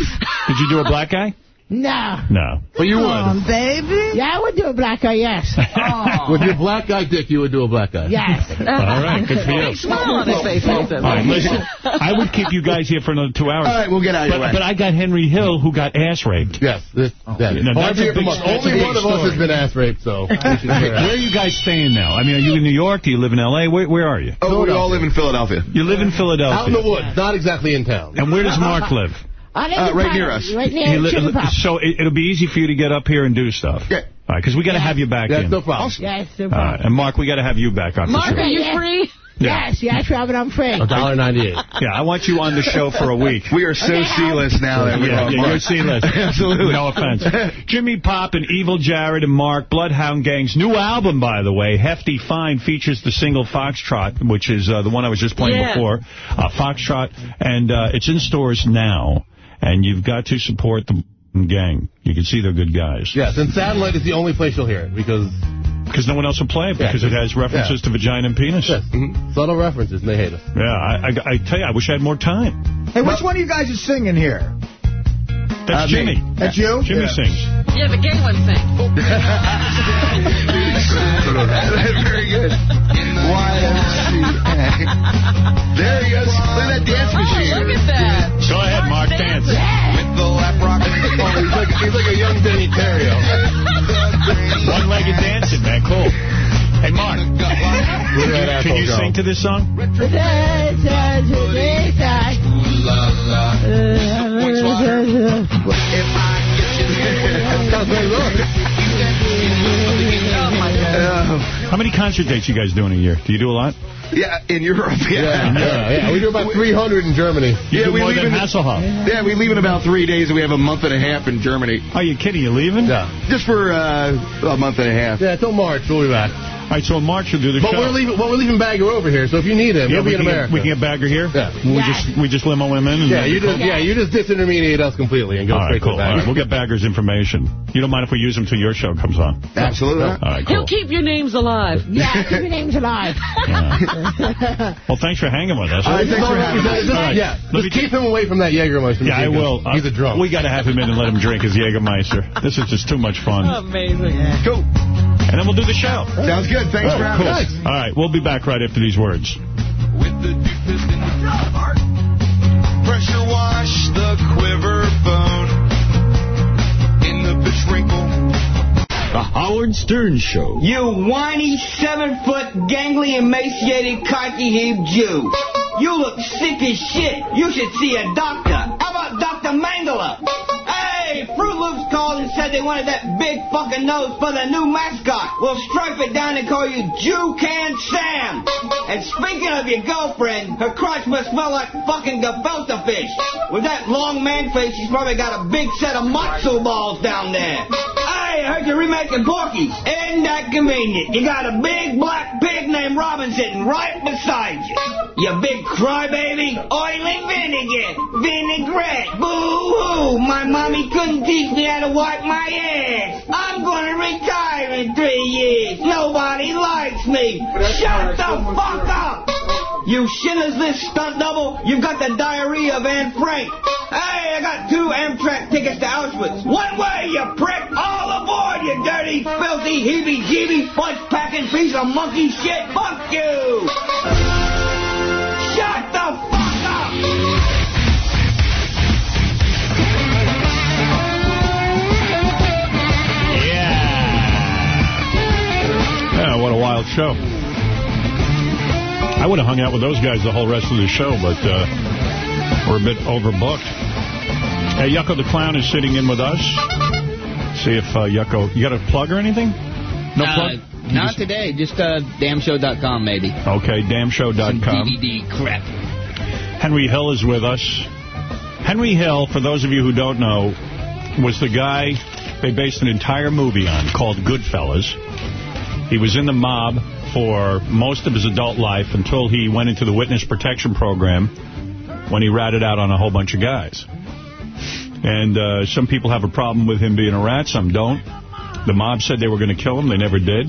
Did you do a black guy? No. No. But you Come would. on, baby. Yeah, I would do a black guy, yes. With your black guy dick, you would do a black guy. Yes. All right, good for you. Smile on his face. he says All right, listen. I would keep you guys here for another two hours. All right, we'll get out of your but, way. but I got Henry Hill, who got ass raped. Yes. This, oh. that is. Now, that's a big- that's Only one of us has been ass raped, so. we should share Where are you guys staying now? I mean, are you in New York? Do you live in L.A.? Where, where are you? Oh, we all live in Philadelphia. You live in Philadelphia. Out in the woods, not exactly in town. And where does Mark live? I live Uh, right Pine- near us. Right near He li- Chicken Pop. so it, it'll be easy for you to get up here and do stuff. Yeah. All right, because we got to have you back That's in. no problem. Yes, no All right, problem. and Mark, we got to have you back on Mark, the are you Yeah. free? Yeah. Yes, yes, Robin, I'm free. A dollar ninety-eight. Yeah, I want you on the show for a week. We are so C-list now that we Yeah, yeah, you're C-list. Absolutely. No offense. Jimmy Pop and Evil Jared and Mark, Bloodhound Gang's new album, by the way, Hefty Fine, features the single Foxtrot, which is uh, the one I was just playing Yeah. before, uh, Foxtrot, and uh, it's in stores now, and you've got to support the gang. You can see they're good guys. Yes, and Satellite is the only place you'll hear it because Because no one else will play it, because it has references to vagina and penis. yes, subtle references, and they hate us. Yeah, I, I, I tell you, I wish I had more time. Hey, which one of you guys is singing here? That's Uh, me. Jimmy. That's you? Jimmy Yeah. sings. Yeah, the gay one sing. Very good. YMCA. There he goes. Look at that dance machine. Look at that. Go ahead, Mark, dance. With the lap rock. Oh, he's like he's like a young Denny Terrio. One-legged dancing, man. Cool. Hey, Mark. Can you sing to this song? Got a great. How many concert dates you guys do in a year? Do you do a lot? Yeah, in Europe. Yeah. Yeah, yeah, yeah. We do about 300 in Germany. You Yeah, do we more leave than in- Hasselhoff. Yeah, we leave in about three days, and we have a month and a half in Germany. Are you kidding? You leaving? Yeah. Just for uh, a month and a half. Yeah, till March. We'll be back. All right, so in March you'll do the But show. we're leaving. Well, we're leaving Bagger over here. So if you need him, yeah, he'll we be in can, America. get, we can get Bagger here. Yeah. We just we just limo him in. And Yeah, you just yeah, you just disintermediate us completely and go All right, straight cool. to All right, Bagger. we'll get Bagger's information. You don't mind if we use him till your show comes on? Absolutely. All right, cool. He'll keep your names alive. Yeah, keep your names alive. Well, thanks for hanging with us. All right, thanks for having us. All right. Yeah, Let just keep him away from that Jägermeister. Yeah, I will. He's a drunk. We got to have him in and let him drink his Jägermeister. This is just too much fun. Amazing. Cool. And then we'll do the show. Sounds good. Thanks oh, for having Cool. us. All right, we'll be back right after these words. With the deepest in the heart. Pressure wash the quiver bone. In the bitch wrinkle. The Howard Stern Show. You whiny, seven-foot, gangly, emaciated, cocky-heaved Jew. You look sick as shit. You should see a doctor. How about Dr. Mengele? Hey, Fruit Loops called and said they wanted that big fucking nose for their new mascot. We'll stripe it down and call you Jew Can Sam. And speaking of your girlfriend, her crotch must smell like fucking gefilte fish. With that long man face, she's probably got a big set of matzo balls down there. Hey, I heard you're remaking Porky's. Isn't that convenient? You got a big black pig named Robin sitting right beside you. You big crybaby. Oily vinegar. Vinaigrette. Boo-hoo. My mommy couldn't teach me how to wipe my ass. I'm gonna retire in three years. Nobody likes me. Shut the fuck up. You this stunt double. You've got the diarrhea of Anne Frank. Hey, I got two Amtrak tickets to Auschwitz. One way, you prick. All aboard, you dirty, filthy, heebie-jeebie, fudge-packing piece of monkey shit. Fuck you. Show. I would have hung out with those guys the whole rest of the show, but uh, we're a bit overbooked. Hey, Yucko the Clown is sitting in with us. See if uh, Yucko... You got a plug or anything? No Uh, plug? Not today. Just uh, damnshow.com, maybe. Okay, damnshow.com. DVD crap. Henry Hill is with us. Henry Hill, for those of you who don't know, was the guy they based an entire movie on called Goodfellas. He was in the mob for most of his adult life until he went into the witness protection program when he ratted out on a whole bunch of guys. And uh, some people have a problem with him being a rat, some don't. The mob said they were going to kill him. They never did.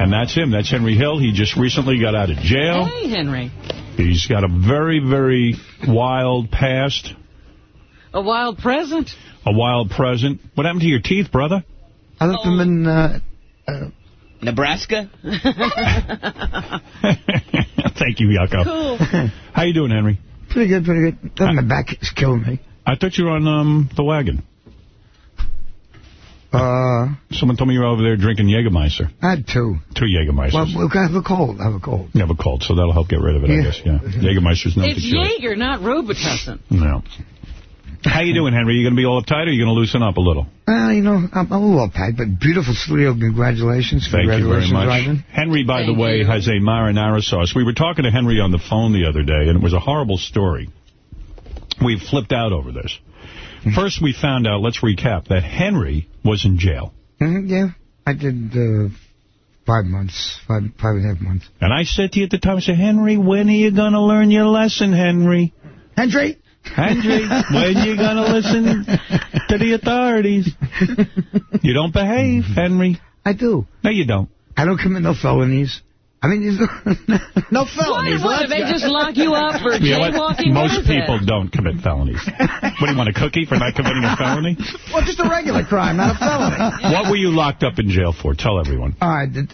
And that's him. That's Henry Hill. He just recently got out of jail. Hey, Henry. He's got a very, very wild past, A wild present. a wild present. What happened to your teeth, brother? I left them in uh, Nebraska? Thank you, Yucko. Cool. How you doing, Henry? pretty good, pretty good. Oh, my back is killing me. I thought you were on um, the wagon. Uh, Someone told me you were over there drinking Jägermeister. I had two. Two Jägermeisters. Well, look, I have a cold. I have a cold. you have a cold, so that'll help get rid of it, I guess. Yeah. Jägermeister's not It's to cure. Jaeger, not Robitussin. No. How you doing, Henry? You going to be all uptight, or are you going to loosen up a little? Well, you know, I'm, I'm a little uptight, but beautiful studio. Congratulations. Thank you very Congratulations, much. Ivan. Henry, by Thank the way, you. has a marinara sauce. We were talking to Henry on the phone the other day, and it was a horrible story. We flipped out over this. First, we found out, let's recap, that Henry was in jail. Mhm, yeah, I did uh, five months, five, five and a half months. And I said to you at the time, I said, Henry, when are you going to learn your lesson, Henry? Henry? Henry, when you going to listen to the authorities? You don't behave, mm-hmm. Henry. I do. No, you don't. I don't commit no felonies. I mean, these no What, what, did they just lock you up for You jaywalking? Most people it? don't commit felonies. what, do you want, a cookie for not committing a felony? Well, just a regular crime, not a felony. What were you locked up in jail for? Tell everyone. All right, the,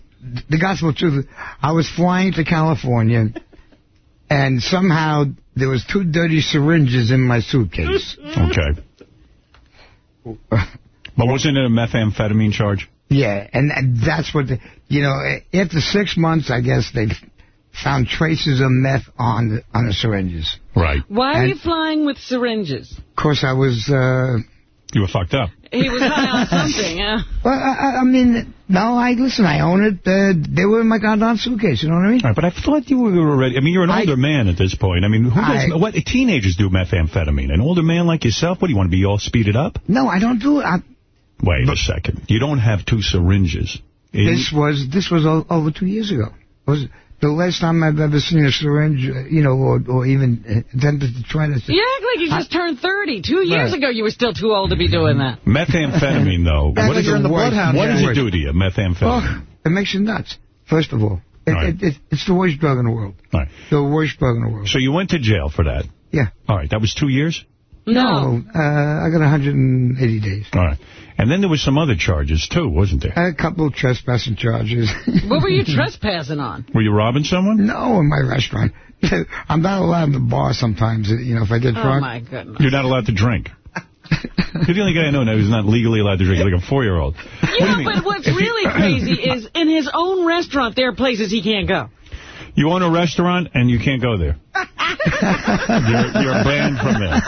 the gospel truth. I was flying to California, and somehow there was two dirty syringes in my suitcase. Okay. But wasn't it a methamphetamine charge? Yeah, and that's what, the, you know, after six months, I guess they found traces of meth on the, on the syringes. Right. Why are And- you flying with syringes? Of course, I was. Uh, you were fucked up. He was high on something, yeah. Well, I, I- I mean, no, I listen. I own it. Uh, they were in my goddamn suitcase. You know what I mean? Right, but I thought you were already. I mean, you're an older man at this point. I mean, who does? What teenagers do methamphetamine? An older man like yourself? What do you want to be all speeded up? No, I don't do it. I, Wait a second. You don't have two syringes. In- this was this was o- over two years ago. It was the last time I've ever seen a syringe, uh, you know, or, or even uh, attempted to try to. You act like you just turned 30. Two years Right. ago, you were still too old to be doing that. Methamphetamine, though. That's what like is it? the Bloodhound What does it do to you, methamphetamine? Oh, it makes you nuts. First of all, it, Right. it, it, it's the worst drug in the world. Right. The worst drug in the world. So you went to jail for that? Yeah. All right. That was two years? No, uh, I got 180 days. All right. And then there was some other charges, too, wasn't there? A couple of trespassing charges. What were you trespassing on? Were you robbing someone? no, in my restaurant. I'm not allowed in the bar sometimes, you know, if I get oh, drunk. Oh, my goodness. You're not allowed to drink. You're the only guy I know now who's not legally allowed to drink, like a four-year-old. Yeah, but what's really crazy is in his own restaurant, there are places he can't go. You own a restaurant and you can't go there. you're, you're banned from there.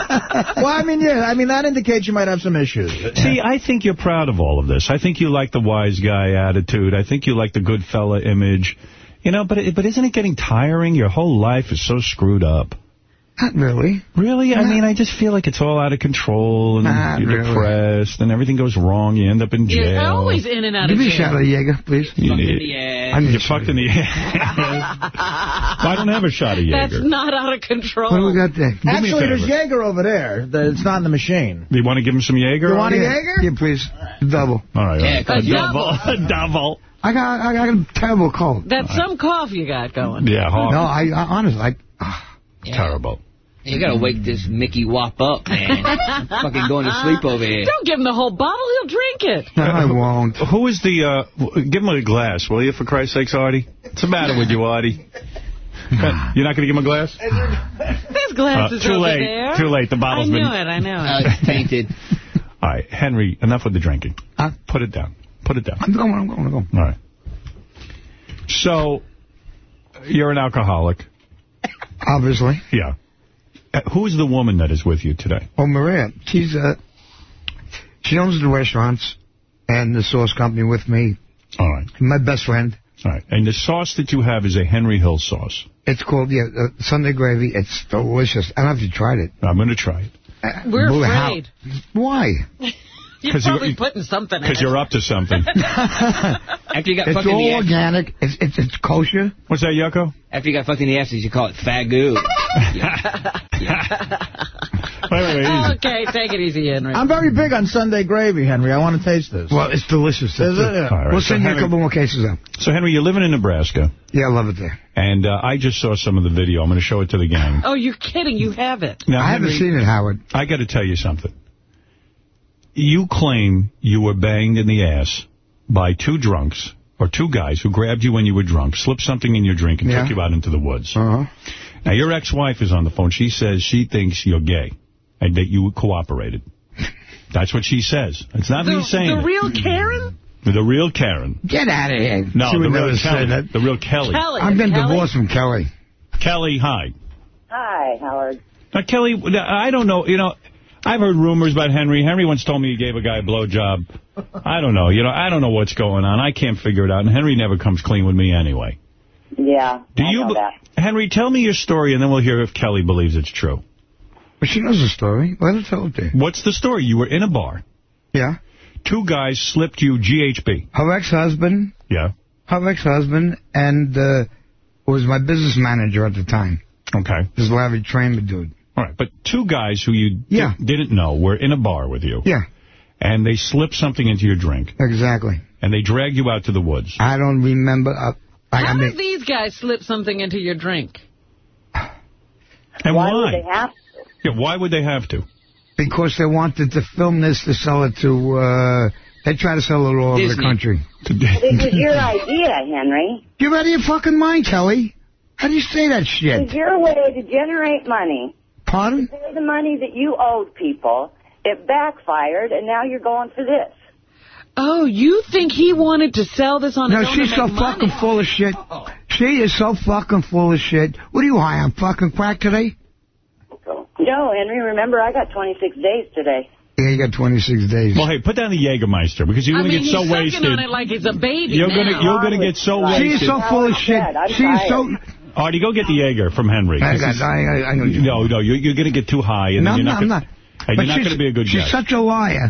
Well, I mean, yeah, I mean, that indicates you might have some issues. See, I think you're proud of all of this. I think you like the wise guy attitude. I think you like the good fella image. You know, but it, but isn't it getting tiring? Your whole life is so screwed up. Not really. Really? I mean, I just feel like it's all out of control, and you're really. depressed, and everything goes wrong. You end up in jail. You're always in and out Give of jail. Give me a shot of Jaeger, please. You Fuck need- in the ass. I need You're a shot fucked in the ass. I don't have a shot of That's not out of control. What do we got there? me a Actually, there's favor. Jaeger over there. The- It's not in the machine. You want to give him some Jaeger? You want a Artie? Jaeger? Yeah, please. Double. All right. Yeah, all right. a double. A double. I got, I got a terrible cold. That's some cough you got going. Yeah, hard. No, I, I honestly, I, ah, Terrible. You gotta wake this Mickey Wop up, man. Fucking going to sleep over here. Don't give him the whole bottle. He'll drink it. no, I won't. Who is the, uh, give him a glass, will you, for Christ's sakes, Artie? What's the matter with you, Artie? You're not going to give him a glass? There's glasses Uh, too over late. there. Too late. The bottle's I knew been- it. I knew Uh, it. it's tainted. All right, Henry, enough with the drinking. Huh? Put it down. Put it down. I'm going, I'm going, I'm going. All right. So, you're an alcoholic. Obviously. Yeah. Uh, who's the woman that is with you today? Oh, Maria, she's uh, she owns the restaurants and the sauce company with me. All right. My best friend. All right. And the sauce that you have is a Henry Hill sauce. It's called yeah uh, Sunday gravy. It's delicious. I don't know if you tried it. I'm going to try it. Uh, We're well, how- afraid. Why? You're 'Cause you- probably putting something in Because you're up to something. After you got It's fucked in the all organic. It's, it's it's kosher. What's that, Yucko? after you got fucked in the ass, you call it fagoo. Wait, wait, wait. easy. okay, take it easy, Henry. I'm very big on Sunday gravy, Henry. I want to taste this. Well, it's delicious. Is it? Yeah. All right, We'll so send you a couple more cases out. So, Henry, you're living in Nebraska, Yeah, I love it there. and uh, I just saw some of the video. I'm going to show it to the gang. Oh, you're kidding. You have it. Now, I haven't seen it, Howard. I got to tell you something. You claim you were banged in the ass by two drunks, or two guys who grabbed you when you were drunk, slipped something in your drink, and Yeah. took you out into the woods. Uh-huh. Now, your ex-wife is on the phone. She says she thinks you're gay and that you cooperated. That's what she says. It's not me The, saying the it. real Karen? The real Karen. Get out of here. No, She the real never say Kelly. that. The real Kelly. Kelly. I've been Kelly? divorced from Kelly. Kelly, hi. Hi, Howard. Now, Kelly, I don't know, you know, I've heard rumors about Henry. Henry once told me he gave a guy a blowjob. I don't know. You know, I don't know what's going on. I can't figure it out. And Henry never comes clean with me anyway. Yeah, Do I you, know that. Henry, tell me your story, and then we'll hear if Kelly believes it's true. But she knows the story. Let her tell it to you. What's the story? You were in a bar. Yeah. Two guys slipped you GHB. Her ex-husband, Yeah. her ex-husband, and uh, was my business manager at the time. Okay. This Larry Tramer dude. All right. But two guys who you di- Yeah. didn't know were in a bar with you. Yeah, And they slipped something into your drink. exactly. And they dragged you out to the woods. I don't remember. Uh, I, I How mean, did these guys slip something into your drink? And Why why? would they have to? Yeah, why would they have to? because they wanted to film this to sell it to. Uh, they try to sell it all over the country. It was your idea, Henry. You're out of your fucking mind, Kelly. How do you say that shit? It's your way to generate money, Pardon? pay the money that you owed people. It backfired, and now you're going for this. Oh, you think he wanted to sell this on No, his own she's so money? fucking full of shit. Oh. She is so fucking full of shit. What are you high on fucking crack today? No, Henry, remember, I got 26 days today. Yeah, you got 26 days. Well, hey, put down the Jägermeister because you're going to get so wasted. he's sucking wasted. on it like it's a baby You're gonna you're gonna get so She wasted. is so full of shit. I'm She is so... Artie, go get the Jaeger from Henry. I, got, I, I, I know you. no, no, you're, you're going to get too high, and No, then you're not. I'm not. And But you're not she's- going to be a good She's guest. such a liar.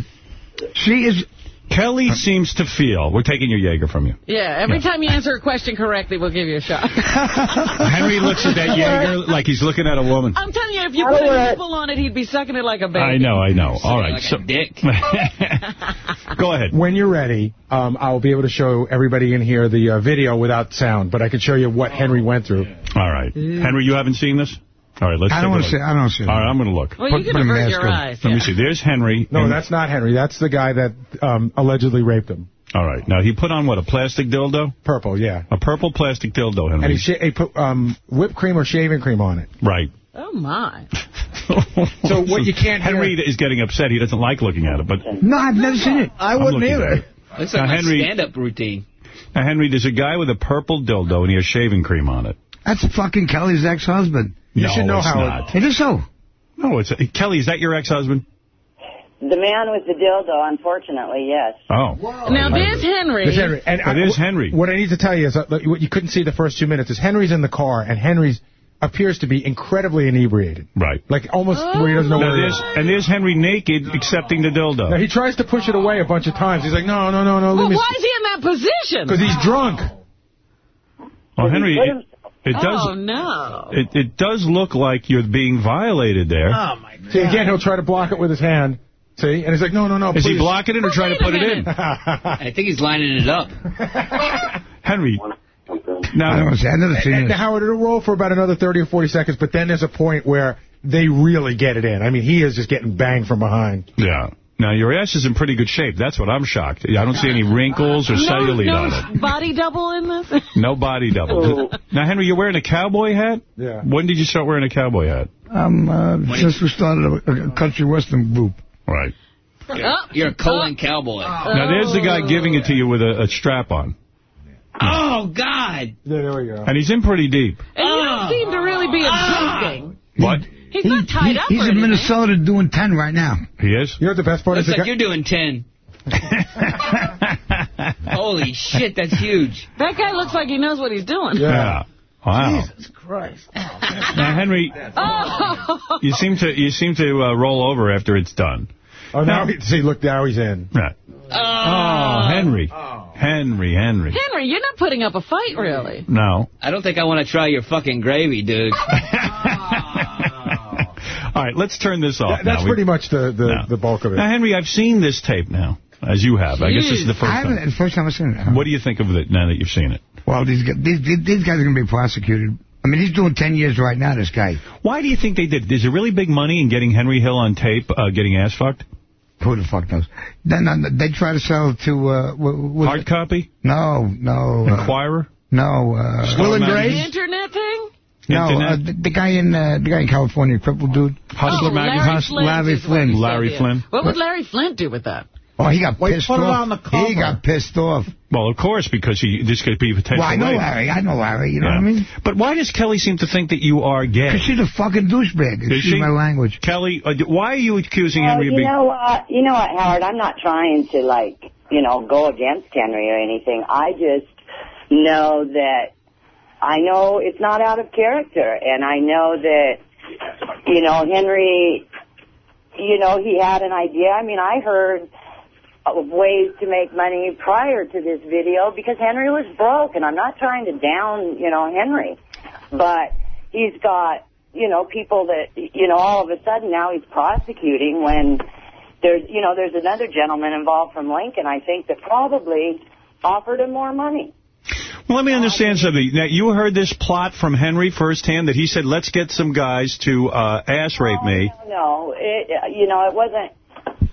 She is... Kelly seems to feel we're taking your Jaeger from you. Yeah, every time you answer a question correctly, we'll give you a shot. Henry looks at that Jaeger like he's looking at a woman. I'm telling you, if you put a work. nipple on it, he'd be sucking it like a baby. I know, I know. All right, like so a dick. go ahead. When you're ready, um, I'll be able to show everybody in here the uh, video without sound, but I can show you what Henry went through. All right, Henry, you haven't seen this. All right, let's. I don't want want to see... I don't see... All right, I'm going to look. Well, you Put- can put a avert mask your on. eyes. Let yeah. me see. There's Henry. No, and- that's not Henry. That's the guy that um, allegedly raped him. All right. Now, he put on, what, a plastic dildo? Purple, yeah. A purple plastic dildo, Henry. And he, sh- he put um, whipped cream or shaving cream on it. Right. Oh, my. So what you can't hear- Henry is getting upset. He doesn't like looking at it. But No, I've never seen it. I I'm wouldn't either. it. Looks Now, like my Henry- stand-up routine. Now, Henry, there's a guy with a purple dildo, and he has shaving cream on it. That's fucking Kelly's ex-husband. You no, should know it's how it- not. It is so. No, it's Kelly. Is that your ex-husband? The man with the dildo, unfortunately, yes. Oh. Now, there's Henry. There's Henry. And But there's Henry. What I need to tell you is that like, what you couldn't see the first two minutes is Henry's in the car, and Henry's appears to be incredibly inebriated. Right. Like almost where he doesn't know where he there's, is. and there's Henry naked accepting the dildo. Now, he tries to push it away a bunch of times. He's like, no, no, no, no, Well, why is he in that position? Because he's drunk. Well, Henry, it, it does Oh, no. it, it does look like you're being violated there. Oh, my God. See, again, he'll try to block it with his hand. See? And he's like, no, no, no, Is he please. blocking it or trying to put it in? I think he's lining it up. Henry. I don't Now, see. I've never seen And it. Howard, it'll roll for about another 30 or 40 seconds, but then there's a point where they really get it in. I mean, he is just getting banged from behind. yeah. Now, your ass is in pretty good shape. That's what I'm shocked. I don't see any wrinkles or cellulite no, on it. body double in this? No body double. now, Henry, you're wearing a cowboy hat? Yeah. When did you start wearing a cowboy hat? Um, uh, since we started a, a country western group. Right. Oh, You're a colon cowboy. Now, there's the guy giving it to you with a, a strap on. Oh, God. there we go. And he's in pretty deep. And you don't seem to really be observing. What? He's not tied He- up He's in anything. Minnesota doing 10 right now. He is? You know what the best part Looks is? Like you're doing 10. Holy shit, that's huge. That guy looks like he knows what he's doing. Yeah. Wow. Jesus Christ. Now, Henry, Oh. you seem to you seem to uh, roll over after it's done. Oh, now, he- see, look, now he's in. Right. Oh, Henry. Henry, Henry. Henry, you're not putting up a fight, really. No. I don't think I want to try your fucking gravy, dude. All right, let's turn this off. That- that's now. We- pretty much the, the, No. the bulk of it. Now, Henry, I've seen this tape now, as you have. I guess this is the first I haven't, time. the first time I've seen it. What do you think of it now that you've seen it? Well, these, guys- these, these guys are going to be prosecuted. I mean, he's doing 10 years right now, this guy. Why do you think they did? Is there really big money in getting Henry Hill on tape uh, getting ass fucked? Who the fuck knows? Then no, no, they try to sell it to... Uh, what, what, Hard copy? No, no. Uh, Inquirer? no. Uh, Will and The Grace? internet thing? No, uh, the, the guy in uh, the guy in California, crippled dude. Hustler oh, magazine? Larry Hus- Flynt. Larry is what Flynt. Larry yeah. Flynt. What would Larry Flynt do with that? Oh, he got Well, he pissed put it off. on the He got pissed off. Well, of course, because he this could be potential. Well, I know. Larry. I know Larry. You know Yeah. what I mean? But why does Kelly seem to think that you are gay? Because she's a fucking douchebag. Is Excuse she? my language. Kelly, uh, why are you accusing Well, Henry of you being... know what? You know what, Howard? I'm not trying to like, you know, go against Henry or anything. I just know that I know it's not out of character, and I know that, you know, Henry, you know, he had an idea. I mean, I heard of ways to make money prior to this video because Henry was broke, and I'm not trying to down, you know, Henry, but he's got, you know, people that, you know, all of a sudden now he's prosecuting when there's, you know, there's another gentleman involved from Lincoln, I think, that probably offered him more money. Well, let me understand something. Now, you heard this plot from Henry firsthand that he said, let's get some guys to uh, ass rape me. No, it, uh, you know, it wasn't,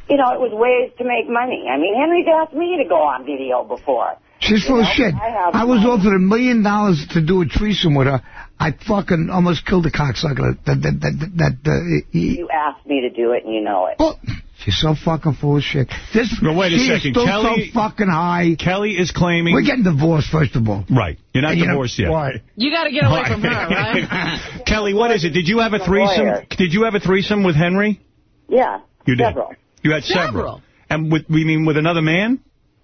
you know, it was ways to make money. I mean, Henry's asked me to go on video before. She's full of shit. I have I was money. offered a million dollars to do a threesome with her. I fucking almost killed the cocksucker. That, that, that, that, uh, he, You asked me to do it, and you know it. well, she's so fucking full of shit. This, Well, wait a she second. Is still Kelly- so fucking high. Kelly is claiming... We're getting divorced, first of all. Right. You're not And you know, divorced yet. Why? You got to get away from her, right? Kelly, what is it? Did you have a threesome? Did you have a threesome with Henry? Yeah, You did. several. You had several. Several. And with, we mean with another man?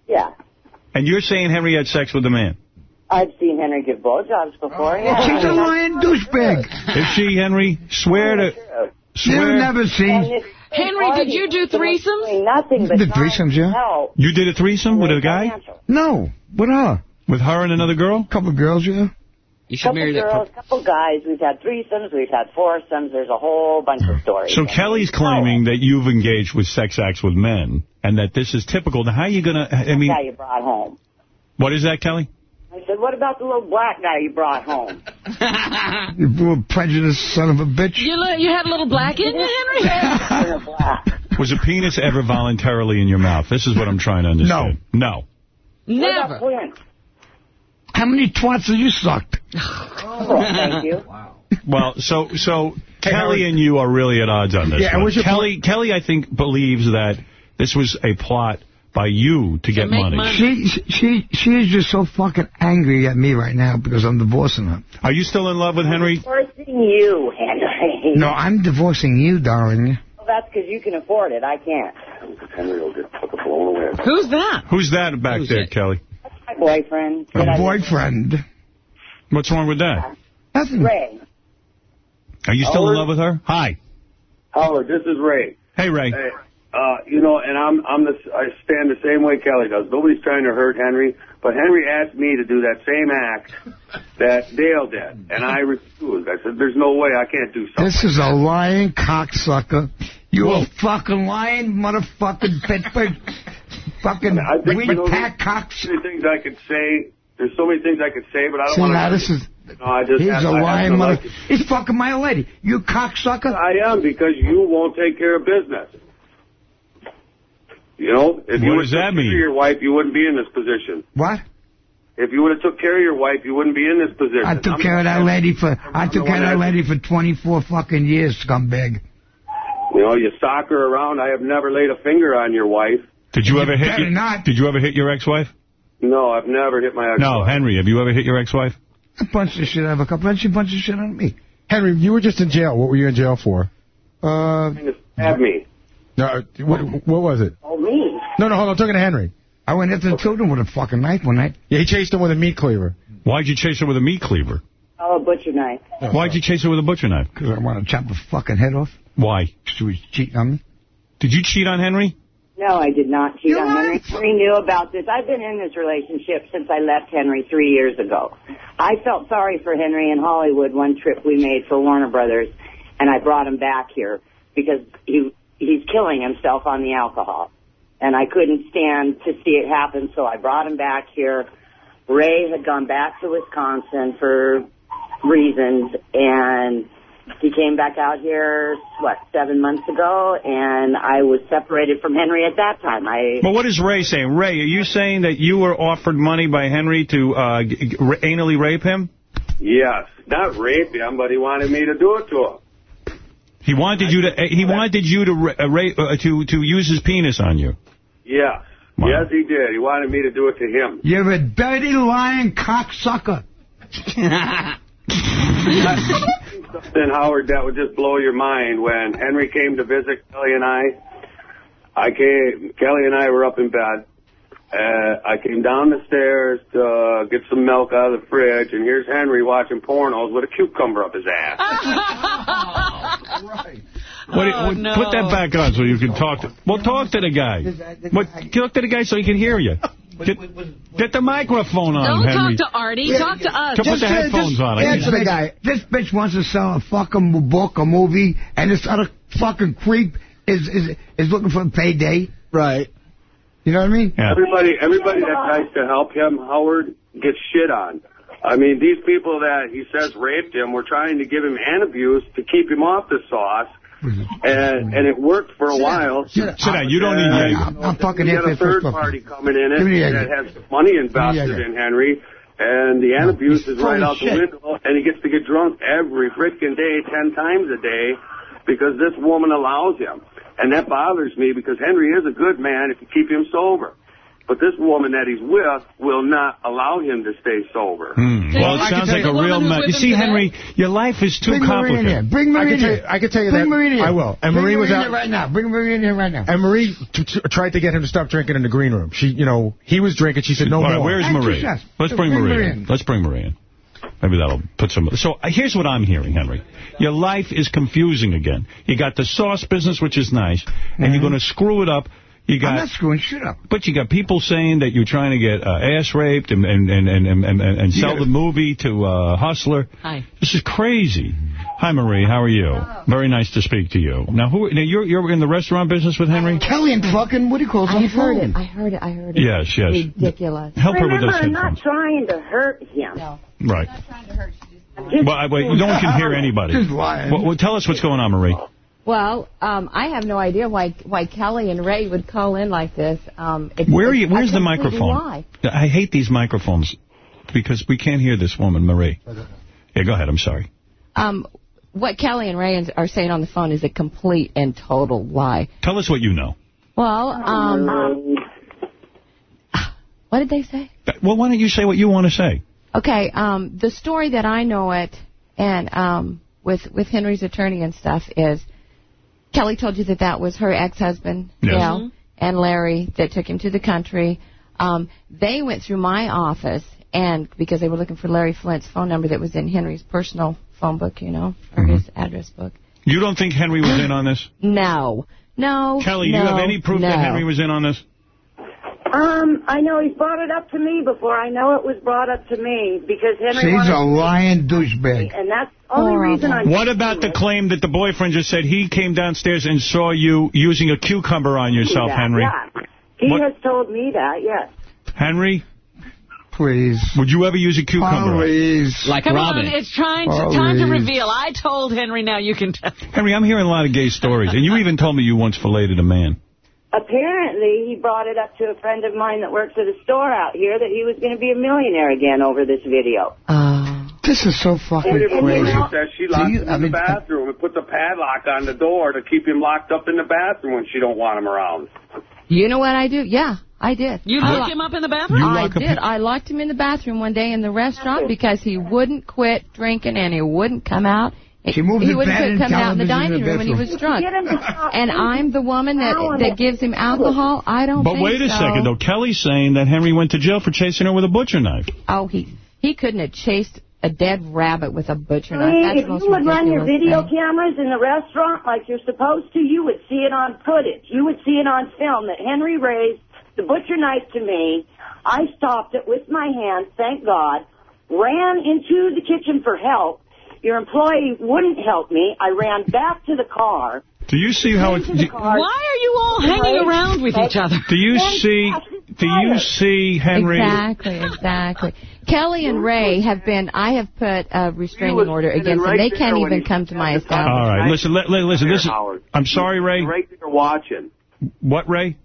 Yeah. And you're saying Henry had sex with a man? I've seen Henry give blowjobs before. Yeah. She's a lying douchebag. Is she, Henry? Swear to... True. Swear. You've never And seen. it's- Henry, did you do it's doing threesomes? Nothing but Did trying threesomes, yeah. help You did a threesome with a guy? No, with her. With her and another girl? A couple girls, yeah. You should Couple marry that. girls, couple guys. We've had threesomes. We've had foursomes. There's a whole bunch of stories. So Kelly's claiming that you've engaged with sex acts with men and that this is typical. Now, how are you going to... I mean, guy you brought home. what is that, Kelly? I said, what about the little black guy you brought home? You little prejudiced son of a bitch. You, you had a little black in you, Henry? You're black. Was a penis ever voluntarily in your mouth? This is what I'm trying to understand. No. No. Never. How many twats have you sucked? Oh, thank you. Wow. Well, so so Kelly and you are really at odds on this. Yeah, one. Kelly, Kelly, I think, believes that this was a plot by you to get money. money. She she she is just so fucking angry at me right now because I'm divorcing her. Are you still in love with Henry? Forcing you, Henry. No, I'm divorcing you, darling. Well, that's because you can afford it. I can't. Henry will get fucking blown away. Who's that? Who's that back Who's there, that? Kelly? That's my boyfriend. A Did I- boyfriend. What's wrong with that? Nothing. Ray. Are you still in love with her? Hi. Howard, this is Ray. Hey, Ray. Hey, uh, you know, and I'm I'm the I stand the same way Kelly does. Nobody's trying to hurt Henry, but Henry asked me to do that same act that Dale did, and I refused. I said, "There's no way I can't do something." This is a lying cocksucker. You a fucking lying motherfucking Pittsburgh fucking I think, weed you know, pack cocks. There's so many things I could say. There's so many things I could say, but I don't want now to. this is No, I just he's have, a lying mother. like. He's fucking my lady. You cocksucker. I am because you won't take care of business. You know, if you What would have that took care of your wife, you wouldn't be in this position. What? If you would have took care of your wife, you wouldn't be in this position. I took I'm care of that lady for I took care of that lady for 24 fucking years, scumbag. You know, you sock her around. I have never laid a finger on your wife. Did you You ever hit? better Your, not. Did you ever hit your ex-wife? No, I've never hit my ex. Wife. No, Henry, have you ever hit your ex-wife? A bunch of shit. I have a couple. She bunch of shit on me. Henry, you were just in jail. What were you in jail for? Uh, Stab me. No, uh, what, what was it? Oh, me? No, no, hold on. I'm talking to Henry. I went after the children with a fucking knife one night. Yeah, he chased him with a meat cleaver. Why'd you chase her with a meat cleaver? Oh, a butcher knife. Why'd you chase her with a butcher knife? Because I want to chop her fucking head off. Why? She was cheating on me. Did you cheat on Henry? No, I did not cheat on Henry. Henry knew about this. I've been in this relationship since I left Henry three years ago. I felt sorry for Henry in Hollywood one trip we made for Warner Brothers, and I brought him back here because he he's killing himself on the alcohol. And I couldn't stand to see it happen, so I brought him back here. Ray had gone back to Wisconsin for reasons, and he came back out here, what, seven months ago, and I was separated from Henry at that time. I Well, what is Ray saying? Ray, are you saying that you were offered money by Henry to uh, g- g- anally rape him? Yes, not rape him, but he wanted me to do it to him. He wanted you to. uh, He wanted you to ra- uh, uh, to to use his penis on you. Yes, yes, he did. He wanted me to do it to him. You're a dirty lying cocksucker. Then Howard, that would just blow your mind. When Henry came to visit Kelly and I, I came. Kelly and I were up in bed. Uh, I came down the stairs to uh, get some milk out of the fridge, and here's Henry watching pornos with a cucumber up his ass. What, oh, what- no. Put that back on so you can talk to. Well, talk to the guy. What, talk to the guy so he can hear you. Get, get the microphone on, Don't Henry. talk to Artie. Talk to us. Put the headphones on. Answer the guy. This bitch wants to sell a fucking book, a movie, and this other fucking creep is is is looking for a payday. Right. You know what I mean? Everybody, everybody that tries to help him, Howard, gets shit on. I mean, these people that he says raped him were trying to give him Antabuse to keep him off the sauce, Mm-hmm. and and it worked for a while. Sit down. You don't need And, Jaeger. I'm fucking You got a third party coming in it Give me the that has money invested in Henry, and the antabuse is right full of out the window, and he gets to get drunk every freaking day, ten times a day, because this woman allows him. And that bothers me because Henry is a good man if you keep him sober. But this woman that he's with will not allow him to stay sober. Hmm. Well, it I sounds like a real mess. You see. Henry, your life is too Bring Marie in here. complicated. Bring Marie I in can tell here. you, I can tell you Bring that. Marie in here. I will. And Bring Marie was in out. here right now. Bring Marie in here right now. And Marie t- t- tried to get him to stop drinking in the green room. She, you know, he was drinking. She said, no All right, more. where's Marie? Let's bring Bring Marie Marie in. in. Let's bring Marie in. Maybe that'll put some... So uh, here's what I'm hearing, Henry. Your life is confusing again. You got the sauce business, which is nice, and you're going to screw it up. You Mm-hmm. I'm got, not screwing shit up. but you got people saying that you're trying to get uh, ass raped and and and and and, and, and sell the movie to uh, Hustler. Hi. This is crazy. Hi, Marie. How are you? Very nice to speak to you. Now, who? Now you're you're in the restaurant business with Henry? Kelly and fucking, what do you call it? I heard it. I heard it. I heard it. Yes, yes. Ridiculous. Help her with remember, those I'm not trying to hurt him. Right. I'm not trying to hurt just- Well, I, wait, no one can hear anybody. Just lying. Well, well, tell us what's going on, Marie. Well, um, I have no idea why why Kelly and Ray would call in like this. Um, it's, Where are you? Where's the microphone? lie. I hate these microphones because we can't hear this woman, Marie. Yeah, go ahead. I'm sorry. Um, what Kelly and Ray are saying on the phone is a complete and total lie. Tell us what you know. Well, um, what did they say? Well, why don't you say what you want to say? Okay, um, the story that I know it, and um, with with Henry's attorney and stuff is, Kelly told you that that was her ex-husband, Yes. Dale, and Larry that took him to the country. Um, they went through my office, and because they were looking for Larry Flynt's phone number that was in Henry's personal phone book, you know, or Mm-hmm. his address book. You don't think Henry was in on this? No, no, Kelly, no, you have any proof no. that Henry was in on this? Um, I know he's brought it up to me before. I know it was brought up to me because Henry She's wanted a lying douchebag. and that's the only reason I'm What about the claim that the boyfriend just said he came downstairs and saw you using a cucumber on yourself, that, Henry? Yeah. He What- has told me that, yes. Henry? Please. Would you ever use a cucumber? Please. Like Come on, it's trying to, time to reveal. I told Henry, now you can tell. Henry, I'm hearing a lot of gay stories, and you even told me you once filleted a man. Apparently, he brought it up to a friend of mine that works at a store out here that he was going to be a millionaire again over this video. Uh, This is so fucking What if crazy. Marie says she locked you- him I in the bathroom and put the padlock on the door to keep him locked up in the bathroom when she don't want him around? You know what I do? Yeah, I did. You I look him up in the bathroom? I did. I locked him in the bathroom one day in the restaurant because he wouldn't quit drinking and he wouldn't come out. She moved he the wouldn't bed quit and coming out in the television in dining the room when he was drunk. Get him to stop And I'm the woman that that gives him alcohol. I don't But think wait a so. second, though. Kelly's saying that Henry went to jail for chasing her with a butcher knife. Oh, he he couldn't have chased a dead rabbit with a butcher knife. See, That's if most you would run your video thing. cameras in the restaurant like you're supposed to, you would see it on footage. You would see it on film that Henry raised the butcher knife to me. I stopped it with my hand, thank God, ran into the kitchen for help. Your employee wouldn't help me. I ran back to the car. Do you see how it... into the car. Why are you all hanging around with each other? Do you see... Do you see Henry... Exactly, exactly. Kelly and Ray have been, I have put a restraining order standing against them. They can't even come to my establishment. All right, listen, li- li- listen, this is... Howard. I'm sorry, Ray. Right there watching. What, Ray?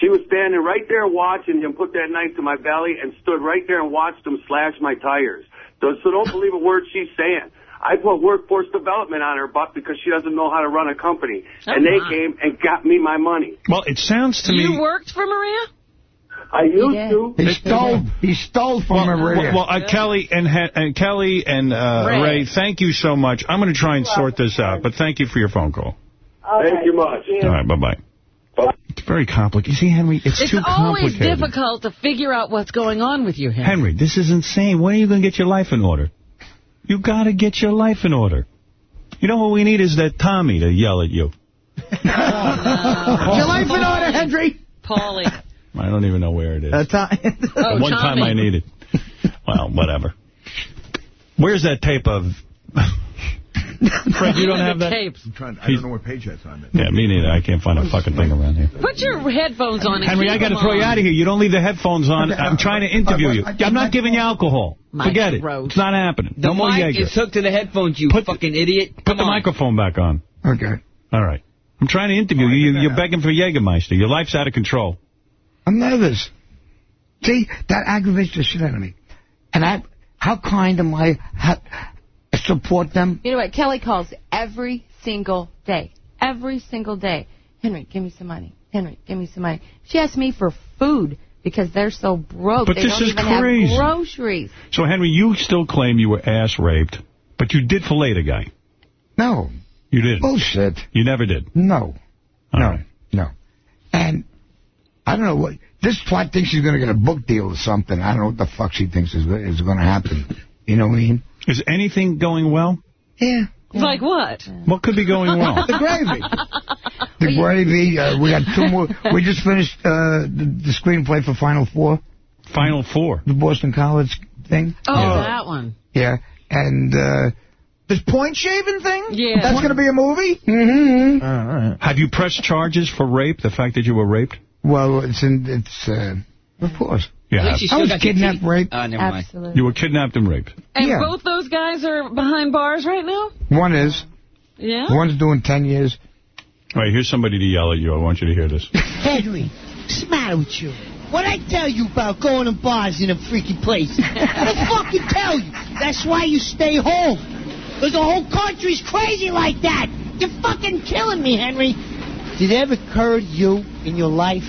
She was standing right there watching him put that knife to my belly and stood right there and watched him slash my tires. So, so don't believe a word she's saying. I put workforce development on her butt because she doesn't know how to run a company. Oh, and they my. came and got me my money. Well, it sounds to me... You worked for Maria? I used to. He stole. He stole from Well, Maria. well, uh, Kelly and and Kelly and uh, Ray. Ray. thank you so much. I'm going to try and sort this out, but thank you for your phone call. Thank you much. All right, bye-bye. It's very complicated. You see, Henry, it's, It's too always difficult to figure out what's going on with you, Henry. Henry, this is insane. When are you going to get your life in order? You got to get your life in order. You know what we need is that Tommy to yell at you. Your life in order, Henry. Paulie. I don't even know where it is. Uh, Tom- Oh, One time I need it. Well, whatever. Where's that tape of... Fred, you don't have that? Tapes. I'm trying, I don't know what page that's on. Yeah, me neither. I can't find a fucking thing around here. Put your headphones on Henry, I got to throw you out of here. You don't leave the headphones on. I'm trying to interview you. I'm not giving you alcohol. Forget it. gross. It's not happening. The No more mic Jaeger. is hooked to the headphones, you Put- fucking idiot. Put the on. microphone back on. okay. All right. I'm trying to interview you. you. You're begging for Jägermeister. Your life's out of control. I'm nervous. See, that aggravates the shit out of me. And I, how kind am I? How, support them. You know what? Kelly calls every single day. Every single day. Henry, give me some money. Henry, give me some money. She asks me for food because they're so broke. But they this don't is even crazy. have groceries. So, Henry, you still claim you were ass raped, but you did fillet a guy. No. You didn't. Bullshit. You never did. No. All no. right. No. And I don't know what this twat thinks she's going to get a book deal or something. I don't know what the fuck she thinks is, is going to happen. You know what I mean? Is anything going well? Yeah. Like what? What could be going wrong? the gravy. The gravy. Uh, we got two more. We just finished uh, the, the screenplay for Final Four, Final four. the Boston College thing. Oh, Yeah. that one. Yeah. And uh, This point shaving thing? Yeah. That's going to be a movie? Mm hmm. all right. Have you pressed charges for rape? The fact that you were raped? well, it's in it's uh, of course. Yeah. You I was kidnapped, raped. Oh, never mind. Absolutely. You were kidnapped and raped. And Yeah. both those guys are behind bars right now? One is Yeah? one's doing ten years. All right, here's somebody to yell at you. I want you to hear this. Henry, what's the matter with you? What I tell you about going to bars in a freaky place? what the fucking tell you? That's why you stay home. Because the whole country's crazy like that. You're fucking killing me, Henry. Did it ever occur to you in your life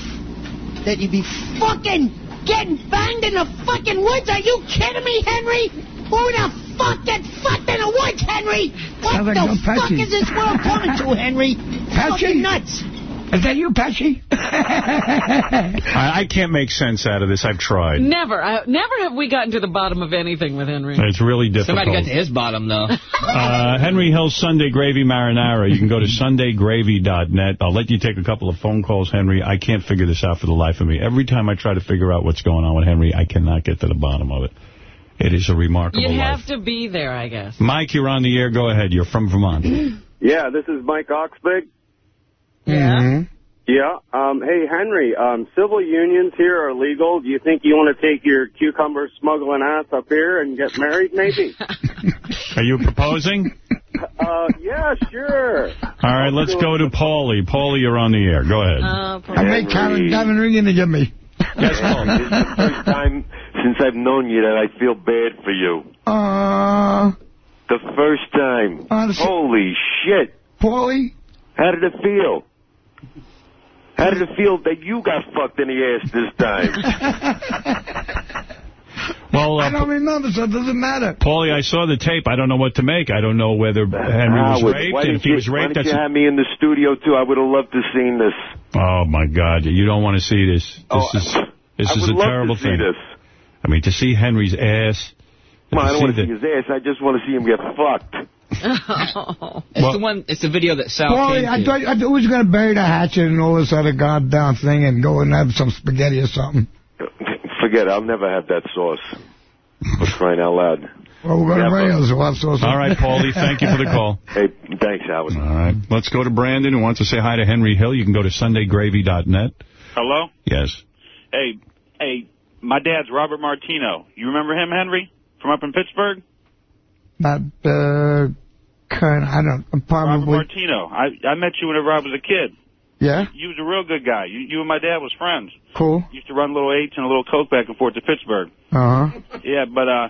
that you'd be fucking getting banged in the fucking woods? Are you kidding me, Henry? Who the fuck get fucked in the woods, Henry? What like the fuck is this world coming to, Henry? Fucking nuts. Is that you, Pesci? I, I can't make sense out of this. I've tried. Never. I, never have we gotten to the bottom of anything with Henry. It's really difficult. Somebody got to his bottom, though. Uh, Henry Hill's Sunday Gravy Marinara. You can go to sundaygravy.net. I'll let you take a couple of phone calls, Henry. I can't figure this out for the life of me. Every time I try to figure out what's going on with Henry, I cannot get to the bottom of it. It is a remarkable You'd life. have to be there, I guess. Mike, you're on the air. Go ahead. You're from Vermont. Yeah, this is Mike Oxbig. Mm-hmm. Yeah. Um, hey, Henry, um, civil unions here are legal. Do you think you want to take your cucumber smuggling ass up here and get married, maybe? Are you proposing? uh, yeah, sure. All right, let's go to Paulie. Paulie, you're on the air. Go ahead. Uh, I made Karen Gavin ring to get me. Yes, Paulie. This is the first time since I've known you that I feel bad for you. Uh, The first time. Honestly- Holy shit. Paulie, How did it feel? How did it feel that you got fucked in the ass this time? Well, uh, I don't remember, so it doesn't matter. Paulie, I saw the tape. I don't know what to make. I don't know whether Henry was Howard, raped. why And didn't if he you- was Why raped, didn't you have me in the studio, too? I would have loved to have seen this. Oh, my God. You don't want to see this. This Oh, is this I is would a love to terrible see thing. this. I mean, to see Henry's ass... Well, I don't want to the- see his ass. I just want to see him get fucked. It's the one. It's the video that Sal Paulie, came I to. thought, I thought was going to bury the hatchet and all this other goddamn thing and go and have some spaghetti or something. Forget it. I'll never have that sauce. For crying out loud. Well, we're going Yeah, to but- bury us. We'll have sauce. All right, Paulie, thank you for the call. Hey, thanks, Howard. All right. Let's go to Brandon, who wants to say hi to Henry Hill. You can go to sundaygravy.net. Hello? Yes. Hey, hey, my dad's Robert Martino. You remember him, Henry? From up in Pittsburgh? Not, uh, kind I don't, Robert probably, Martino. I, I met you whenever I was a kid. yeah, You was a real good guy. You, you and my dad was friends. cool. Used to run little eights and a little coke back and forth to Pittsburgh. Uh-huh. Yeah, but uh,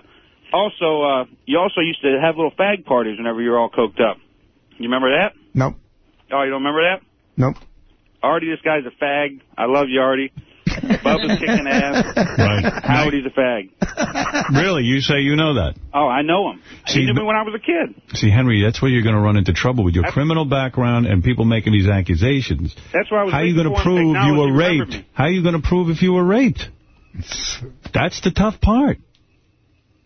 also, uh, you also used to have little fag parties whenever you were all coked up. You remember that? Nope. Oh, you don't remember that? Nope. Artie, this guy's a fag. I love you, Artie. Bubba's kicking ass. Right. Howard, he's a fag. Really? You say you know that? Oh, I know him. See, he knew me when I was a kid. See, Henry, that's where you're going to run into trouble with your criminal background and people making these accusations. That's why I was How are you going to for him to prove you were raped? How are you going to prove if you were raped? That's the tough part.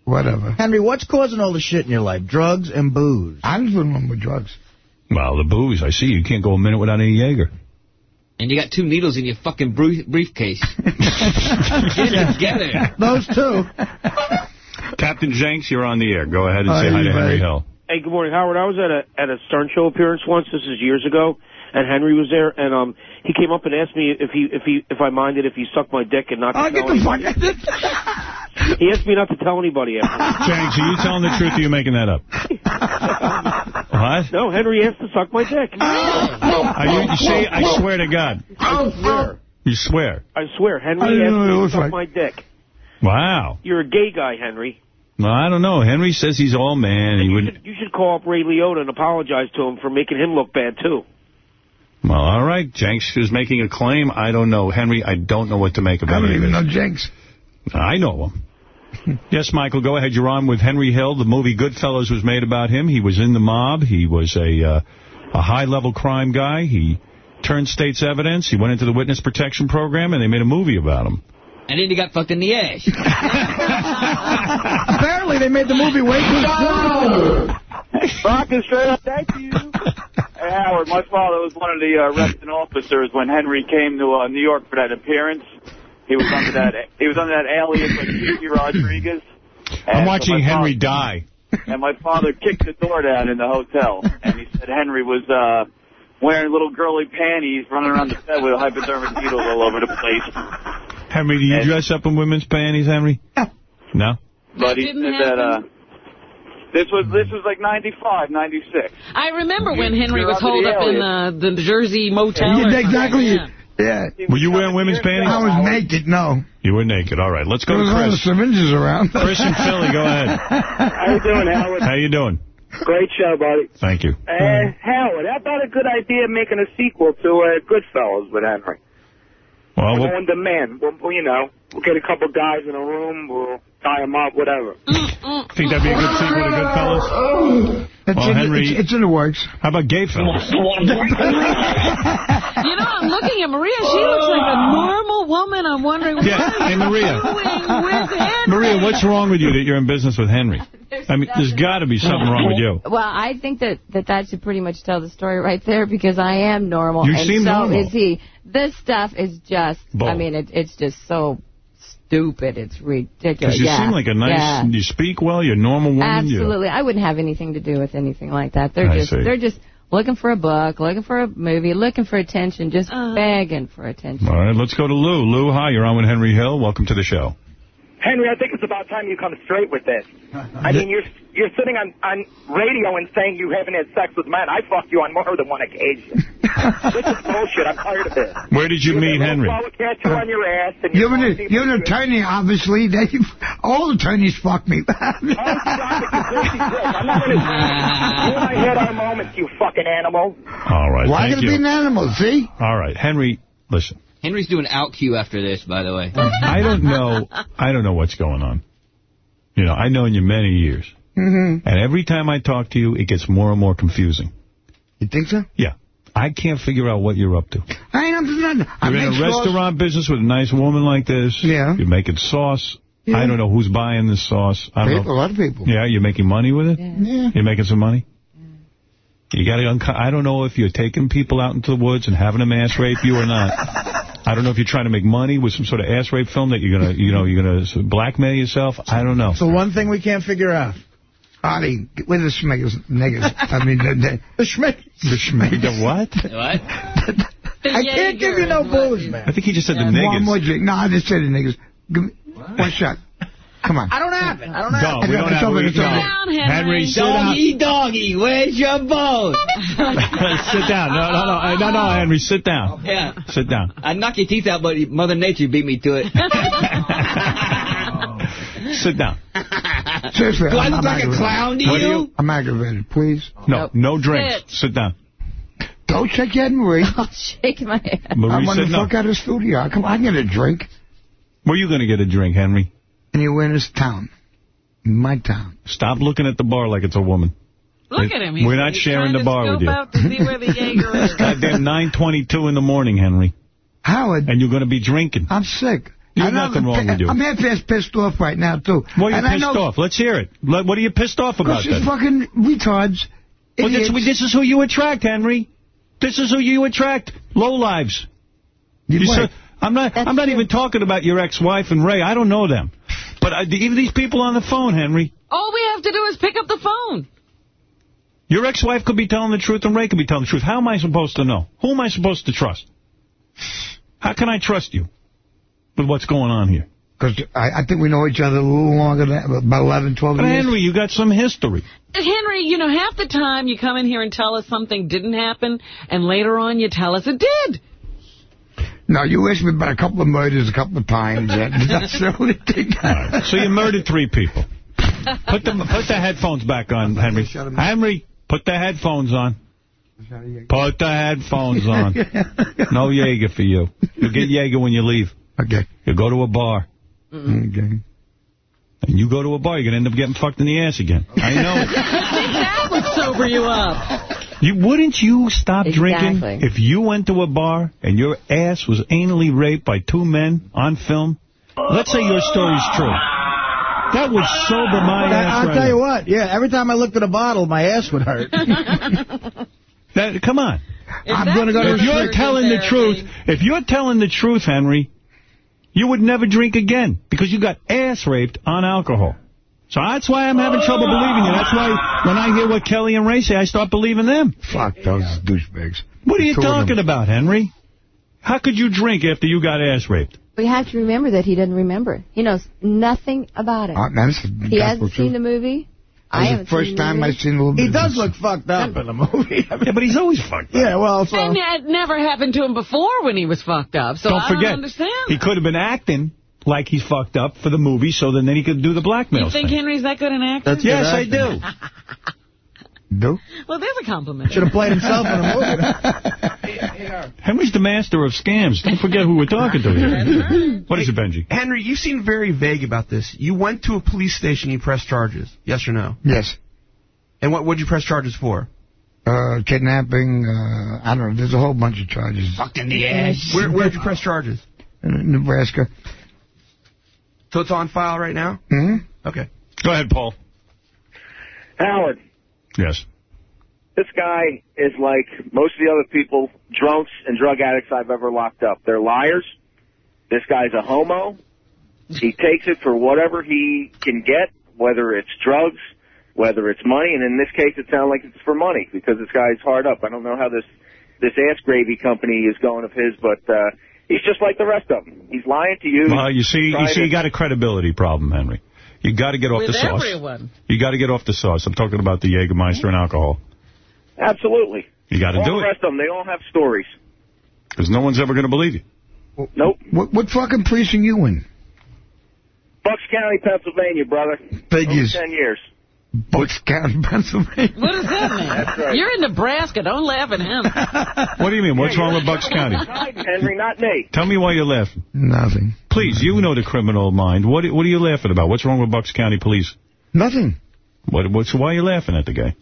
Whatever. Henry, what's causing all the shit in your life? Drugs and booze. I was doing one with drugs. Well, the booze, I see. You can't go a minute without any Jaeger. And you got two needles in your fucking brief briefcase. Get it together. Those two. Captain Janks, you're on the air. Go ahead and say Hi, hi to Henry. Hill. Hey, good morning, Howard. I was at a at a Stern Show appearance once. This is years ago, and Henry was there, and um, he came up and asked me if he if he if I minded if he sucked my dick and not to Oh, get the fuck. He asked me not to tell anybody. After. Janks, are you telling the truth or are you making that up? what? No, Henry asked to suck my dick. Are you, you say, I swear to God. I swear. You swear. I swear, Henry I didn't asked me to suck like- my dick. Wow. You're a gay guy, Henry. Well, I don't know. Henry says he's all man. He would. You should call up Ray Liotta and apologize to him for making him look bad too. Well, all right. Janks is making a claim. I don't know. Henry, I don't know what to make of it. I don't even know Janks. I know him. yes, Michael, go ahead. You're on with Henry Hill. The movie Goodfellas was made about him. He was in the mob. He was a uh, a high-level crime guy. He turned state's evidence. He went into the witness protection program, and they made a movie about him. And then you got fucked in the ass. Apparently, they made the movie way too soon. Rockin' straight up, thank you. Hey, Howard, my father was one of the uh, arresting officers when Henry came to uh, New York for that appearance. He was under that he was under that alias like Kiki Rodriguez. I'm And so watching Henry father- die. And my father kicked the door down in the hotel, and he said Henry was uh, wearing little girly panties, running around the bed with hypodermic needles all over the place. Henry, do you dress up in women's panties, Henry? No. But he didn't said that uh, this was this was like 95, 96. I remember when Henry was under holed up in alias. the, the Jersey motel. Yeah, exactly. yeah. Yeah. Were you wearing women's panties? I was naked, no. You were naked. All right. Let's go There was to all the Chris. syringes around. Chris in Philly, go ahead. How you doing, Howard? How you doing? Great show, buddy. Thank you. Uh, Howard, how about a good idea making a sequel to uh, Goodfellas with Henry? Well, We're we'll- going to men. We'll, well, you know, we'll get a couple guys in a room, we'll tie them up, whatever. Think that'd be a good sequel to Goodfellas? It's, Well, in, Henry- it's, it's in the works. How about gay fellas? You know, I'm looking at Maria. She looks like a normal woman. I'm wondering what Yeah, are hey, Maria. doing with Henry? Maria, what's wrong with you that you're in business with Henry? I mean, there's got to be something wrong with you. Well, I think that, that that should pretty much tell the story right there because I am normal. You and seem so normal. is he. This stuff is just, Bull. I mean, it, it's just so stupid. It's ridiculous. Because you yeah. seem like a nice, Yeah. you speak well, you're a normal woman. you- Absolutely. I wouldn't have anything to do with anything like that. They're I just see. they're just looking for a book, looking for a movie, looking for attention, just uh-huh. begging for attention. All right, let's go to Lou. Lou, hi, you're on with Henry Hill. Welcome to the show. Henry, I think it's about time you come straight with this. I mean, you're you're sitting on, on radio and saying you haven't had sex with men. I fucked you on more than one occasion. this is bullshit. I'm tired of this. Where did you meet Henry? Well, catcher on your ass. And You're an, you're an attorney, obviously. They, all attorneys fuck me. Oh, I'm not gonna, you and I had our moments, you fucking animal. All right, Why thank gotta you. be an animal, see? All right, Henry, listen. Henry's doing out cue after this, by the way. I don't know. I don't know what's going on. You know, I've known you many years. Mm-hmm. And every time I talk to you, it gets more and more confusing. You think so? Yeah. I can't figure out what you're up to. I ain't up to nothing. You're in make a sauce. restaurant business with a nice woman like this. Yeah. You're making sauce. Yeah. I don't know who's buying this sauce. I don't People, a lot of people. Yeah, you're making money with it? Yeah. You're making some money? You got to. I don't know if you're taking people out into the woods and having them ass rape you or not. I don't know if you're trying to make money with some sort of ass rape film that you're gonna, you know, you're gonna blackmail yourself. I don't know. So one thing we can't figure out. Artie, where the schmiggers, niggas, I mean, the, the, The schmick. the schmiggers. The what? What? I can't give you no booze, man. I think he just said the niggas. One more drink. No, I just said the niggas. Give me one shot. Come on. I don't have it. I don't have Go. it. We don't It's have over, we- it's over. no. Down, Henry. Henry, sit down. Doggy, doggy, where's your bone? sit down. No, no, no, no, no, Henry, sit down. Oh, yeah. Sit down. I'd knock your teeth out, but Mother Nature beat me to it. Sit down. Seriously. Do I I'm- look I'm like a clown to What do you? you- I'm aggravated. Please. No, no drinks. Sit. Sit down. Don't shake your head, Marie. I'll shake my head. I Marie want said the no. fuck out of the studio. Come on, I can get a drink. Where you going to get a drink, Henry? Anywhere in this town. In my town. Stop looking at the bar like it's a woman. Look at him. He's, We're not he's sharing the bar with scope you. out to see where the Jaeger is. Goddamn 9.22 in the morning, Henry. Howard, And you're going to be drinking. I'm sick. There's And I'm nothing wrong with you. I'm half-ass pissed off right now, too. Why are you and pissed know, off? Let's hear it. What are you pissed off about Because these then? fucking retards. Well, this, this is who you attract, Henry. This is who you attract. Low lives. You You what? said- I'm not. That's I'm not true. even talking about your ex-wife and Ray. I don't know them. But uh, even these people on the phone, Henry. All we have to do is pick up the phone. Your ex-wife could be telling the truth and Ray could be telling the truth. How am I supposed to know? Who am I supposed to trust? How can I trust you with what's going on here? Because I, I think we know each other a little longer than about 11, 12 But years. Henry, you got some history. Henry, you know, half the time you come in here and tell us something didn't happen, and later on you tell us it did. No, you asked me about a couple of murders a couple of times. that's the only thing. So you murdered three people. Put the put the headphones back on, Henry. Henry, put the headphones on. Put the headphones on. No Jaeger for you. You get Jaeger when you leave. Okay. You go to a bar. Okay. And you go to a bar, you're going to end up getting fucked in the ass again. I know. that would sober you up. You Wouldn't you stop Exactly. drinking if you went to a bar and your ass was anally raped by two men on film? Let's say your story's true. That would sober my But I, ass I'll right tell up. you what. Yeah, every time I looked at a bottle, my ass would hurt. That, come on. I'm going to go to If you're street. telling the truth, if you're telling the truth, Henry, you would never drink again because you got ass raped on alcohol. So that's why I'm having trouble believing you. That's why when I hear what Kelly and Ray say, I start believing them. Fuck those douchebags. What are you Two them. talking about, Henry? How could you drink after you got ass raped? We have to remember that he doesn't remember it. He knows nothing about it. Uh, he hasn't seen the movie. I That was haven't the first seen time. I've seen a little He does look fucked up in the movie. I mean, Yeah, but he's always fucked up. yeah, well, so... And it never happened to him before when he was fucked up, so don't I forget, don't understand. he could have been acting like he's fucked up for the movie, so then, then he could do the blackmail You think thing. Henry's that good an actor? That's Yes, I do. Do? Well, there's a compliment. Should have played himself in a movie. Henry's the master of scams. Don't forget who we're talking to here. What is it, Benji? Henry, you seem very vague about this. You went to a police station, you pressed charges. Yes or no? Yes. And what would you press charges for? Uh, kidnapping, uh, I don't know, there's a whole bunch of charges. Fucking the ass. Where, where'd you press charges? In Nebraska. So it's on file right now? hmm Okay. Go ahead, Paul. Howard, Yes. this guy is like most of the other people, drunks and drug addicts I've ever locked up. They're liars. This guy's a homo. He takes it for whatever he can get, whether it's drugs, whether it's money, and in this case it sounds like it's for money because this guy's hard up. I don't know how this this ass gravy company is going of his, but uh, he's just like the rest of them. He's lying to you. Well, you see, you see, to- you got a credibility problem, Henry. You got to get off With the sauce. everyone. You got to get off the sauce. I'm talking about the Jägermeister and alcohol. Absolutely. You got to all do the it rest of them, they all have stories. because no one's ever going to believe you. Nope. What, what fucking precinct you in? Bucks County, Pennsylvania, brother. Figures. Over Ten years. Bucks County, Pennsylvania. What does that mean? Right. You're in Nebraska. Don't laugh at him. What do you mean? What's Yeah, wrong with Bucks County? Henry, not me. Tell me why you're laughing. Nothing. Please, you know the criminal mind. What What are you laughing about? What's wrong with Bucks County Police? Nothing. What? What's why are you laughing at the guy?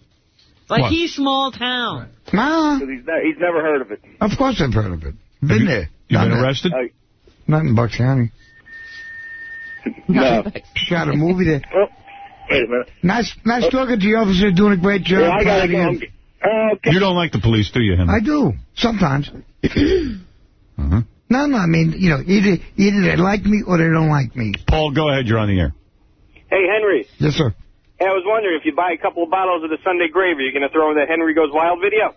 Like What? he's small town. Nah. He's, ne- he's never heard of it. Of course I've heard of it. Been there. You Done been that. arrested? Not in Bucks County. No. Shot a movie there. Oh, wait a minute. Nice, nice talking to you, officer. Doing a great job. Yeah, I gotta go. you. Okay. You don't like the police, do you, Henry? I do sometimes. Uh-huh. No, no. I mean, you know, either either they like me or they don't like me. Paul, go ahead. You're on the air. Hey, Henry. Yes, sir. Hey, I was wondering if you buy a couple of bottles of the Sunday gravy, you're going to throw in that Henry Goes Wild video?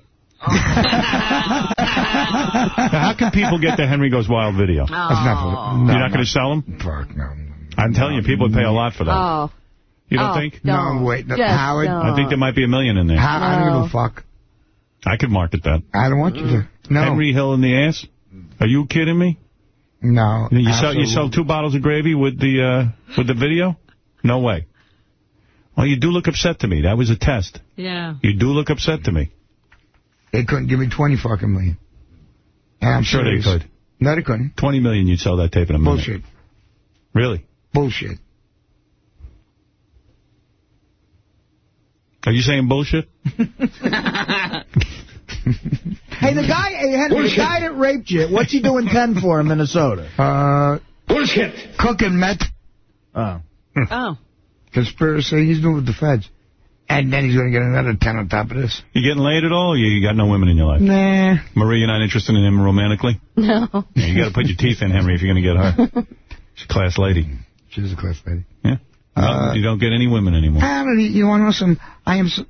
Now, how can people get the Henry Goes Wild video? That's not. No, You're not going to sell them? Fuck no. I'm telling you, people would pay a lot for that. Oh. You don't Oh, think? No, wait. No, Just Howard. don't. I think there might be a million in there. How, I don't No. give a fuck. I could market that. I don't want you to. No. Henry Hill in the ass? Are you kidding me? No. You sell you sell two bottles of gravy with the uh, with the video? No way. Well, you do look upset to me. That was a test. Yeah. You do look upset to me. They couldn't give me 20 fucking million. And I'm sure serious. they could. No, they couldn't. 20 million, you'd sell that tape in a minute. Bullshit. Really? Bullshit. Are you saying bullshit? Hey, the guy, hey, Henry, the guy that raped you, what's he doing 10 for in Minnesota? Uh, Bullshit. Cooking meth. Oh. Oh. Conspiracy. He's doing with the feds. And then he's going to get another 10 on top of this. You getting laid at all? Or you got no women in your life? Nah. Marie, you're not interested in him romantically? No. Yeah, you got to put your teeth in, Henry, if you're going to get her. She's a class lady. She's a class lady. Yeah. No, Uh, you don't get any women anymore. I don't, you want to know some? I am, so,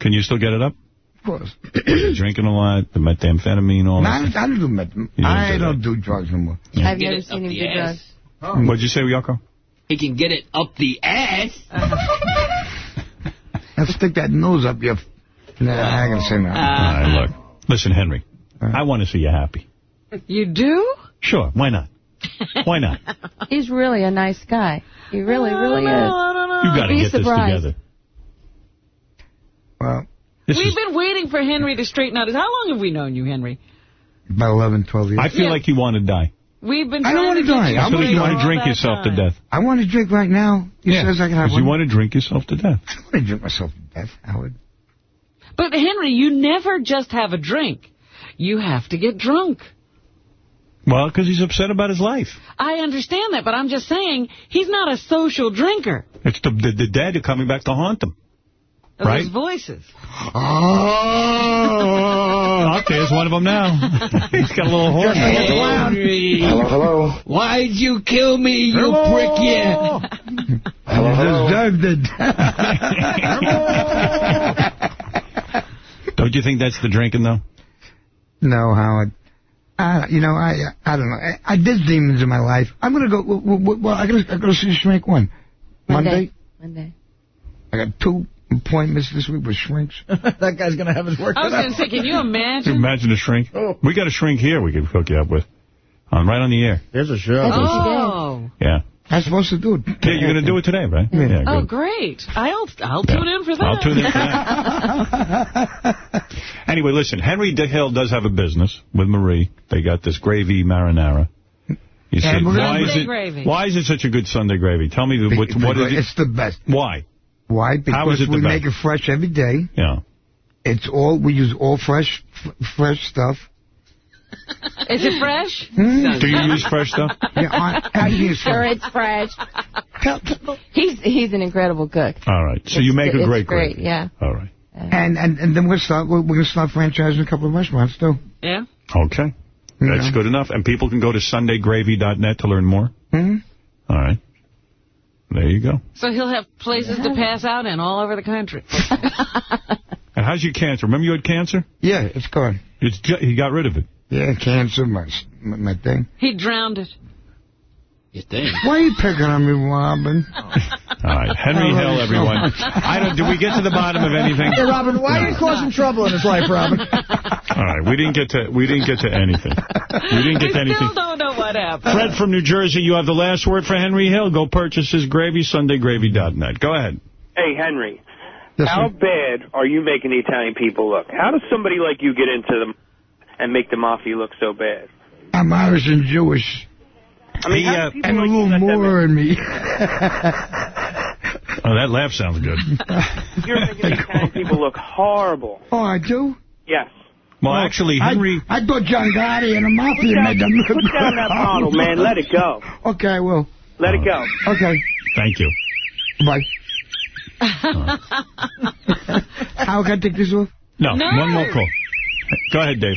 Can you still get it up? of course. You're drinking a lot, the methamphetamine, all No, that. I don't, don't meth. don't I do don't do drugs no more. I've Get never it seen him do ass. drugs. What'd you say, Yoko? He can get it up the ass. Now stick that nose up your... Nah, I ain't going to say nothing. All right, look. Listen, Henry, I want to see you happy. You do? Sure, why not? Why not? He's really a nice guy. He really, really is. I don't know. You got to Be get this together. Well, This We've is, been waiting for Henry to straighten out his... How long have we known you, Henry? about 11, 12 years. I feel Yeah. like you want to die. We've been I trying don't wanna to get die. you I I feel like you want to drink that yourself to death. I want to drink right now. He says I can have because one. you want to drink yourself to death. I don't want to drink myself to death, Howard. But, Henry, you never just have a drink. You have to get drunk. Well, because he's upset about his life. I understand that, but I'm just saying he's not a social drinker. It's the, the, the dead are coming back to haunt him. Those Right? voices. Oh, okay, there's one of them now. he's got a little horn. Henry. Hello, hello. Why'd you kill me, you Hello. prick, yeah? Hello, Deserved it. Don't you think that's the drinking, though? no, Howard. Uh, you know, I I don't know. I, I did demons in my life. I'm gonna go. Well, well, well I gotta I gotta see Shrink one. Monday. Monday. I got two appointments this week with shrinks. that guy's going to have his work I was cut going to out. say, can you imagine? Imagine a shrink. Oh. We got a shrink here we could hook you up with. On right on the air. There's a show. Oh. Yeah. I'm supposed to do it. Yeah, you're going to do it today, right? Yeah, Oh, good. great. I'll I'll tune in for that. I'll tune in for that. Anyway, listen, Henry D. Hill does have a business with Marie. They got this gravy marinara. You said, And why is it gravy. why is it such a good Sunday gravy? Tell me the, what, what is it? It's the best. Why? Why? How is Because it we best? make it fresh every day. Yeah. It's all we use all fresh, f- fresh stuff. Is it fresh? Hmm? Do you use fresh stuff? Yeah, I, I use Sure, fresh. it's fresh. He's he's an incredible cook. All right. So you make a It's great great, gravy. yeah. All right. And and and then we're start we're, we're gonna start franchising a couple of restaurants too. Yeah. Okay. That's Yeah. good enough. And people can go to sundaygravy.net to learn more? Hmm? All right. There you go. So he'll have places to pass out in all over the country. And how's your cancer? Remember you had cancer? Yeah, it's gone. It's, he got rid of it. Yeah, cancer, my my, my thing. He drowned it. You think? Why are you picking on me, Robin? All right. Henry Hill, everyone. I don't. Did we get to the bottom of anything? Hey, Robin, why are you causing trouble in his life, Robin? All right. We didn't get to. We didn't get to anything. We didn't get to I anything. still don't know what happened. Fred from New Jersey, you have the last word for Henry Hill. Go purchase his gravy, sundaygravy.net. Go ahead. Hey, Henry. How bad are you making the Italian people look? How does somebody like you get into them and make the mafia look so bad? I'm Irish and Jewish. I mean, how do uh, and a like little you more in me. Oh, that laugh sounds good. You're making the Italian people look horrible. oh, I do? Yes. Well, actually, Henry... I, I thought John Gotti and the Mafia Put down- made them look put down that bottle, man. Let it go. Okay, I will. Let it go. Okay. Thank you. Bye. How can I take this off? No, No. one more call. Go ahead, Dave.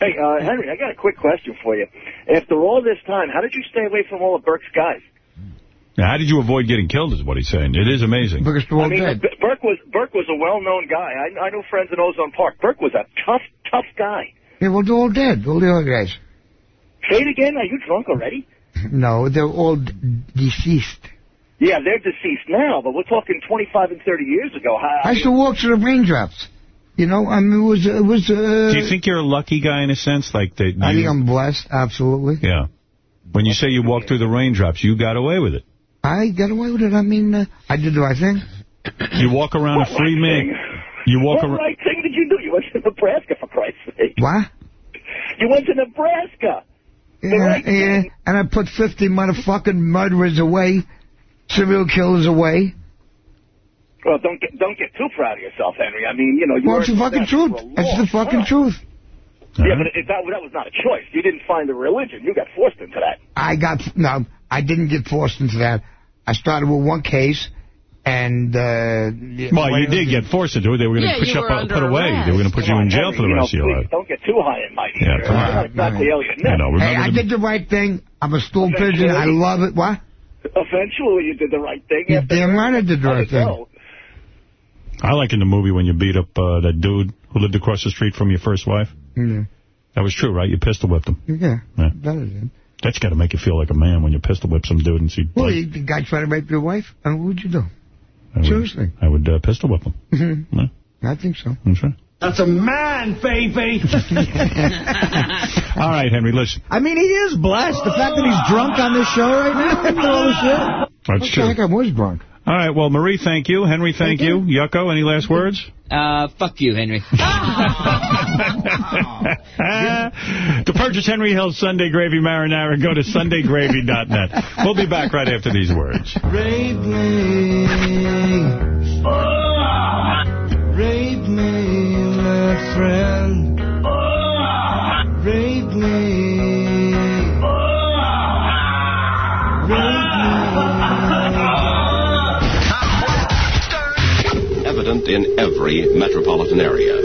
Hey, uh, Henry, I got a quick question for you. After all this time, how did you stay away from all of Burke's guys? Now, how did you avoid getting killed is what he's saying. It is amazing. Because I mean, B- Burke was Burke was a well-known guy. I, I know friends in Ozone Park. Burke was a tough, tough guy. Yeah, well, they're all dead, all the other guys. Say it again. Are you drunk already? No, they're all d- deceased. Yeah, they're deceased now, but we're talking 25 and 30 years ago. How, I used to walk through the raindrops. You know, I mean, it was, it was, uh... Do you think you're a lucky guy in a sense? Like that? I you- think I'm blessed, absolutely. Yeah. When you say you walked through the raindrops, you got away with it. I got away with it. I mean, uh, I did the right thing. You walk around a free man. You walk what around. right thing did you do? You went to Nebraska, for Christ's sake. What? You went to Nebraska. Yeah, yeah, and I put 50 motherfucking murderers away, serial killers away. Well, don't get don't get too proud of yourself, Henry. I mean, you know, you Well, it's the fucking Nebraska truth. for a That's long the fucking time. truth. Yeah, but it, that, that was not a choice. You didn't find a religion. You got forced into that. I got, no, I didn't get forced into that. I started with one case, and, uh... Well, you did get forced into it. They were going to Yeah, put you you up, under put away. They were going to put you in jail for the you know, rest of your please life. Don't get too high and mighty. Yeah, here. come on. Not, not the alien. I know. Hey, I did the right thing. I'm a stool pigeon. I love it. What? Eventually, you did the right thing. You damn right I did the right thing. I like in the movie when you beat up uh, that dude who lived across the street from your first wife. Yeah. That was true, right? You pistol whipped him. Yeah. Yeah. That is it. That's got to make you feel like a man when you pistol whip some dude and see. Well, you, the guy tried to rape your wife, and what would you do? I would, Seriously. I would uh, pistol whip him. Mhm. Yeah. I think so. That's right. That's a man, baby. All right, Henry, listen. I mean, he is blessed. The fact that he's drunk on this show right now after all this shit. That's true. I think I was drunk. All right, well, Marie, thank you. Henry, thank, you. Yucko, any last words? Uh, fuck you, Henry. to purchase Henry Hill's Sunday Gravy Marinara, go to sundaygravy.net. We'll be back right after these words. Rape me. Rape me, my friend. Evident in every metropolitan area.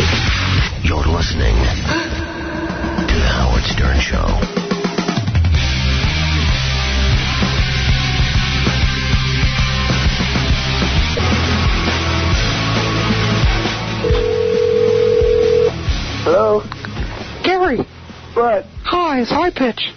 You're listening to The Howard Stern Show. Hello? Gary. What? Hi, it's High Pitch.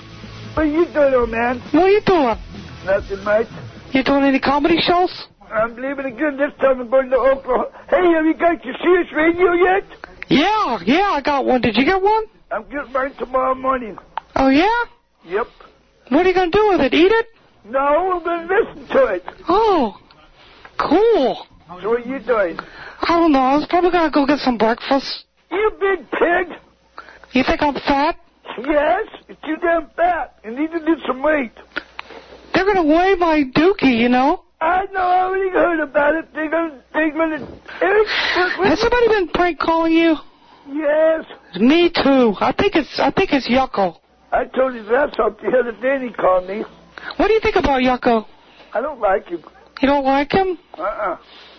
What are you doing, old man? What are you doing? Nothing, mate. You doing any comedy shows? I'm leaving again. This time I'm going to Oklahoma. Hey, have you got your Sirius radio yet? Yeah, yeah, I got one. Did you get one? I'm getting mine tomorrow morning. Oh, yeah? Yep. What are you going to do with it? Eat it? No, I'm going to listen to it. Oh, cool. So what are you doing? I don't know. I was probably going to go get some breakfast. You big pig. You think I'm fat? Yes, you're too damn fat. You need to lose some weight. They're going to weigh my dookie, you know? I know. I already heard about it. They're going to... They're going to... Eric, what, Has somebody been prank calling you? Yes. Me too. I think it's I think it's Yucko. I told his ass up the other day and he called me. What do you think about Yucko? I don't like him. You don't like him? Uh-uh.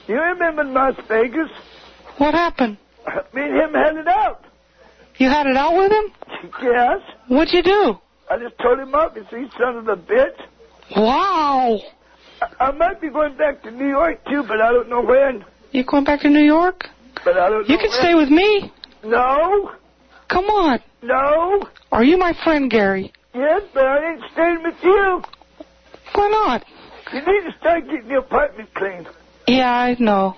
You remember in Las Vegas? What happened? Me and him had it out. You had it out with him? Yes. What'd you do? I just told him up. He said, "You son of a bitch." Wow. I, I might be going back to New York too, but I don't know when. You're going back to New York? But I don't You can when. stay with me. No. Come on. No. Are you my friend, Gary? Yes, but I ain't staying with you. Why not? You need to start getting the apartment clean. Yeah, I know.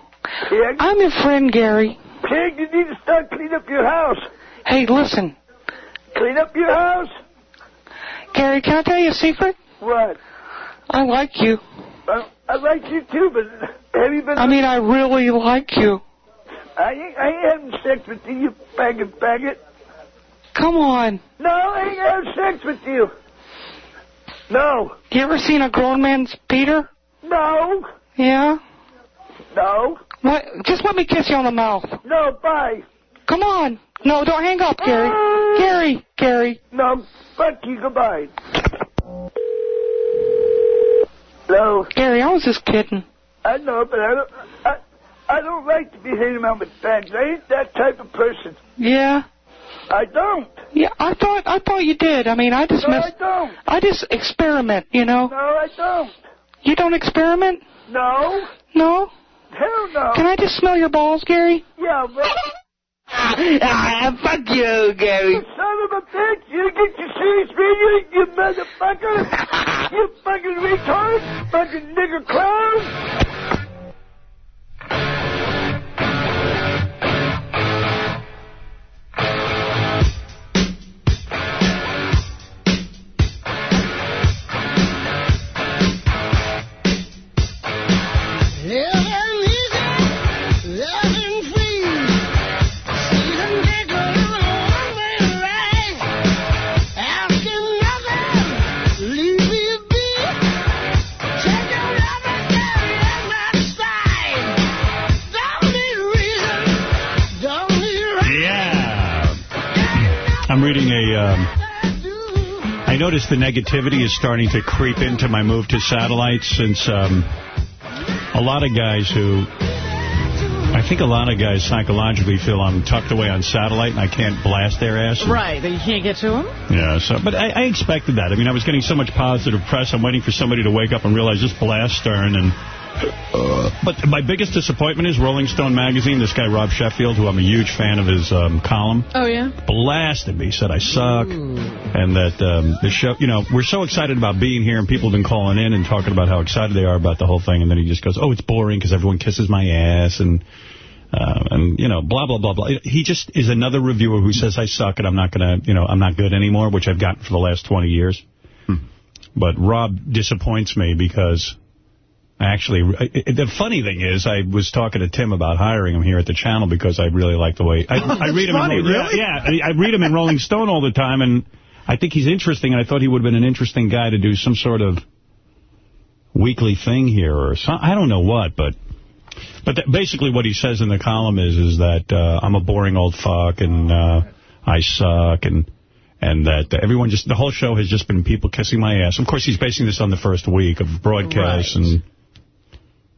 Pig. I'm your friend, Gary. Pig, you need to start cleaning up your house. Hey, listen. Clean up your house. Gary, can I tell you a secret? What? I like you. I like you too, but have you been... I mean, I really like you. I I ain't having sex with you, you faggot faggot. Come on. No, I ain't having sex with you. No. You ever seen a grown man's Peter? No. Yeah? No. What? Just let me kiss you on the mouth. No, bye. Come on. No, don't hang up, Gary. Ah. Gary, Gary. No, fuck you, goodbye. Hello? Gary, I was just kidding. I know, but I don't... I, I don't like to be hanging around with fags. I ain't that type of person. Yeah? I don't. Yeah, I thought I thought you did. I mean, I just No, mess- I don't. I just experiment, you know. No, I don't. You don't experiment? No. No? Hell no. Can I just smell your balls, Gary? Yeah, but... Ah, fuck you, Gary. You son of a bitch! You get your Sirius radio, you motherfucker! you fucking retard! Fucking nigger clown! I'm reading a... Um, I noticed the negativity is starting to creep into my move to satellite since um, a lot of guys who... I think a lot of guys psychologically feel I'm tucked away on satellite and I can't blast their ass. Right, that you can't get to them? Yeah, so but I, I expected that. I mean, I was getting so much positive press. I'm waiting for somebody to wake up and realize this blast Stern. And uh, but my biggest disappointment is Rolling Stone magazine. This guy Rob Sheffield, who I'm a huge fan of his um, column, Oh, yeah? blasted me. Said I suck, and that um, the show. You know, we're so excited about being here, and people have been calling in and talking about how excited they are about the whole thing. And then he just goes, "Oh, it's boring because everyone kisses my ass and." Uh, and, you know, blah, blah, blah, blah. He just is another reviewer who says I suck and I'm not going to, you know, I'm not good anymore, which I've gotten for the last 20 years. But Rob disappoints me because actually, the funny thing is I was talking to Tim about hiring him here at the channel because I really like the way, I, I read him funny, in, really? yeah, I I read him in Rolling Stone all the time and I think he's interesting and I thought he would have been an interesting guy to do some sort of weekly thing here or some, I don't know what, but but th basically what he says in the column is is that uh, I'm a boring old fuck and uh, I suck and and that everyone just, the whole show has just been people kissing my ass. Of course, he's basing this on the first week of broadcast and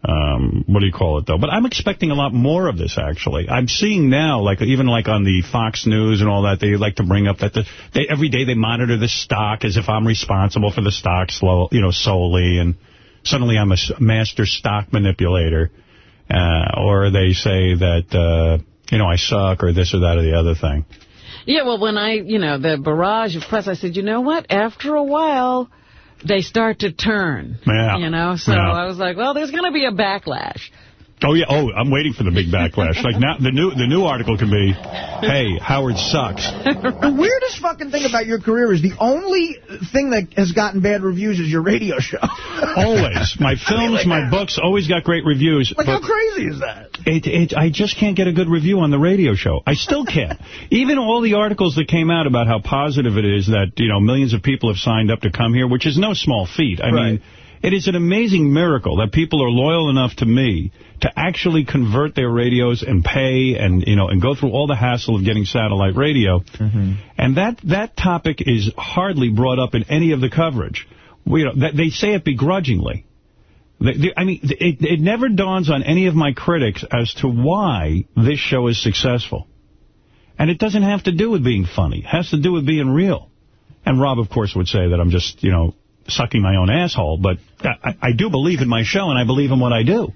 um, what do you call it, though? But I'm expecting a lot more of this, actually. I'm seeing now, like even like on the Fox News and all that, they like to bring up that the, they every day they monitor the stock as if I'm responsible for the stock slow, you know, solely, and suddenly I'm a master stock manipulator. Uh, or they say that, uh, you know, I suck or this or that or the other thing. Yeah, well, when I, you know, the barrage of press, I said, you know what? After a while, they start to turn. Yeah. You know, so Yeah. I was like, well, there's going to be a backlash. Oh yeah. Oh, I'm waiting for the big backlash. like now, the new the new article can be, "Hey, Howard sucks." The weirdest fucking thing about your career is the only thing that has gotten bad reviews is your radio show. Always, my films, my books, always got great reviews. Like, how crazy is that? It, it, I just can't get a good review on the radio show. I still can't. Even all the articles that came out about how positive it is that you know millions of people have signed up to come here, which is no small feat. I mean. It is an amazing miracle that people are loyal enough to me to actually convert their radios and pay and you know and go through all the hassle of getting satellite radio. Mm-hmm. And that that topic is hardly brought up in any of the coverage. We, you know, that they say it begrudgingly. I mean, it, it never dawns on any of my critics as to why this show is successful. And it doesn't have to do with being funny. It has to do with being real. And Rob, of course, would say that I'm just, you know, sucking my own asshole. But I, I do believe in my show, and I believe in what I do.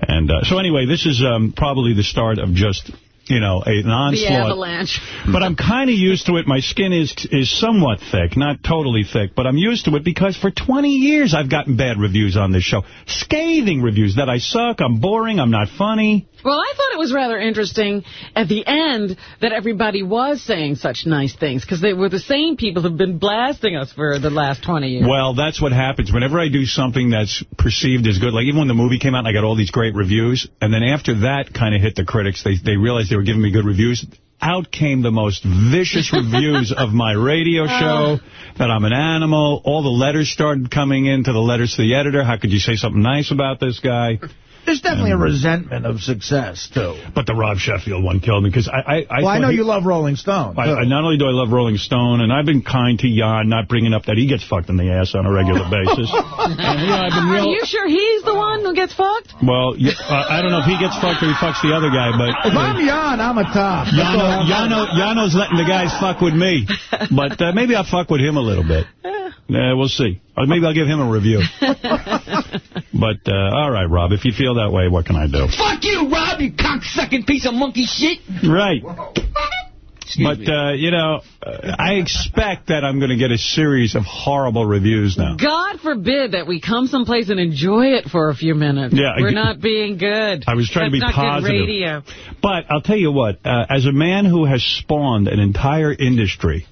And uh, so anyway, this is um, probably the start of just, you know, an The onslaught. avalanche. But I'm kind of used to it. My skin is is somewhat thick, not totally thick, but I'm used to it because for 20 years I've gotten bad reviews on this show. Scathing reviews that I suck, I'm boring, I'm not funny. Well, I thought it was rather interesting at the end that everybody was saying such nice things, because they were the same people who've been blasting us for the last 20 years. Well, that's what happens. Whenever I do something that's perceived as good, like even when the movie came out and I got all these great reviews, and then after that kind of hit the critics, they, they realized they were giving me good reviews, out came the most vicious reviews of my radio uh. show, that I'm an animal. All the letters started coming in to the letters to the editor. How could you say something nice about this guy? There's definitely a resentment of success, too. But the Rob Sheffield one killed me, because I... I, I, well, I know he- you love Rolling Stone. I. I, not only do I love Rolling Stone, and I've been kind to Jan, not bringing up that he gets fucked in the ass on a regular basis. and, you know, I've been Are you sure he's the one who gets fucked? Well, yeah, uh, I don't know if he gets fucked or he fucks the other guy, but... If I'm Jan, I'm a top. That's all Yano, Yano, Yano's letting the guys fuck with me. But uh, maybe I'll fuck with him a little bit. Yeah, we'll see. Or maybe I'll give him a review. but, uh, all right, Rob, if you feel that way, what can I do? Fuck you, Rob, you cocksucking piece of monkey shit. Right. but, uh, you know, uh, I expect that I'm going to get a series of horrible reviews now. God forbid that we come someplace and enjoy it for a few minutes. Yeah, We're not being good. I was trying to That's be not positive. Good radio. But I'll tell you what, uh, as a man who has spawned an entire industry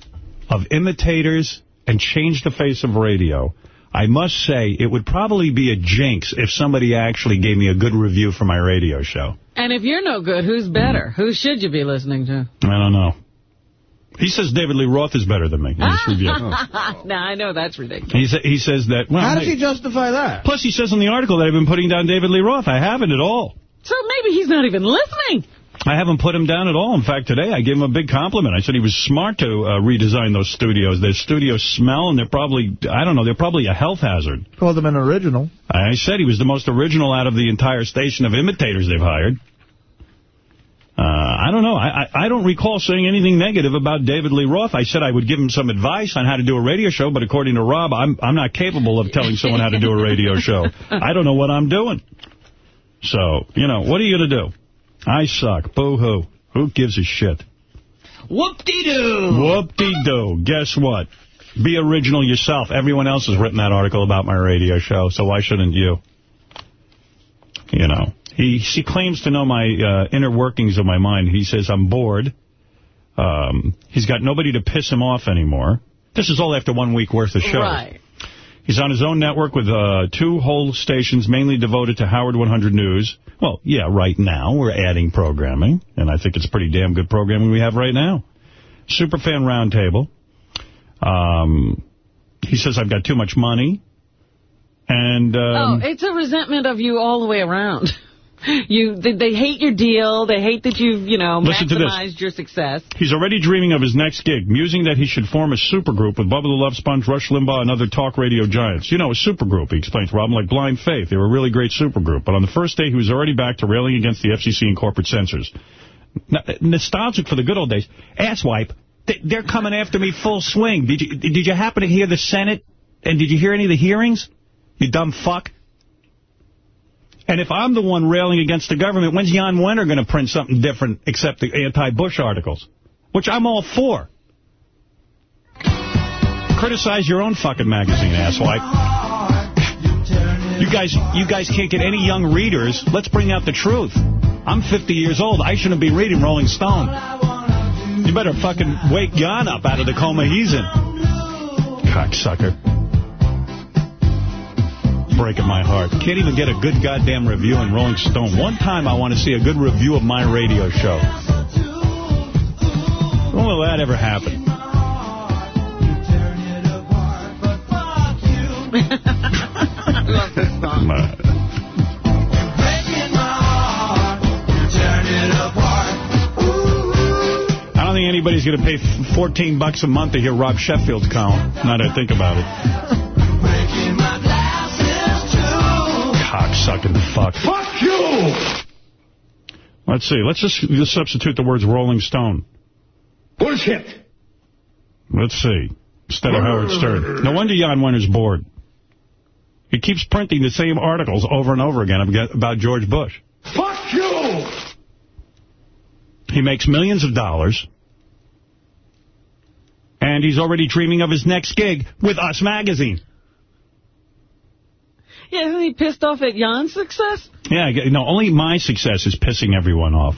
of imitators and change the face of radio, I must say it would probably be a jinx if somebody actually gave me a good review for my radio show. And if you're no good, who's better? Hmm. Who should you be listening to? I don't know. He says David Lee Roth is better than me in this review. no, I know that's ridiculous. He, sa he says that... Well, How does hey- he justify that? Plus, he says in the article that I've been putting down David Lee Roth. I haven't at all. So maybe he's not even listening. I haven't put him down at all. In fact, today I gave him a big compliment. I said he was smart to uh, redesign those studios. Their studios smell, and they're probably, I don't know, they're probably a health hazard. Called him an original. I said he was the most original out of the entire station of imitators they've hired. Uh, I don't know. I, I I don't recall saying anything negative about David Lee Roth. I said I would give him some advice on how to do a radio show, but according to Rob, I'm I'm not capable of telling someone how to do a radio show. I don't know what I'm doing. So, you know, what are you going to do? I suck. Boo-hoo. Who gives a shit? Whoop-de-doo. Whoop-de-doo. Guess what? Be original yourself. Everyone else has written that article about my radio show, so why shouldn't you? You know. He, he claims to know my uh, inner workings of my mind. He says I'm bored. Um, he's got nobody to piss him off anymore. This is all after one week worth of shows. Right. He's on his own network with uh, two whole stations mainly devoted to Howard 100 News. Well, yeah, right now we're adding programming, and I think it's pretty damn good programming we have right now. Superfan Roundtable. Um, he says I've got too much money. And um, oh, it's a resentment of you all the way around. You, they, they hate your deal. They hate that you've, you know, Listen maximized your success. He's already dreaming of his next gig, musing that he should form a supergroup with Bubba the Love Sponge, Rush Limbaugh, and other talk radio giants. You know, a supergroup, he explains to Robin, like Blind Faith. They were a really great supergroup. But on the first day, he was already back to railing against the FCC and corporate censors. Nostalgic for the good old days. Asswipe, they- they're coming after me full swing. Did you, did you happen to hear the Senate? And did you hear any of the hearings? You dumb fuck. And if I'm the one railing against the government, when's Jan Wenner going to print something different except the anti-Bush articles? Which I'm all for. Criticize your own fucking magazine, asswipe. You guys, you guys can't get any young readers. Let's bring out the truth. I'm 50 years old. I shouldn't be reading Rolling Stone. You better fucking wake Jan up out of the coma he's in. Cocksucker. Breaking my heart. Can't even get a good goddamn review in Rolling Stone. One time I want to see a good review of my radio show. When will that ever happen? I don't think anybody's going to pay 14 bucks a month to hear Rob Sheffield's column. Now that I think about it. Cocksucking fuck. Fuck you! Let's see. Let's just, just substitute the words Rolling Stone. Bullshit. Let's see. Instead of Howard Stern. No wonder Jan Wenner's bored. He keeps printing the same articles over and over again about- about George Bush. Fuck you! He makes millions of dollars. And he's already dreaming of his next gig with Us Magazine. Yeah, isn't he pissed off at Jan's success? Yeah, no, only my success is pissing everyone off.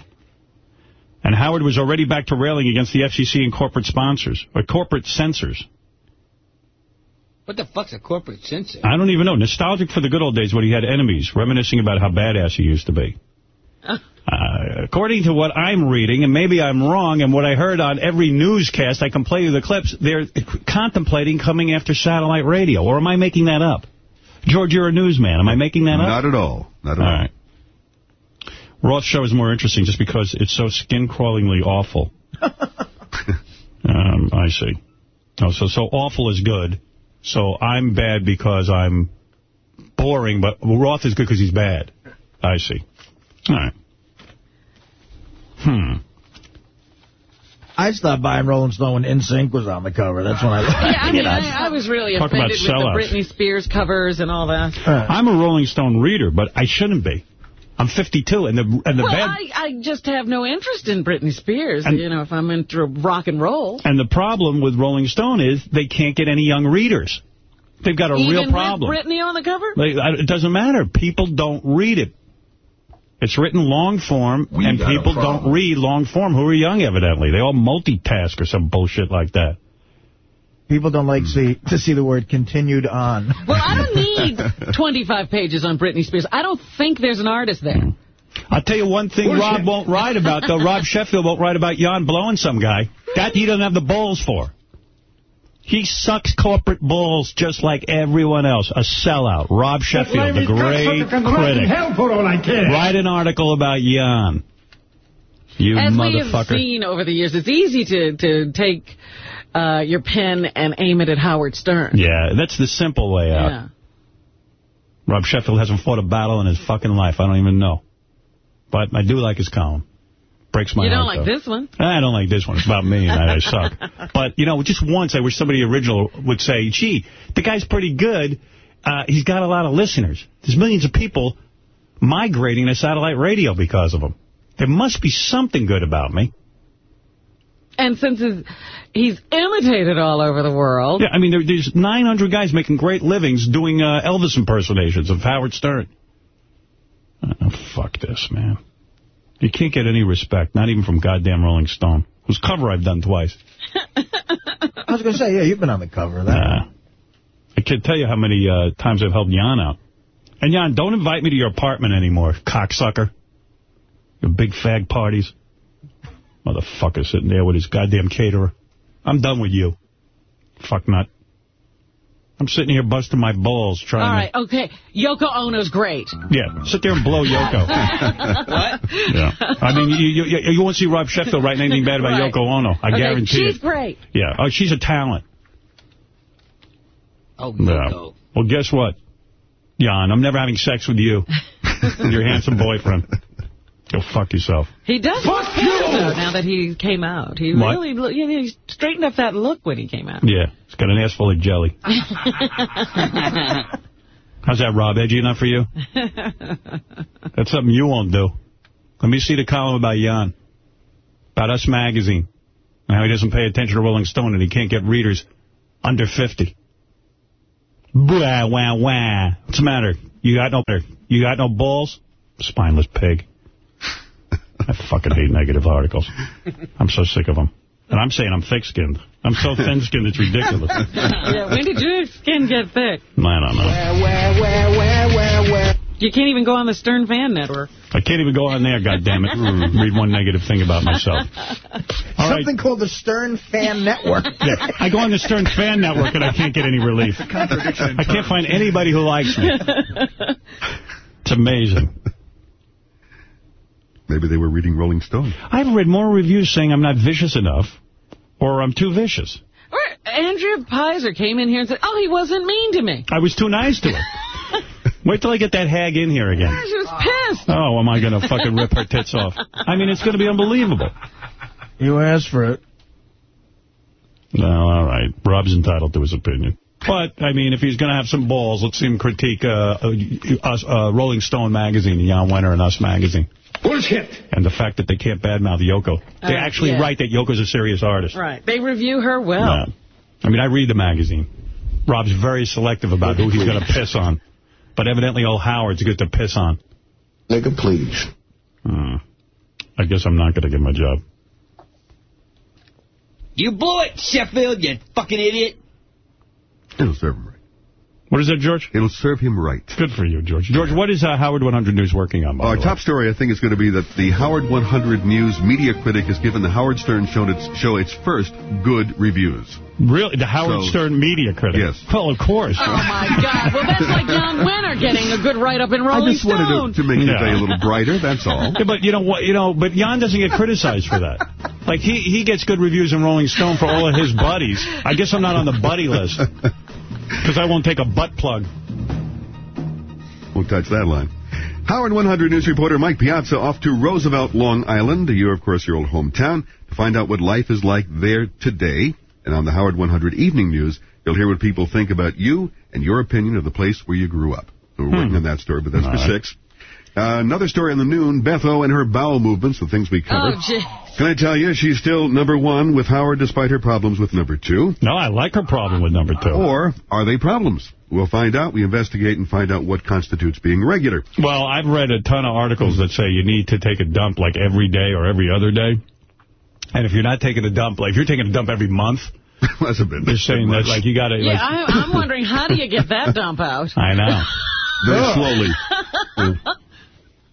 And Howard was already back to railing against the FCC and corporate sponsors, or corporate censors. What the fuck's a corporate censor? I don't even know. Nostalgic for the good old days when he had enemies, reminiscing about how badass he used to be. Uh, according to what I'm reading, and maybe I'm wrong, and what I heard on every newscast, I can play you the clips, they're contemplating coming after satellite radio. Or am I making that up? George, you're a newsman. Am I making that up? Not at all. Not at all. All right. Roth's show is more interesting just because it's so skin-crawlingly awful. um, I see. Oh, so so awful is good. So I'm bad because I'm boring, but Roth is good because he's bad. I see. All right. Hmm. I stopped buying Rolling Stone when NSYNC was on the cover. That's when I... Yeah, I mean, know, I, I was really Talk about offended with the. Britney Spears covers and all that. I'm a Rolling Stone reader, but I shouldn't be. I'm 52, and the and the well, bad I, I just have no interest in Britney Spears, And- you know, if I'm into rock and roll. and the problem with Rolling Stone is they can't get any young readers. They've got a Even real problem. with Britney on the cover? Like, it doesn't matter. People don't read it. It's written long form, We and people don't read long form who are young, evidently. They all multitask or some bullshit like that. People don't like see, to see the word continued on. Well, I don't need 25 pages on Britney Spears. I don't think there's an artist there. Hmm. I'll tell you one thing Rob won't write about, though. Rob Sheffield won't write about Jan blowing some guy. That he doesn't have the balls for. He sucks corporate balls just like everyone else. A sellout. Rob Sheffield, the great critic. Write an article about Jan. You As we have motherfucker. seen over the years, it's easy to, to take uh, your pen and aim it at Howard Stern. Yeah, that's the simple way out. Yeah. Rob Sheffield hasn't fought a battle in his fucking life. I don't even know. But I do like his column. Breaks my heart. you don't heart, like though. this one? I don't like this one. It's about me and I, I suck. But, you know, just once I wish somebody original would say, gee, the guy's pretty good. Uh, he's got a lot of listeners. There's millions of people migrating to satellite radio because of him. There must be something good about me. And since his, he's imitated all over the world, Yeah, I mean, there, there's 900 guys making great livings doing uh, Elvis impersonations of Howard Stern. Oh, fuck this, man. You can't get any respect, not even from goddamn Rolling Stone, whose cover I've done twice. I was going to say, yeah, you've been on the cover of that. Nah. I can't tell you how many uh, times I've helped Jan out. And Jan, don't invite me to your apartment anymore, cocksucker. Your big fag parties. Motherfucker sitting there with his goddamn caterer. I'm done with you. Fuck nut. I'm sitting here busting my balls trying all right, okay, Yoko Ono's great. Yeah, sit there and blow Yoko. what? yeah. I mean, you, you, you won't see Rob Sheffield writing anything bad about Right. Yoko Ono. I okay, guarantee she's it. great. Yeah. Oh, she's a talent. Oh, No. Well, guess what? Jan, I'm never having sex with you. With your handsome boyfriend. Go fuck yourself. He does look better, though, now that he came out. He What? really look, yeah, he straightened up that look when he came out. Yeah, he's got an ass full of jelly. How's that, Rob? Edgy enough for you? That's something you won't do. Let me see the column about Jan. About Us Magazine. And how he doesn't pay attention to Rolling Stone and he can't get readers under 50. Wah, wah, wah. What's the matter? You got no You got no balls? Spineless pig. I fucking hate negative articles. I'm so sick of them. And I'm saying I'm thick-skinned. I'm so thin-skinned, it's ridiculous. yeah, when did your skin get thick? I don't know. Where, where, where, where, where? You can't even go on the Stern Fan Network. I can't even go on there, goddammit, and read one negative thing about myself. All right. Something called the Stern Fan Network. Yeah, I go on the Stern Fan Network and I can't get any relief. I can't find anybody who likes me. It's amazing. Maybe they were reading Rolling Stone. I've read more reviews saying I'm not vicious enough or I'm too vicious. Or Andrea Peyser came in here and said, oh, he wasn't mean to me. I was too nice to him. Wait till I get that hag in here again. She was pissed. Oh, am I going to fucking rip her tits off? I mean, it's going to be unbelievable. You asked for it. No, all right. Rob's entitled to his opinion. But, I mean, if he's going to have some balls, let's see him critique uh, uh, us, uh, Rolling Stone magazine, Jan Wenner and Us magazine. Bullshit. And the fact that they can't badmouth Yoko. They Uh, actually yeah. write that Yoko's a serious artist. Right. They review her well. Yeah. I mean, I read the magazine. Rob's very selective about who he's going to piss on. but evidently old Howard's good to piss on. Nigga, please. Hmm. I guess I'm not going to get my job. You blew it, Sheffield, you fucking idiot. It'll serve him right. What is that, George? It'll serve him right. Good for you, George. George, what is uh, Howard 100 News working on? by Our the way? top story, I think, is going to be that the Howard 100 News media critic has given the Howard Stern show its, show its first good reviews. Really? The Howard So- Stern media critic? Yes. Well, of course. Oh, my God. Well, that's like Jan Wenner getting a good write-up in Rolling Stone. I Rolling just wanted Stone. to, to make Yeah. the day a little brighter, that's all. Yeah, but you know what? You know, but Jan doesn't get criticized for that. Like he he gets good reviews in Rolling Stone for all of his buddies. I guess I'm not on the buddy list because I won't take a butt plug. Won't touch that line. Howard 100 News reporter Mike Piazza off to Roosevelt, Long Island, you, of course, your old hometown, to find out what life is like there today. And on the Howard 100 Evening News, you'll hear what people think about you and your opinion of the place where you grew up. So we're working on that story, but that's All for right. six. Uh, another story on the noon, Beth O and her bowel movements, the things we covered. Oh, gee. Can I tell you, she's still number one with Howard despite her problems with number two? No, I like her problem with number two. Or are they problems? We'll find out. We investigate and find out what constitutes being regular. Well, I've read a ton of articles that say you need to take a dump like every day or every other day. And if you're not taking a dump, like if you're taking a dump every month, That's a bit. they're saying that like you got to Yeah, like I, I'm wondering, how do you get that dump out? I know. Very slowly.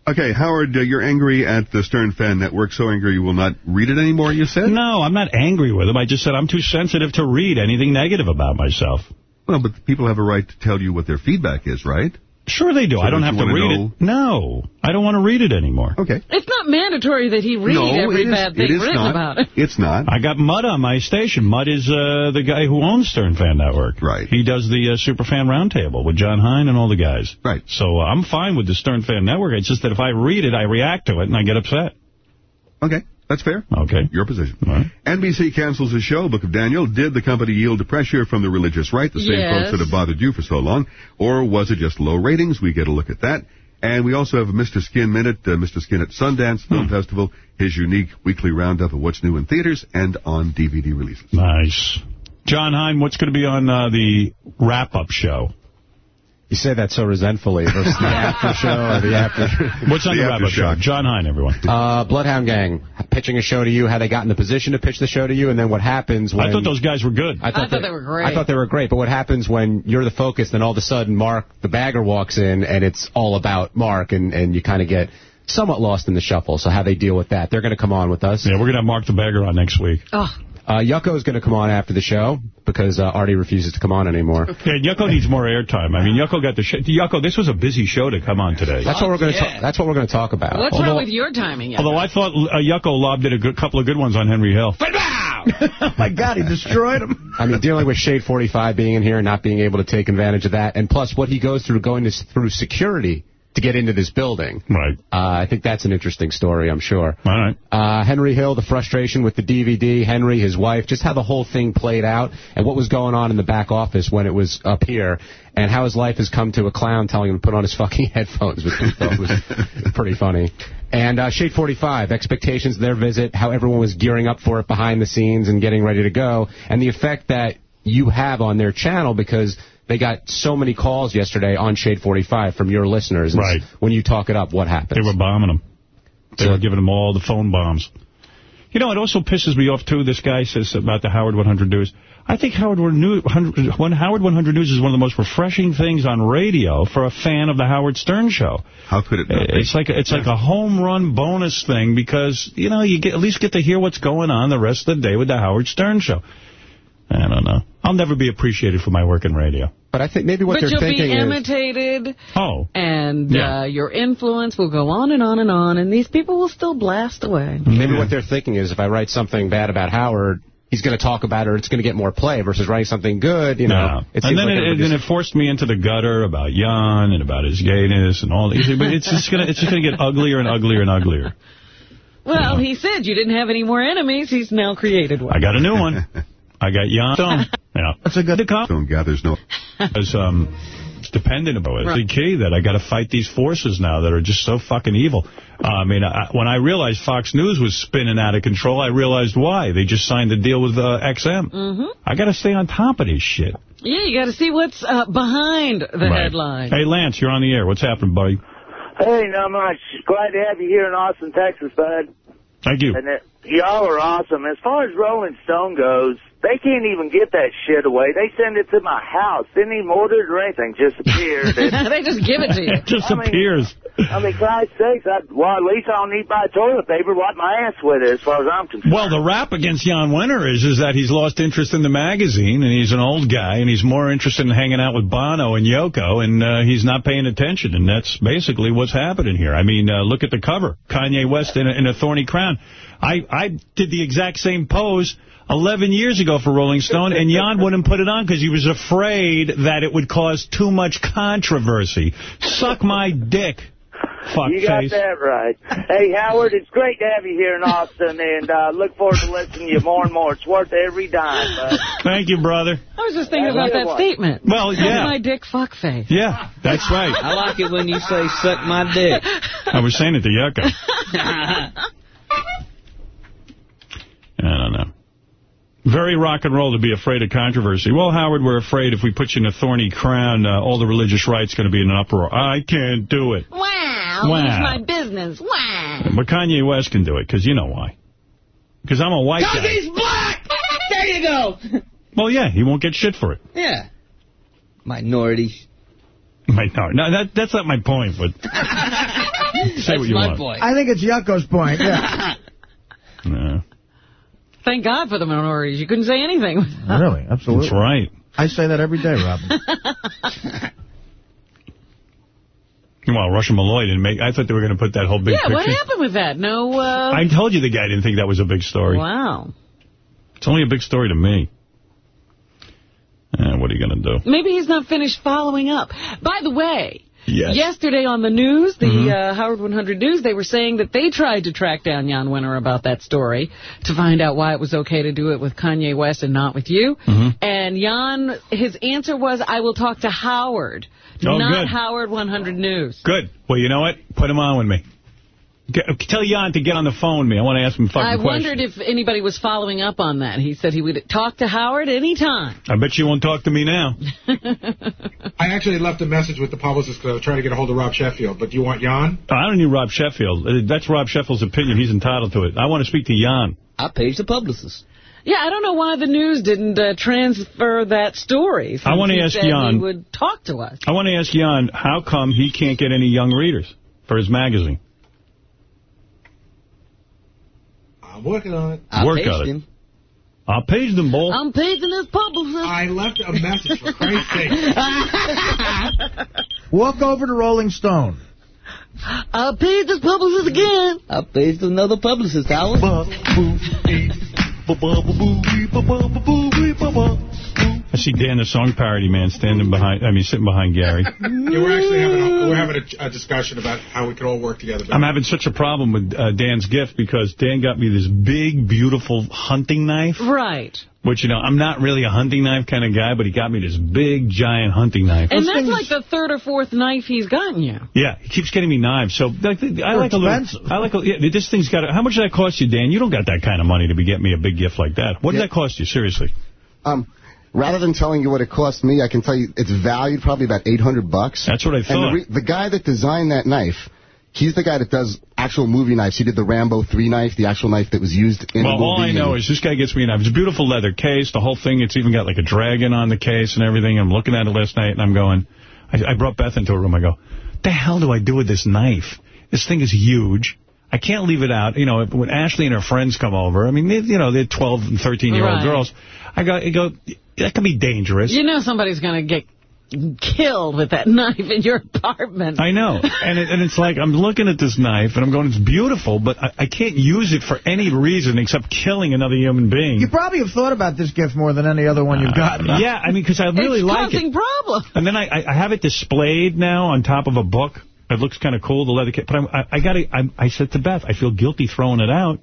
Okay, Howard, uh, you're angry at the Stern Fan Network, so angry you will not read it anymore, you said? No, I'm not angry with him. I just said I'm too sensitive to read anything negative about myself. Well, but people have a right to tell you what their feedback is, right? Sure they do. So I don't don't have to wanna read know? it. No, I don't want to read it anymore. Okay. It's not mandatory that he read no, every it is, bad thing written not. about it. It's not. I got Mud on my station. Mud is uh, the guy who owns Stern Fan Network. Right. He does the uh, Superfan Roundtable with John Hein and all the guys. Right. So uh, I'm fine with the Stern Fan Network. It's just that if I read it, I react to it and I get upset. Okay, that's fair. Okay. Your position. All right. NBC cancels the show, Book of Daniel. Did the company yield to pressure from the religious right, the same Yes. folks that have bothered you for so long? Or was it just low ratings? We get a look at that. And we also have a Mr. Skin Minute, uh, Mr. Skin at Sundance Hmm. Film Festival, his unique weekly roundup of what's new in theaters and on DVD releases. Nice. John Hein, what's going to be on uh, the wrap-up show? You say that so resentfully versus the after show or the after. What's on the, The wrap-up show? John Hein, everyone. Uh, Bloodhound Gang pitching a show to you, how they got in the position to pitch the show to you, and then what happens when... I thought those guys were good. I thought they were great. I thought they were great, but what happens when you're the focus, then all of a sudden Mark, the bagger, walks in, and it's all about Mark, and, and you kind of get somewhat lost in the shuffle. So how they deal with that. They're going to come on with us. Yeah, we're going to have Mark the Bagger on next week. Oh, Uh, Yucko is going to come on after the show because uh, Artie refuses to come on anymore. Yeah, Yucko needs more airtime. I mean, Yucko got the sh Yucko, this was a busy show to come on today. That's what we're going to. Yeah. That's what we're going to talk about. what's although- wrong with your timing? Yet? Although I thought uh, Yucko lobbed in a good, couple of good ones on Henry Hill. oh, my God, he destroyed him. I mean, dealing with Shade 45 being in here and not being able to take advantage of that, and plus what he goes through going this, through security to get into this building. Right. Uh, I think that's an interesting story, I'm sure. All right. Uh, Henry Hill, the frustration with the DVD, Henry, his wife, just how the whole thing played out, and what was going on in the back office when it was up here, and how his life has come to a clown telling him to put on his fucking headphones, which we thought was pretty funny. And uh, Shade 45, expectations of their visit, how everyone was gearing up for it behind the scenes and getting ready to go, and the effect that you have on their channel because they got so many calls yesterday on Shade 45 from your listeners. Right. When you talk it up, what happens? They were bombing them. They So- were giving them all the phone bombs. You know, it also pisses me off, too, this guy says about the Howard 100 News. I think Howard 100, when Howard 100 News is one of the most refreshing things on radio for a fan of the Howard Stern Show. How could it not be? It's like it's like a home run bonus thing because, you know, you get, at least get to hear what's going on the rest of the day with the Howard Stern Show. I don't know. I'll never be appreciated for my work in radio. But I think maybe what but they're thinking is But you'll thinking be is... imitated, Oh. and Yeah. uh, your influence will go on and on and on, and these people will still blast away. Maybe what they're thinking is if I write something bad about Howard, he's going to talk about it or it's going to get more play versus writing something good, you know. No. It and then like it, everybody's- then it forced me into the gutter about Jan and about his gayness and all. But it's just gonna it's just gonna get uglier and uglier and uglier. Well, he said you didn't have any more enemies. He's now created one. I got a new one. I got Jan Stone. Yeah, that's a good cop. Stone gathers no. Because um, it's dependent about it. It's the key that I got to fight these forces now that are just so fucking evil. Uh, I mean, I, when I realized Fox News was spinning out of control, I realized why. They just signed a deal with uh, XM. Mm-hmm. I got to stay on top of this shit. Yeah, you got to see what's uh, behind the Right. headline. Hey, Lance, you're on the air. What's happening, buddy? Hey, not much. Glad to have you here in Austin, Texas, bud. Thank you. And uh, y'all are awesome. As far as Rolling Stone goes, they can't even get that shit away. They send it to my house. Didn't even order it or anything. Just appears. They just give it to you. It just I mean- appears. I mean, Christ's sakes, I, well, at least I don't need to buy toilet paper. Wipe my ass with it, as far as I'm concerned. Well, the rap against Jan Wenner is is that he's lost interest in the magazine, and he's an old guy, and he's more interested in hanging out with Bono and Yoko, and uh, he's not paying attention, and that's basically what's happening here. I mean, uh, look at the cover. Kanye West in a, in a thorny crown. I, I did the exact same pose 11 years ago for Rolling Stone, and Jan wouldn't put it on because he was afraid that it would cause too much controversy. Suck my dick, fuck You got face. that right. Hey, Howard, it's great to have you here in Austin, and uh, look forward to listening to you more and more. It's worth every dime, bud. Thank you, brother. I was just thinking Have about that one. statement. Well, Suck yeah. my dick fuck face. Yeah, that's right. I like it when you say suck my dick. I was saying it to Yucko. I don't know. Very rock and roll to be afraid of controversy. Well, Howard, we're afraid if we put you in a thorny crown, uh, all the religious right's going to be in an uproar. I can't do it. Wow, Wow. it's my business. Wow. But Kanye West can do it, because you know why. Because I'm a white Cause guy. he's black! There you go! Well, yeah, he won't get shit for it. Yeah. Minorities. Right, no, no that, that's not my point, but say what you my want. point. I think it's Yucko's point, yeah. No. Thank God for the minorities. You couldn't say anything. really, absolutely. That's right. I say that every day, Robin. Well, Russian Malloy didn't make... I thought they were going to put that whole big yeah, picture. what happened with that? No, uh... I told you the guy didn't think that was a big story. Wow. It's only a big story to me. Uh, what are you going to do? Maybe he's not finished following up. By the way, Yes. yesterday on the news, the Mhm. uh, Howard 100 News, they were saying that they tried to track down Jan Wenner about that story to find out why it was okay to do it with Kanye West and not with you. Mm-hmm. And Jan, his answer was, I will talk to Howard, Oh, not good. Howard 100 News. Good. Well, you know what? Put him on with me. Get, tell Jan to get on the phone with me. I want to ask him a fucking I wondered if anybody was following up on that. He said he would talk to Howard anytime. I bet you won't talk to me now. I actually left a message with the publicist because I was trying to get a hold of Rob Sheffield. But do you want Jan? I don't need Rob Sheffield. Uh, That's Rob Sheffield's opinion. He's entitled to it. I want to speak to Jan. I paged the publicist. Yeah, I don't know why the news didn't uh, transfer that story. I wanna ask said Jan- He would talk to us. I want to ask Jan, how come he can't get any young readers for his magazine? I'm working on it. I Work paged on it. him. I'll page them, Bull. I'm paging his publicist. I left a message for Christ's sake. Walk over to Rolling Stone. I'll page his publicist again. I paged another publicist, Howard. I see Dan, the song parody man, standing behind, I mean, sitting behind Gary. Yeah, we're actually having a, we're having a, a discussion about how we could all work together. I'm having such a problem with uh, Dan's gift because Dan got me this big, beautiful hunting knife. Right. Which, you know, I'm not really a hunting knife kind of guy, but he got me this big, giant hunting knife. And that's like the third or fourth knife he's gotten you. Yeah, he keeps getting me knives. So like, I They're like a little. expensive. I like a, yeah, this thing's got. A, how much did that cost you, Dan? You don't got that kind of money to be getting me a big gift like that. What did that cost you? Seriously. Um, rather than telling you what it cost me, I can tell you it's valued probably about 800 bucks. That's what I And thought. the, re- the guy that designed that knife, he's the guy that does actual movie knives. He did the Rambo 3 knife, the actual knife that was used in well, the movie. Well, all I know and- is this guy gets me a knife. It's a beautiful leather case. The whole thing. It's even got like a dragon on the case and everything. I'm looking at it last night and I'm going. I, I brought Beth into a room. I go, the hell do I do with this knife? This thing is huge. I can't leave it out. You know, when Ashley and her friends come over, I mean, they, you know, they're 12 and 13-year-old Right. girls. I go, I go, that can be dangerous. You know somebody's going to get killed with that knife in your apartment. I know. And it, and it's like, I'm looking at this knife, and I'm going, it's beautiful, but I, I can't use it for any reason except killing another human being. You probably have thought about this gift more than any other one you've gotten. Uh, yeah, I mean, because I really it's like causing it. problems. And then I, I, I have it displayed now on top of a book. It looks kind of cool, the leather kit. But I'm, I, I got to, I, I said to Beth, I feel guilty throwing it out.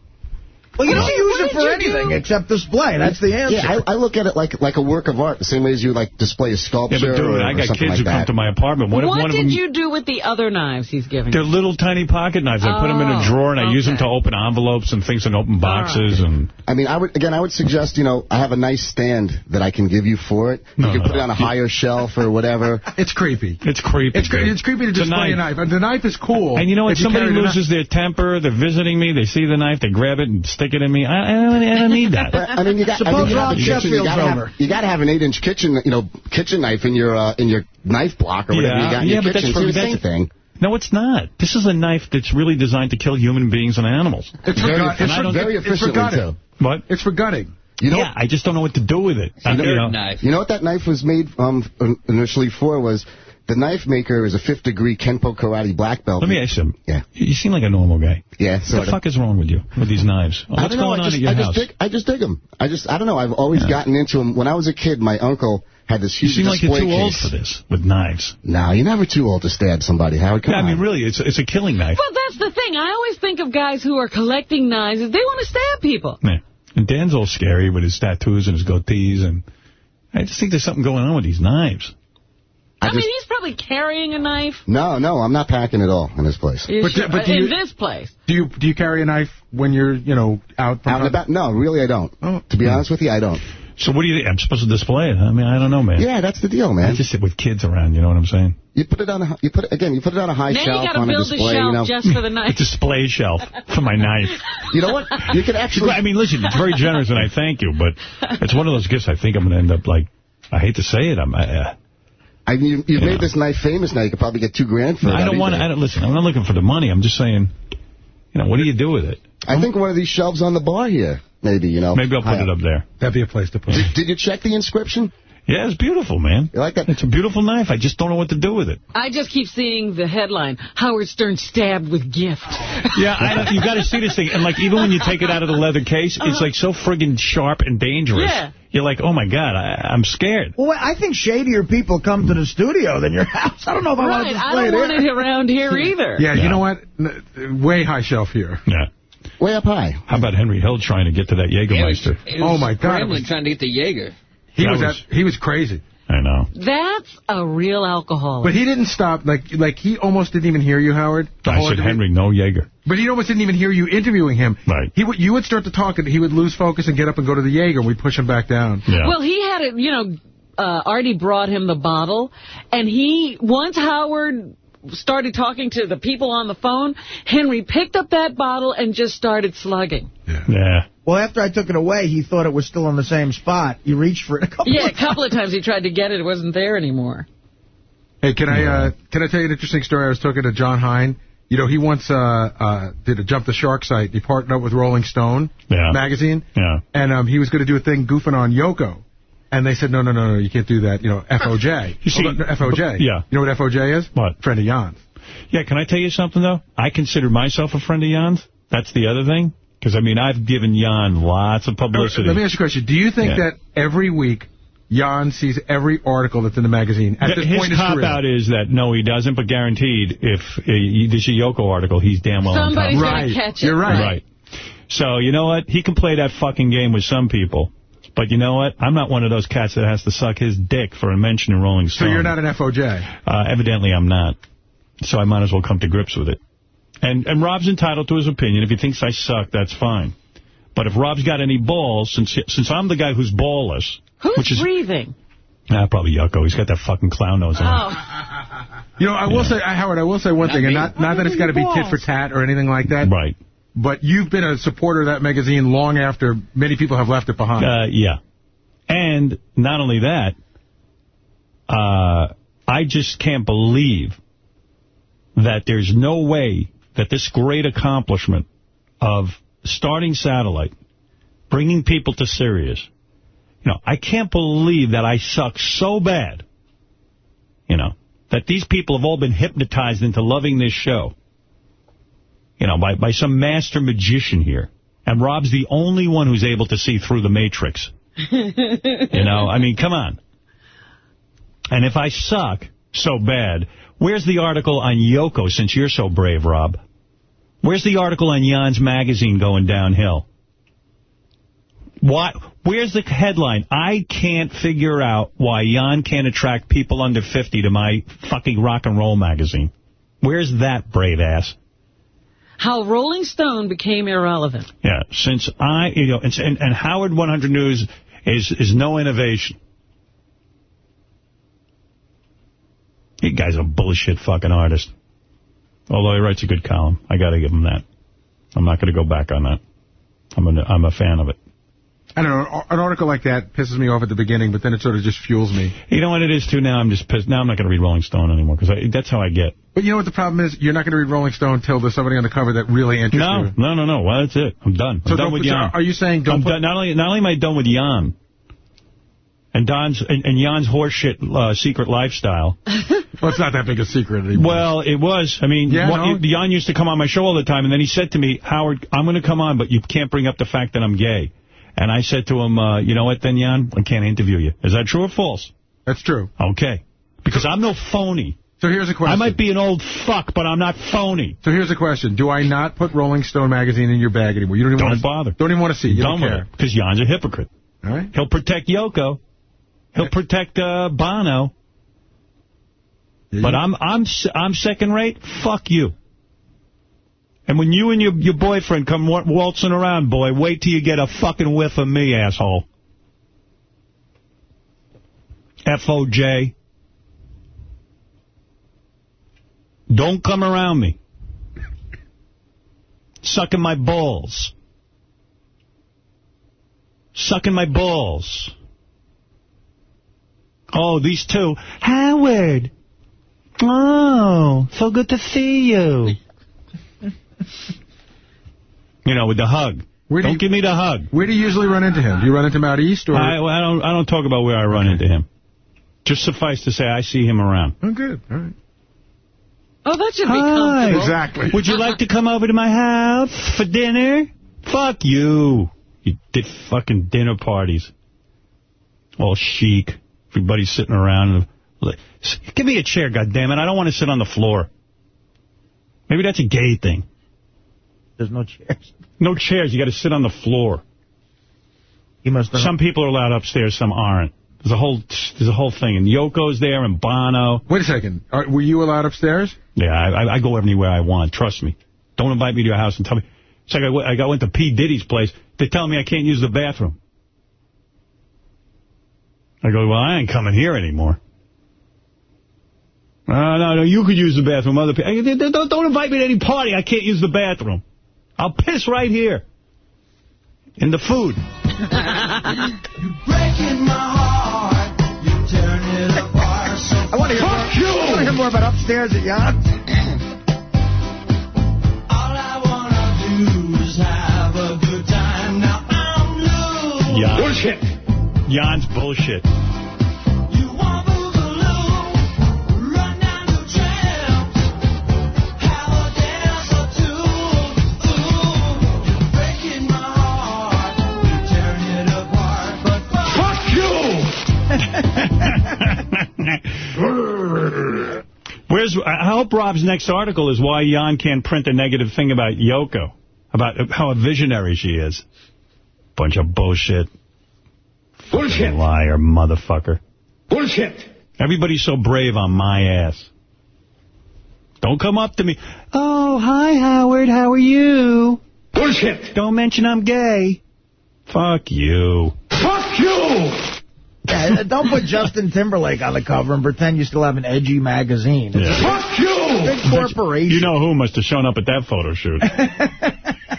Well, you don't use it for anything do? except display. That's the answer. Yeah, I, I look at it like like a work of art, the same way as you like display a Yeah, sculpture but dude, or, I got kids like who come to my apartment. One, what one of did them, you do with the other knives he's giving they're you? little tiny pocket knives. I put them in a Oh, drawer and I use them to open envelopes and things and open boxes. and I mean, I would again, I would suggest, you know, I have a nice stand that I can give you for it. You No, can no, put it on a higher shelf or whatever. It's creepy. It's creepy. It's, cre- it's creepy to It's a display a knife. knife. And the knife is cool. And you know what? if Somebody carry the knife- loses their temper. They're visiting me. They see the knife. They grab it and stick it in me. I, I, don't, I don't need that. But, I mean, you got. I Suppose think you Rob a kitchen, you Sheffield's gotta have, you got to have an eight-inch kitchen, you know, kitchen knife in your uh, in your knife block or whatever yeah, you got in yeah, your but kitchen. that's for It's the that's, same thing. No, it's not. This is a knife that's really designed to kill human beings and animals. It's Very gut- efficient- it's for, very it's for gutting. too. What? It's for gutting. You know, yeah, I just don't know what to do with it. I, you know, knife. You know what that knife was made um, initially for was the knife maker is a fifth degree Kenpo karate black belt. let me ask you. Yeah. You seem like a normal guy. Yeah, What the of. fuck is wrong with you with these knives? I What's don't know. going I on just, at your I house? Just dig, I just dig them. I just, I don't know. I've always Yeah. gotten into them. When I was a kid, my uncle had this you huge seem like you're display too old case. for this with knives. No, you're never too old to stab somebody, Howard. Come Yeah, I on. mean, really, it's it's a killing knife. Well, that's the thing. I always think of guys who are collecting knives. They want to stab people. Yeah. And Dan's all scary with his tattoos and his goatees, and I just think there's something going on with these knives. I, I mean, he's probably carrying a knife. No, no, I'm not packing at all in this place. You But- sure? but do in you- this place. Do you do you carry a knife when you're you know out? From Out and about? No, really, I don't. Oh. To be honest with you, I don't. So what do you think? I'm supposed to display it? I mean, I don't know, man. Yeah, that's the deal, man. I just sit with kids around, you know what I'm saying? You put it on a, you put it, again, you put it on a high Now shelf you got to on a build a display, shelf you know. just for the A display shelf for my knife. You know what? You could actually. I mean, listen, it's very generous, and I thank you, but it's one of those gifts I think I'm going to end up, like, I hate to say it, I'm, I, uh, I mean, you, you've Yeah. made this knife famous now. You could probably get two grand for it. I don't want to. I don't, listen, I'm not looking for the money, I'm just saying, you know, what do you do with it? I think one of these shelves on the bar here, maybe, you know. Maybe I'll put high it up there. That'd be a place to put it. Did, did you check the inscription? Yeah, it's beautiful, man. You like that? It's a beautiful knife. I just don't know what to do with it. I just keep seeing the headline, Howard Stern stabbed with gift. Yeah, I don't, you got to see this thing. And, like, even when you take it out of the leather case, it's, uh-huh. like, so friggin' sharp and dangerous. Yeah. You're like, oh, my God, I, I'm scared. Well, I think shadier people come to the studio than your house. I don't know if I want Right, to I display don't it want here. it around here either. Yeah, Yeah. you know what? Way high shelf here. Yeah. Way up high. How about Henry Hill trying to get to that Jägermeister? It was Oh, my God. scrambling trying to get the Jaeger. He was, was- at, he was crazy. I know. That's a real alcoholic. But he didn't stop. Like like he almost didn't even hear you, Howard. I whole said, interview. Henry, no Jaeger. But he almost didn't even hear you interviewing him. Right. He would you would start to talk and he would lose focus and get up and go to the Jaeger and we'd push him back down. Yeah. Well, he had it, you know, uh, Artie brought him the bottle, and he, once Howard started talking to the people on the phone, Henry picked up that bottle and just started slugging. yeah. Well, after I took it away, he thought it was still in the same spot. He reached for it a couple Yeah, a couple of times he tried to get it. It wasn't there anymore. Hey, can I uh, can I tell you an interesting story? I was talking to John Hein. You know, he once uh, uh, did a Jump the Shark site. He partnered up with Rolling Stone Yeah. magazine, Yeah. and um, he was going to do a thing goofing on Yoko. And they said, no, no, no, no, you can't do that. You know, FOJ. You see- Hold on, FOJ. Yeah. You know what FOJ is? What? Friend of Jan's. Yeah, can I tell you something, though? I consider myself a friend of Jan's. That's the other thing. Because, I mean, I've given Jan lots of publicity. Let me ask you a question. Do you think Yeah. that every week Jan sees every article that's in the magazine at this His point in his cop-out is that no, he doesn't. But guaranteed, if uh, there's a Yoko article, he's damn well Somebody's on top. going Right. to catch it. You're right. Right. So you know what? He can play that fucking game with some people. But you know what? I'm not one of those cats that has to suck his dick for a mention in Rolling Stone. So Stone. you're not an FOJ. Uh, evidently, I'm not. So I might as well come to grips with it. And and Rob's entitled to his opinion. If he thinks I suck, that's fine. But if Rob's got any balls, since since I'm the guy who's ballless, Who's which is breathing? ah, probably Yucko. He's got that fucking clown nose on. Oh, You know, I will say, Howard, I will say one thing, and not not that it's got to be tit for tat or anything like that. Right. But you've been a supporter of that magazine long after many people have left it behind. Uh, yeah. And not only that, uh, I just can't believe that there's no way that this great accomplishment of starting satellite, bringing people to Sirius, you know, I can't believe that I suck so bad, you know, that these people have all been hypnotized into loving this show, you know, by, by some master magician here. And Rob's the only one who's able to see through the matrix. You know, I mean, come on. And if I suck so bad, where's the article on Yoko since you're so brave, Rob? Where's the article on Jan's magazine going downhill? Why? Where's the headline? I can't figure out why Jan can't attract people under 50 to my fucking rock and roll magazine. Where's that brave ass? How Rolling Stone became irrelevant. Yeah, since I, you know, and, and, Howard 100 News is is no innovation. He guy's a bullshit fucking artist. Although he writes a good column. I got to give him that. I'm not going to go back on that. I'm a, I'm a fan of it. I don't know. An article like that pisses me off at the beginning, but then it sort of just fuels me. You know what it is, too? Now I'm just pissed. Now I'm not going to read Rolling Stone anymore, because that's how I get. But you know what the problem is? You're not going to read Rolling Stone until there's somebody on the cover that really interests No, you. no, no, no. Well, that's it. I'm done. I'm done with put- Jan. are you saying don't I'm put- done- not only not only am I done with Jan and Don's and, and Jan's horseshit uh, secret lifestyle. well, it's not that big a secret anymore. Well, it was. I mean, Yeah, one- no? Jan used to come on my show all the time, and then he said to me, Howard, I'm going to come on, but you can't bring up the fact that I'm gay. And I said to him, uh, you know what, then, Jan? I can't interview you. Is that true or false? That's true. Okay. Because I'm no phony. So here's a question. I might be an old fuck, but I'm not phony. So here's a question. Do I not put Rolling Stone magazine in your bag anymore? You don't even Don't want to, bother. Don't even want to see. You don't care. Because Jan's a hypocrite. All right. He'll protect Yoko. He'll protect uh, Bono. But I'm I'm s- I'm second rate. Fuck you. And when you and your your boyfriend come waltzing around, boy, wait till you get a fucking whiff of me, asshole. F-O-J. Don't come around me. Sucking my balls. Sucking my balls. Oh, these two. Howard. Oh, so good to see you. You know, with the hug. Where do don't you- give me the hug. Where do you usually run into him? Do you run into him out east? or? I, I don't. I don't talk about where I run into him. Just suffice to say, I see him around. Oh, good. All right. Oh, that should be Hi. comfortable. Exactly. Would you like to come over to my house for dinner? Fuck you. You did fucking dinner parties. All chic. Everybody's sitting around. Give me a chair, goddammit. I don't want to sit on the floor. Maybe that's a gay thing. There's no chairs. No chairs. You got to sit on the floor. He must Some people are allowed upstairs, some aren't. There's a whole there's a whole thing. And Yoko's there and Bono. Wait a second. Are, were you allowed upstairs? Yeah, I, I- I go anywhere I want. Trust me. Don't invite me to your house and tell me. It's like I, went- I went to P. Diddy's place. They're telling me I can't use the bathroom. I go, well, I ain't coming here anymore. Uh, no, no, you could use the bathroom. Other people, don't, don't invite me to any party. I can't use the bathroom. I'll piss right here. In the food. Breaking my heart, you turn it apart. So I want to hear, more, I want to hear more about upstairs at Yacht. all I wanna do Where's? I hope Rob's next article is why Jan can't print a negative thing about Yoko, about how a visionary she is. Bunch of bullshit. Bullshit. Liar, motherfucker. Bullshit. Everybody's so brave on my ass. Don't come up to me. Oh, hi, Howard. How are you? Bullshit. Don't mention I'm gay. Fuck you. Fuck you. Yeah, don't put Justin Timberlake on the cover and pretend you still have an edgy magazine. Yeah. Fuck you! big corporation. You know who must have shown up at that photo shoot.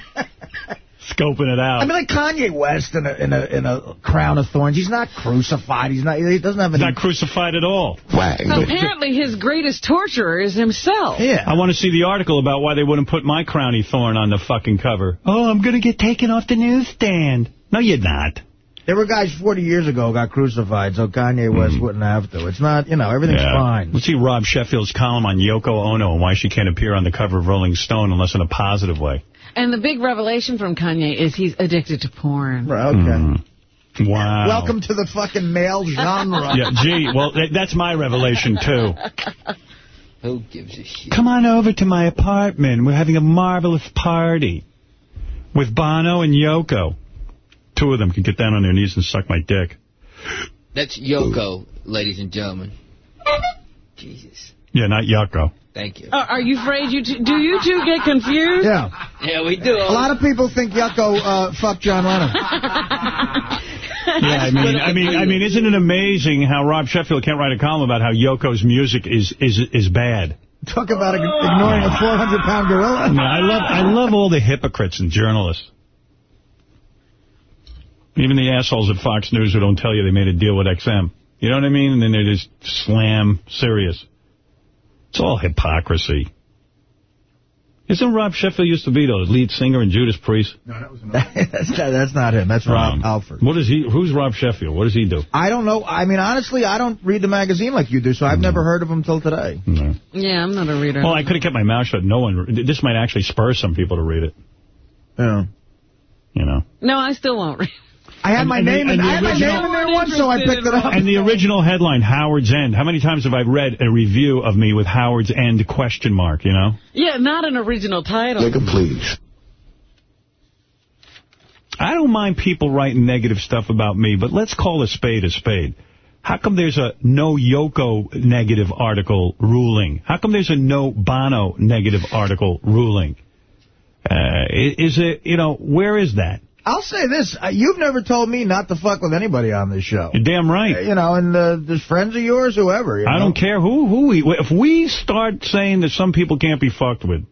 Scoping it out. I mean, like Kanye West in a in a in a crown of thorns. He's not crucified. He's not. He doesn't have He's any. not crucified at all. Apparently, his greatest torturer is himself. Yeah. I want to see the article about why they wouldn't put my crowny thorn on the fucking cover. Oh, I'm going to get taken off the newsstand. No, you're not. There were guys 40 years ago got crucified, so Kanye West wouldn't have to. It's not, you know, everything's. Yeah. fine. Let's see Rob Sheffield's column on Yoko Ono and why she can't appear on the cover of Rolling Stone unless in a positive way. And the big revelation from Kanye is he's addicted to porn. Right, okay. Hmm. Wow. Welcome to the fucking male genre. Yeah, gee, well, that- that's my revelation, too. Who gives a shit? Come on over to my apartment. We're having a marvelous party with Bono and Yoko. Two of them could get down on their knees and suck my dick. That's Yoko, ladies and gentlemen. Jesus. Yeah, not Yoko. Thank you. Are, are you afraid you two, do you two get confused? Yeah. Yeah, we do. A lot of people think Yucko uh, fucked John Lennon. Yeah, I mean, I mean, I mean, isn't it amazing how Rob Sheffield can't write a column about how Yoko's music is is is bad? Talk about ignoring a 400-pound gorilla. No, I love I love all the hypocrites and journalists. Even the assholes at Fox News who don't tell you they made a deal with XM. You know what I mean? And then they just slam Sirius. It's all hypocrisy. Isn't Rob Sheffield used to be, the lead singer in Judas Priest? No, that was that's, not, that's not him. That's Rob Um, Halford. What is he? Who's Rob Sheffield? What does he do? I don't know. I mean, honestly, I don't read the magazine like you do, so I've never heard of him till today. No. Yeah, I'm not a reader. Well, I could have kept my mouth shut. No one. This might actually spur some people to read it. Yeah. You know. No, I still won't read. I had And- my and name in, and the I had my original- name in there once, so I picked it up. And the original headline, Howard's End. How many times have I read a review of me with Howard's End question mark, you know? Yeah, not an original title. Take a please. I don't mind people writing negative stuff about me, but let's call a spade a spade. How come there's a no Yoko negative article ruling? How come there's a no Bono negative article ruling? Uh, is it, you know, where is that? I'll say this. Uh, you've never told me not to fuck with anybody on this show. You're damn right. You know, and uh, there's friends of yours, whoever. You I don't care who who we. If we start saying that some people can't be fucked with,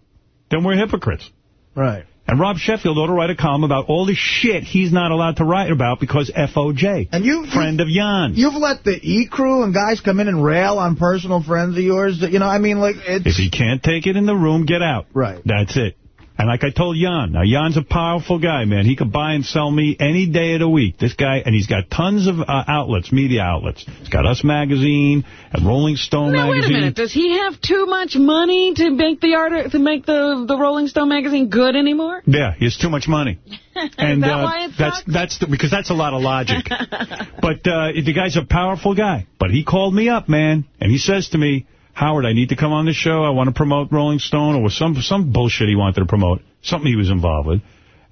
then we're hypocrites. Right. And Rob Sheffield ought to write a column about all the shit he's not allowed to write about because FOJ. And you, friend of Jan. You've let the E-crew and guys come in and rail on personal friends of yours. That, you know, I mean, like, it's... If he can't take it in the room, get out. Right. That's it. And like I told Jan, now Jan's a powerful guy, man. He could buy and sell me any day of the week. This guy, and he's got tons of uh, outlets, media outlets. He's got Us Magazine and Rolling Stone Now, wait a Magazine. minute. Does he have too much money to make the art to make the the Rolling Stone magazine good anymore? Yeah, he has too much money. And Is that uh, that's that's the, because that's a lot of logic. but uh, the guy's a powerful guy. But he called me up, man, and he says to me, Howard, I need to come on the show. I want to promote Rolling Stone or some some bullshit he wanted to promote, something he was involved with.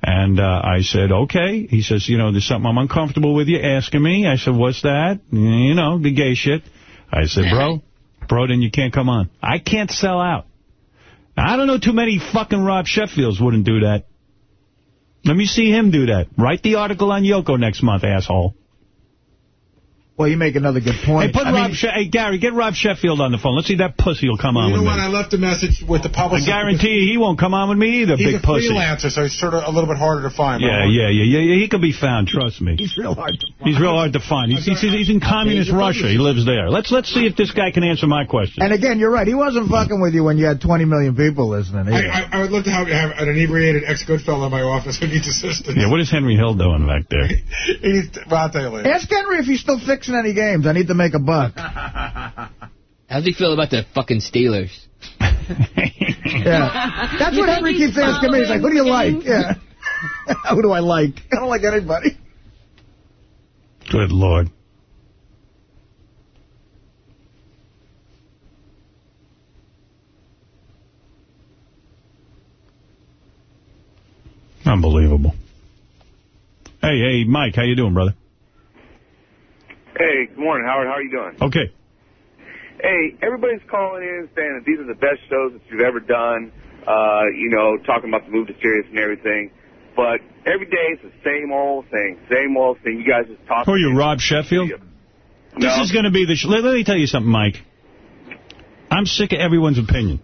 And uh, I said, okay. He says, you know, there's something I'm uncomfortable with you asking me. I said, what's that? You know, the gay shit. I said, bro, bro, then you can't come on. I can't sell out. I don't know too many fucking Rob Sheffields wouldn't do that. Let me see him do that. Write the article on Yoko next month, asshole. Well, you make another good point. Hey, put I Rob mean- hey, Gary, get Rob Sheffield on the phone. Let's see that pussy will come on You know with what? I left a message with the public. I guarantee you he won't come on with me either, He's big a freelancer, so he's sort of a little bit harder to find. Yeah, yeah, yeah, yeah, yeah. He can be found. Trust me. He's real hard to He's real hard to find. He's, he's, he's in communist Russia. He lives there. Let's let's see if this guy can answer my question. And again, you're right. He wasn't fucking with you when you had 20 million people listening. I, either. I, I would love to have, have an inebriated ex-Goodfellow in my office who needs assistance. Yeah, what is Henry Hill doing back there? He needs well, I'll tell you later. Ask Henry if he's still fixing any games. I need to make a buck. How's he feel about the fucking Steelers? Yeah. That's You what think Henry he's keeps asking me. He's like, who do you like? Yeah. who do I like? I don't like anybody. Good Lord. Unbelievable. Hey, hey, Mike, how you doing, brother? Hey, good morning, Howard. How are you doing? Okay. Hey, everybody's calling in saying that these are the best shows that you've ever done. Uh, you know, talking about the move to Sirius and everything. But every day it's the same old thing, same old thing. You guys just talk. Who are you, Rob Sheffield? This is going to be the... Sh let, let me tell you something, Mike. I'm sick of everyone's opinion.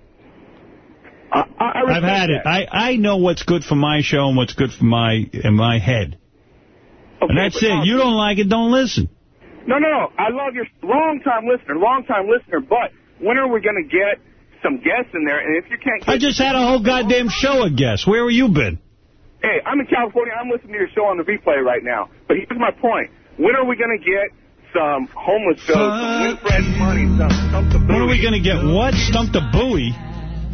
I, I I've had it. I, I know what's good for my show and what's good for my in my head. Okay, and that's it. no, You don't like it, don't listen. No, no, no. I love your long-time listener, long-time listener. But when are we going to get some guests in there? And if you can't, get I just had a whole goddamn show of guests. Where have you been? Hey, I'm in California. I'm listening to your show on the replay right now. But here's my point. When are we going to get some homeless shows, some money, some, some When are we going to get what? Stump the Booey?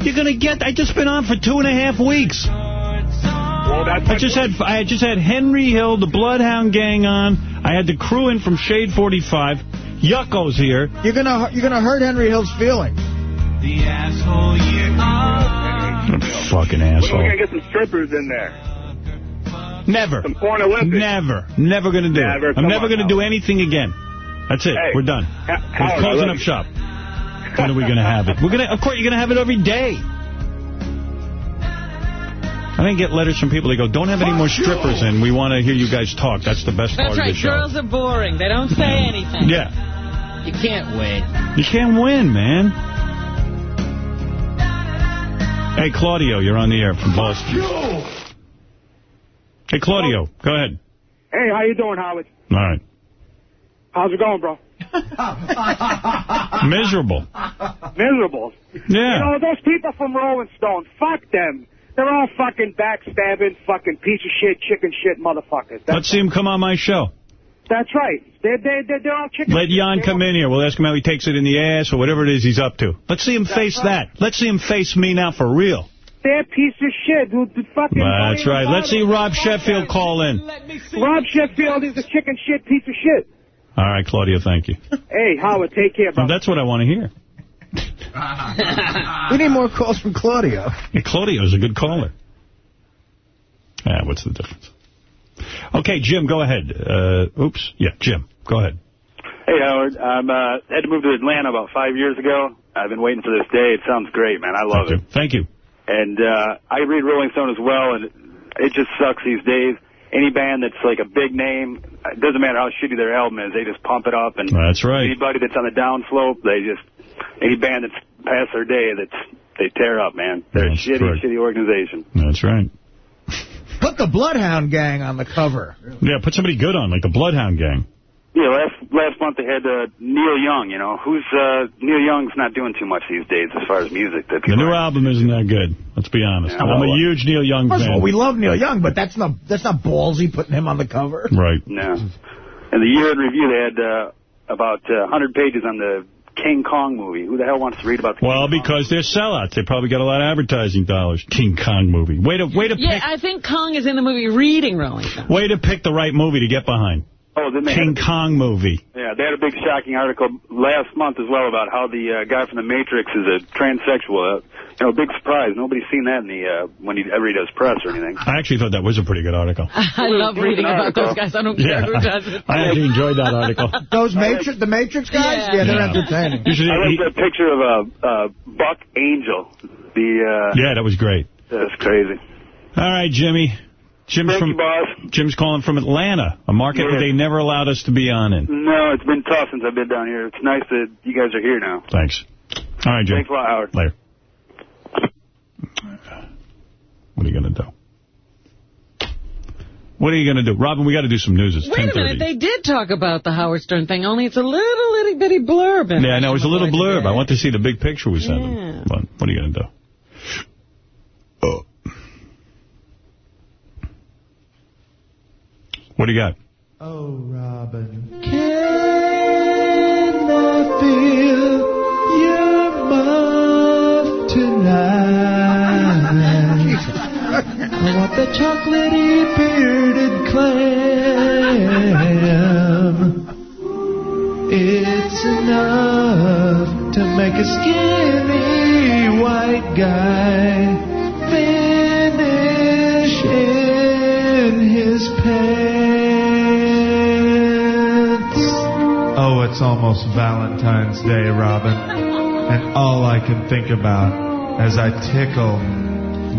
You're going to get... I just been on for two and a half weeks. Well, I just had I just had Henry Hill, the Bloodhound Gang on. I had the crew in from Shade 45. Yucko's here. You're gonna you're gonna hurt Henry Hill's feelings. The asshole you are. Fucking When are we asshole. going to get some strippers in there? Never. Some porn Olympics. Never. Never going to do Never. it. I'm never on, going to do anything again. That's it. Hey. We're done. Ha- We're closing up shop. When are we going to have it? We're going to, of course, you're going to have it every day. I didn't get letters from people. They go, don't have any more strippers in. We want to hear you guys talk. That's the best That's part right. of the show. That's right, girls are boring. They don't say mm-hmm. anything. Yeah. You can't win. You can't win, man. Hey, Claudio, you're on the air from Boston. Hey, Claudio, go ahead. Hey, how you doing, Howard? All right. How's it going, bro? Miserable. Miserable. Yeah. You know, those people from Rolling Stone, fuck them. They're all fucking backstabbing, fucking piece of shit, chicken shit motherfuckers. That's, Let's see him come on my show. that's right. They're, they're, they're, they're all chicken Let shit. Jan They come in here. We'll ask him how he takes it in the ass or whatever it is he's up to. Let's see him face that. Let's see him face me now for real. They're piece of shit. Who fucking That's right. Let's see Rob Sheffield call in. Rob Sheffield is a chicken shit piece of shit. All right, Claudia, thank you. Hey, Howard, take care, bro. Well, that's what I want to hear. We need more calls from Claudio. Yeah, Claudio's a good caller. Ah, what's the difference? Okay, Jim, go ahead. Uh, oops. Yeah, Jim, go ahead. Hey, Howard. I'm uh, had to move to Atlanta about five years ago. I've been waiting for this day. It sounds great, man. I love Thank it. you. Thank you. And uh, I read Rolling Stone as well, and it just sucks these days. Any band that's like a big name, it doesn't matter how shitty their album is, they just pump it up. And That's right. anybody that's on the downslope, they just any band that's past their day, that's they tear up, man. They're That's a shitty, correct. shitty organization. That's right. Put the Bloodhound Gang on the cover. Yeah, put somebody good on, like the Bloodhound Gang. Yeah, last last month they had uh, Neil Young. You know, who's uh, Neil Young's not doing too much these days as far as music. That The new album isn't that good. Let's be honest. Yeah, I'm well, a huge Neil Young First of fan. all, we love Neil Young, but that's not that's not ballsy putting him on the cover. Right. No. And the year in review, they had uh, about uh, 100 pages on the King Kong movie. Who the hell wants to read about the Well, because they're sellouts. They probably got a lot of advertising dollars. King Kong movie. Way to way to Yeah, pick I think Kong is in the movie reading Rolling Stone. way to pick the right movie to get behind. Oh, then they King had Kong movie. yeah, they had a big shocking article last month as well about how the uh, guy from The Matrix is a transsexual. Uh, you know, big surprise. Nobody's seen that in the uh, when he ever he does press or anything. I actually thought that was a pretty good article. I love reading about those guys. I don't care Yeah. who does it. I actually enjoyed that article. Those Matrix, the Matrix guys, Yeah. yeah, they're Yeah. entertaining. Usually I he- like that picture of uh, uh, Buck Angel. The uh, yeah, that was great. that's crazy. All right, Jimmy. Jim's Thank from you, boss. Jim's calling from Atlanta, a market Yeah. that they never allowed us to be on in. No, it's been tough since I've been down here. It's nice that you guys are here now. Thanks. All right, Jim. Thanks a lot, Howard. Later. What are you going to do? What are you going to do? Robin, we got to do some news. It's Wait a minute, they did talk about the Howard Stern thing, only it's a little, itty bitty blurb. in Yeah, I know. It was a little blurb. Today. I want to see the big picture we sent Yeah. him. But what are you going to do? Oh. What do you got? Oh, Robin. Can I feel your muff tonight? I want the chocolatey bearded clam. It's enough to make a skinny white guy it's almost Valentine's Day, Robin. And all I can think about as I tickle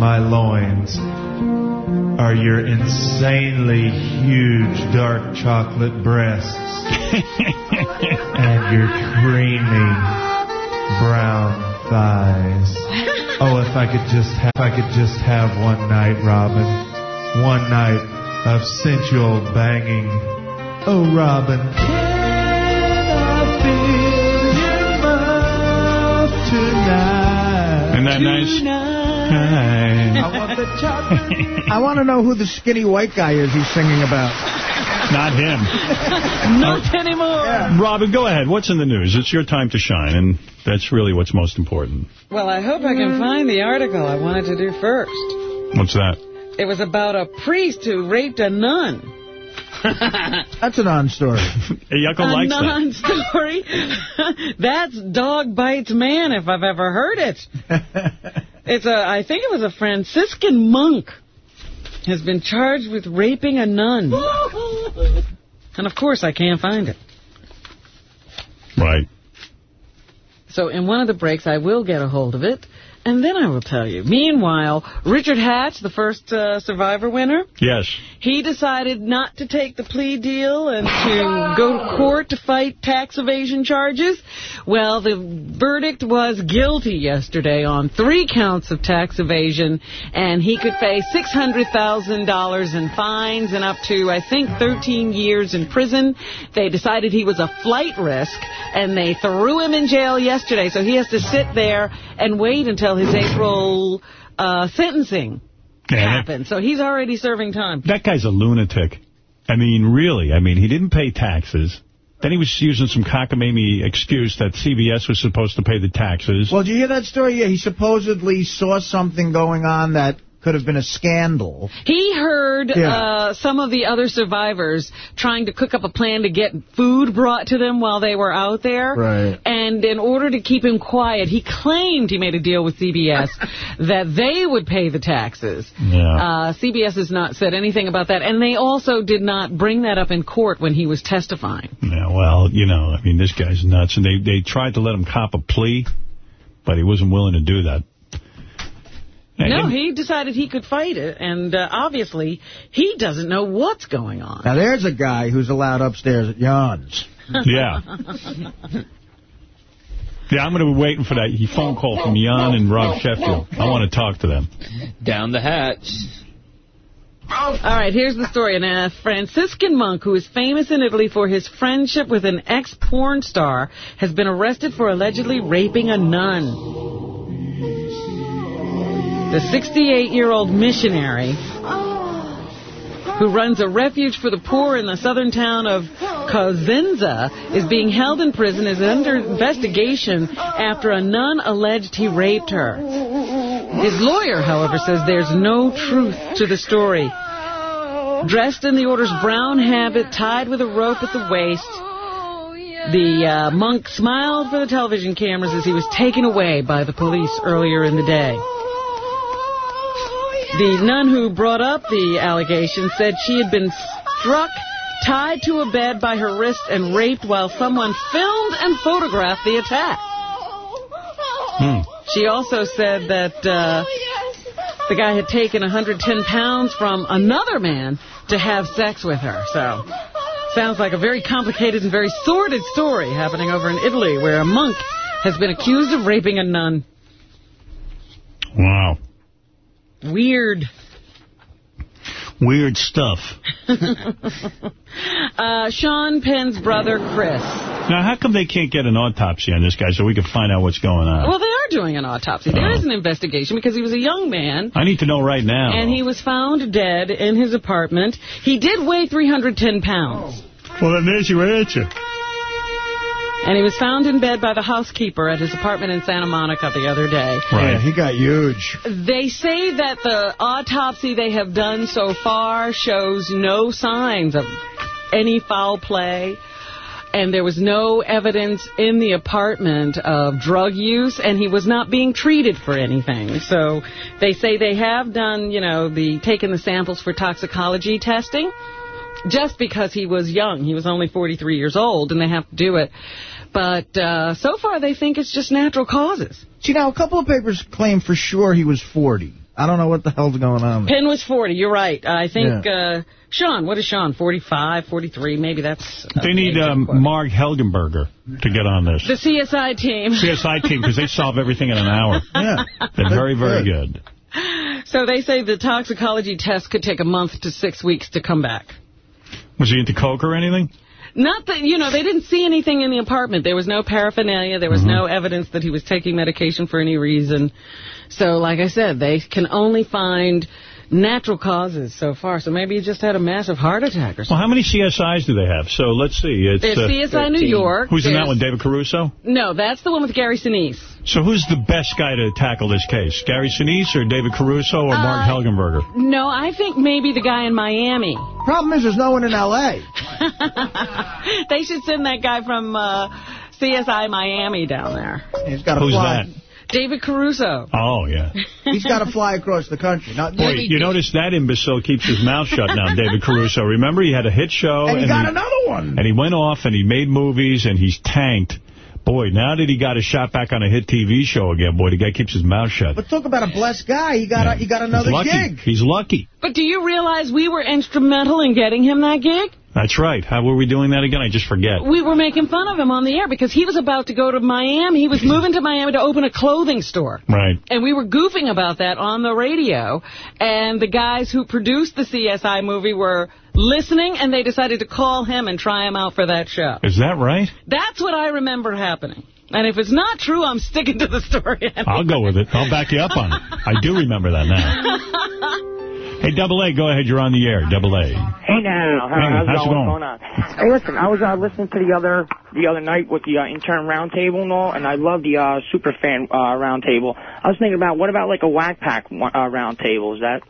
my loins are your insanely huge dark chocolate breasts and your creamy brown thighs. Oh, if I could just have, if I could just have one night, Robin, one night of sensual banging. Oh, Robin, Isn't that nice? I want the. I want to know who the skinny white guy is he's singing about. Not him. Not uh, anymore. Robin, go ahead. What's in the news? It's your time to shine, and that's really what's most important. Well, I hope I can find the article I wanted to do first. What's that? It was about a priest who raped a nun. That's a non-story. Hey, Yucko a likes that. non-story. That's dog bites man if I've ever heard it. It's a, I think it was a Franciscan monk has been charged with raping a nun. And, of course, I can't find it. Right. So in one of the breaks, I will get a hold of it, and then I will tell you. Meanwhile, Richard Hatch, the first uh, Survivor winner, Yes. he decided not to take the plea deal and to go to court to fight tax evasion charges. Well, the verdict was guilty yesterday on three counts of tax evasion, and he could face $600,000 in fines and up to, I think, 13 years in prison. They decided he was a flight risk, and they threw him in jail yesterday, so he has to sit there and wait until his April uh, sentencing Yeah, that- happens. So he's already serving time. That guy's a lunatic. I mean, really. I mean, he didn't pay taxes. Then he was using some cockamamie excuse that CBS was supposed to pay the taxes. Well, did you hear that story? Yeah, he supposedly saw something going on that could have been a scandal. He heard Yeah. uh, some of the other survivors trying to cook up a plan to get food brought to them while they were out there. Right. And in order to keep him quiet, he claimed he made a deal with CBS that they would pay the taxes. Yeah. Uh, CBS has not said anything about that. And they also did not bring that up in court when he was testifying. Yeah, well, you know, I mean, this guy's nuts. And they, they tried to let him cop a plea, but he wasn't willing to do that. And- No, he decided he could fight it. And uh, obviously, he doesn't know what's going on. Now, there's a guy who's allowed upstairs at Jan's. Yeah. Yeah, I'm going to be waiting for that phone call from Jan and Rob Sheffield. I want to talk to them. Down the hatch. All right, here's the story. And a Franciscan monk who is famous in Italy for his friendship with an ex-porn star has been arrested for allegedly raping a nun. The 68-year-old missionary who runs a refuge for the poor in the southern town of Cosenza is being held in prison is under investigation after a nun alleged he raped her. His lawyer, however, says there's no truth to the story. Dressed in the order's brown habit, tied with a rope at the waist, the uh, monk smiled for the television cameras as he was taken away by the police earlier in the day. The nun who brought up the allegation said she had been struck, tied to a bed by her wrist, and raped while someone filmed and photographed the attack. She also said that uh, the guy had taken 110 pounds from another man to have sex with her. So, sounds like a very complicated and very sordid story happening over in Italy where a monk has been accused of raping a nun. Wow. Weird. Weird stuff. uh, Sean Penn's brother, Chris. Now, how come they can't get an autopsy on this guy so we can find out what's going on? Well, they are doing an autopsy. There is an investigation because he was a young man. I need to know right now. And he was found dead in his apartment. He did weigh 310 pounds. Well, then there's your answer. And he was found in bed by the housekeeper at his apartment in Santa Monica the other day. Right. Yeah, he got huge. They say that the autopsy they have done so far shows no signs of any foul play. And there was no evidence in the apartment of drug use, and he was not being treated for anything. So they say they have done, you know, the taken the samples for toxicology testing, just because he was young. He was only 43 years old, and they have to do it. But uh, so far, they think it's just natural causes. See, now, a couple of papers claim for sure he was 40. I don't know what the hell's going on there. Penn was 40, you're right. I think, uh, Sean, what is Sean, 45, 43? Maybe that's... They need um, Marg Helgenberger to get on this. The CSI team. CSI team, because they solve everything in an hour. Yeah. They're very, very good. So they say the toxicology test could take a month to six weeks to come back. Was he into coke or anything? Not that, you know, they didn't see anything in the apartment. There was no paraphernalia. There was Mm-hmm. no evidence that he was taking medication for any reason. So, like I said, they can only find natural causes so far. So maybe he just had a massive heart attack or something. Well, something. how many CSIs do they have? So let's see. It's, There's uh, CSI New York. Who's in that one? David Caruso? No, that's the one with Gary Sinise. So who's the best guy to tackle this case? Gary Sinise or David Caruso or Marg Uh, Helgenberger? No, I think maybe the guy in Miami. Problem is, there's no one in L.A. they should send that guy from uh, CSI Miami down there. He's got to Who's fly. that? David Caruso. Oh, yeah. He's got to fly across the country. Not Boy, you notice that imbecile keeps his mouth shut now, David Caruso. Remember, he had a hit show. And he got another one. And he went off and he made movies and he's tanked. Boy, now that he got a shot back on a hit TV show again, boy, the guy keeps his mouth shut. But talk about a blessed guy. He got a, he got another He's gig. He's lucky. But do you realize we were instrumental in getting him that gig? That's right. How were we doing that again? I just forget. We were making fun of him on the air because he was about to go to Miami. He was moving to Miami to open a clothing store. Right. And we were goofing about that on the radio. And the guys who produced the CSI movie were listening, and they decided to call him and try him out for that show. Is that right? That's what I remember happening. And if it's not true, I'm sticking to the story. I'll go with it. I'll back you up on it. I do remember that now. Hey, Double A, go ahead. You're on the air. Double A. Hey now, Hey, how's, how's going? going? On? Hey, listen, I was uh, listening to the other the other night with the uh, intern roundtable and all, and I love the uh, super fan uh, roundtable. I was thinking about what about like a whack pack uh, roundtable? Is that?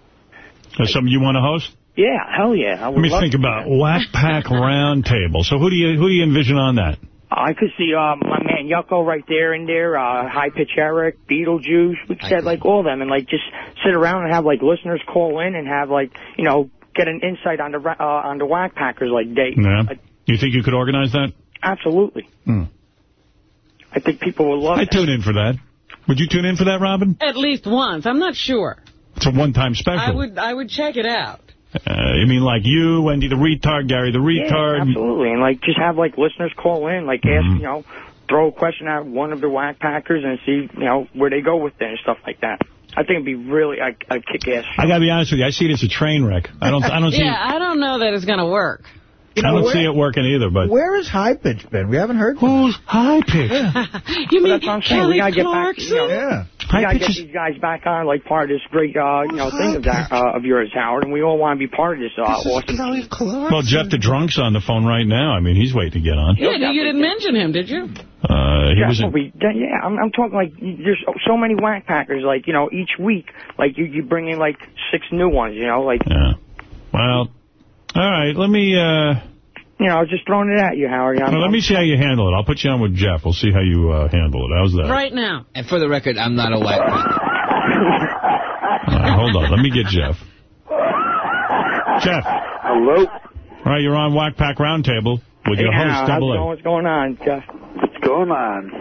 Is something you want to host? Yeah, hell yeah. I would Let me think about Whack Pack Roundtable. So who do you who do you envision on that? I could see uh, my man Yucko right there in there, uh, High Pitch Eric, Beetlejuice. We could set like all of them and like just sit around and have like listeners call in and have like you know get an insight on the ra- uh, on the whack packers like they. Yeah. You think you could organize that? Absolutely. Hmm. I think people would love I'd it. tune in for that. Would you tune in for that, Robin? At least once. I'm not sure. It's a one-time special. I would I would check it out. Uh, you mean like you, Wendy the retard, Gary the retard? Yeah, absolutely. And like just have like listeners call in, like ask, you know, throw a question at one of the whack packers and see, you know, where they go with it and stuff like that. I think it'd be really a, a kick-ass. I got to be honest with you. I see it as a train wreck. I don't. I don't see. Yeah, I don't know that it's going to work. I don't see it working either. But Where has High Pitch been? We haven't heard. Who's High Pitch? You mean that's saying. We Kelly gotta get back, Clarkson? you know, Yeah. we gotta get these guys back on, like part of this great, uh, you know, thing of that uh, of yours, Howard, and we all want to be part of this uh, awesome. well, Jeff the drunk's on the phone right now. I mean, he's waiting to get on. Yeah, you didn't mention him, did you? Uh, he yeah, was. In, we, yeah, I'm, I'm talking like there's so many whack packers. Like you know, each week, like you you bring in like six new ones. You know, like yeah. Well, all right. Let me. Uh, you know, I was just throwing it at you, Howard. I'm, well, let me see how you handle it. I'll put you on with Jeff. We'll see how you uh, handle it. How's that? Right now. And for the record, I'm not a whack pack. All right, hold on. Let me get Jeff. Jeff. Hello. All right, you're on Whack Pack Roundtable with Hey, your now, host, how's it Double going? A. What's going on, Jeff? What's going on?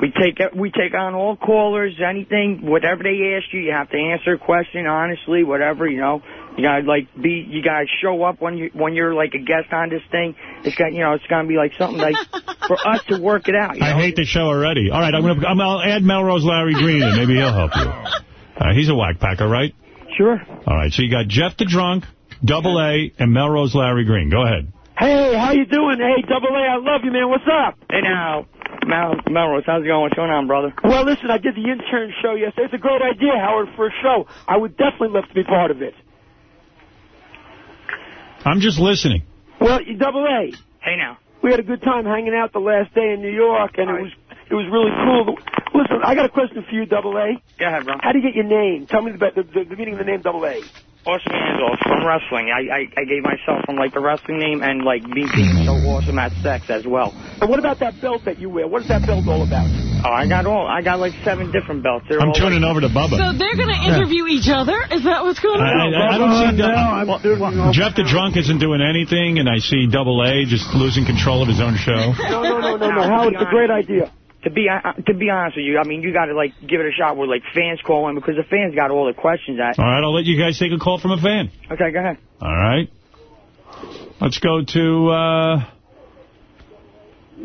We take we take on all callers, anything, whatever they ask you, you have to answer a question honestly, whatever you know. You gotta like be, you gotta show up when you when you're like a guest on this thing. It's got you know, it's gonna be like something like for us to work it out. You I know? hate the show already. All right, I'm gonna I'm, I'll add Melrose Larry Green, and maybe he'll help you. Uh, he's a Whack Packer, right? Sure. All right, so you got Jeff the Drunk, Double A, and Melrose Larry Green. Go ahead. Hey, how you doing? Hey, Double A, I love you, man. What's up? Hey now, Mel Melrose, how's it going? What's going on, brother? Well, listen, I did the intern show yesterday. It's a great idea, Howard, for a show. I would definitely love to be part of it. I'm just listening. Well, you- Double A, Hey now. we had a good time hanging out the last day in New York, and it was it was really cool. Listen, I got a question for you, Double A. Go ahead, bro. How do you get your name? Tell me the, the, the, the meaning of the name Double A. Awesome Angel from wrestling. I, I I gave myself from like the wrestling name and like me being so awesome at sex as well. And what about that belt that you wear? What is that belt all about? Oh, I got all I got like seven different belts. They're I'm all tuning like, over to Bubba. So they're going to interview each other? Is that what's going on? I, I don't see no, Dou- I'm well, Jeff the Drunk isn't doing anything, and I see Double A just losing control of his own show. No, no, no, no, no. Howard, it's a great idea. To be uh, to be honest with you, I mean you got to like give it a shot with like fans calling because the fans got all the questions. That All right, I'll let you guys take a call from a fan. okay, go ahead. All right. Let's go to uh,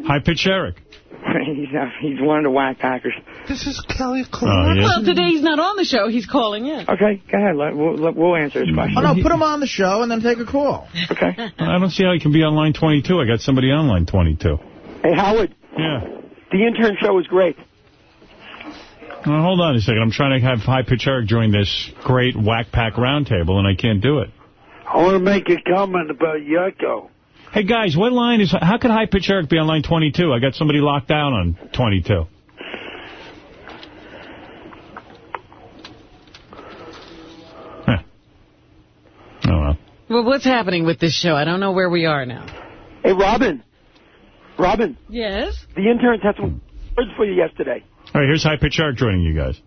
High Pitch Eric. he's uh, he's one of the whack packers. This is Kelly Oh, yeah? Well, today he's not on the show. He's calling in. Okay, go ahead. Let, we'll let, we'll answer his question. Oh, no, put him on the show and then take a call. Okay. I don't see how he can be on line 22. I got somebody on line 22. Hey, Howard, Yeah. The intern show was great. Well, hold on a second. I'm trying to have High Pitch Eric join this great Whack Pack roundtable, and I can't do it. I want to make a comment about Yucko. Hey, guys, what line is... How could High Pitch Eric be on line 22? I got somebody locked down on 22. Huh. Oh, well. Well, what's happening with this show? I don't know where we are now. Hey, Robin. Robin, Yes? the interns had some words for you yesterday. All right, here's High Pitch Eric joining you guys.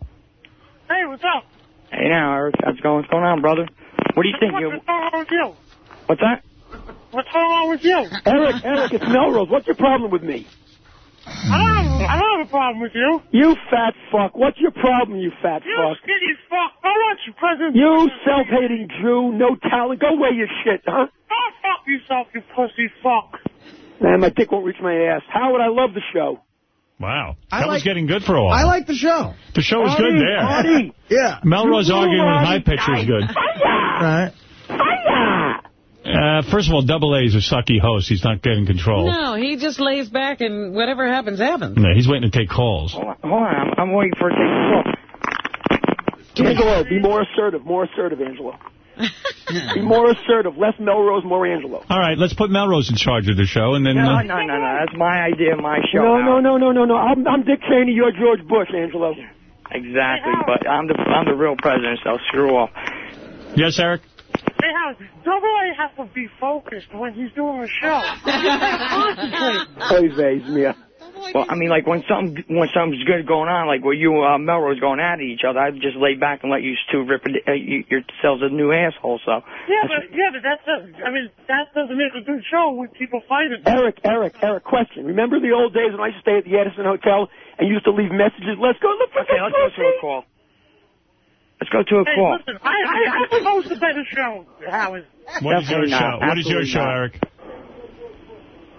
Hey, what's up? Hey now, Eric. How's it going? What's going on, brother? What do you think? What's You, going on with you? what's that? What's going on with you? Eric, Eric, it's Melrose. What's your problem with me? I don't, have, I don't have a problem with you. You fat fuck. What's your problem, you fat You fuck? skinny fuck. I want you, President. You self-hating Jew, no talent. Go away your shit, huh? Go fuck yourself, you pussy fuck. Man, my dick won't reach my ass. Howard, I love the show. Wow. I that was getting good for a while. I like the show. the show was good there. Artie. Yeah. Melrose arguing with Artie. High Pitch was good. Right. Uh, first of all, Double A is a sucky host. He's not getting control. No, he just lays back and whatever happens, happens. No, he's waiting to take calls. Hold on, hold on. I'm, I'm waiting for it to take a Angelo, be more assertive. More assertive, Angelo. be more assertive. Less Melrose, more Angelo. All right, let's put Melrose in charge of the show, and then... No, uh, no, no, no. That's my idea, my show. No, no, no, no, no, no. I'm, I'm Dick Cheney. You're George Bush, Angelo. Exactly, but I'm the I'm the real president, so screw off. Yes, Eric? Hey, Howard, Double A has to be focused when he's doing the show. Oy vey, Mia. Well, I mean, like when something when something's good going on, like where you uh, Melrose going at each other, I'd just lay back and let you two rip it, uh, you, yourselves a new asshole. So Yeah, but yeah, but that's doesn't. I mean, that doesn't make a good show when people fighting. Eric, Eric, Eric, question. Remember the old days when I used to stay at the Edison Hotel and you used to leave messages? Let's go look for okay, let's go to a pussy. call. Let's go to a Hey, call. listen, I I, I can host a better show, Howard. What is your Definitely not. show? What is your show, not. Eric?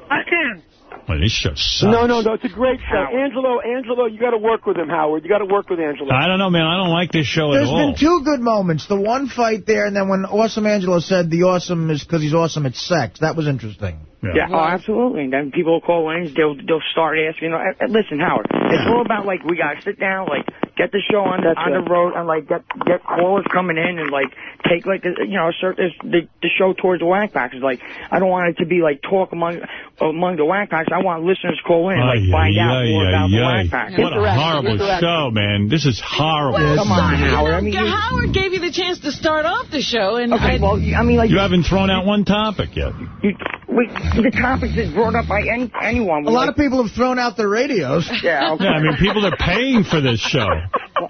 I can. Well, this show sucks. No, no, no. It's a great show. Angelo, Angelo, you got to work with him, Howard. You got to work with Angelo. I don't know, man. I don't like this show at There's all. been two good moments. The one fight there, and then when Awesome Angelo said the awesome is because he's awesome at sex. That was interesting. Yeah, oh, absolutely. And then people will call in, they'll they'll start asking. You know, "Eh, eh, listen, Howard, it's all about like we gotta sit down, like get the show on That's on right. the road, and like get get callers coming in, and like take like a, you know assert this, the the show towards the whack packers. Like I don't want it to be like talk among among the whack packers. I want listeners to call in, and like Ay, find ay, out ay, more ay, about the ay. whack packers. What a horrible show, man. This is horrible. Come on, Howard. I mean, you, Howard gave you the chance to start off the show, and okay, I, well, I mean, like You haven't thrown out one topic yet. you, we, the topic is brought up by any anyone. A lot of people have thrown out their radios. Yeah, okay. Yeah, I mean, people are paying for this show.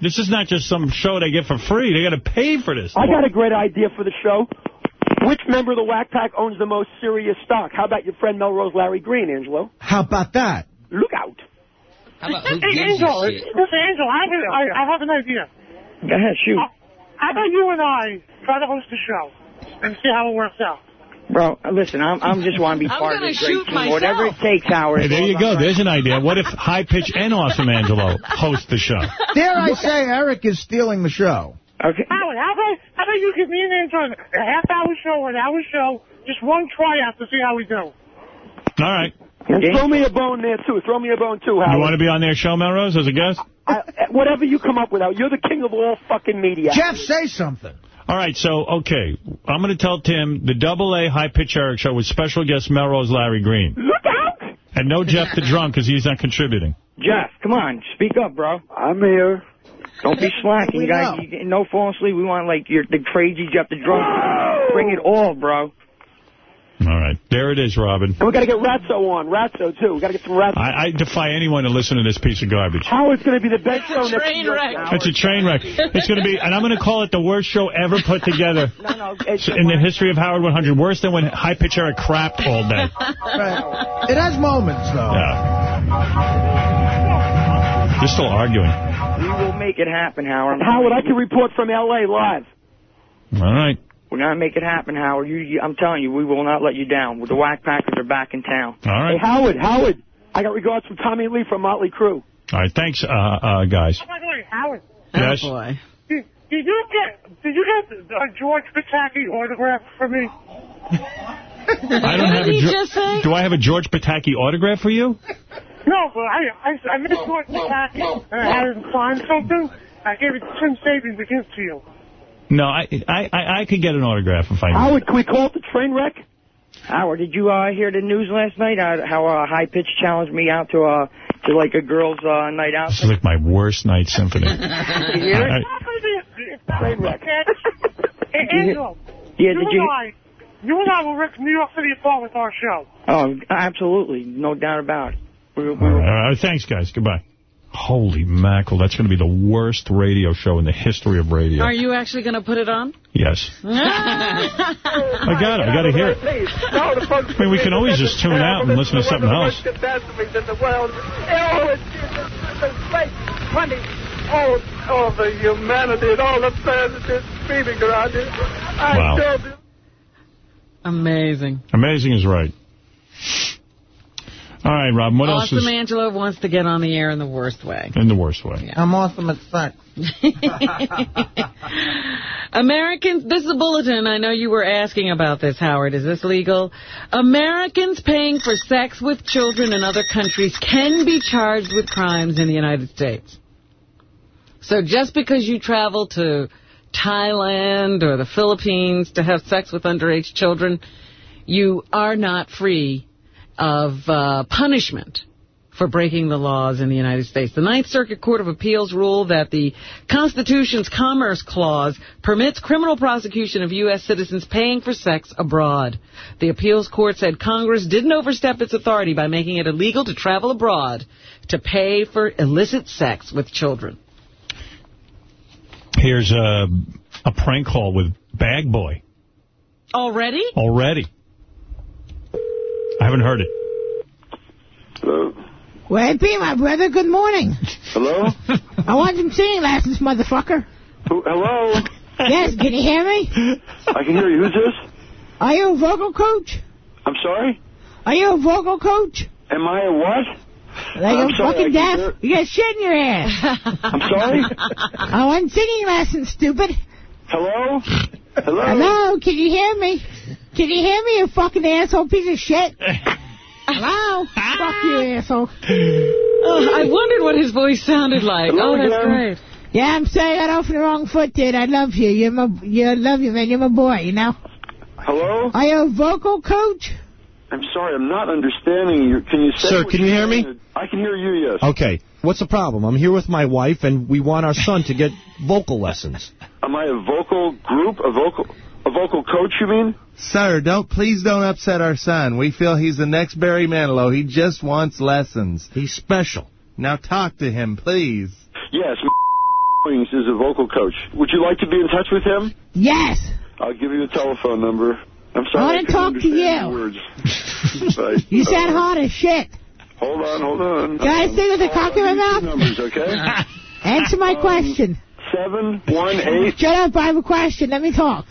This is not just some show they get for free. They got to pay for this. I got a great idea for the show. Which member of the Whack Pack owns the most Sirius stock? How about your friend Melrose Larry Green, Angelo? How about that? Look out. How about who Hey, gives Angel, a shit? listen, Angel, I have, a- I, I have an idea. Go ahead, shoot. Uh, how about you and I try to host the show and see how it works out? Bro, listen, I'm I'm just want to be I'm part of gonna this great team. myself. Whatever it takes, Howard. Hey, there you go. There's an idea. What if High Pitch and Awesome Angelo host the show? Dare I say Eric is stealing the show? Okay. Howard, how about, how about you give me an Angel a half-hour show an hour show, just one tryout to see how we do? All right. And throw me a bone there, too. Throw me a bone, too, Howard. You want to be on their show, Melrose, as a guest? I, whatever you come up with, Howard. You're the king of all fucking media. Jeff, say something. All right, so, okay. I'm going to tell Tim the Double A High Pitch Eric show with special guest Melrose Larry Green. Look out! And no Jeff the Drunk because he's not contributing. Jeff, come on, speak up, bro. I'm here. Don't be slacking, you guys. know. You, no falling asleep. We want like your the crazy Jeff the drunk. Bring it all, bro. All right. There it is, Robin. And we got to get Ratso on. Ratso, too. we got to get some Ratso. I, I defy anyone to listen to this piece of garbage. Howard's going to be the best show next train year. wreck. Howard. It's a train wreck. It's going to be, and I'm going to call it the worst show ever put together No, no, in the history of Howard 100. Worse than when High Pitch Eric crapped all day. Right. It has moments, though. Yeah. They're still arguing. We will make it happen, Howard. Howard, I can report from L.A. live. All right. We're gonna make it happen, Howard. You, you, I'm telling you, we will not let you down. The Whack Packers are back in town. All right. Hey. Howard, Howard. I got regards from Tommy Lee from Motley Crue. All right. Thanks, uh, uh, guys. Oh, by the way, Howard, Yes? Oh, boy. did, did you get did you get a George Pataki autograph for me? I don't What have did a just say? Do I have a George Pataki autograph for you? No, but I I, I met George Pataki and I had him sign something. I gave it to Tim Sabean to give to you. No, I, I, I, I could get an autograph if I. Howard, can we call it the train wreck? Howard, did you uh, hear the news last night? Uh, how uh, High Pitch challenged me out to uh to like a girls' uh, night out. This is like my worst night symphony. Did you hear it? I- Train wreck. Hey, Angelo, Yeah, you did and you? I, you and I will rip New York City apart with our show. Oh, absolutely, no doubt about it. We, we, All right. Thanks, guys. Goodbye. Holy mackerel, that's going to be the worst radio show in the history of radio. Are you actually going to put it on? Yes. I got it. I got to hear it. I mean, we can always just tune out and listen to something else. catastrophes in the world. Oh, it's the fake money. Oh, all the humanity and all the fans are just screaming around it. I Wow. told you. Amazing. Amazing is right. All right, Rob, what else Awesome is Angelo wants to get on the air in the worst way. in the worst way? I'm awesome at sex. Americans, this is a bulletin. I know you were asking about this, Howard. Is this legal? Americans paying for sex with children in other countries can be charged with crimes in the United States. So just because you travel to Thailand or the Philippines to have sex with underage children, you are not free of uh, punishment for breaking the laws in the United States. The Ninth Circuit Court of Appeals ruled that the Constitution's Commerce Clause permits criminal prosecution of U.S. citizens paying for sex abroad. The appeals court said Congress didn't overstep its authority by making it illegal to travel abroad to pay for illicit sex with children. Here's a, a prank call with Bag Boy Already? already. I haven't heard it. Hello? Well, be my brother. Good morning. Hello? I want some singing lessons, motherfucker. Who, hello? Yes, can you hear me? I can hear you. Who's this? Are you a vocal coach? I'm sorry? Are you a vocal coach? Am I a what? Like I'm a sorry, fucking I can deaf? You got shit in your ass. I'm sorry? I want singing lessons, stupid. Hello? Hello? Hello, can you hear me? Can you hear me, you fucking asshole piece of shit? Hello? Fuck you, ah. asshole. Oh, I wondered what his voice sounded like. Hello oh, that's again. great. Yeah, I'm sorry I got off the wrong foot, dude. I love you. You're my, you I love you, man. You're my boy, you know? Hello? Are you a vocal coach? I'm sorry, I'm not understanding you. Can you say Sir, can you hear me? saying? I can hear you, yes. Okay. What's the problem? I'm here with my wife, and we want our son to get vocal lessons. Am I a vocal group? A vocal a vocal coach, you mean? Sir, don't please don't upset our son. We feel he's the next Barry Manilow. He just wants lessons. He's special. Now talk to him, please. Yes, Wings is a vocal coach. Would you like to be in touch with him? Yes. I'll give you the telephone number. I'm sorry. I wanna talk to you. your Words. Right. You Uh, sound hot as shit. Hold on, hold on. Can I sing with a cock in my mouth? Numbers, okay? Answer my Um, question. Seven one eight. Shut up, I have a question. Let me talk.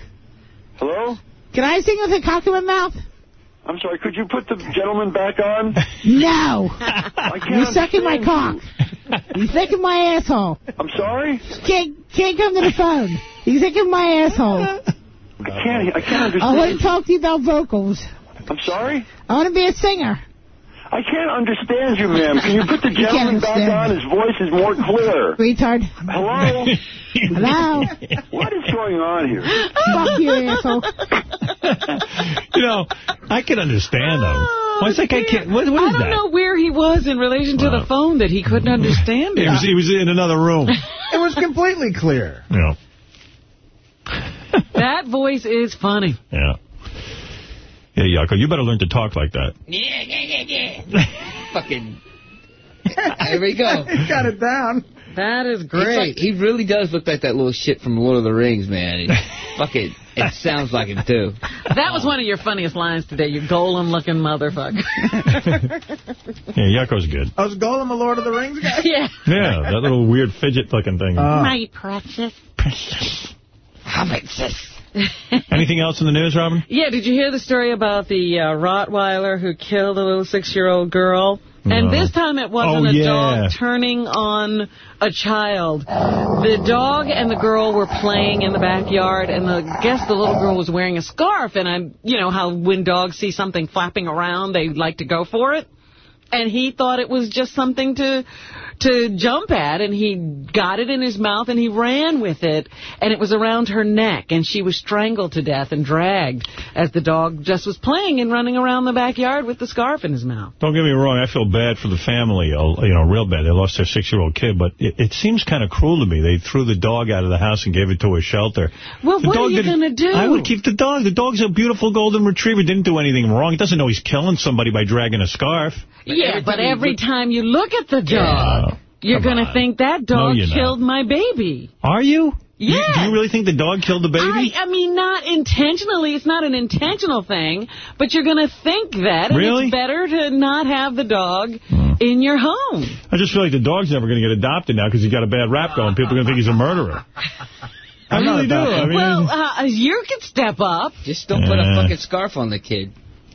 Hello? Can I sing with a cock in my mouth? I'm sorry. Could you put the gentleman back on? No. You're sucking my cock. You're sucking my asshole. I'm sorry. Can't, can't come to the phone. You're sucking my asshole. I can't. I can't understand. I want to talk to you about vocals. I'm sorry. I want to be a singer. I can't understand you, ma'am. Can you put the gentleman back on? His voice is more clear. Retard. Hello? Hello? What is going on here? Fuck you, asshole. You know, I can understand him. Why is that guy can't, what, what I don't that? know where he was in relation to the phone that he couldn't understand He it. was, he was in another room. It was completely clear. Yeah. That voice is funny. Yeah. Yeah, Yucko, you better learn to talk like that. Yeah, yeah, yeah, yeah. Fucking. There we go. He got it down. That is great. like- he really does look like that little shit from Lord of the Rings, man. It, fucking, it sounds like him, too. That was one of your funniest lines today, you Gollum-looking motherfucker. Yeah, Yucko's good. Oh, I was Gollum, the Lord of the Rings guy. yeah. Yeah, that little weird fidget-looking thing. Oh. My precious. Anything else in the news, Robin? Yeah, did you hear the story about the uh, Rottweiler who killed a little six-year-old girl? And this time it wasn't Oh, a yeah. dog turning on a child. The dog and the girl were playing in the backyard, and the I guess the little girl was wearing a scarf. And I'm, you know how when dogs see something flapping around, they like to go for it. And he thought it was just something to to jump at, and he got it in his mouth, and he ran with it, and it was around her neck, and she was strangled to death and dragged as the dog just was playing and running around the backyard with the scarf in his mouth. Don't get me wrong, I feel bad for the family, you know, real bad. They lost their six-year-old kid, but it, it seems kind of cruel to me. They threw the dog out of the house and gave it to a shelter. Well, The what are dog you didn't- going to do? I would keep the dog. The dog's a beautiful golden retriever. Didn't do anything wrong. He doesn't know he's killing somebody by dragging a scarf. yeah, but every time you look at the dog, You're going to think that dog you're not. killed my baby. Are you? You- Yeah. do you really think the dog killed the baby? I, I mean, not intentionally. It's not an intentional thing, but you're going to think that. Really? it's better to not have the dog in your home. I just feel like the dog's never going to get adopted now because he's got a bad rap going. People are going to think he's a murderer. I really do. I mean, well, uh, you could step up. Just don't put a fucking scarf on the kid.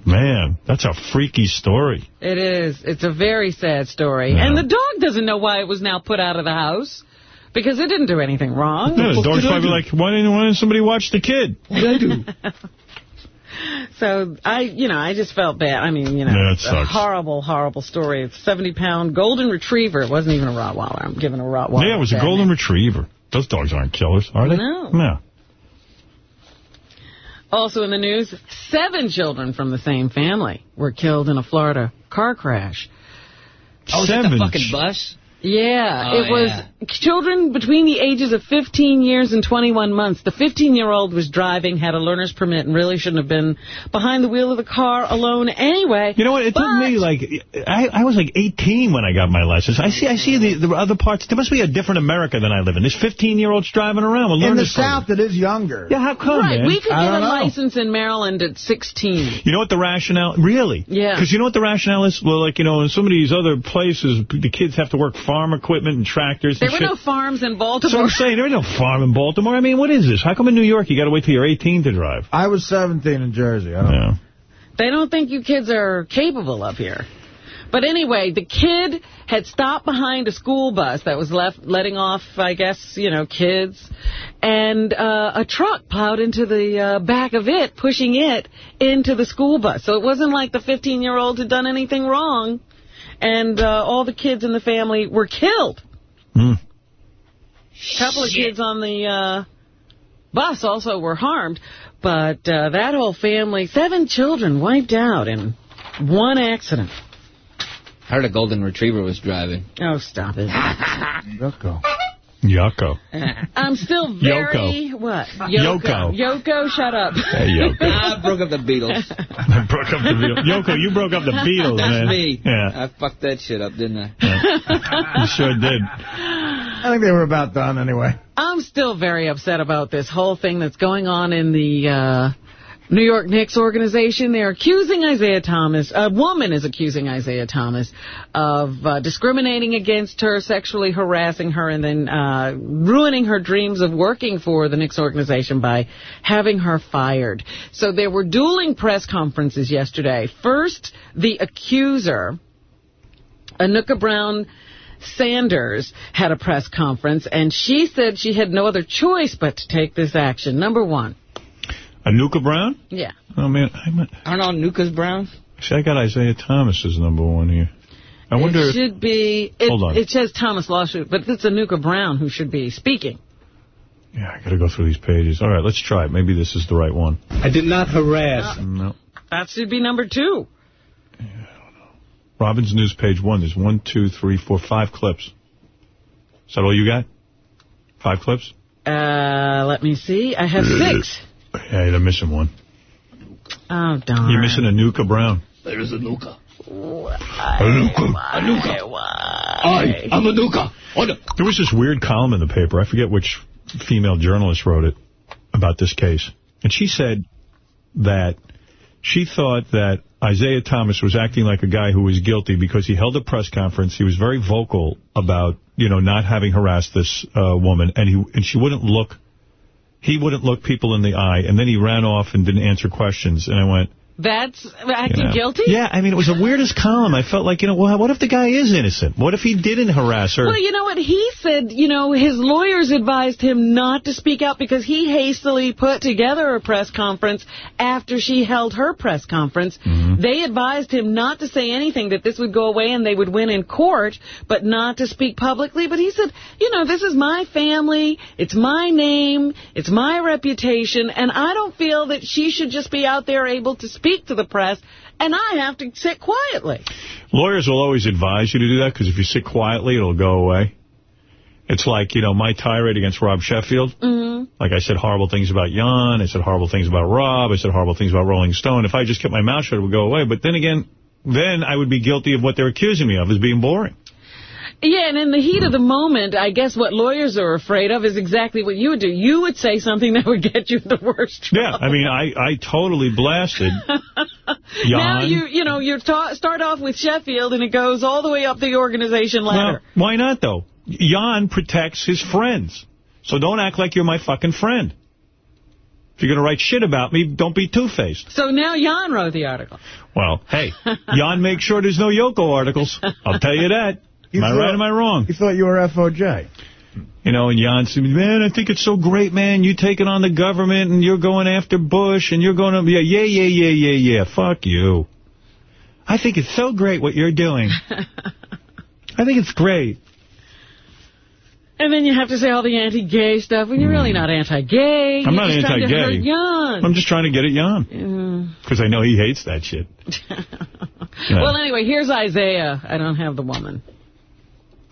Man, that's a freaky story. It is. It's a very sad story. And the dog doesn't know why it was now put out of the house. Because it didn't do anything wrong. Yeah, the dog's probably like, why didn't, why didn't somebody watch the kid? What did I do? So, I, you know, I just felt bad. I mean, you know, Yeah, it it's a horrible, horrible story. It's a 70-pound golden retriever. It wasn't even a Rottweiler. I'm giving a Rottweiler. yeah, it was a golden name. retriever. Those dogs aren't killers, are they? No. No. Also in the news, seven children from the same family were killed in a Florida car crash. Oh, is that the fucking bus? Yeah, Oh, it was yeah. Children between the ages of 15 years and 21 months. The 15-year-old was driving, had a learner's permit, and really shouldn't have been behind the wheel of the car alone anyway. You know what? It took me like I, I was like 18 when I got my license. I see I see the, the other parts. There must be a different America than I live in. There's 15-year-olds driving around with learner's In the learner's permits. South, it is younger. Yeah, how come, right, man? we could I get a know. license in Maryland at 16. You know what the rationale, really? Yeah. Because you know what the rationale is? Well, like, you know, in some of these other places, the kids have to work farm equipment and tractors There and were no farms in Baltimore. so Baltimore. I'm saying, there ain't no farm in Baltimore. I mean, what is this? How come in New York you got to wait till you're 18 to drive? I was 17 in Jersey. I don't know. They don't think you kids are capable up here. But anyway, the kid had stopped behind a school bus that was left letting off, I guess, you know, kids. And uh, a truck plowed into the uh, back of it, pushing it into the school bus. So it wasn't like the 15-year-old had done anything wrong. And uh, all the kids in the family were killed. Hmm. A couple of kids on the uh, bus also were harmed. But uh, that whole family, seven children wiped out in one accident. I heard a golden retriever was driving. Oh, stop it. Yucko. I'm still very... Yoko. What? Yoko. Yoko, shut up. Hey, Yoko. I broke up the Beatles. I broke up the Beatles. Yoko, you broke up the Beatles, That's man. me. Yeah, I fucked that shit up, didn't I? you sure did. I think they were about done anyway. I'm still very upset about this whole thing that's going on in the uh, New York Knicks organization. They're accusing Isiah Thomas, a woman is accusing Isiah Thomas of uh, discriminating against her, sexually harassing her, and then uh, ruining her dreams of working for the Knicks organization by having her fired. So there were dueling press conferences yesterday. First, the accuser, Anucha Browne Sanders had a press conference, and she said she had no other choice but to take this action. Number one. Anucha Browne? Yeah. Oh, man. I might, Aren't all Nukas brown? see, I got Isiah Thomas as number one here. I wonder it if... should be, it, Hold on. it says Thomas Lawsuit, but it's Anucha Browne who should be speaking. Yeah, I got to go through these pages. All right, let's try it. Maybe this is the right one. I did not harass. No. That should be number two. Robin's News, page one. There's one, two, three, four, five clips. Is that all you got? Five clips? Uh, let me see. I have six. Yeah, you're missing one. Oh, darn. You're missing Anucha Browne. There's a nuka. Anuka. Anuka. I am a nuka. There was this weird column in the paper. I forget which female journalist wrote it about this case. And she said that she thought that Isiah Thomas was acting like a guy who was guilty because he held a press conference. He was very vocal about, you know, not having harassed this uh, woman. And he and she wouldn't look, he wouldn't look people in the eye. And then he ran off and didn't answer questions. And I went, That's acting you know. guilty? Yeah, I mean, it was the weirdest column. I felt like, you know, well, what if the guy is innocent? What if he didn't harass her? Well, you know what? He said, you know, his lawyers advised him not to speak out because he hastily put together a press conference after she held her press conference. Mm-hmm. They advised him not to say anything, that this would go away and they would win in court, but not to speak publicly. But he said, you know, this is my family, it's my name, it's my reputation, and I don't feel that she should just be out there able to speak to the press, and I have to sit quietly. Lawyers will always advise you to do that because if you sit quietly, it'll go away. It's like, you know, my tirade against Rob Sheffield. Mm-hmm. Like I said horrible things about Jan. I said horrible things about Rob. I said horrible things about Rolling Stone. If I just kept my mouth shut, it would go away. But then again, then I would be guilty of what they're accusing me of, as being boring. Yeah, and in the heat of the moment, I guess what lawyers are afraid of is exactly what you would do. You would say something that would get you the worst trouble. Yeah, I mean, I, I totally blasted Now you you know you start off with Sheffield and it goes all the way up the organization Well, ladder. why not, though? Jan protects his friends. So don't act like you're my fucking friend. If you're going to write shit about me, don't be two-faced. So now Jan wrote the article. Well, hey, Jan makes sure there's no Yoko articles. I'll tell you that. Am I thought- right or am I wrong? You thought you were FOJ. You know, and Jan said, man, I think it's so great, man. You taking on the government and you're going after Bush and you're going to, yeah, yeah, yeah, yeah, yeah, yeah. Fuck you. I think it's so great what you're doing. I think it's great. And then you have to say all the anti-gay stuff when you're really not anti-gay. I'm You're not just trying to hurt anti-gay. Jan. I'm just trying to get at Jan. Because I know he hates that shit. Yeah. Well, anyway, here's Isiah. I don't have the woman.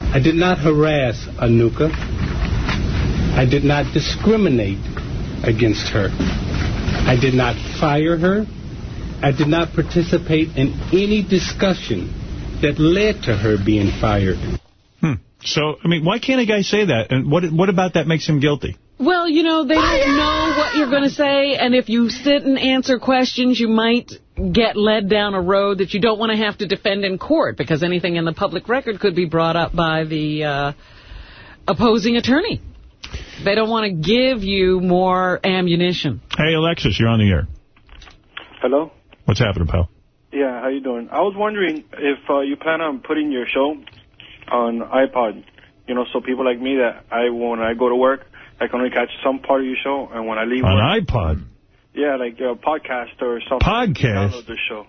I did not harass Anucha. I did not discriminate against her. I did not fire her. I did not participate in any discussion that led to her being fired. Hmm. So, I mean, why can't a guy say that? And what what about that makes him guilty? Well, you know, they don't know what you're going to say, and if you sit and answer questions, you might get led down a road that you don't want to have to defend in court, because anything in the public record could be brought up by the uh, opposing attorney. They don't want to give you more ammunition. Hey, Alexis, you're on the air. Hello? What's happening, pal? Yeah, how you doing? I was wondering if uh, you plan on putting your show on iPod, you know, so people like me that I when I go to work, I can only catch some part of your show, and when I leave On work, iPod? yeah, like a podcast or something. Podcast? Download the show.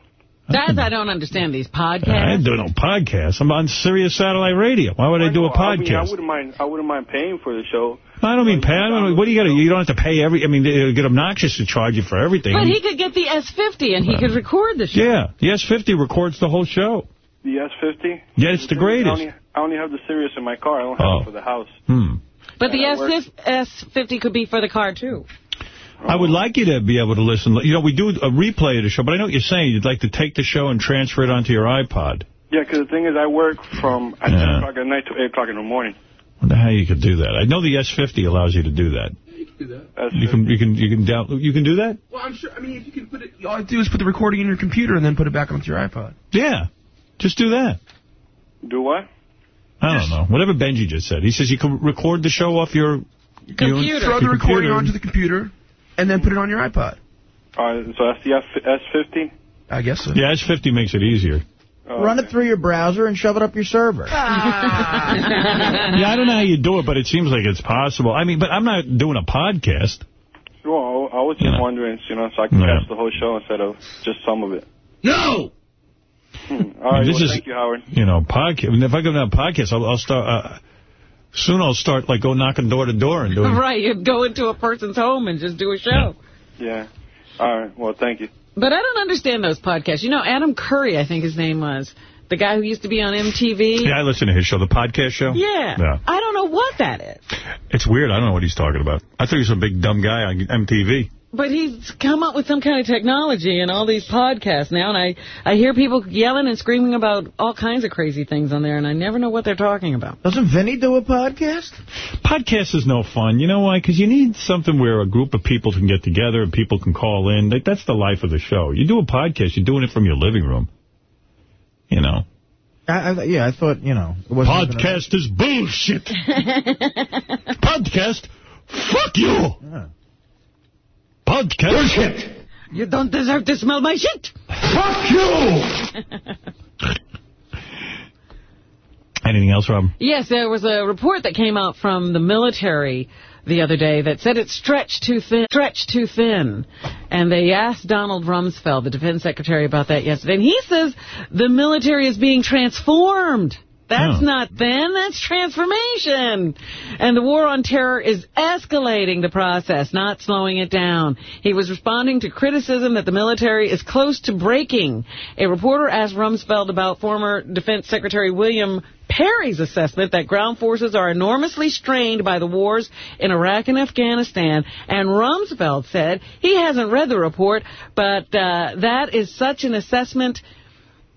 That I don't understand, these podcasts. I podcasts. ain't doing no podcasts. I'm on Sirius Satellite Radio. Why would I do a I mean, I wouldn't mind. I wouldn't mind paying for the show. I don't mean pay. I don't, what do you got to? You don't have to pay every. I mean, they get obnoxious to charge you for everything. But he could get the S50 and he could record the show. yeah, the S50 records the whole show. The S50. Yeah, it's the I greatest. only, I only have the Sirius in my car. I don't have Oh. it for the house. Hmm. But the Yeah, S S50 could be for the car, too. I would like you to be able to listen. You know, we do a replay of the show, but I know what you're saying. You'd like to take the show and transfer it onto your iPod. Yeah, 'cause the thing is, I work from at 10 o'clock at night to 8 o'clock in the morning. wonder how you could do that. I know the S50 allows you to do that. You can, you can, you can down, you can do that. Well, I'm sure. I mean, if you can put it, all you do is put the recording in your computer and then put it back onto your iPod. Yeah, just do that. Do what? I don't know. Whatever Benji just said. He says you can record the show off your Computer. Throw the your recording computer. onto the computer and then put it on your iPod. Uh, so that's the F- S50? I guess so. Yeah, S50 makes it easier. Run it through your browser and shove it up your server. yeah, I don't know how you do it, but it seems like it's possible. I mean, but I'm not doing a podcast. Well, I was just Yeah. wondering, you know, so I can Yeah. catch the whole show instead of just some of it. No! Hmm. All right, This well, is- thank you, Howard. You know, podcast. If I go to a podcast, I'll, I'll start. Uh, soon I'll start like go knocking door to door and doing. Right, you'd go into a person's home and just do a show. Yeah. All right, well, thank you. But I don't understand those podcasts. You know, Adam Curry, I think his name was, the guy who used to be on MTV. Yeah, I listen to his show, the podcast show. Yeah. Yeah. I don't know what that is. It's weird. I don't know what he's talking about. I thought he was some big dumb guy on MTV. But he's come up with some kind of technology and all these podcasts now, and I, I hear people yelling and screaming about all kinds of crazy things on there, and I never know what they're talking about. Doesn't Vinny do a podcast? Podcast is no fun. You know why? Because you need something where a group of people can get together and people can call in. That's the life of the show. You do a podcast, you're doing it from your living room. You know. I, I, yeah, I thought, you know. It wasn't even a- Podcast is bullshit. Podcast, fuck you. Podcast. Bullshit. You don't deserve to smell my shit. Fuck you. Anything else, Rob? Yes, there was a report that came out from the military the other day that said it's stretched too thin, stretched too thin. And they asked Donald Rumsfeld, the defense secretary, about that yesterday. And he says the military is being transformed. That's Oh. not thin, that's transformation. And the war on terror is escalating the process, not slowing it down. He was responding to criticism that the military is close to breaking. A reporter asked Rumsfeld about former Defense Secretary William Perry's assessment that ground forces are enormously strained by the wars in Iraq and Afghanistan. And Rumsfeld said he hasn't read the report, but uh, that is such an assessment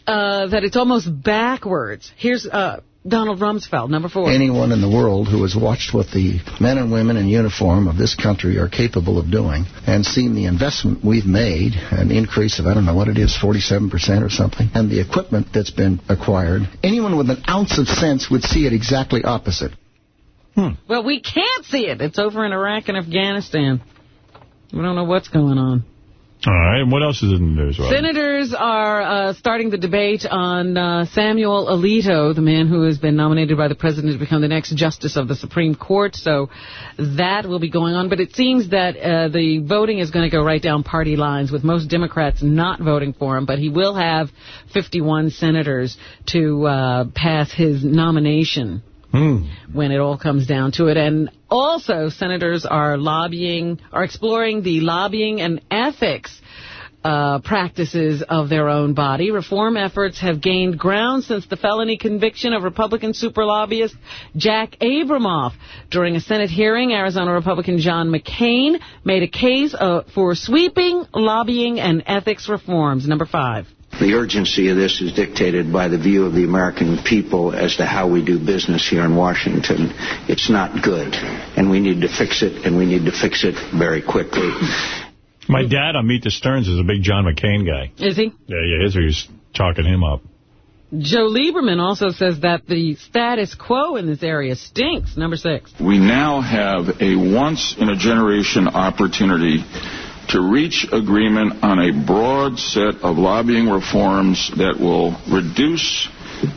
uh, that it's almost backwards. Here's uh, Donald Rumsfeld, number four. Anyone in the world who has watched what the men and women in uniform of this country are capable of doing and seen the investment we've made, an increase of, I don't know what it is, 47% or something, and the equipment that's been acquired, anyone with an ounce of sense would see it exactly opposite. Well, we can't see it. It's over in Iraq and Afghanistan. We don't know what's going on. All right, what else is in the news, Rob? Senators are uh, starting the debate on uh, Samuel Alito, the man who has been nominated by the president to become the next justice of the Supreme Court. So that will be going on. But it seems that uh, the voting is going to go right down party lines, with most Democrats not voting for him. But he will have 51 senators to uh, pass his nomination when it all comes down to it. And also, senators are lobbying, are exploring the lobbying and ethics uh, practices of their own body. Reform efforts have gained ground since the felony conviction of Republican super lobbyist Jack Abramoff. During a Senate hearing, Arizona Republican John McCain made a case uh, for sweeping lobbying and ethics reforms. Number five. The urgency of this is dictated by the view of the American people as to how we do business here in Washington. It's not good, and we need to fix it, and we need to fix it very quickly. My dad on Meet the Sterns is a big John McCain guy. Is he? Yeah, yeah, is. He's talking him up. Joe Lieberman also says that the status quo in this area stinks. Number six. We now have a once-in-a-generation opportunity to reach agreement on a broad set of lobbying reforms that will reduce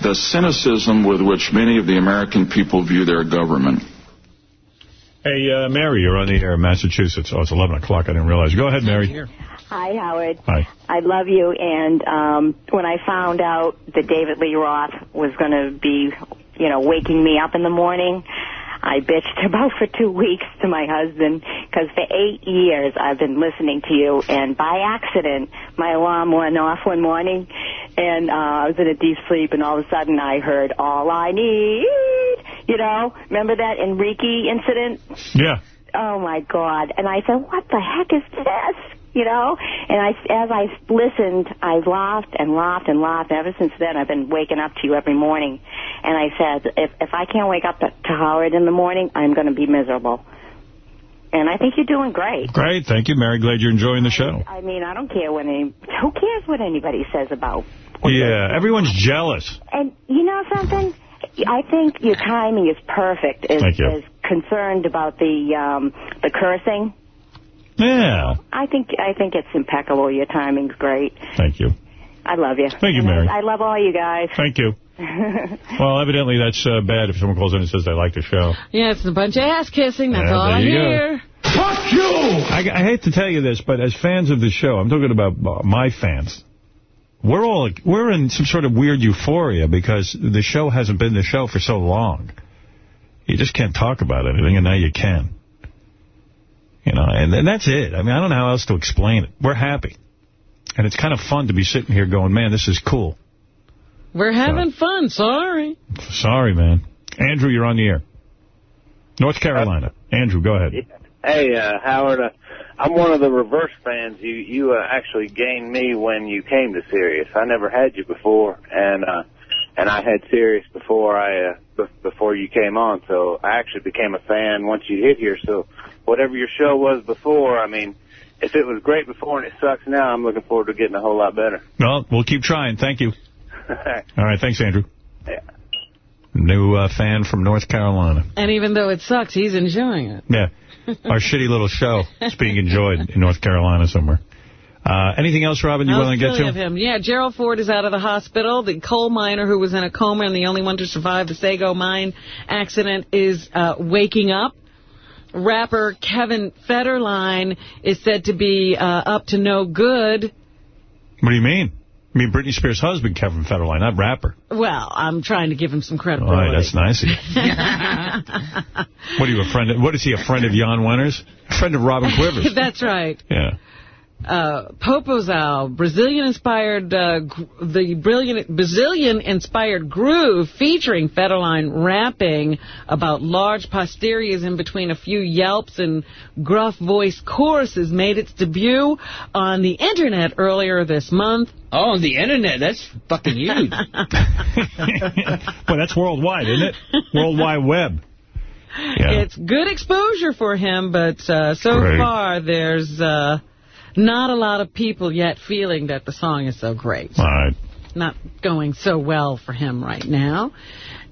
the cynicism with which many of the American people view their government. Hey, uh, Mary, you're on the air in Massachusetts. Oh, it's 11 o'clock. I didn't realize. Go ahead, Mary. Hi, Howard. Hi. I love you. And um, when I found out that David Lee Roth was going to be, you know, waking me up in the morning, I bitched about for two weeks to my husband because for eight years I've been listening to you. And by accident, my alarm went off one morning, and uh, I was in a deep sleep, and all of a sudden I heard "All I Need." You know, remember that Enrique incident? Yeah. Oh my God! And I said, "What the heck is this?" You know. And I, as I listened, I laughed and laughed and laughed. And ever since then, I've been waking up to you every morning. And I said, if if I can't wake up to, Howard in the morning, I'm going to be miserable. And I think you're doing great. Great. Thank you, Mary. Glad you're enjoying the show. I mean, I don't care what any. Who cares what anybody says about? Yeah, everyone's jealous. And you know something? I think your timing is perfect. Is, Thank you. is concerned about the um, the cursing. Yeah. I think I think it's impeccable. Your timing's great. Thank you. I love you. Thank you, Mary. I, I love all you guys. Thank you. Well, evidently that's uh, bad if someone calls in and says they like the show. Yeah, it's a bunch of ass kissing. That's Yeah, all I you go. hear. Fuck you! I, I hate to tell you this, but as fans of the show, I'm talking about uh, my fans. We're all we're in some sort of weird euphoria because the show hasn't been the show for so long. You just can't talk about anything, and now you can. You know, and, and that's it. I mean, I don't know how else to explain it. We're happy. And it's kind of fun to be sitting here going, man, this is cool. We're having fun. Sorry. Sorry, man. Andrew, you're on the air. North Carolina. Andrew, go ahead. Hey, uh, Howard, uh, I'm one of the reverse fans. You you uh, actually gained me when you came to Sirius. I never had you before, and uh, and I had Sirius before I uh, b- before you came on. So I actually became a fan once you hit here. So whatever your show was before, I mean, if it was great before and it sucks now, I'm looking forward to getting a whole lot better. Well, we'll keep trying. Thank you. All right, thanks, Andrew. Yeah. New uh, fan from North Carolina. And even though it sucks, he's enjoying it. Yeah. Our shitty little show is being enjoyed in North Carolina somewhere. Uh, anything else, Robin, you want to get silly to? of him. Yeah, Gerald Ford is out of the hospital. The coal miner who was in a coma and the only one to survive the Sago mine accident is uh, waking up. Rapper Kevin Federline is said to be uh, up to no good. What do you mean? I mean, Britney Spears' husband, Kevin Federline, not rapper. Well, I'm trying to give him some All credibility. right, that's nice of you. What are you, a friend of, what is he, a friend of Jan Winters? A friend of Robin Quivers. that's right. Yeah. Uh, PopoZão, Brazilian-inspired, uh, the brilliant Brazilian-inspired groove featuring Federline rapping about large posteriors in between a few yelps and gruff voice choruses made its debut on the internet earlier this month. Oh, on the internet, that's fucking huge. Boy, that's worldwide, isn't it? World Wide Web. Yeah. It's good exposure for him, but uh, so Great. far there's uh, not a lot of people yet feeling that the song is so great. All right. Not going so well for him right now.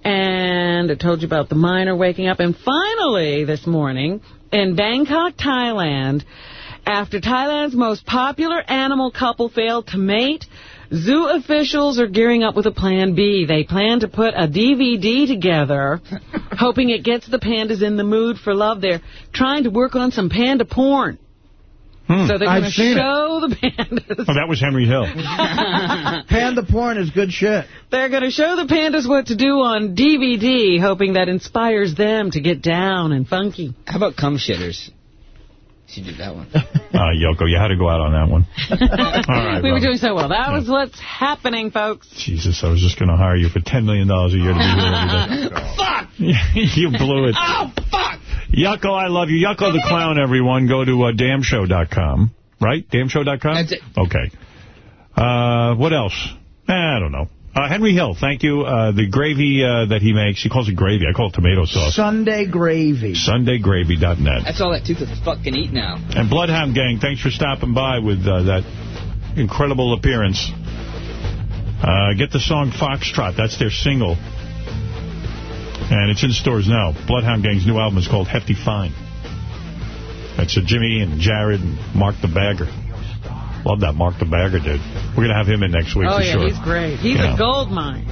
And I told you about the miner waking up. And finally, this morning, in Bangkok, Thailand, after Thailand's most popular animal couple failed to mate, zoo officials are gearing up with a plan B. They plan to put a DVD together, hoping it gets the pandas in the mood for love. They're trying to work on some panda porn. Hmm. So they're going to seen it. show the pandas. Oh, that was Henry Hill. Panda porn is good shit. They're going to show the pandas what to do on DVD, hoping that inspires them to get down and funky. How about cum shitters? She did that one. Uh, Yoko, you had to go out on that one. All right, we were doing so well. That was what's happening, folks. Jesus, I was just going to hire you for $10 million a year to be here every day. Fuck! you blew it. Oh, fuck! Yucko, I love you. Yucko the Clown, everyone. Go to uh, damnshow.com. Right? Damnshow.com? That's it. Okay. Uh, what else? Eh, I don't know. Uh, Henry Hill, thank you. Uh, the gravy uh, that he makes, he calls it gravy. I call it tomato sauce. Sunday gravy. SundayGravy.net. That's all that tooth can fucking eat now. And Bloodhound Gang, thanks for stopping by with uh, that incredible appearance. Uh, get the song Foxtrot. That's their single. And it's in stores now. Bloodhound Gang's new album is called Hefty Fine. That's uh, Jimmy and Jared and Mark the Bagger. Love that Mark the Bagger dude. We're going to have him in next week oh, for yeah, sure. he's great. He's Yeah. a gold mine.